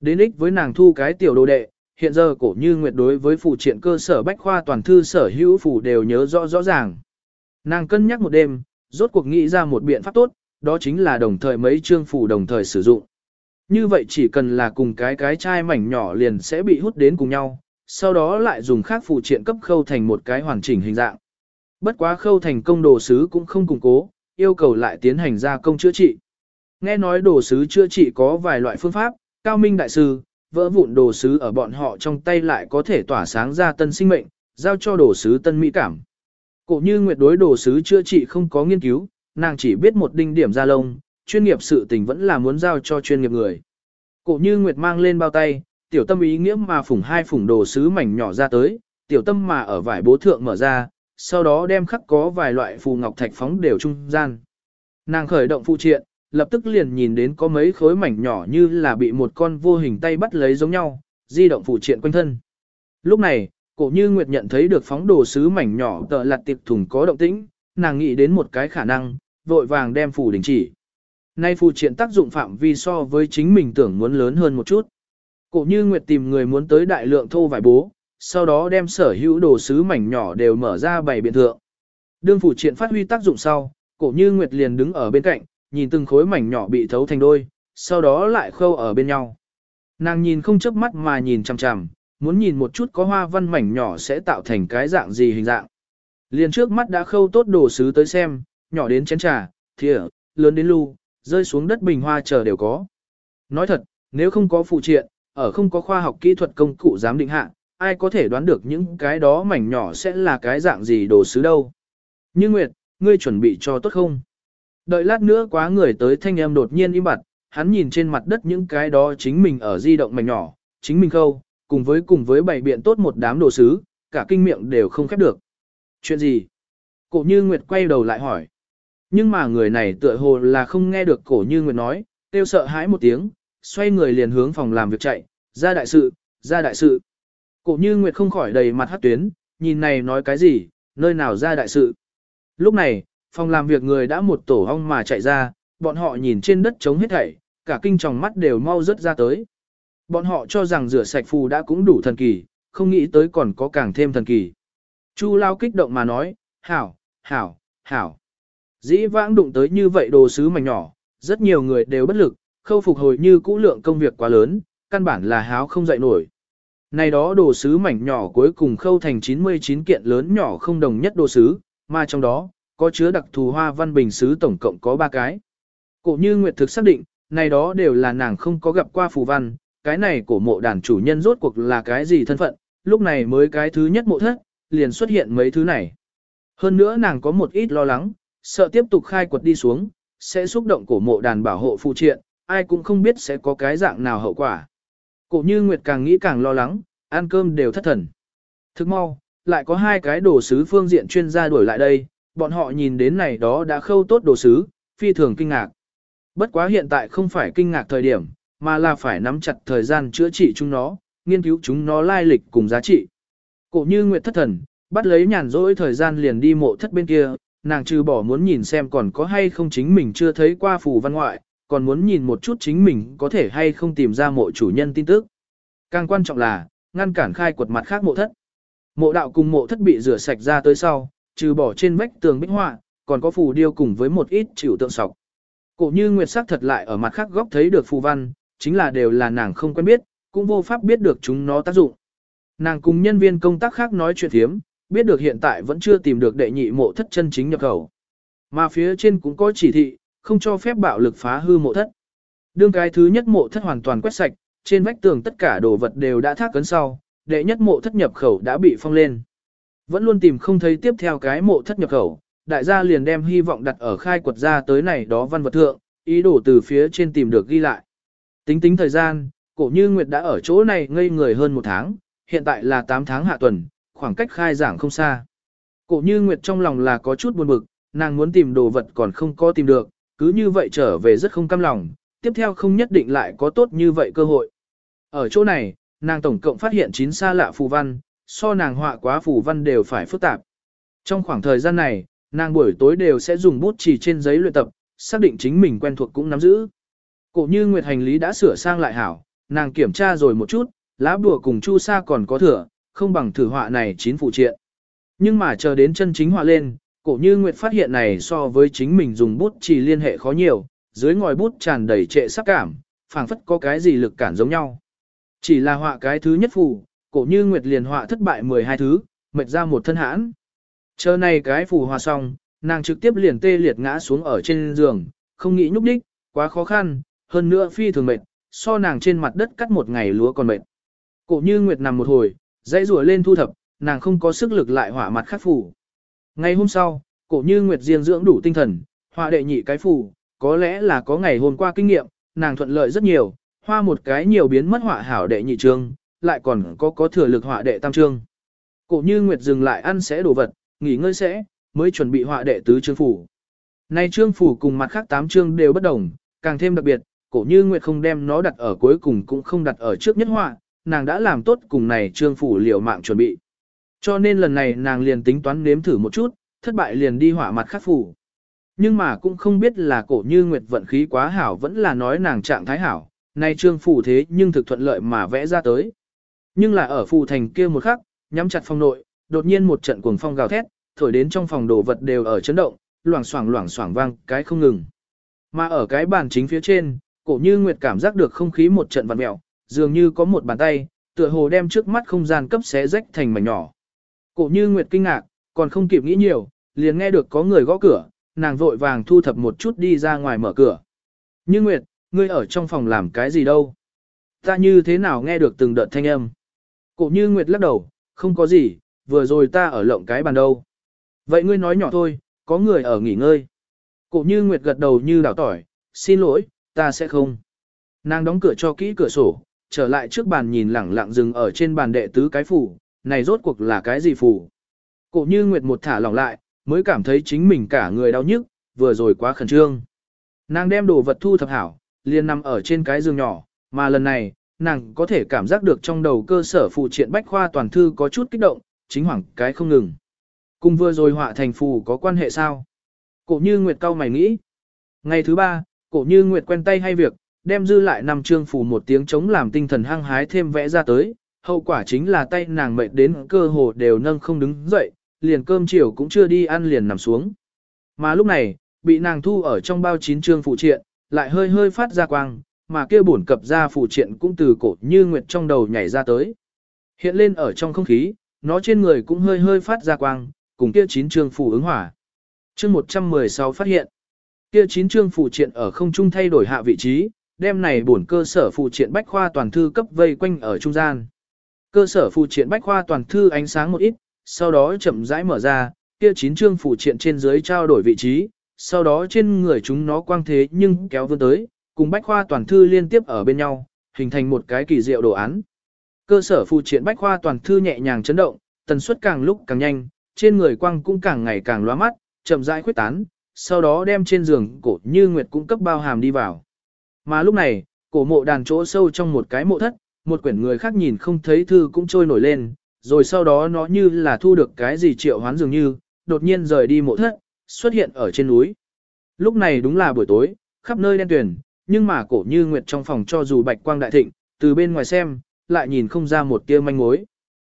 Đến ích với nàng thu cái tiểu đồ đệ, hiện giờ cổ như Nguyệt đối với phụ triện cơ sở bách khoa toàn thư sở hữu phủ đều nhớ rõ rõ ràng. Nàng cân nhắc một đêm, rốt cuộc nghĩ ra một biện pháp tốt, đó chính là đồng thời mấy chương phủ đồng thời sử dụng. Như vậy chỉ cần là cùng cái cái chai mảnh nhỏ liền sẽ bị hút đến cùng nhau, sau đó lại dùng khác phụ triện cấp khâu thành một cái hoàn chỉnh hình dạng. Bất quá khâu thành công đồ sứ cũng không củng cố, yêu cầu lại tiến hành gia công chữa trị. Nghe nói đồ sứ chữa trị có vài loại phương pháp, cao minh đại sư, vỡ vụn đồ sứ ở bọn họ trong tay lại có thể tỏa sáng ra tân sinh mệnh, giao cho đồ sứ tân mỹ cảm. Cổ như nguyệt đối đồ sứ chữa trị không có nghiên cứu, nàng chỉ biết một đinh điểm ra lông, chuyên nghiệp sự tình vẫn là muốn giao cho chuyên nghiệp người. Cổ như nguyệt mang lên bao tay, tiểu tâm ý nghĩa mà phủng hai phủng đồ sứ mảnh nhỏ ra tới, tiểu tâm mà ở vải bố thượng mở ra, sau đó đem khắc có vài loại phù ngọc thạch phóng đều trung gian. Nàng khởi động phụ triện, lập tức liền nhìn đến có mấy khối mảnh nhỏ như là bị một con vô hình tay bắt lấy giống nhau, di động phụ triện quanh thân. Lúc này, cổ như Nguyệt nhận thấy được phóng đồ sứ mảnh nhỏ tợ lặt tiệp thùng có động tĩnh, nàng nghĩ đến một cái khả năng, vội vàng đem phủ đình chỉ. Nay phụ triện tác dụng phạm vi so với chính mình tưởng muốn lớn hơn một chút. Cổ như Nguyệt tìm người muốn tới đại lượng thô vải bố, sau đó đem sở hữu đồ sứ mảnh nhỏ đều mở ra bày biện thượng. Đương phụ triện phát huy tác dụng sau, cổ như Nguyệt liền đứng ở bên cạnh, nhìn từng khối mảnh nhỏ bị thấu thành đôi, sau đó lại khâu ở bên nhau. Nàng nhìn không chớp mắt mà nhìn chằm chằm, muốn nhìn một chút có hoa văn mảnh nhỏ sẽ tạo thành cái dạng gì hình dạng. Liền trước mắt đã khâu tốt đồ sứ tới xem, nhỏ đến chén trà, thìa, lớn đến lu, rơi xuống đất bình hoa chờ đều có. Nói thật, nếu không có phụ triện, ở không có khoa học kỹ thuật công cụ giám định hạ, ai có thể đoán được những cái đó mảnh nhỏ sẽ là cái dạng gì đồ sứ đâu. Như Nguyệt, ngươi chuẩn bị cho tốt không? Đợi lát nữa quá người tới thanh em đột nhiên im bặt, hắn nhìn trên mặt đất những cái đó chính mình ở di động mảnh nhỏ, chính mình khâu, cùng với cùng với bảy biện tốt một đám đồ sứ, cả kinh miệng đều không khép được. Chuyện gì? Cổ như Nguyệt quay đầu lại hỏi. Nhưng mà người này tựa hồ là không nghe được cổ như Nguyệt nói, tiêu sợ hãi một tiếng, xoay người liền hướng phòng làm việc chạy, ra đại sự, ra đại sự. Cổ như Nguyệt không khỏi đầy mặt hát tuyến, nhìn này nói cái gì, nơi nào ra đại sự. Lúc này, phòng làm việc người đã một tổ hong mà chạy ra, bọn họ nhìn trên đất trống hết thảy, cả kinh tròng mắt đều mau rớt ra tới. Bọn họ cho rằng rửa sạch phù đã cũng đủ thần kỳ, không nghĩ tới còn có càng thêm thần kỳ. Chu lao kích động mà nói, hảo, hảo, hảo. Dĩ vãng đụng tới như vậy đồ sứ mảnh nhỏ, rất nhiều người đều bất lực, khâu phục hồi như cũ lượng công việc quá lớn, căn bản là háo không dậy nổi. Này đó đồ sứ mảnh nhỏ cuối cùng khâu thành 99 kiện lớn nhỏ không đồng nhất đồ sứ, mà trong đó, có chứa đặc thù hoa văn bình sứ tổng cộng có 3 cái. Cổ như Nguyệt thực xác định, này đó đều là nàng không có gặp qua phù văn, cái này của mộ đàn chủ nhân rốt cuộc là cái gì thân phận, lúc này mới cái thứ nhất mộ thất, liền xuất hiện mấy thứ này. Hơn nữa nàng có một ít lo lắng, sợ tiếp tục khai quật đi xuống, sẽ xúc động cổ mộ đàn bảo hộ phụ triện, ai cũng không biết sẽ có cái dạng nào hậu quả. Cổ như Nguyệt càng nghĩ càng lo lắng, ăn cơm đều thất thần. Thức mau, lại có hai cái đồ sứ phương diện chuyên gia đuổi lại đây, bọn họ nhìn đến này đó đã khâu tốt đồ sứ, phi thường kinh ngạc. Bất quá hiện tại không phải kinh ngạc thời điểm, mà là phải nắm chặt thời gian chữa trị chúng nó, nghiên cứu chúng nó lai lịch cùng giá trị. Cổ như Nguyệt thất thần, bắt lấy nhàn rỗi thời gian liền đi mộ thất bên kia, nàng trừ bỏ muốn nhìn xem còn có hay không chính mình chưa thấy qua phù văn ngoại, còn muốn nhìn một chút chính mình có thể hay không tìm ra mộ chủ nhân tin tức. Càng quan trọng là, ngăn cản khai quật mặt khác mộ thất. Mộ đạo cùng mộ thất bị rửa sạch ra tới sau, trừ bỏ trên vách tường bích họa, còn có phù điêu cùng với một ít chịu tượng sọc. Cổ như Nguyệt sắc thật lại ở mặt khác góc thấy được phù văn, chính là đều là nàng không quen biết, cũng vô pháp biết được chúng nó tác dụng. Nàng cùng nhân viên công tác khác nói chuyện thiếm, biết được hiện tại vẫn chưa tìm được đệ nhị mộ thất chân chính nhập khẩu. Mà phía trên cũng có chỉ thị, không cho phép bạo lực phá hư mộ thất. Đương cái thứ nhất mộ thất hoàn toàn quét sạch, trên vách tường tất cả đồ vật đều đã thác cấn sau, đệ nhất mộ thất nhập khẩu đã bị phong lên. Vẫn luôn tìm không thấy tiếp theo cái mộ thất nhập khẩu, đại gia liền đem hy vọng đặt ở khai quật ra tới này đó văn vật thượng, ý đồ từ phía trên tìm được ghi lại. Tính tính thời gian, cổ như Nguyệt đã ở chỗ này ngây người hơn một tháng, hiện tại là 8 tháng hạ tuần, khoảng cách khai giảng không xa. Cổ như Nguyệt trong lòng là có chút buồn bực, nàng muốn tìm đồ vật còn không có tìm được, cứ như vậy trở về rất không cam lòng, tiếp theo không nhất định lại có tốt như vậy cơ hội. Ở chỗ này, nàng tổng cộng phát hiện 9 xa lạ phù văn, so nàng họa quá phù văn đều phải phức tạp. Trong khoảng thời gian này, Nàng buổi tối đều sẽ dùng bút chỉ trên giấy luyện tập, xác định chính mình quen thuộc cũng nắm giữ. Cổ như Nguyệt hành lý đã sửa sang lại hảo, nàng kiểm tra rồi một chút, lá bùa cùng chu sa còn có thừa, không bằng thử họa này chín phụ triện. Nhưng mà chờ đến chân chính họa lên, cổ như Nguyệt phát hiện này so với chính mình dùng bút chỉ liên hệ khó nhiều, dưới ngòi bút tràn đầy trệ sắc cảm, phảng phất có cái gì lực cản giống nhau. Chỉ là họa cái thứ nhất phù, cổ như Nguyệt liền họa thất bại 12 thứ, mệt ra một thân hãn. Chờ này cái phù hòa xong, nàng trực tiếp liền tê liệt ngã xuống ở trên giường, không nghĩ nhúc đích, quá khó khăn, hơn nữa phi thường mệt, so nàng trên mặt đất cắt một ngày lúa còn mệt. Cổ như Nguyệt nằm một hồi, dãy rùa lên thu thập, nàng không có sức lực lại hỏa mặt khắc phủ. Ngày hôm sau, cổ như Nguyệt riêng dưỡng đủ tinh thần, họa đệ nhị cái phủ, có lẽ là có ngày hôm qua kinh nghiệm, nàng thuận lợi rất nhiều, hoa một cái nhiều biến mất họa hảo đệ nhị trương, lại còn có có thừa lực họa đệ tam trương. Cổ như Nguyệt dừng lại ăn sẽ đồ vật, nghỉ ngơi sẽ, mới chuẩn bị họa đệ tứ chương phủ. Nay chương phủ cùng mặt khác tám chương đều bất đồng, càng thêm đặc biệt, cổ như Nguyệt không đem nó đặt ở cuối cùng cũng không đặt ở trước nhất họa, nàng đã làm tốt cùng này chương phủ liều mạng chuẩn bị. Cho nên lần này nàng liền tính toán nếm thử một chút, thất bại liền đi họa mặt khắc phủ. Nhưng mà cũng không biết là cổ như Nguyệt vận khí quá hảo vẫn là nói nàng trạng thái hảo, nay trương phủ thế nhưng thực thuận lợi mà vẽ ra tới. Nhưng là ở phù thành kia một khắc, nhắm chặt phòng nội, đột nhiên một trận cuồng phong gào thét, thổi đến trong phòng đồ vật đều ở chấn động, loảng xoảng loảng xoảng vang, cái không ngừng. Mà ở cái bàn chính phía trên, cổ như Nguyệt cảm giác được không khí một trận vặn mẹo, dường như có một bàn tay, tựa hồ đem trước mắt không gian cấp xé rách thành mảnh nhỏ. Cổ như Nguyệt kinh ngạc, còn không kịp nghĩ nhiều, liền nghe được có người gõ cửa, nàng vội vàng thu thập một chút đi ra ngoài mở cửa. Như Nguyệt, ngươi ở trong phòng làm cái gì đâu? Ta như thế nào nghe được từng đợt thanh âm? Cổ như Nguyệt lắc đầu, không có gì, vừa rồi ta ở lộng cái bàn đâu. Vậy ngươi nói nhỏ thôi, có người ở nghỉ ngơi. Cổ như Nguyệt gật đầu như đảo tỏi, xin lỗi, ta sẽ không. Nàng đóng cửa cho kỹ cửa sổ, trở lại trước bàn nhìn lẳng lặng dừng ở trên bàn đệ tứ cái phủ, này rốt cuộc là cái gì phủ. Cổ như Nguyệt một thả lỏng lại, mới cảm thấy chính mình cả người đau nhức, vừa rồi quá khẩn trương. Nàng đem đồ vật thu thập hảo, liền nằm ở trên cái giường nhỏ, mà lần này, nàng có thể cảm giác được trong đầu cơ sở phụ triện bách khoa toàn thư có chút kích động, chính hoảng cái không ngừng. Cùng vừa rồi họa thành phù có quan hệ sao? Cổ như Nguyệt cao mày nghĩ. Ngày thứ ba, cổ như Nguyệt quen tay hay việc, đem dư lại năm chương phù một tiếng chống làm tinh thần hăng hái thêm vẽ ra tới. Hậu quả chính là tay nàng mệt đến cơ hồ đều nâng không đứng dậy, liền cơm chiều cũng chưa đi ăn liền nằm xuống. Mà lúc này, bị nàng thu ở trong bao chín chương phụ triện, lại hơi hơi phát ra quang, mà kia bổn cập ra phụ triện cũng từ cổ như nguyệt trong đầu nhảy ra tới. Hiện lên ở trong không khí, nó trên người cũng hơi hơi phát ra quang, cùng kia chín chương phù ứng hỏa. Chương 116 phát hiện, kia chín chương phụ triện ở không trung thay đổi hạ vị trí, đem này bổn cơ sở phụ triện bách khoa toàn thư cấp vây quanh ở trung gian. Cơ sở phụ triện bách khoa toàn thư ánh sáng một ít, sau đó chậm rãi mở ra, kia chín chương phụ triện trên dưới trao đổi vị trí, sau đó trên người chúng nó quang thế nhưng kéo vươn tới, cùng bách khoa toàn thư liên tiếp ở bên nhau, hình thành một cái kỳ diệu đồ án. Cơ sở phụ triện bách khoa toàn thư nhẹ nhàng chấn động, tần suất càng lúc càng nhanh, trên người quang cũng càng ngày càng lóa mắt, chậm rãi khuyết tán, sau đó đem trên giường cổ như nguyệt cung cấp bao hàm đi vào. Mà lúc này, cổ mộ đàn chỗ sâu trong một cái mộ thất, một quyển người khác nhìn không thấy thư cũng trôi nổi lên, rồi sau đó nó như là thu được cái gì triệu hoán dường như, đột nhiên rời đi mộ thất, xuất hiện ở trên núi. Lúc này đúng là buổi tối, khắp nơi đen tuyền, nhưng mà cổ như nguyệt trong phòng cho dù bạch quang đại thịnh, từ bên ngoài xem, lại nhìn không ra một tia manh mối.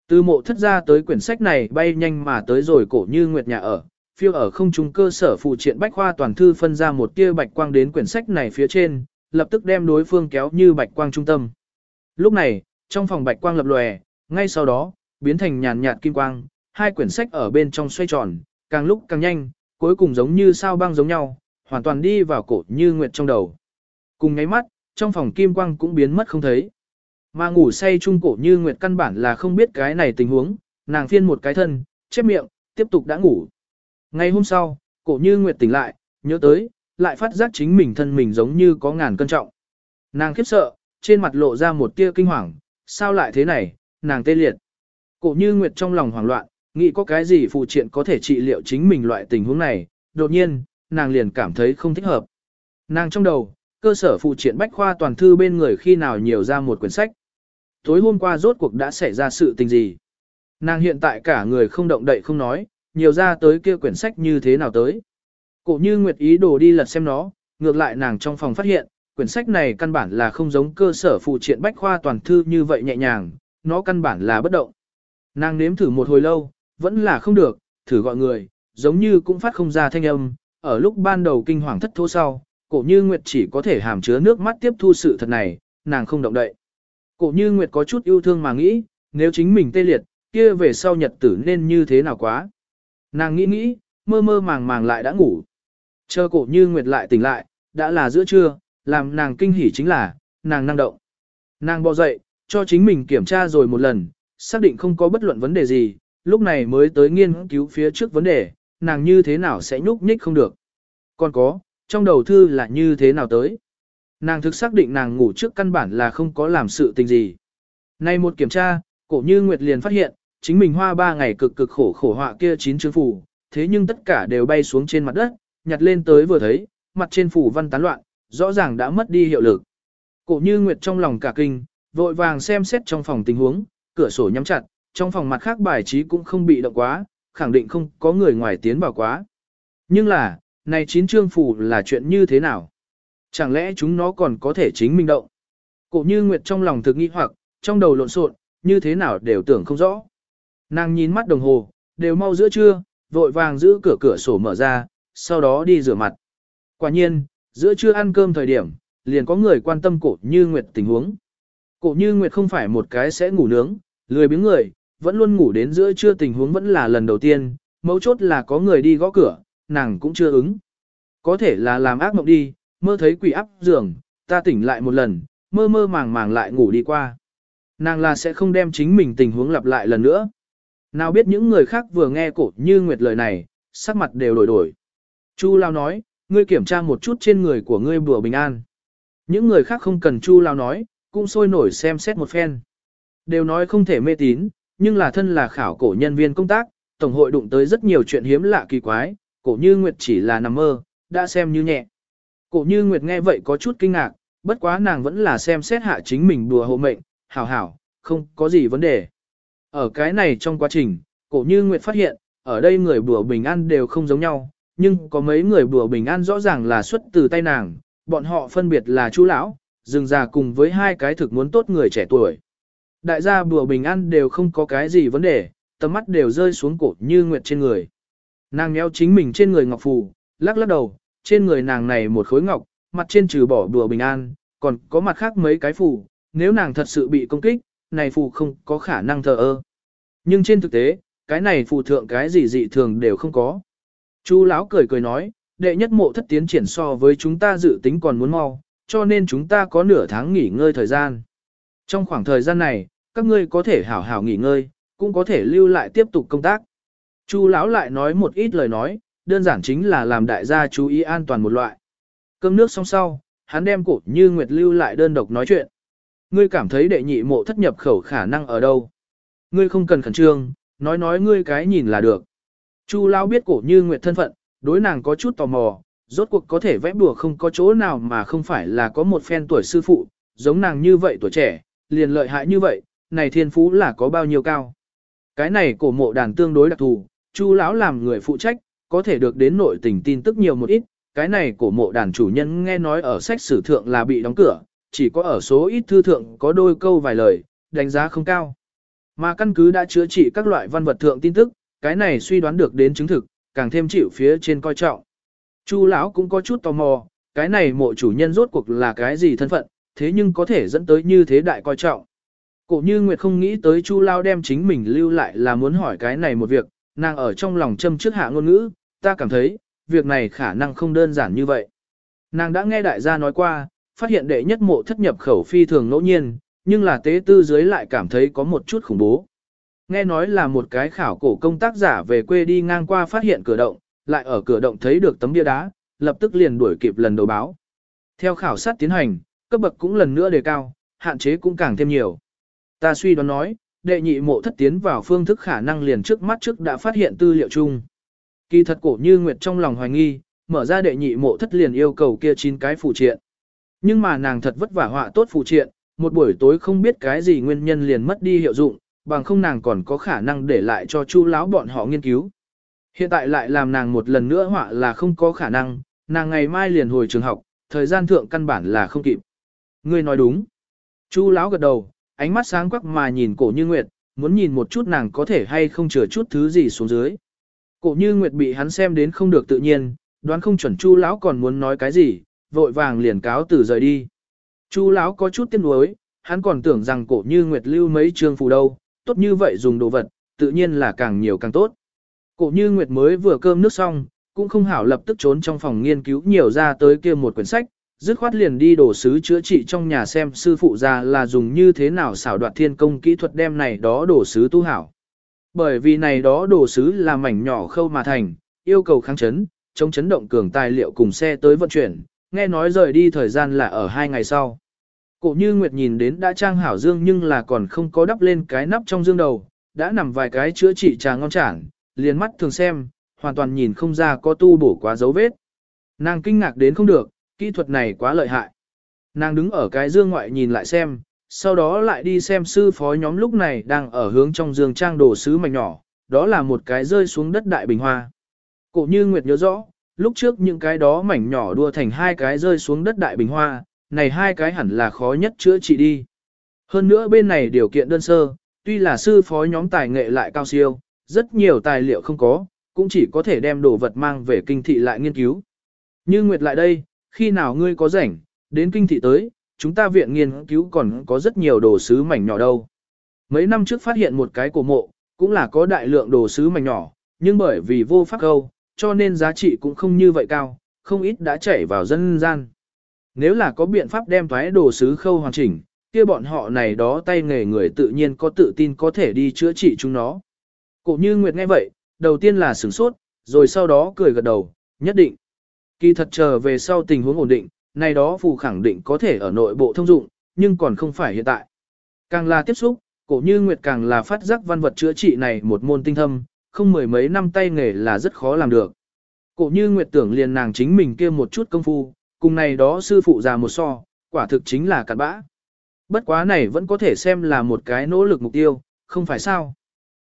Từ mộ thất ra tới quyển sách này bay nhanh mà tới rồi cổ như nguyệt nhà ở, phiêu ở không trung cơ sở phụ triện bách khoa toàn thư phân ra một tia bạch quang đến quyển sách này phía trên, lập tức đem đối phương kéo như bạch quang trung tâm. Lúc này, trong phòng bạch quang lập lòe, ngay sau đó, biến thành nhàn nhạt kim quang, hai quyển sách ở bên trong xoay tròn, càng lúc càng nhanh, cuối cùng giống như sao băng giống nhau, hoàn toàn đi vào cổ như nguyệt trong đầu. Cùng nháy mắt, trong phòng kim quang cũng biến mất không thấy. Mà ngủ say trung cổ như nguyệt căn bản là không biết cái này tình huống, nàng phiên một cái thân, chép miệng, tiếp tục đã ngủ. Ngày hôm sau, cổ như nguyệt tỉnh lại, nhớ tới, lại phát giác chính mình thân mình giống như có ngàn cân trọng. Nàng khiếp sợ, trên mặt lộ ra một tia kinh hoàng, sao lại thế này, nàng tê liệt. Cổ như nguyệt trong lòng hoảng loạn, nghĩ có cái gì phụ triện có thể trị liệu chính mình loại tình huống này, đột nhiên, nàng liền cảm thấy không thích hợp. Nàng trong đầu, cơ sở phụ triện bách khoa toàn thư bên người khi nào nhiều ra một quyển sách. Tối hôm qua rốt cuộc đã xảy ra sự tình gì. Nàng hiện tại cả người không động đậy không nói, nhiều ra tới kia quyển sách như thế nào tới. Cổ như Nguyệt ý đồ đi lật xem nó, ngược lại nàng trong phòng phát hiện, quyển sách này căn bản là không giống cơ sở phụ triện bách khoa toàn thư như vậy nhẹ nhàng, nó căn bản là bất động. Nàng nếm thử một hồi lâu, vẫn là không được, thử gọi người, giống như cũng phát không ra thanh âm, ở lúc ban đầu kinh hoàng thất thố sau, cổ như Nguyệt chỉ có thể hàm chứa nước mắt tiếp thu sự thật này, nàng không động đậy. Cổ như Nguyệt có chút yêu thương mà nghĩ, nếu chính mình tê liệt, kia về sau nhật tử nên như thế nào quá. Nàng nghĩ nghĩ, mơ mơ màng màng lại đã ngủ. Chờ cổ như Nguyệt lại tỉnh lại, đã là giữa trưa, làm nàng kinh hỉ chính là, nàng năng động. Nàng bò dậy, cho chính mình kiểm tra rồi một lần, xác định không có bất luận vấn đề gì, lúc này mới tới nghiên cứu phía trước vấn đề, nàng như thế nào sẽ nhúc nhích không được. Còn có, trong đầu thư là như thế nào tới. Nàng thực xác định nàng ngủ trước căn bản là không có làm sự tình gì. Nay một kiểm tra, cổ như Nguyệt liền phát hiện, chính mình hoa ba ngày cực cực khổ khổ họa kia chín chương phủ, thế nhưng tất cả đều bay xuống trên mặt đất, nhặt lên tới vừa thấy, mặt trên phủ văn tán loạn, rõ ràng đã mất đi hiệu lực. Cổ như Nguyệt trong lòng cả kinh, vội vàng xem xét trong phòng tình huống, cửa sổ nhắm chặt, trong phòng mặt khác bài trí cũng không bị động quá, khẳng định không có người ngoài tiến vào quá. Nhưng là, này chín trương phủ là chuyện như thế nào? Chẳng lẽ chúng nó còn có thể chính mình động? Cổ như Nguyệt trong lòng thực nghi hoặc, trong đầu lộn xộn, như thế nào đều tưởng không rõ. Nàng nhìn mắt đồng hồ, đều mau giữa trưa, vội vàng giữ cửa cửa sổ mở ra, sau đó đi rửa mặt. Quả nhiên, giữa trưa ăn cơm thời điểm, liền có người quan tâm cổ như Nguyệt tình huống. Cổ như Nguyệt không phải một cái sẽ ngủ nướng, lười biếng người, vẫn luôn ngủ đến giữa trưa tình huống vẫn là lần đầu tiên, mấu chốt là có người đi gõ cửa, nàng cũng chưa ứng. Có thể là làm ác mộng đi, mơ thấy quỷ áp giường, ta tỉnh lại một lần, mơ mơ màng màng lại ngủ đi qua. Nàng là sẽ không đem chính mình tình huống lặp lại lần nữa. Nào biết những người khác vừa nghe cổ như nguyệt lời này, sắc mặt đều đổi đổi. Chu Lao nói, ngươi kiểm tra một chút trên người của ngươi bùa bình an. Những người khác không cần Chu Lao nói, cũng sôi nổi xem xét một phen. Đều nói không thể mê tín, nhưng là thân là khảo cổ nhân viên công tác, Tổng hội đụng tới rất nhiều chuyện hiếm lạ kỳ quái, cổ như Nguyệt chỉ là nằm mơ, đã xem như nhẹ. Cổ như Nguyệt nghe vậy có chút kinh ngạc, bất quá nàng vẫn là xem xét hạ chính mình đùa hộ mệnh, hảo hảo, không có gì vấn đề. Ở cái này trong quá trình, cổ như Nguyệt phát hiện, ở đây người bùa bình an đều không giống nhau, nhưng có mấy người bùa bình an rõ ràng là xuất từ tay nàng, bọn họ phân biệt là chú lão, dừng già cùng với hai cái thực muốn tốt người trẻ tuổi. Đại gia bùa bình an đều không có cái gì vấn đề, tầm mắt đều rơi xuống cổ như Nguyệt trên người. Nàng nhéo chính mình trên người ngọc phù, lắc lắc đầu, trên người nàng này một khối ngọc, mặt trên trừ bỏ đùa bình an, còn có mặt khác mấy cái phù, nếu nàng thật sự bị công kích, này phù không có khả năng thờ ơ. Nhưng trên thực tế, cái này phù thượng cái gì dị thường đều không có. Chu lão cười cười nói, đệ nhất mộ thất tiến triển so với chúng ta dự tính còn muốn mau, cho nên chúng ta có nửa tháng nghỉ ngơi thời gian. Trong khoảng thời gian này, các ngươi có thể hảo hảo nghỉ ngơi, cũng có thể lưu lại tiếp tục công tác. Chu lão lại nói một ít lời nói, đơn giản chính là làm đại gia chú ý an toàn một loại. Cơm nước xong sau, hắn đem cổ như Nguyệt lưu lại đơn độc nói chuyện. Ngươi cảm thấy đệ nhị mộ thất nhập khẩu khả năng ở đâu? Ngươi không cần khẩn trương, nói nói ngươi cái nhìn là được. Chu lão biết cổ như Nguyệt thân phận, đối nàng có chút tò mò, rốt cuộc có thể vẽ đùa không có chỗ nào mà không phải là có một phen tuổi sư phụ, giống nàng như vậy tuổi trẻ, liền lợi hại như vậy, này thiên phú là có bao nhiêu cao. Cái này cổ mộ đàn tương đối đặc thù, Chu lão làm người phụ trách, có thể được đến nội tình tin tức nhiều một ít, cái này cổ mộ đàn chủ nhân nghe nói ở sách sử thượng là bị đóng cửa, chỉ có ở số ít thư thượng có đôi câu vài lời, đánh giá không cao. Mà căn cứ đã chữa trị các loại văn vật thượng tin tức, cái này suy đoán được đến chứng thực, càng thêm chịu phía trên coi trọng. Chu lão cũng có chút tò mò, cái này mộ chủ nhân rốt cuộc là cái gì thân phận, thế nhưng có thể dẫn tới như thế đại coi trọng. Cổ như Nguyệt không nghĩ tới Chu Lao đem chính mình lưu lại là muốn hỏi cái này một việc, nàng ở trong lòng châm trước hạ ngôn ngữ, ta cảm thấy, việc này khả năng không đơn giản như vậy. Nàng đã nghe đại gia nói qua, phát hiện đệ nhất mộ thất nhập khẩu phi thường ngẫu nhiên, nhưng là tế tư dưới lại cảm thấy có một chút khủng bố. Nghe nói là một cái khảo cổ công tác giả về quê đi ngang qua phát hiện cửa động, lại ở cửa động thấy được tấm bia đá, lập tức liền đuổi kịp lần đầu báo. Theo khảo sát tiến hành, cấp bậc cũng lần nữa đề cao, hạn chế cũng càng thêm nhiều. Ta suy đoán nói, đệ nhị mộ thất tiến vào phương thức khả năng liền trước mắt trước đã phát hiện tư liệu chung. Kỳ thật cổ như Nguyệt trong lòng hoài nghi, mở ra đệ nhị mộ thất liền yêu cầu kia chín cái phụ triện. Nhưng mà nàng thật vất vả họa tốt phụ triện, một buổi tối không biết cái gì nguyên nhân liền mất đi hiệu dụng, bằng không nàng còn có khả năng để lại cho chu lão bọn họ nghiên cứu. Hiện tại lại làm nàng một lần nữa họa là không có khả năng, nàng ngày mai liền hồi trường học, thời gian thượng căn bản là không kịp. Ngươi nói đúng. Chu lão gật đầu, ánh mắt sáng quắc mà nhìn cổ như nguyệt, muốn nhìn một chút nàng có thể hay không chừa chút thứ gì xuống dưới. Cổ như nguyệt bị hắn xem đến không được tự nhiên, đoán không chuẩn chu lão còn muốn nói cái gì, vội vàng liền cáo từ rời đi. Chu lão có chút tiếc nuối, hắn còn tưởng rằng cổ như nguyệt lưu mấy trường phù đâu, tốt như vậy dùng đồ vật, tự nhiên là càng nhiều càng tốt. Cổ như nguyệt mới vừa cơm nước xong, cũng không hảo lập tức trốn trong phòng nghiên cứu nhiều ra tới kia một quyển sách, dứt khoát liền đi đổ sứ chữa trị trong nhà xem sư phụ ra là dùng như thế nào xảo đoạt thiên công kỹ thuật đem này đó đổ sứ tu hảo. Bởi vì này đó đổ sứ là mảnh nhỏ khâu mà thành, yêu cầu kháng chấn, chống chấn động cường tài liệu cùng xe tới vận chuyển, nghe nói rời đi thời gian là ở hai ngày sau. Cổ như Nguyệt nhìn đến đã trang hảo dương nhưng là còn không có đắp lên cái nắp trong dương đầu, đã nằm vài cái chữa trị trà ngon chản, liền mắt thường xem, hoàn toàn nhìn không ra có tu bổ quá dấu vết. Nàng kinh ngạc đến không được, kỹ thuật này quá lợi hại. Nàng đứng ở cái dương ngoại nhìn lại xem, sau đó lại đi xem sư phó nhóm lúc này đang ở hướng trong dương trang đồ sứ mảnh nhỏ, đó là một cái rơi xuống đất đại bình hoa. Cổ như Nguyệt nhớ rõ, lúc trước những cái đó mảnh nhỏ đua thành hai cái rơi xuống đất đại bình hoa, này hai cái hẳn là khó nhất chữa trị đi. Hơn nữa bên này điều kiện đơn sơ, tuy là sư phó nhóm tài nghệ lại cao siêu, rất nhiều tài liệu không có, cũng chỉ có thể đem đồ vật mang về kinh thị lại nghiên cứu. Như Nguyệt lại đây, khi nào ngươi có rảnh, đến kinh thị tới, chúng ta viện nghiên cứu còn có rất nhiều đồ sứ mảnh nhỏ đâu. Mấy năm trước phát hiện một cái cổ mộ, cũng là có đại lượng đồ sứ mảnh nhỏ, nhưng bởi vì vô pháp câu, cho nên giá trị cũng không như vậy cao, không ít đã chảy vào dân gian. Nếu là có biện pháp đem thoái đồ sứ khâu hoàn chỉnh, kia bọn họ này đó tay nghề người tự nhiên có tự tin có thể đi chữa trị chúng nó. Cổ như Nguyệt nghe vậy, đầu tiên là sửng sốt, rồi sau đó cười gật đầu, nhất định. Kỳ thật chờ về sau tình huống ổn định, này đó phù khẳng định có thể ở nội bộ thông dụng, nhưng còn không phải hiện tại. Càng là tiếp xúc, cổ như Nguyệt càng là phát giác văn vật chữa trị này một môn tinh thâm, không mười mấy năm tay nghề là rất khó làm được. Cổ như Nguyệt tưởng liền nàng chính mình kia một chút công phu, cùng này đó sư phụ già một so, quả thực chính là cặn bã. Bất quá này vẫn có thể xem là một cái nỗ lực mục tiêu, không phải sao.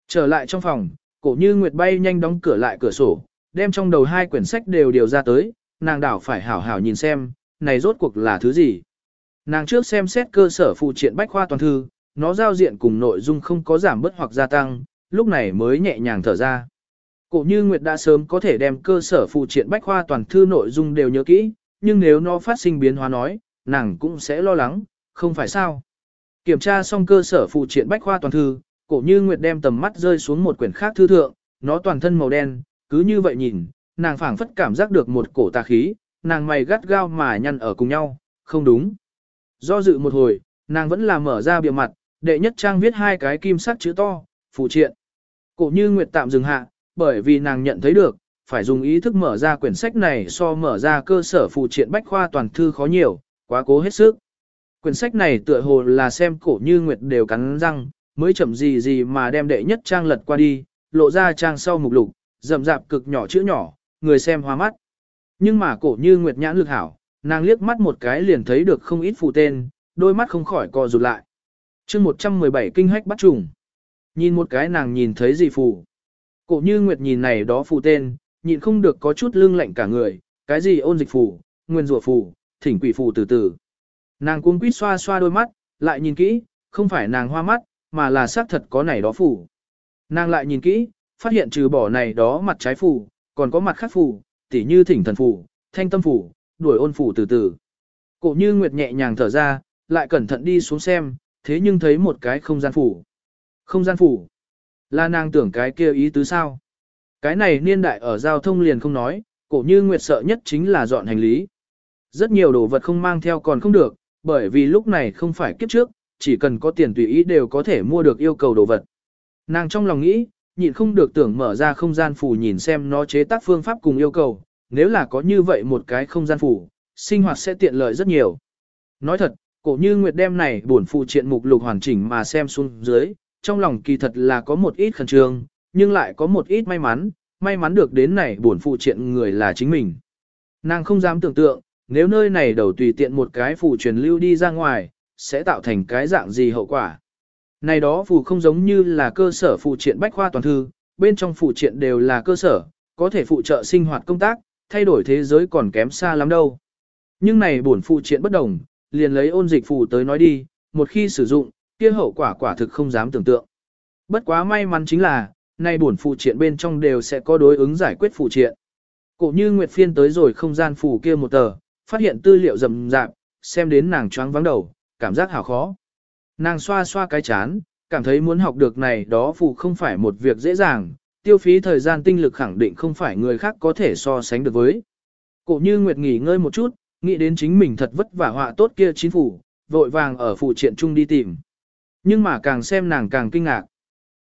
Trở lại trong phòng, cổ như Nguyệt bay nhanh đóng cửa lại cửa sổ, đem trong đầu hai quyển sách đều điều ra tới, nàng đảo phải hảo hảo nhìn xem, này rốt cuộc là thứ gì. Nàng trước xem xét cơ sở phụ triện bách khoa toàn thư, nó giao diện cùng nội dung không có giảm bớt hoặc gia tăng, lúc này mới nhẹ nhàng thở ra. Cổ như Nguyệt đã sớm có thể đem cơ sở phụ triện bách khoa toàn thư nội dung đều nhớ kỹ, nhưng nếu nó phát sinh biến hóa nói, nàng cũng sẽ lo lắng, không phải sao. Kiểm tra xong cơ sở phụ triện bách khoa toàn thư, cổ như Nguyệt đem tầm mắt rơi xuống một quyển khác thư thượng, nó toàn thân màu đen, cứ như vậy nhìn, nàng phảng phất cảm giác được một cổ tà khí, nàng mày gắt gao mà nhăn ở cùng nhau, không đúng. Do dự một hồi, nàng vẫn là mở ra bìa mặt, đệ nhất trang viết hai cái kim sắc chữ to, phụ triện. Cổ như Nguyệt tạm dừng hạ, bởi vì nàng nhận thấy được, phải dùng ý thức mở ra quyển sách này so mở ra cơ sở phụ triện bách khoa toàn thư khó nhiều, quá cố hết sức. Quyển sách này tựa hồ là xem cổ như Nguyệt đều cắn răng, mới chậm gì gì mà đem đệ nhất trang lật qua đi, lộ ra trang sau mục lục, rậm rạp cực nhỏ chữ nhỏ, người xem hoa mắt. Nhưng mà cổ như Nguyệt nhãn lực hảo, nàng liếc mắt một cái liền thấy được không ít phù tên, đôi mắt không khỏi co rụt lại. chương 117 kinh hách bắt trùng. Nhìn một cái nàng nhìn thấy gì phù. Cổ như Nguyệt nhìn này đó phù tên, nhìn không được có chút lưng lạnh cả người, cái gì ôn dịch phù, nguyên rùa phù, thỉnh quỷ phù từ từ. Nàng cuống quýt xoa xoa đôi mắt, lại nhìn kỹ, không phải nàng hoa mắt, mà là xác thật có này đó phù. Nàng lại nhìn kỹ, phát hiện trừ bỏ này đó mặt trái phù, còn có mặt khác phù, tỉ như thỉnh thần phù, thanh tâm phù, đuổi ôn phù từ từ. Cổ như Nguyệt nhẹ nhàng thở ra, lại cẩn thận đi xuống xem, thế nhưng thấy một cái không gian phù. Không gian phù. Là nàng tưởng cái kia ý tứ sao? Cái này niên đại ở giao thông liền không nói, cổ như Nguyệt sợ nhất chính là dọn hành lý. Rất nhiều đồ vật không mang theo còn không được, bởi vì lúc này không phải kiếp trước, chỉ cần có tiền tùy ý đều có thể mua được yêu cầu đồ vật. Nàng trong lòng nghĩ, nhịn không được tưởng mở ra không gian phủ nhìn xem nó chế tác phương pháp cùng yêu cầu, nếu là có như vậy một cái không gian phủ, sinh hoạt sẽ tiện lợi rất nhiều. Nói thật, cổ như Nguyệt đem này buồn phụ triện mục lục hoàn chỉnh mà xem xuống dưới, trong lòng kỳ thật là có một ít khẩn trương, nhưng lại có một ít may mắn, may mắn được đến này buồn phụ triện người là chính mình. Nàng không dám tưởng tượng, nếu nơi này đầu tùy tiện một cái phụ truyền lưu đi ra ngoài, sẽ tạo thành cái dạng gì hậu quả. Này đó phù không giống như là cơ sở phụ triện bách khoa toàn thư, bên trong phụ triện đều là cơ sở, có thể phụ trợ sinh hoạt công tác, thay đổi thế giới còn kém xa lắm đâu. Nhưng này bổn phụ triện bất đồng, liền lấy ôn dịch phù tới nói đi, một khi sử dụng, kia hậu quả quả thực không dám tưởng tượng. Bất quá may mắn chính là, nay bổn phụ triện bên trong đều sẽ có đối ứng giải quyết phụ triện. Cổ như Nguyệt Phiên tới rồi không gian phù kia một tờ, phát hiện tư liệu rầm rạp, xem đến nàng choáng vắng đầu, cảm giác hảo khó. Nàng xoa xoa cái chán, cảm thấy muốn học được này đó phù không phải một việc dễ dàng, tiêu phí thời gian tinh lực khẳng định không phải người khác có thể so sánh được với. Cổ như Nguyệt nghỉ ngơi một chút, nghĩ đến chính mình thật vất vả họa tốt kia chính phủ, vội vàng ở phụ triện chung đi tìm. Nhưng mà càng xem nàng càng kinh ngạc.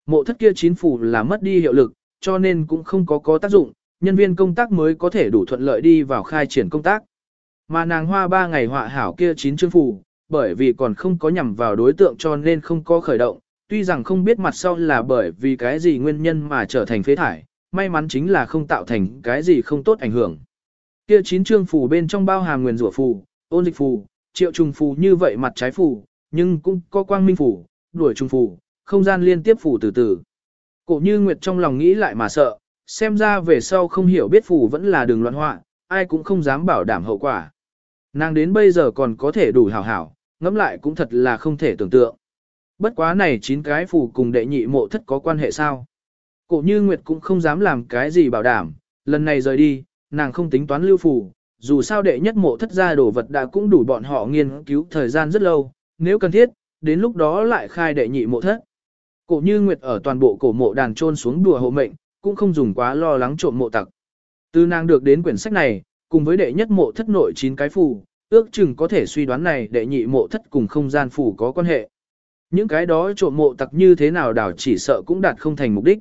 Mộ thất kia chính phủ là mất đi hiệu lực, cho nên cũng không có có tác dụng, nhân viên công tác mới có thể đủ thuận lợi đi vào khai triển công tác. Mà nàng hoa ba ngày họa hảo kia chín chương phủ, bởi vì còn không có nhằm vào đối tượng cho nên không có khởi động, tuy rằng không biết mặt sau là bởi vì cái gì nguyên nhân mà trở thành phế thải, may mắn chính là không tạo thành cái gì không tốt ảnh hưởng. Kia chín chương phù bên trong bao hàm nguyên rủa phù, ôn dịch phù, triệu trùng phù như vậy mặt trái phù, nhưng cũng có quang minh phù, đuổi trùng phù, không gian liên tiếp phù từ từ. Cổ như Nguyệt trong lòng nghĩ lại mà sợ, xem ra về sau không hiểu biết phù vẫn là đường loạn họa, ai cũng không dám bảo đảm hậu quả. Nàng đến bây giờ còn có thể đủ hảo hảo, ngẫm lại cũng thật là không thể tưởng tượng. Bất quá này chín cái phù cùng đệ nhị mộ thất có quan hệ sao? Cổ như Nguyệt cũng không dám làm cái gì bảo đảm, lần này rời đi, nàng không tính toán lưu phù, dù sao đệ nhất mộ thất gia đồ vật đã cũng đủ bọn họ nghiên cứu thời gian rất lâu, nếu cần thiết, đến lúc đó lại khai đệ nhị mộ thất. Cổ như Nguyệt ở toàn bộ cổ mộ đàn trôn xuống đùa hộ mệnh, cũng không dùng quá lo lắng trộm mộ tặc. Từ nàng được đến quyển sách này, cùng với đệ nhất mộ thất nội chín cái phù, ước chừng có thể suy đoán này đệ nhị mộ thất cùng không gian phù có quan hệ. Những cái đó trộm mộ tặc như thế nào đảo chỉ sợ cũng đạt không thành mục đích.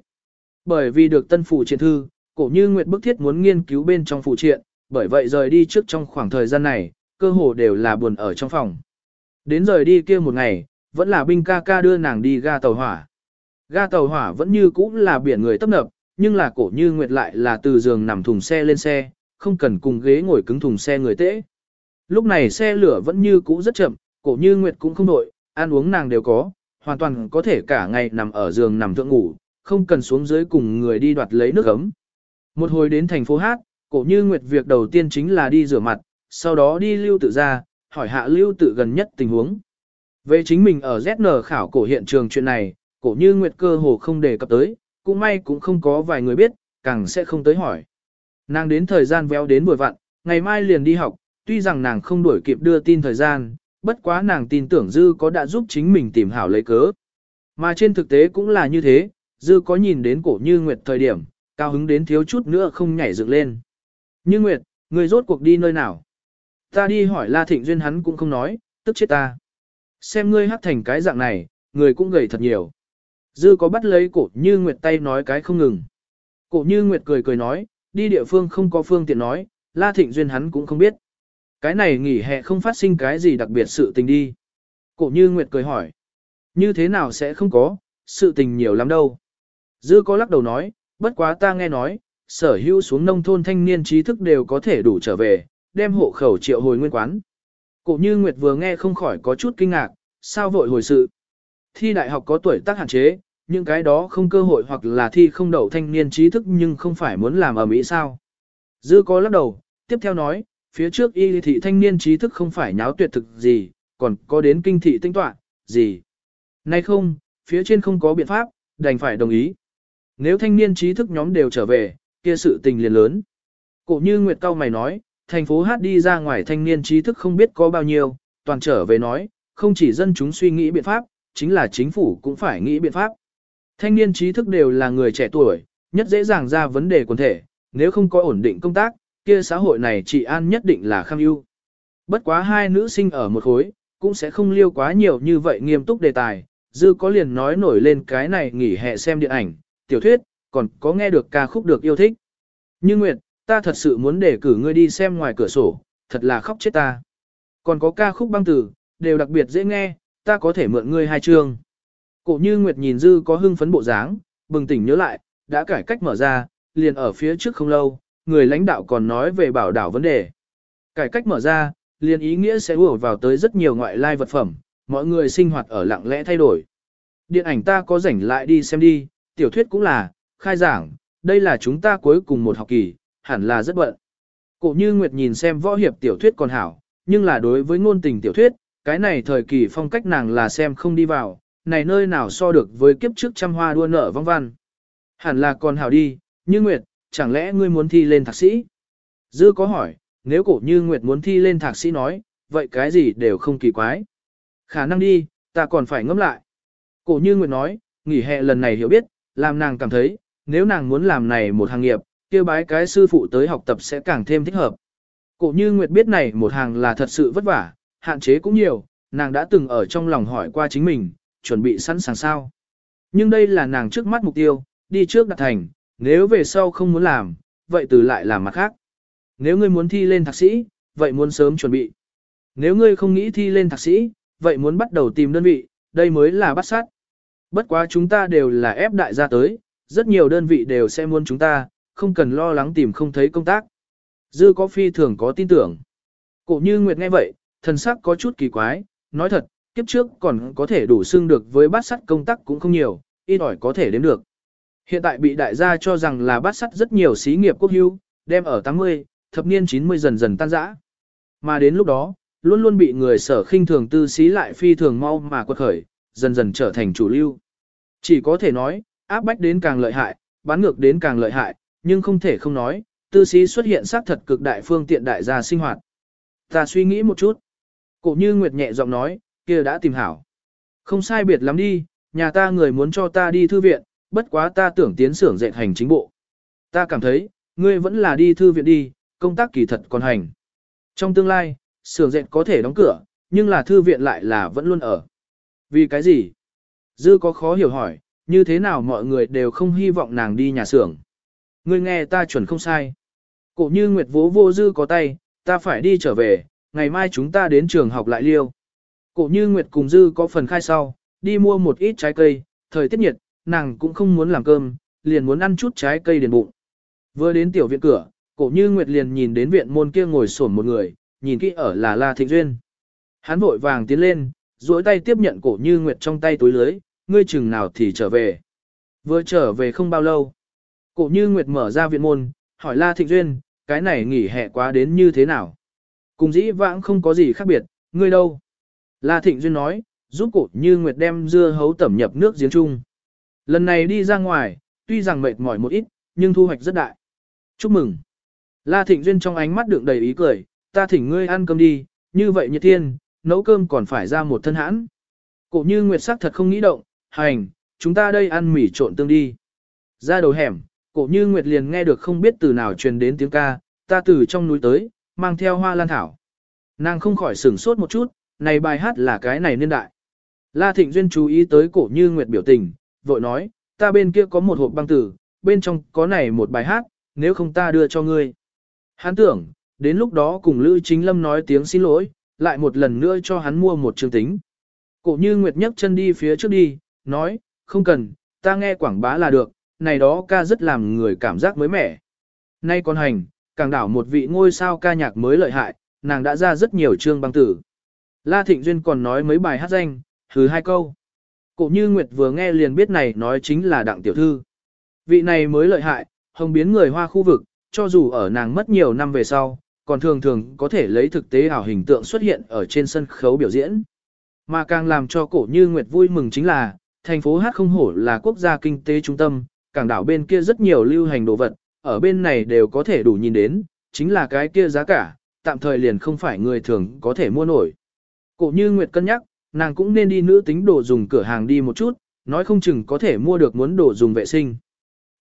Bởi vì được tân phù triện thư, cổ như Nguyệt bức thiết muốn nghiên cứu bên trong phù triện, bởi vậy rời đi trước trong khoảng thời gian này, cơ hồ đều là buồn ở trong phòng. Đến rời đi kia một ngày, vẫn là binh ca ca đưa nàng đi ga tàu hỏa. Ga tàu hỏa vẫn như cũ là biển người tấp nập, nhưng là cổ như Nguyệt lại là từ giường nằm thùng xe lên xe, không cần cùng ghế ngồi cứng thùng xe người tễ. Lúc này xe lửa vẫn như cũ rất chậm, cổ như Nguyệt cũng không đội, ăn uống nàng đều có, hoàn toàn có thể cả ngày nằm ở giường nằm thượng ngủ, không cần xuống dưới cùng người đi đoạt lấy nước ấm. Một hồi đến thành phố Hát, cổ như Nguyệt việc đầu tiên chính là đi rửa mặt, sau đó đi lưu tự ra, hỏi hạ lưu tự gần nhất tình huống. Về chính mình ở ZN khảo cổ hiện trường chuyện này, cổ như Nguyệt cơ hồ không đề cập tới, cũng may cũng không có vài người biết, càng sẽ không tới hỏi. Nàng đến thời gian véo đến buổi vặn, ngày mai liền đi học, tuy rằng nàng không đuổi kịp đưa tin thời gian, bất quá nàng tin tưởng Dư có đã giúp chính mình tìm hảo lấy cớ. Mà trên thực tế cũng là như thế, Dư có nhìn đến cổ như Nguyệt thời điểm, cao hứng đến thiếu chút nữa không nhảy dựng lên. Như Nguyệt, người rốt cuộc đi nơi nào? Ta đi hỏi La Thịnh Duyên hắn cũng không nói, tức chết ta. Xem ngươi hát thành cái dạng này, người cũng gầy thật nhiều. Dư có bắt lấy cổ như Nguyệt tay nói cái không ngừng. Cổ như Nguyệt cười cười nói, đi địa phương không có phương tiện nói, La Thịnh Duyên hắn cũng không biết. Cái này nghỉ hè không phát sinh cái gì đặc biệt sự tình đi. Cổ như Nguyệt cười hỏi. Như thế nào sẽ không có, sự tình nhiều lắm đâu. Dư có lắc đầu nói, bất quá ta nghe nói, sở hữu xuống nông thôn thanh niên trí thức đều có thể đủ trở về, đem hộ khẩu triệu hồi nguyên quán. Cổ như Nguyệt vừa nghe không khỏi có chút kinh ngạc, sao vội hồi sự. Thi đại học có tuổi tác hạn chế, những cái đó không cơ hội hoặc là thi không đậu thanh niên trí thức nhưng không phải muốn làm ở Mỹ sao. Dư có lắc đầu, tiếp theo nói, phía trước y thị thanh niên trí thức không phải nháo tuyệt thực gì, còn có đến kinh thị tinh tọa, gì. Nay không, phía trên không có biện pháp, đành phải đồng ý. Nếu thanh niên trí thức nhóm đều trở về, kia sự tình liền lớn. Cổ như Nguyệt Cao mày nói, thành phố hát đi ra ngoài thanh niên trí thức không biết có bao nhiêu, toàn trở về nói, không chỉ dân chúng suy nghĩ biện pháp, chính là chính phủ cũng phải nghĩ biện pháp. Thanh niên trí thức đều là người trẻ tuổi, nhất dễ dàng ra vấn đề quần thể, nếu không có ổn định công tác, kia xã hội này chị an nhất định là kham ưu. Bất quá hai nữ sinh ở một khối, cũng sẽ không liêu quá nhiều như vậy nghiêm túc đề tài, dư có liền nói nổi lên cái này nghỉ hè xem điện ảnh, tiểu thuyết, còn có nghe được ca khúc được yêu thích. Như Nguyệt, ta thật sự muốn để cử ngươi đi xem ngoài cửa sổ, thật là khóc chết ta. Còn có ca khúc băng tử, đều đặc biệt dễ nghe, ta có thể mượn ngươi hai chương. Cổ như Nguyệt nhìn Dư có hưng phấn bộ dáng, bừng tỉnh nhớ lại, đã cải cách mở ra, liền ở phía trước không lâu, người lãnh đạo còn nói về bảo đảo vấn đề. Cải cách mở ra, liền ý nghĩa sẽ ùa vào tới rất nhiều ngoại lai vật phẩm, mọi người sinh hoạt ở lặng lẽ thay đổi. Điện ảnh ta có rảnh lại đi xem đi, tiểu thuyết cũng là, khai giảng, đây là chúng ta cuối cùng một học kỳ, hẳn là rất bận. Cổ như Nguyệt nhìn xem võ hiệp tiểu thuyết còn hảo, nhưng là đối với ngôn tình tiểu thuyết, cái này thời kỳ phong cách nàng là xem không đi vào, này nơi nào so được với kiếp trước trăm hoa đua nở vong văn. Hẳn là còn hảo đi, như Nguyệt, chẳng lẽ ngươi muốn thi lên thạc sĩ? Dư có hỏi, nếu cổ như Nguyệt muốn thi lên thạc sĩ nói, vậy cái gì đều không kỳ quái. Khả năng đi, ta còn phải ngẫm lại. Cổ như Nguyệt nói, nghỉ hè lần này hiểu biết, làm nàng cảm thấy, nếu nàng muốn làm này một hàng nghiệp, kia bái cái sư phụ tới học tập sẽ càng thêm thích hợp. Cổ như Nguyệt biết này một hàng là thật sự vất vả, hạn chế cũng nhiều, nàng đã từng ở trong lòng hỏi qua chính mình, chuẩn bị sẵn sàng sao. Nhưng đây là nàng trước mắt mục tiêu, đi trước đạt thành, nếu về sau không muốn làm, vậy từ lại làm mặt khác. Nếu ngươi muốn thi lên thạc sĩ, vậy muốn sớm chuẩn bị. Nếu ngươi không nghĩ thi lên thạc sĩ, vậy muốn bắt đầu tìm đơn vị, đây mới là bắt sát. Bất quá chúng ta đều là ép đại gia tới, rất nhiều đơn vị đều sẽ muốn chúng ta, không cần lo lắng tìm không thấy công tác. Dư có phi thường có tin tưởng. Cổ như Nguyệt nghe vậy, thần sắc có chút kỳ quái, nói thật, kiếp trước còn có thể đủ xưng được với bát sắt công tác cũng không nhiều, ít ỏi có thể đến được. Hiện tại bị đại gia cho rằng là bát sắt rất nhiều xí nghiệp quốc hưu, đem ở 80, thập niên 90 dần dần tan rã. Mà đến lúc đó, luôn luôn bị người sở khinh thường tư xí lại phi thường mau mà quật khởi, dần dần trở thành chủ lưu. Chỉ có thể nói, áp bách đến càng lợi hại, bán ngược đến càng lợi hại, nhưng không thể không nói, tư xí xuất hiện xác thật cực đại phương tiện đại gia sinh hoạt. Ta suy nghĩ một chút. Cổ như Nguyệt nhẹ giọng nói, kia đã tìm hảo. Không sai biệt lắm đi, nhà ta người muốn cho ta đi thư viện, bất quá ta tưởng tiến xưởng dệt hành chính bộ. Ta cảm thấy, ngươi vẫn là đi thư viện đi, công tác kỳ thật còn hành. Trong tương lai, xưởng dệt có thể đóng cửa, nhưng là thư viện lại là vẫn luôn ở. Vì cái gì? Dư có khó hiểu hỏi, như thế nào mọi người đều không hy vọng nàng đi nhà xưởng. Ngươi nghe ta chuẩn không sai. Cổ như Nguyệt vỗ vô dư có tay, ta phải đi trở về, ngày mai chúng ta đến trường học lại liêu. Cổ như Nguyệt cùng dư có phần khai sau, đi mua một ít trái cây, thời tiết nhiệt, nàng cũng không muốn làm cơm, liền muốn ăn chút trái cây điền bụng. Vừa đến tiểu viện cửa, cổ như Nguyệt liền nhìn đến viện môn kia ngồi sổn một người, nhìn kỹ ở là La Thịnh Duyên. Hắn vội vàng tiến lên, duỗi tay tiếp nhận cổ như Nguyệt trong tay túi lưới, ngươi chừng nào thì trở về. Vừa trở về không bao lâu. Cổ như Nguyệt mở ra viện môn, hỏi La Thịnh Duyên, cái này nghỉ hè quá đến như thế nào? Cùng dĩ vãng không có gì khác biệt, ngươi đâu? La Thịnh Duyên nói, giúp cổ như Nguyệt đem dưa hấu tẩm nhập nước giếng chung. Lần này đi ra ngoài, tuy rằng mệt mỏi một ít, nhưng thu hoạch rất đại. Chúc mừng. La Thịnh Duyên trong ánh mắt đựng đầy ý cười, ta thỉnh ngươi ăn cơm đi, như vậy nhiệt thiên, nấu cơm còn phải ra một thân hãn. Cổ như Nguyệt sắc thật không nghĩ động, hành, chúng ta đây ăn mì trộn tương đi. Ra đầu hẻm, cổ như Nguyệt liền nghe được không biết từ nào truyền đến tiếng ca, ta từ trong núi tới, mang theo hoa lan thảo. Nàng không khỏi sửng sốt một chút, này bài hát là cái này niên đại. La Thịnh Duyên chú ý tới cổ như Nguyệt biểu tình, vội nói, ta bên kia có một hộp băng tử, bên trong có này một bài hát, nếu không ta đưa cho ngươi. Hắn tưởng, đến lúc đó cùng Lữ Chính Lâm nói tiếng xin lỗi, lại một lần nữa cho hắn mua một chương tính. Cổ như Nguyệt nhấc chân đi phía trước đi, nói, không cần, ta nghe quảng bá là được, này đó ca rất làm người cảm giác mới mẻ. Nay còn hành, càng đảo một vị ngôi sao ca nhạc mới lợi hại, nàng đã ra rất nhiều chương băng tử. La Thịnh Duyên còn nói mấy bài hát danh, thứ hai câu. Cổ như Nguyệt vừa nghe liền biết này nói chính là đặng tiểu thư. Vị này mới lợi hại, hồng biến người hoa khu vực, cho dù ở nàng mất nhiều năm về sau, còn thường thường có thể lấy thực tế ảo hình tượng xuất hiện ở trên sân khấu biểu diễn. Mà càng làm cho cổ như Nguyệt vui mừng chính là, thành phố Hát không hổ là quốc gia kinh tế trung tâm, cảng đảo bên kia rất nhiều lưu hành đồ vật, ở bên này đều có thể đủ nhìn đến, chính là cái kia giá cả, tạm thời liền không phải người thường có thể mua nổi. Cổ như Nguyệt cân nhắc, nàng cũng nên đi nữ tính đồ dùng cửa hàng đi một chút, nói không chừng có thể mua được muốn đồ dùng vệ sinh.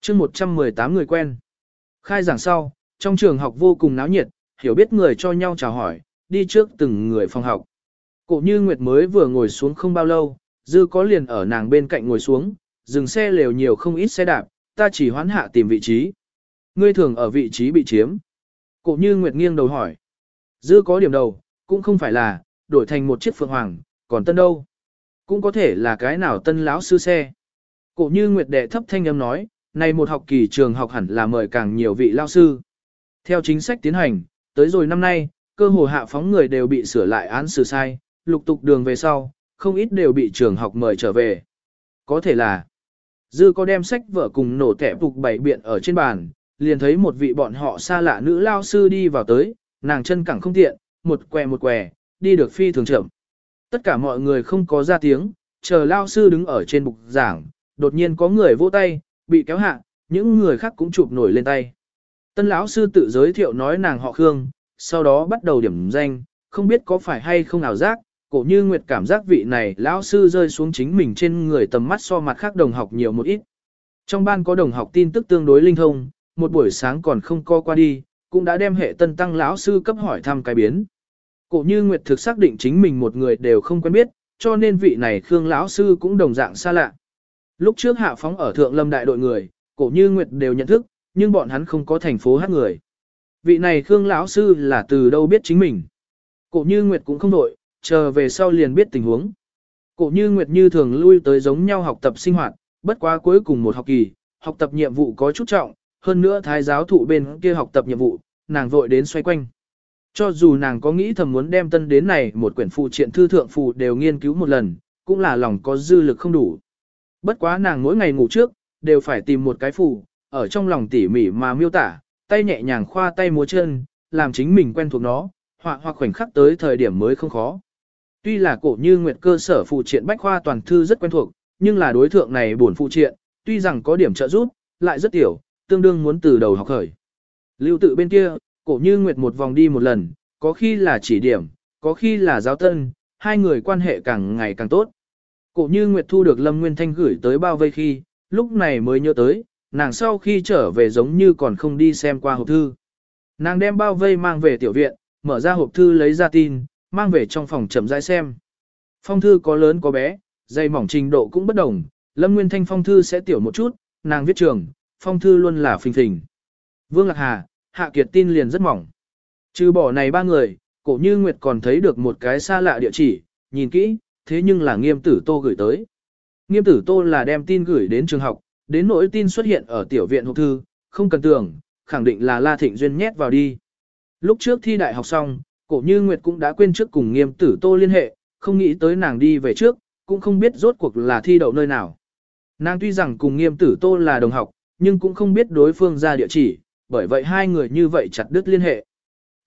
chương 118 người quen. Khai giảng sau, trong trường học vô cùng náo nhiệt, hiểu biết người cho nhau chào hỏi, đi trước từng người phòng học. Cổ như Nguyệt mới vừa ngồi xuống không bao lâu, dư có liền ở nàng bên cạnh ngồi xuống, dừng xe lều nhiều không ít xe đạp, ta chỉ hoán hạ tìm vị trí. Ngươi thường ở vị trí bị chiếm. Cổ như Nguyệt nghiêng đầu hỏi. Dư có điểm đầu, cũng không phải là, đổi thành một chiếc phượng hoàng, còn tân đâu. Cũng có thể là cái nào tân lão sư xe. Cổ như Nguyệt đệ thấp thanh âm nói, này một học kỳ trường học hẳn là mời càng nhiều vị lao sư. Theo chính sách tiến hành, tới rồi năm nay, cơ hồ hạ phóng người đều bị sửa lại án xử sai, lục tục đường về sau, không ít đều bị trường học mời trở về. Có thể là, Dư có đem sách vở cùng nổ tẻ phục bảy biện ở trên bàn, liền thấy một vị bọn họ xa lạ nữ lao sư đi vào tới, nàng chân cẳng không tiện, một què một què, đi được phi thường chậm. Tất cả mọi người không có ra tiếng, chờ lao sư đứng ở trên bục giảng, đột nhiên có người vỗ tay, bị kéo hạ, những người khác cũng chụp nổi lên tay. Tân lão sư tự giới thiệu nói nàng họ Khương, sau đó bắt đầu điểm danh, không biết có phải hay không ảo giác, cổ như nguyệt cảm giác vị này lão sư rơi xuống chính mình trên người tầm mắt so mặt khác đồng học nhiều một ít. Trong ban có đồng học tin tức tương đối linh thông, một buổi sáng còn không co qua đi, cũng đã đem hệ tân tăng lão sư cấp hỏi thăm cái biến. Cổ như nguyệt thực xác định chính mình một người đều không quen biết, cho nên vị này Khương lão sư cũng đồng dạng xa lạ. Lúc trước hạ phóng ở thượng lâm đại đội người, cổ như nguyệt đều nhận thức, nhưng bọn hắn không có thành phố hát người. Vị này Khương lão sư là từ đâu biết chính mình. Cổ như nguyệt cũng không đội, chờ về sau liền biết tình huống. Cổ như nguyệt như thường lui tới giống nhau học tập sinh hoạt, bất quá cuối cùng một học kỳ, học tập nhiệm vụ có chút trọng, hơn nữa thái giáo thụ bên kia học tập nhiệm vụ, nàng vội đến xoay quanh. Cho dù nàng có nghĩ thầm muốn đem tân đến này một quyển phụ triện thư thượng phù đều nghiên cứu một lần, cũng là lòng có dư lực không đủ. Bất quá nàng mỗi ngày ngủ trước, đều phải tìm một cái phù, ở trong lòng tỉ mỉ mà miêu tả, tay nhẹ nhàng khoa tay múa chân, làm chính mình quen thuộc nó, họa hoặc khoảnh khắc tới thời điểm mới không khó. Tuy là cổ như nguyệt cơ sở phụ triện bách khoa toàn thư rất quen thuộc, nhưng là đối thượng này buồn phụ triện, tuy rằng có điểm trợ giúp, lại rất tiểu, tương đương muốn từ đầu học khởi. Lưu tự bên kia, cổ như nguyệt một vòng đi một lần, có khi là chỉ điểm, có khi là giáo tân, hai người quan hệ càng ngày càng tốt. Cổ như nguyệt thu được Lâm Nguyên Thanh gửi tới bao vây khi, lúc này mới nhớ tới, nàng sau khi trở về giống như còn không đi xem qua hộp thư. Nàng đem bao vây mang về tiểu viện, mở ra hộp thư lấy ra tin, mang về trong phòng chậm rãi xem. Phong thư có lớn có bé, dày mỏng trình độ cũng bất đồng, Lâm Nguyên Thanh phong thư sẽ tiểu một chút, nàng viết trường, phong thư luôn là phình phình. Vương Lạc Hà, Hạ Kiệt tin liền rất mỏng. Trừ bỏ này ba người, cổ như Nguyệt còn thấy được một cái xa lạ địa chỉ, nhìn kỹ, thế nhưng là nghiêm tử tô gửi tới. Nghiêm tử tô là đem tin gửi đến trường học, đến nỗi tin xuất hiện ở tiểu viện hộp thư, không cần tưởng, khẳng định là La Thịnh Duyên nhét vào đi. Lúc trước thi đại học xong, cổ như Nguyệt cũng đã quên trước cùng nghiêm tử tô liên hệ, không nghĩ tới nàng đi về trước, cũng không biết rốt cuộc là thi đậu nơi nào. Nàng tuy rằng cùng nghiêm tử tô là đồng học, nhưng cũng không biết đối phương ra địa chỉ, bởi vậy hai người như vậy chặt đứt liên hệ.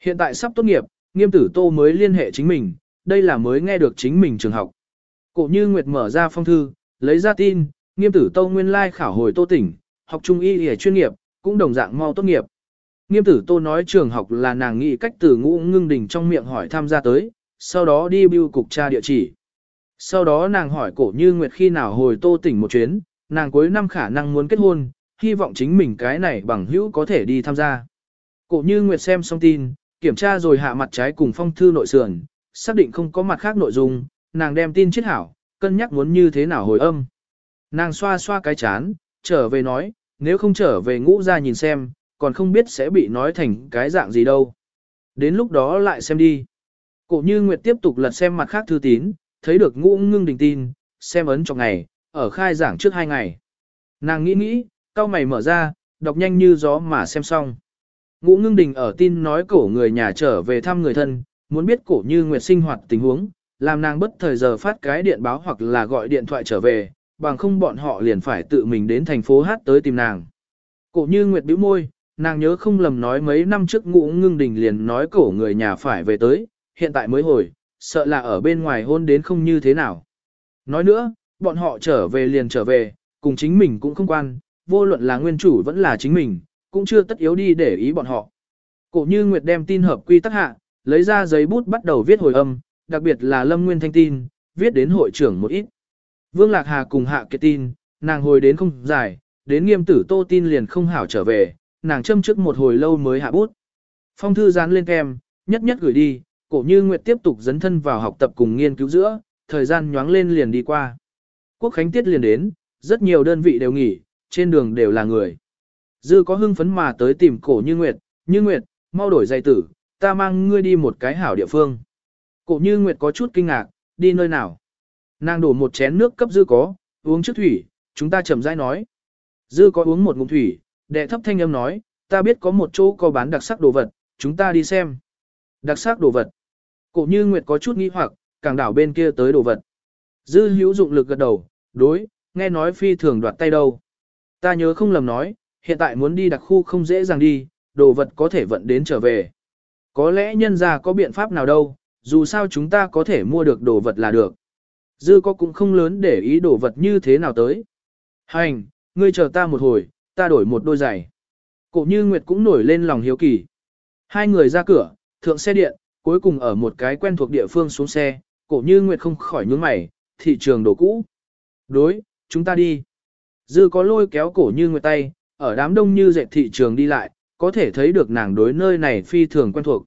Hiện tại sắp tốt nghiệp, nghiêm tử tô mới liên hệ chính mình, đây là mới nghe được chính mình trường học. Cổ như Nguyệt mở ra phong thư, lấy ra tin, nghiêm tử tô nguyên lai khảo hồi tô tỉnh, học trung y y chuyên nghiệp, cũng đồng dạng mau tốt nghiệp. Nghiêm tử tô nói trường học là nàng nghĩ cách từ ngũ ngưng đình trong miệng hỏi tham gia tới, sau đó đi bưu cục tra địa chỉ. Sau đó nàng hỏi cổ như Nguyệt khi nào hồi tô tỉnh một chuyến, nàng cuối năm khả năng muốn kết hôn, hy vọng chính mình cái này bằng hữu có thể đi tham gia. Cổ như Nguyệt xem xong tin, kiểm tra rồi hạ mặt trái cùng phong thư nội sườn, xác định không có mặt khác nội dung, nàng đem tin chết hảo, cân nhắc muốn như thế nào hồi âm. Nàng xoa xoa cái chán, trở về nói, nếu không trở về ngũ ra nhìn xem, còn không biết sẽ bị nói thành cái dạng gì đâu. Đến lúc đó lại xem đi. Cổ như Nguyệt tiếp tục lật xem mặt khác thư tín, thấy được ngũ ngưng đình tin, xem ấn trong ngày, ở khai giảng trước hai ngày. Nàng nghĩ nghĩ, cao mày mở ra, đọc nhanh như gió mà xem xong. Ngũ ngưng đình ở tin nói cổ người nhà trở về thăm người thân, muốn biết cổ như Nguyệt sinh hoạt tình huống, làm nàng bất thời giờ phát cái điện báo hoặc là gọi điện thoại trở về, bằng không bọn họ liền phải tự mình đến thành phố hát tới tìm nàng. Cổ như Nguyệt bĩu môi, nàng nhớ không lầm nói mấy năm trước ngũ ngưng đình liền nói cổ người nhà phải về tới, hiện tại mới hồi, sợ là ở bên ngoài hôn đến không như thế nào. Nói nữa, bọn họ trở về liền trở về, cùng chính mình cũng không quan, vô luận là nguyên chủ vẫn là chính mình, cũng chưa tất yếu đi để ý bọn họ. Cổ như Nguyệt đem tin hợp quy tắc hạ, lấy ra giấy bút bắt đầu viết hồi âm, đặc biệt là Lâm Nguyên Thanh tin, viết đến hội trưởng một ít. Vương Lạc Hà cùng hạ kiệt tin, nàng hồi đến không dài, đến nghiêm tử tô tin liền không hảo trở về, nàng châm trước một hồi lâu mới hạ bút. Phong thư dán lên kem, nhất nhất gửi đi, cổ như Nguyệt tiếp tục dấn thân vào học tập cùng nghiên cứu giữa, thời gian nhoáng lên liền đi qua. Quốc khánh tiết liền đến, rất nhiều đơn vị đều nghỉ, trên đường đều là người. Dư có hưng phấn mà tới tìm cổ như Nguyệt, như Nguyệt, mau đổi giày tử, ta mang ngươi đi một cái hảo địa phương. Cổ như Nguyệt có chút kinh ngạc, đi nơi nào? Nàng đổ một chén nước cấp dư có, uống trước thủy, chúng ta chậm rãi nói. Dư có uống một ngụm thủy, đệ thấp thanh âm nói, ta biết có một chỗ có bán đặc sắc đồ vật, chúng ta đi xem. Đặc sắc đồ vật. Cổ như Nguyệt có chút nghi hoặc, càng đảo bên kia tới đồ vật. Dư hữu dụng lực gật đầu, đối, nghe nói phi thường đoạt tay đâu. Ta nhớ không lầm nói, hiện tại muốn đi đặc khu không dễ dàng đi, đồ vật có thể vận đến trở về. Có lẽ nhân ra có biện pháp nào đâu, dù sao chúng ta có thể mua được đồ vật là được. Dư có cũng không lớn để ý đồ vật như thế nào tới. Hành, ngươi chờ ta một hồi, ta đổi một đôi giày. Cổ như Nguyệt cũng nổi lên lòng hiếu kỳ. Hai người ra cửa, thượng xe điện, cuối cùng ở một cái quen thuộc địa phương xuống xe, cổ như Nguyệt không khỏi nhướng mày, thị trường đồ cũ. Đối, chúng ta đi. Dư có lôi kéo cổ như Nguyệt tay, ở đám đông như dệt thị trường đi lại, có thể thấy được nàng đối nơi này phi thường quen thuộc.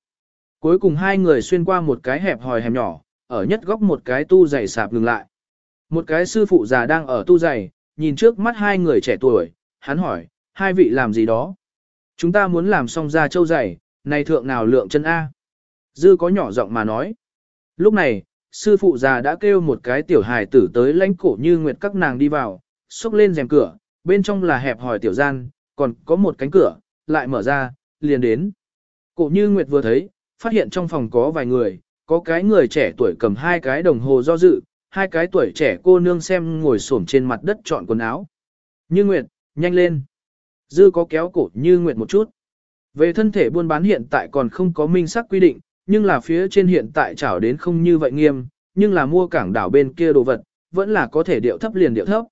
Cuối cùng hai người xuyên qua một cái hẹp hòi hẻm nhỏ, ở nhất góc một cái tu giày sạp ngừng lại. Một cái sư phụ già đang ở tu giày, nhìn trước mắt hai người trẻ tuổi, hắn hỏi, hai vị làm gì đó? Chúng ta muốn làm xong ra châu giày, này thượng nào lượng chân A. Dư có nhỏ giọng mà nói. Lúc này, sư phụ già đã kêu một cái tiểu hài tử tới lãnh cổ như nguyệt các nàng đi vào, xốc lên rèm cửa, bên trong là hẹp hòi tiểu gian, còn có một cánh cửa, lại mở ra, liền đến. Cổ như nguyệt vừa thấy, phát hiện trong phòng có vài người, có cái người trẻ tuổi cầm hai cái đồng hồ do dự, hai cái tuổi trẻ cô nương xem ngồi xổm trên mặt đất chọn quần áo. Như Nguyệt, nhanh lên. Dư có kéo cổ Như Nguyệt một chút. Về thân thể buôn bán hiện tại còn không có minh xác quy định, nhưng là phía trên hiện tại trảo đến không như vậy nghiêm, nhưng là mua cảng đảo bên kia đồ vật, vẫn là có thể điệu thấp liền điệu thấp.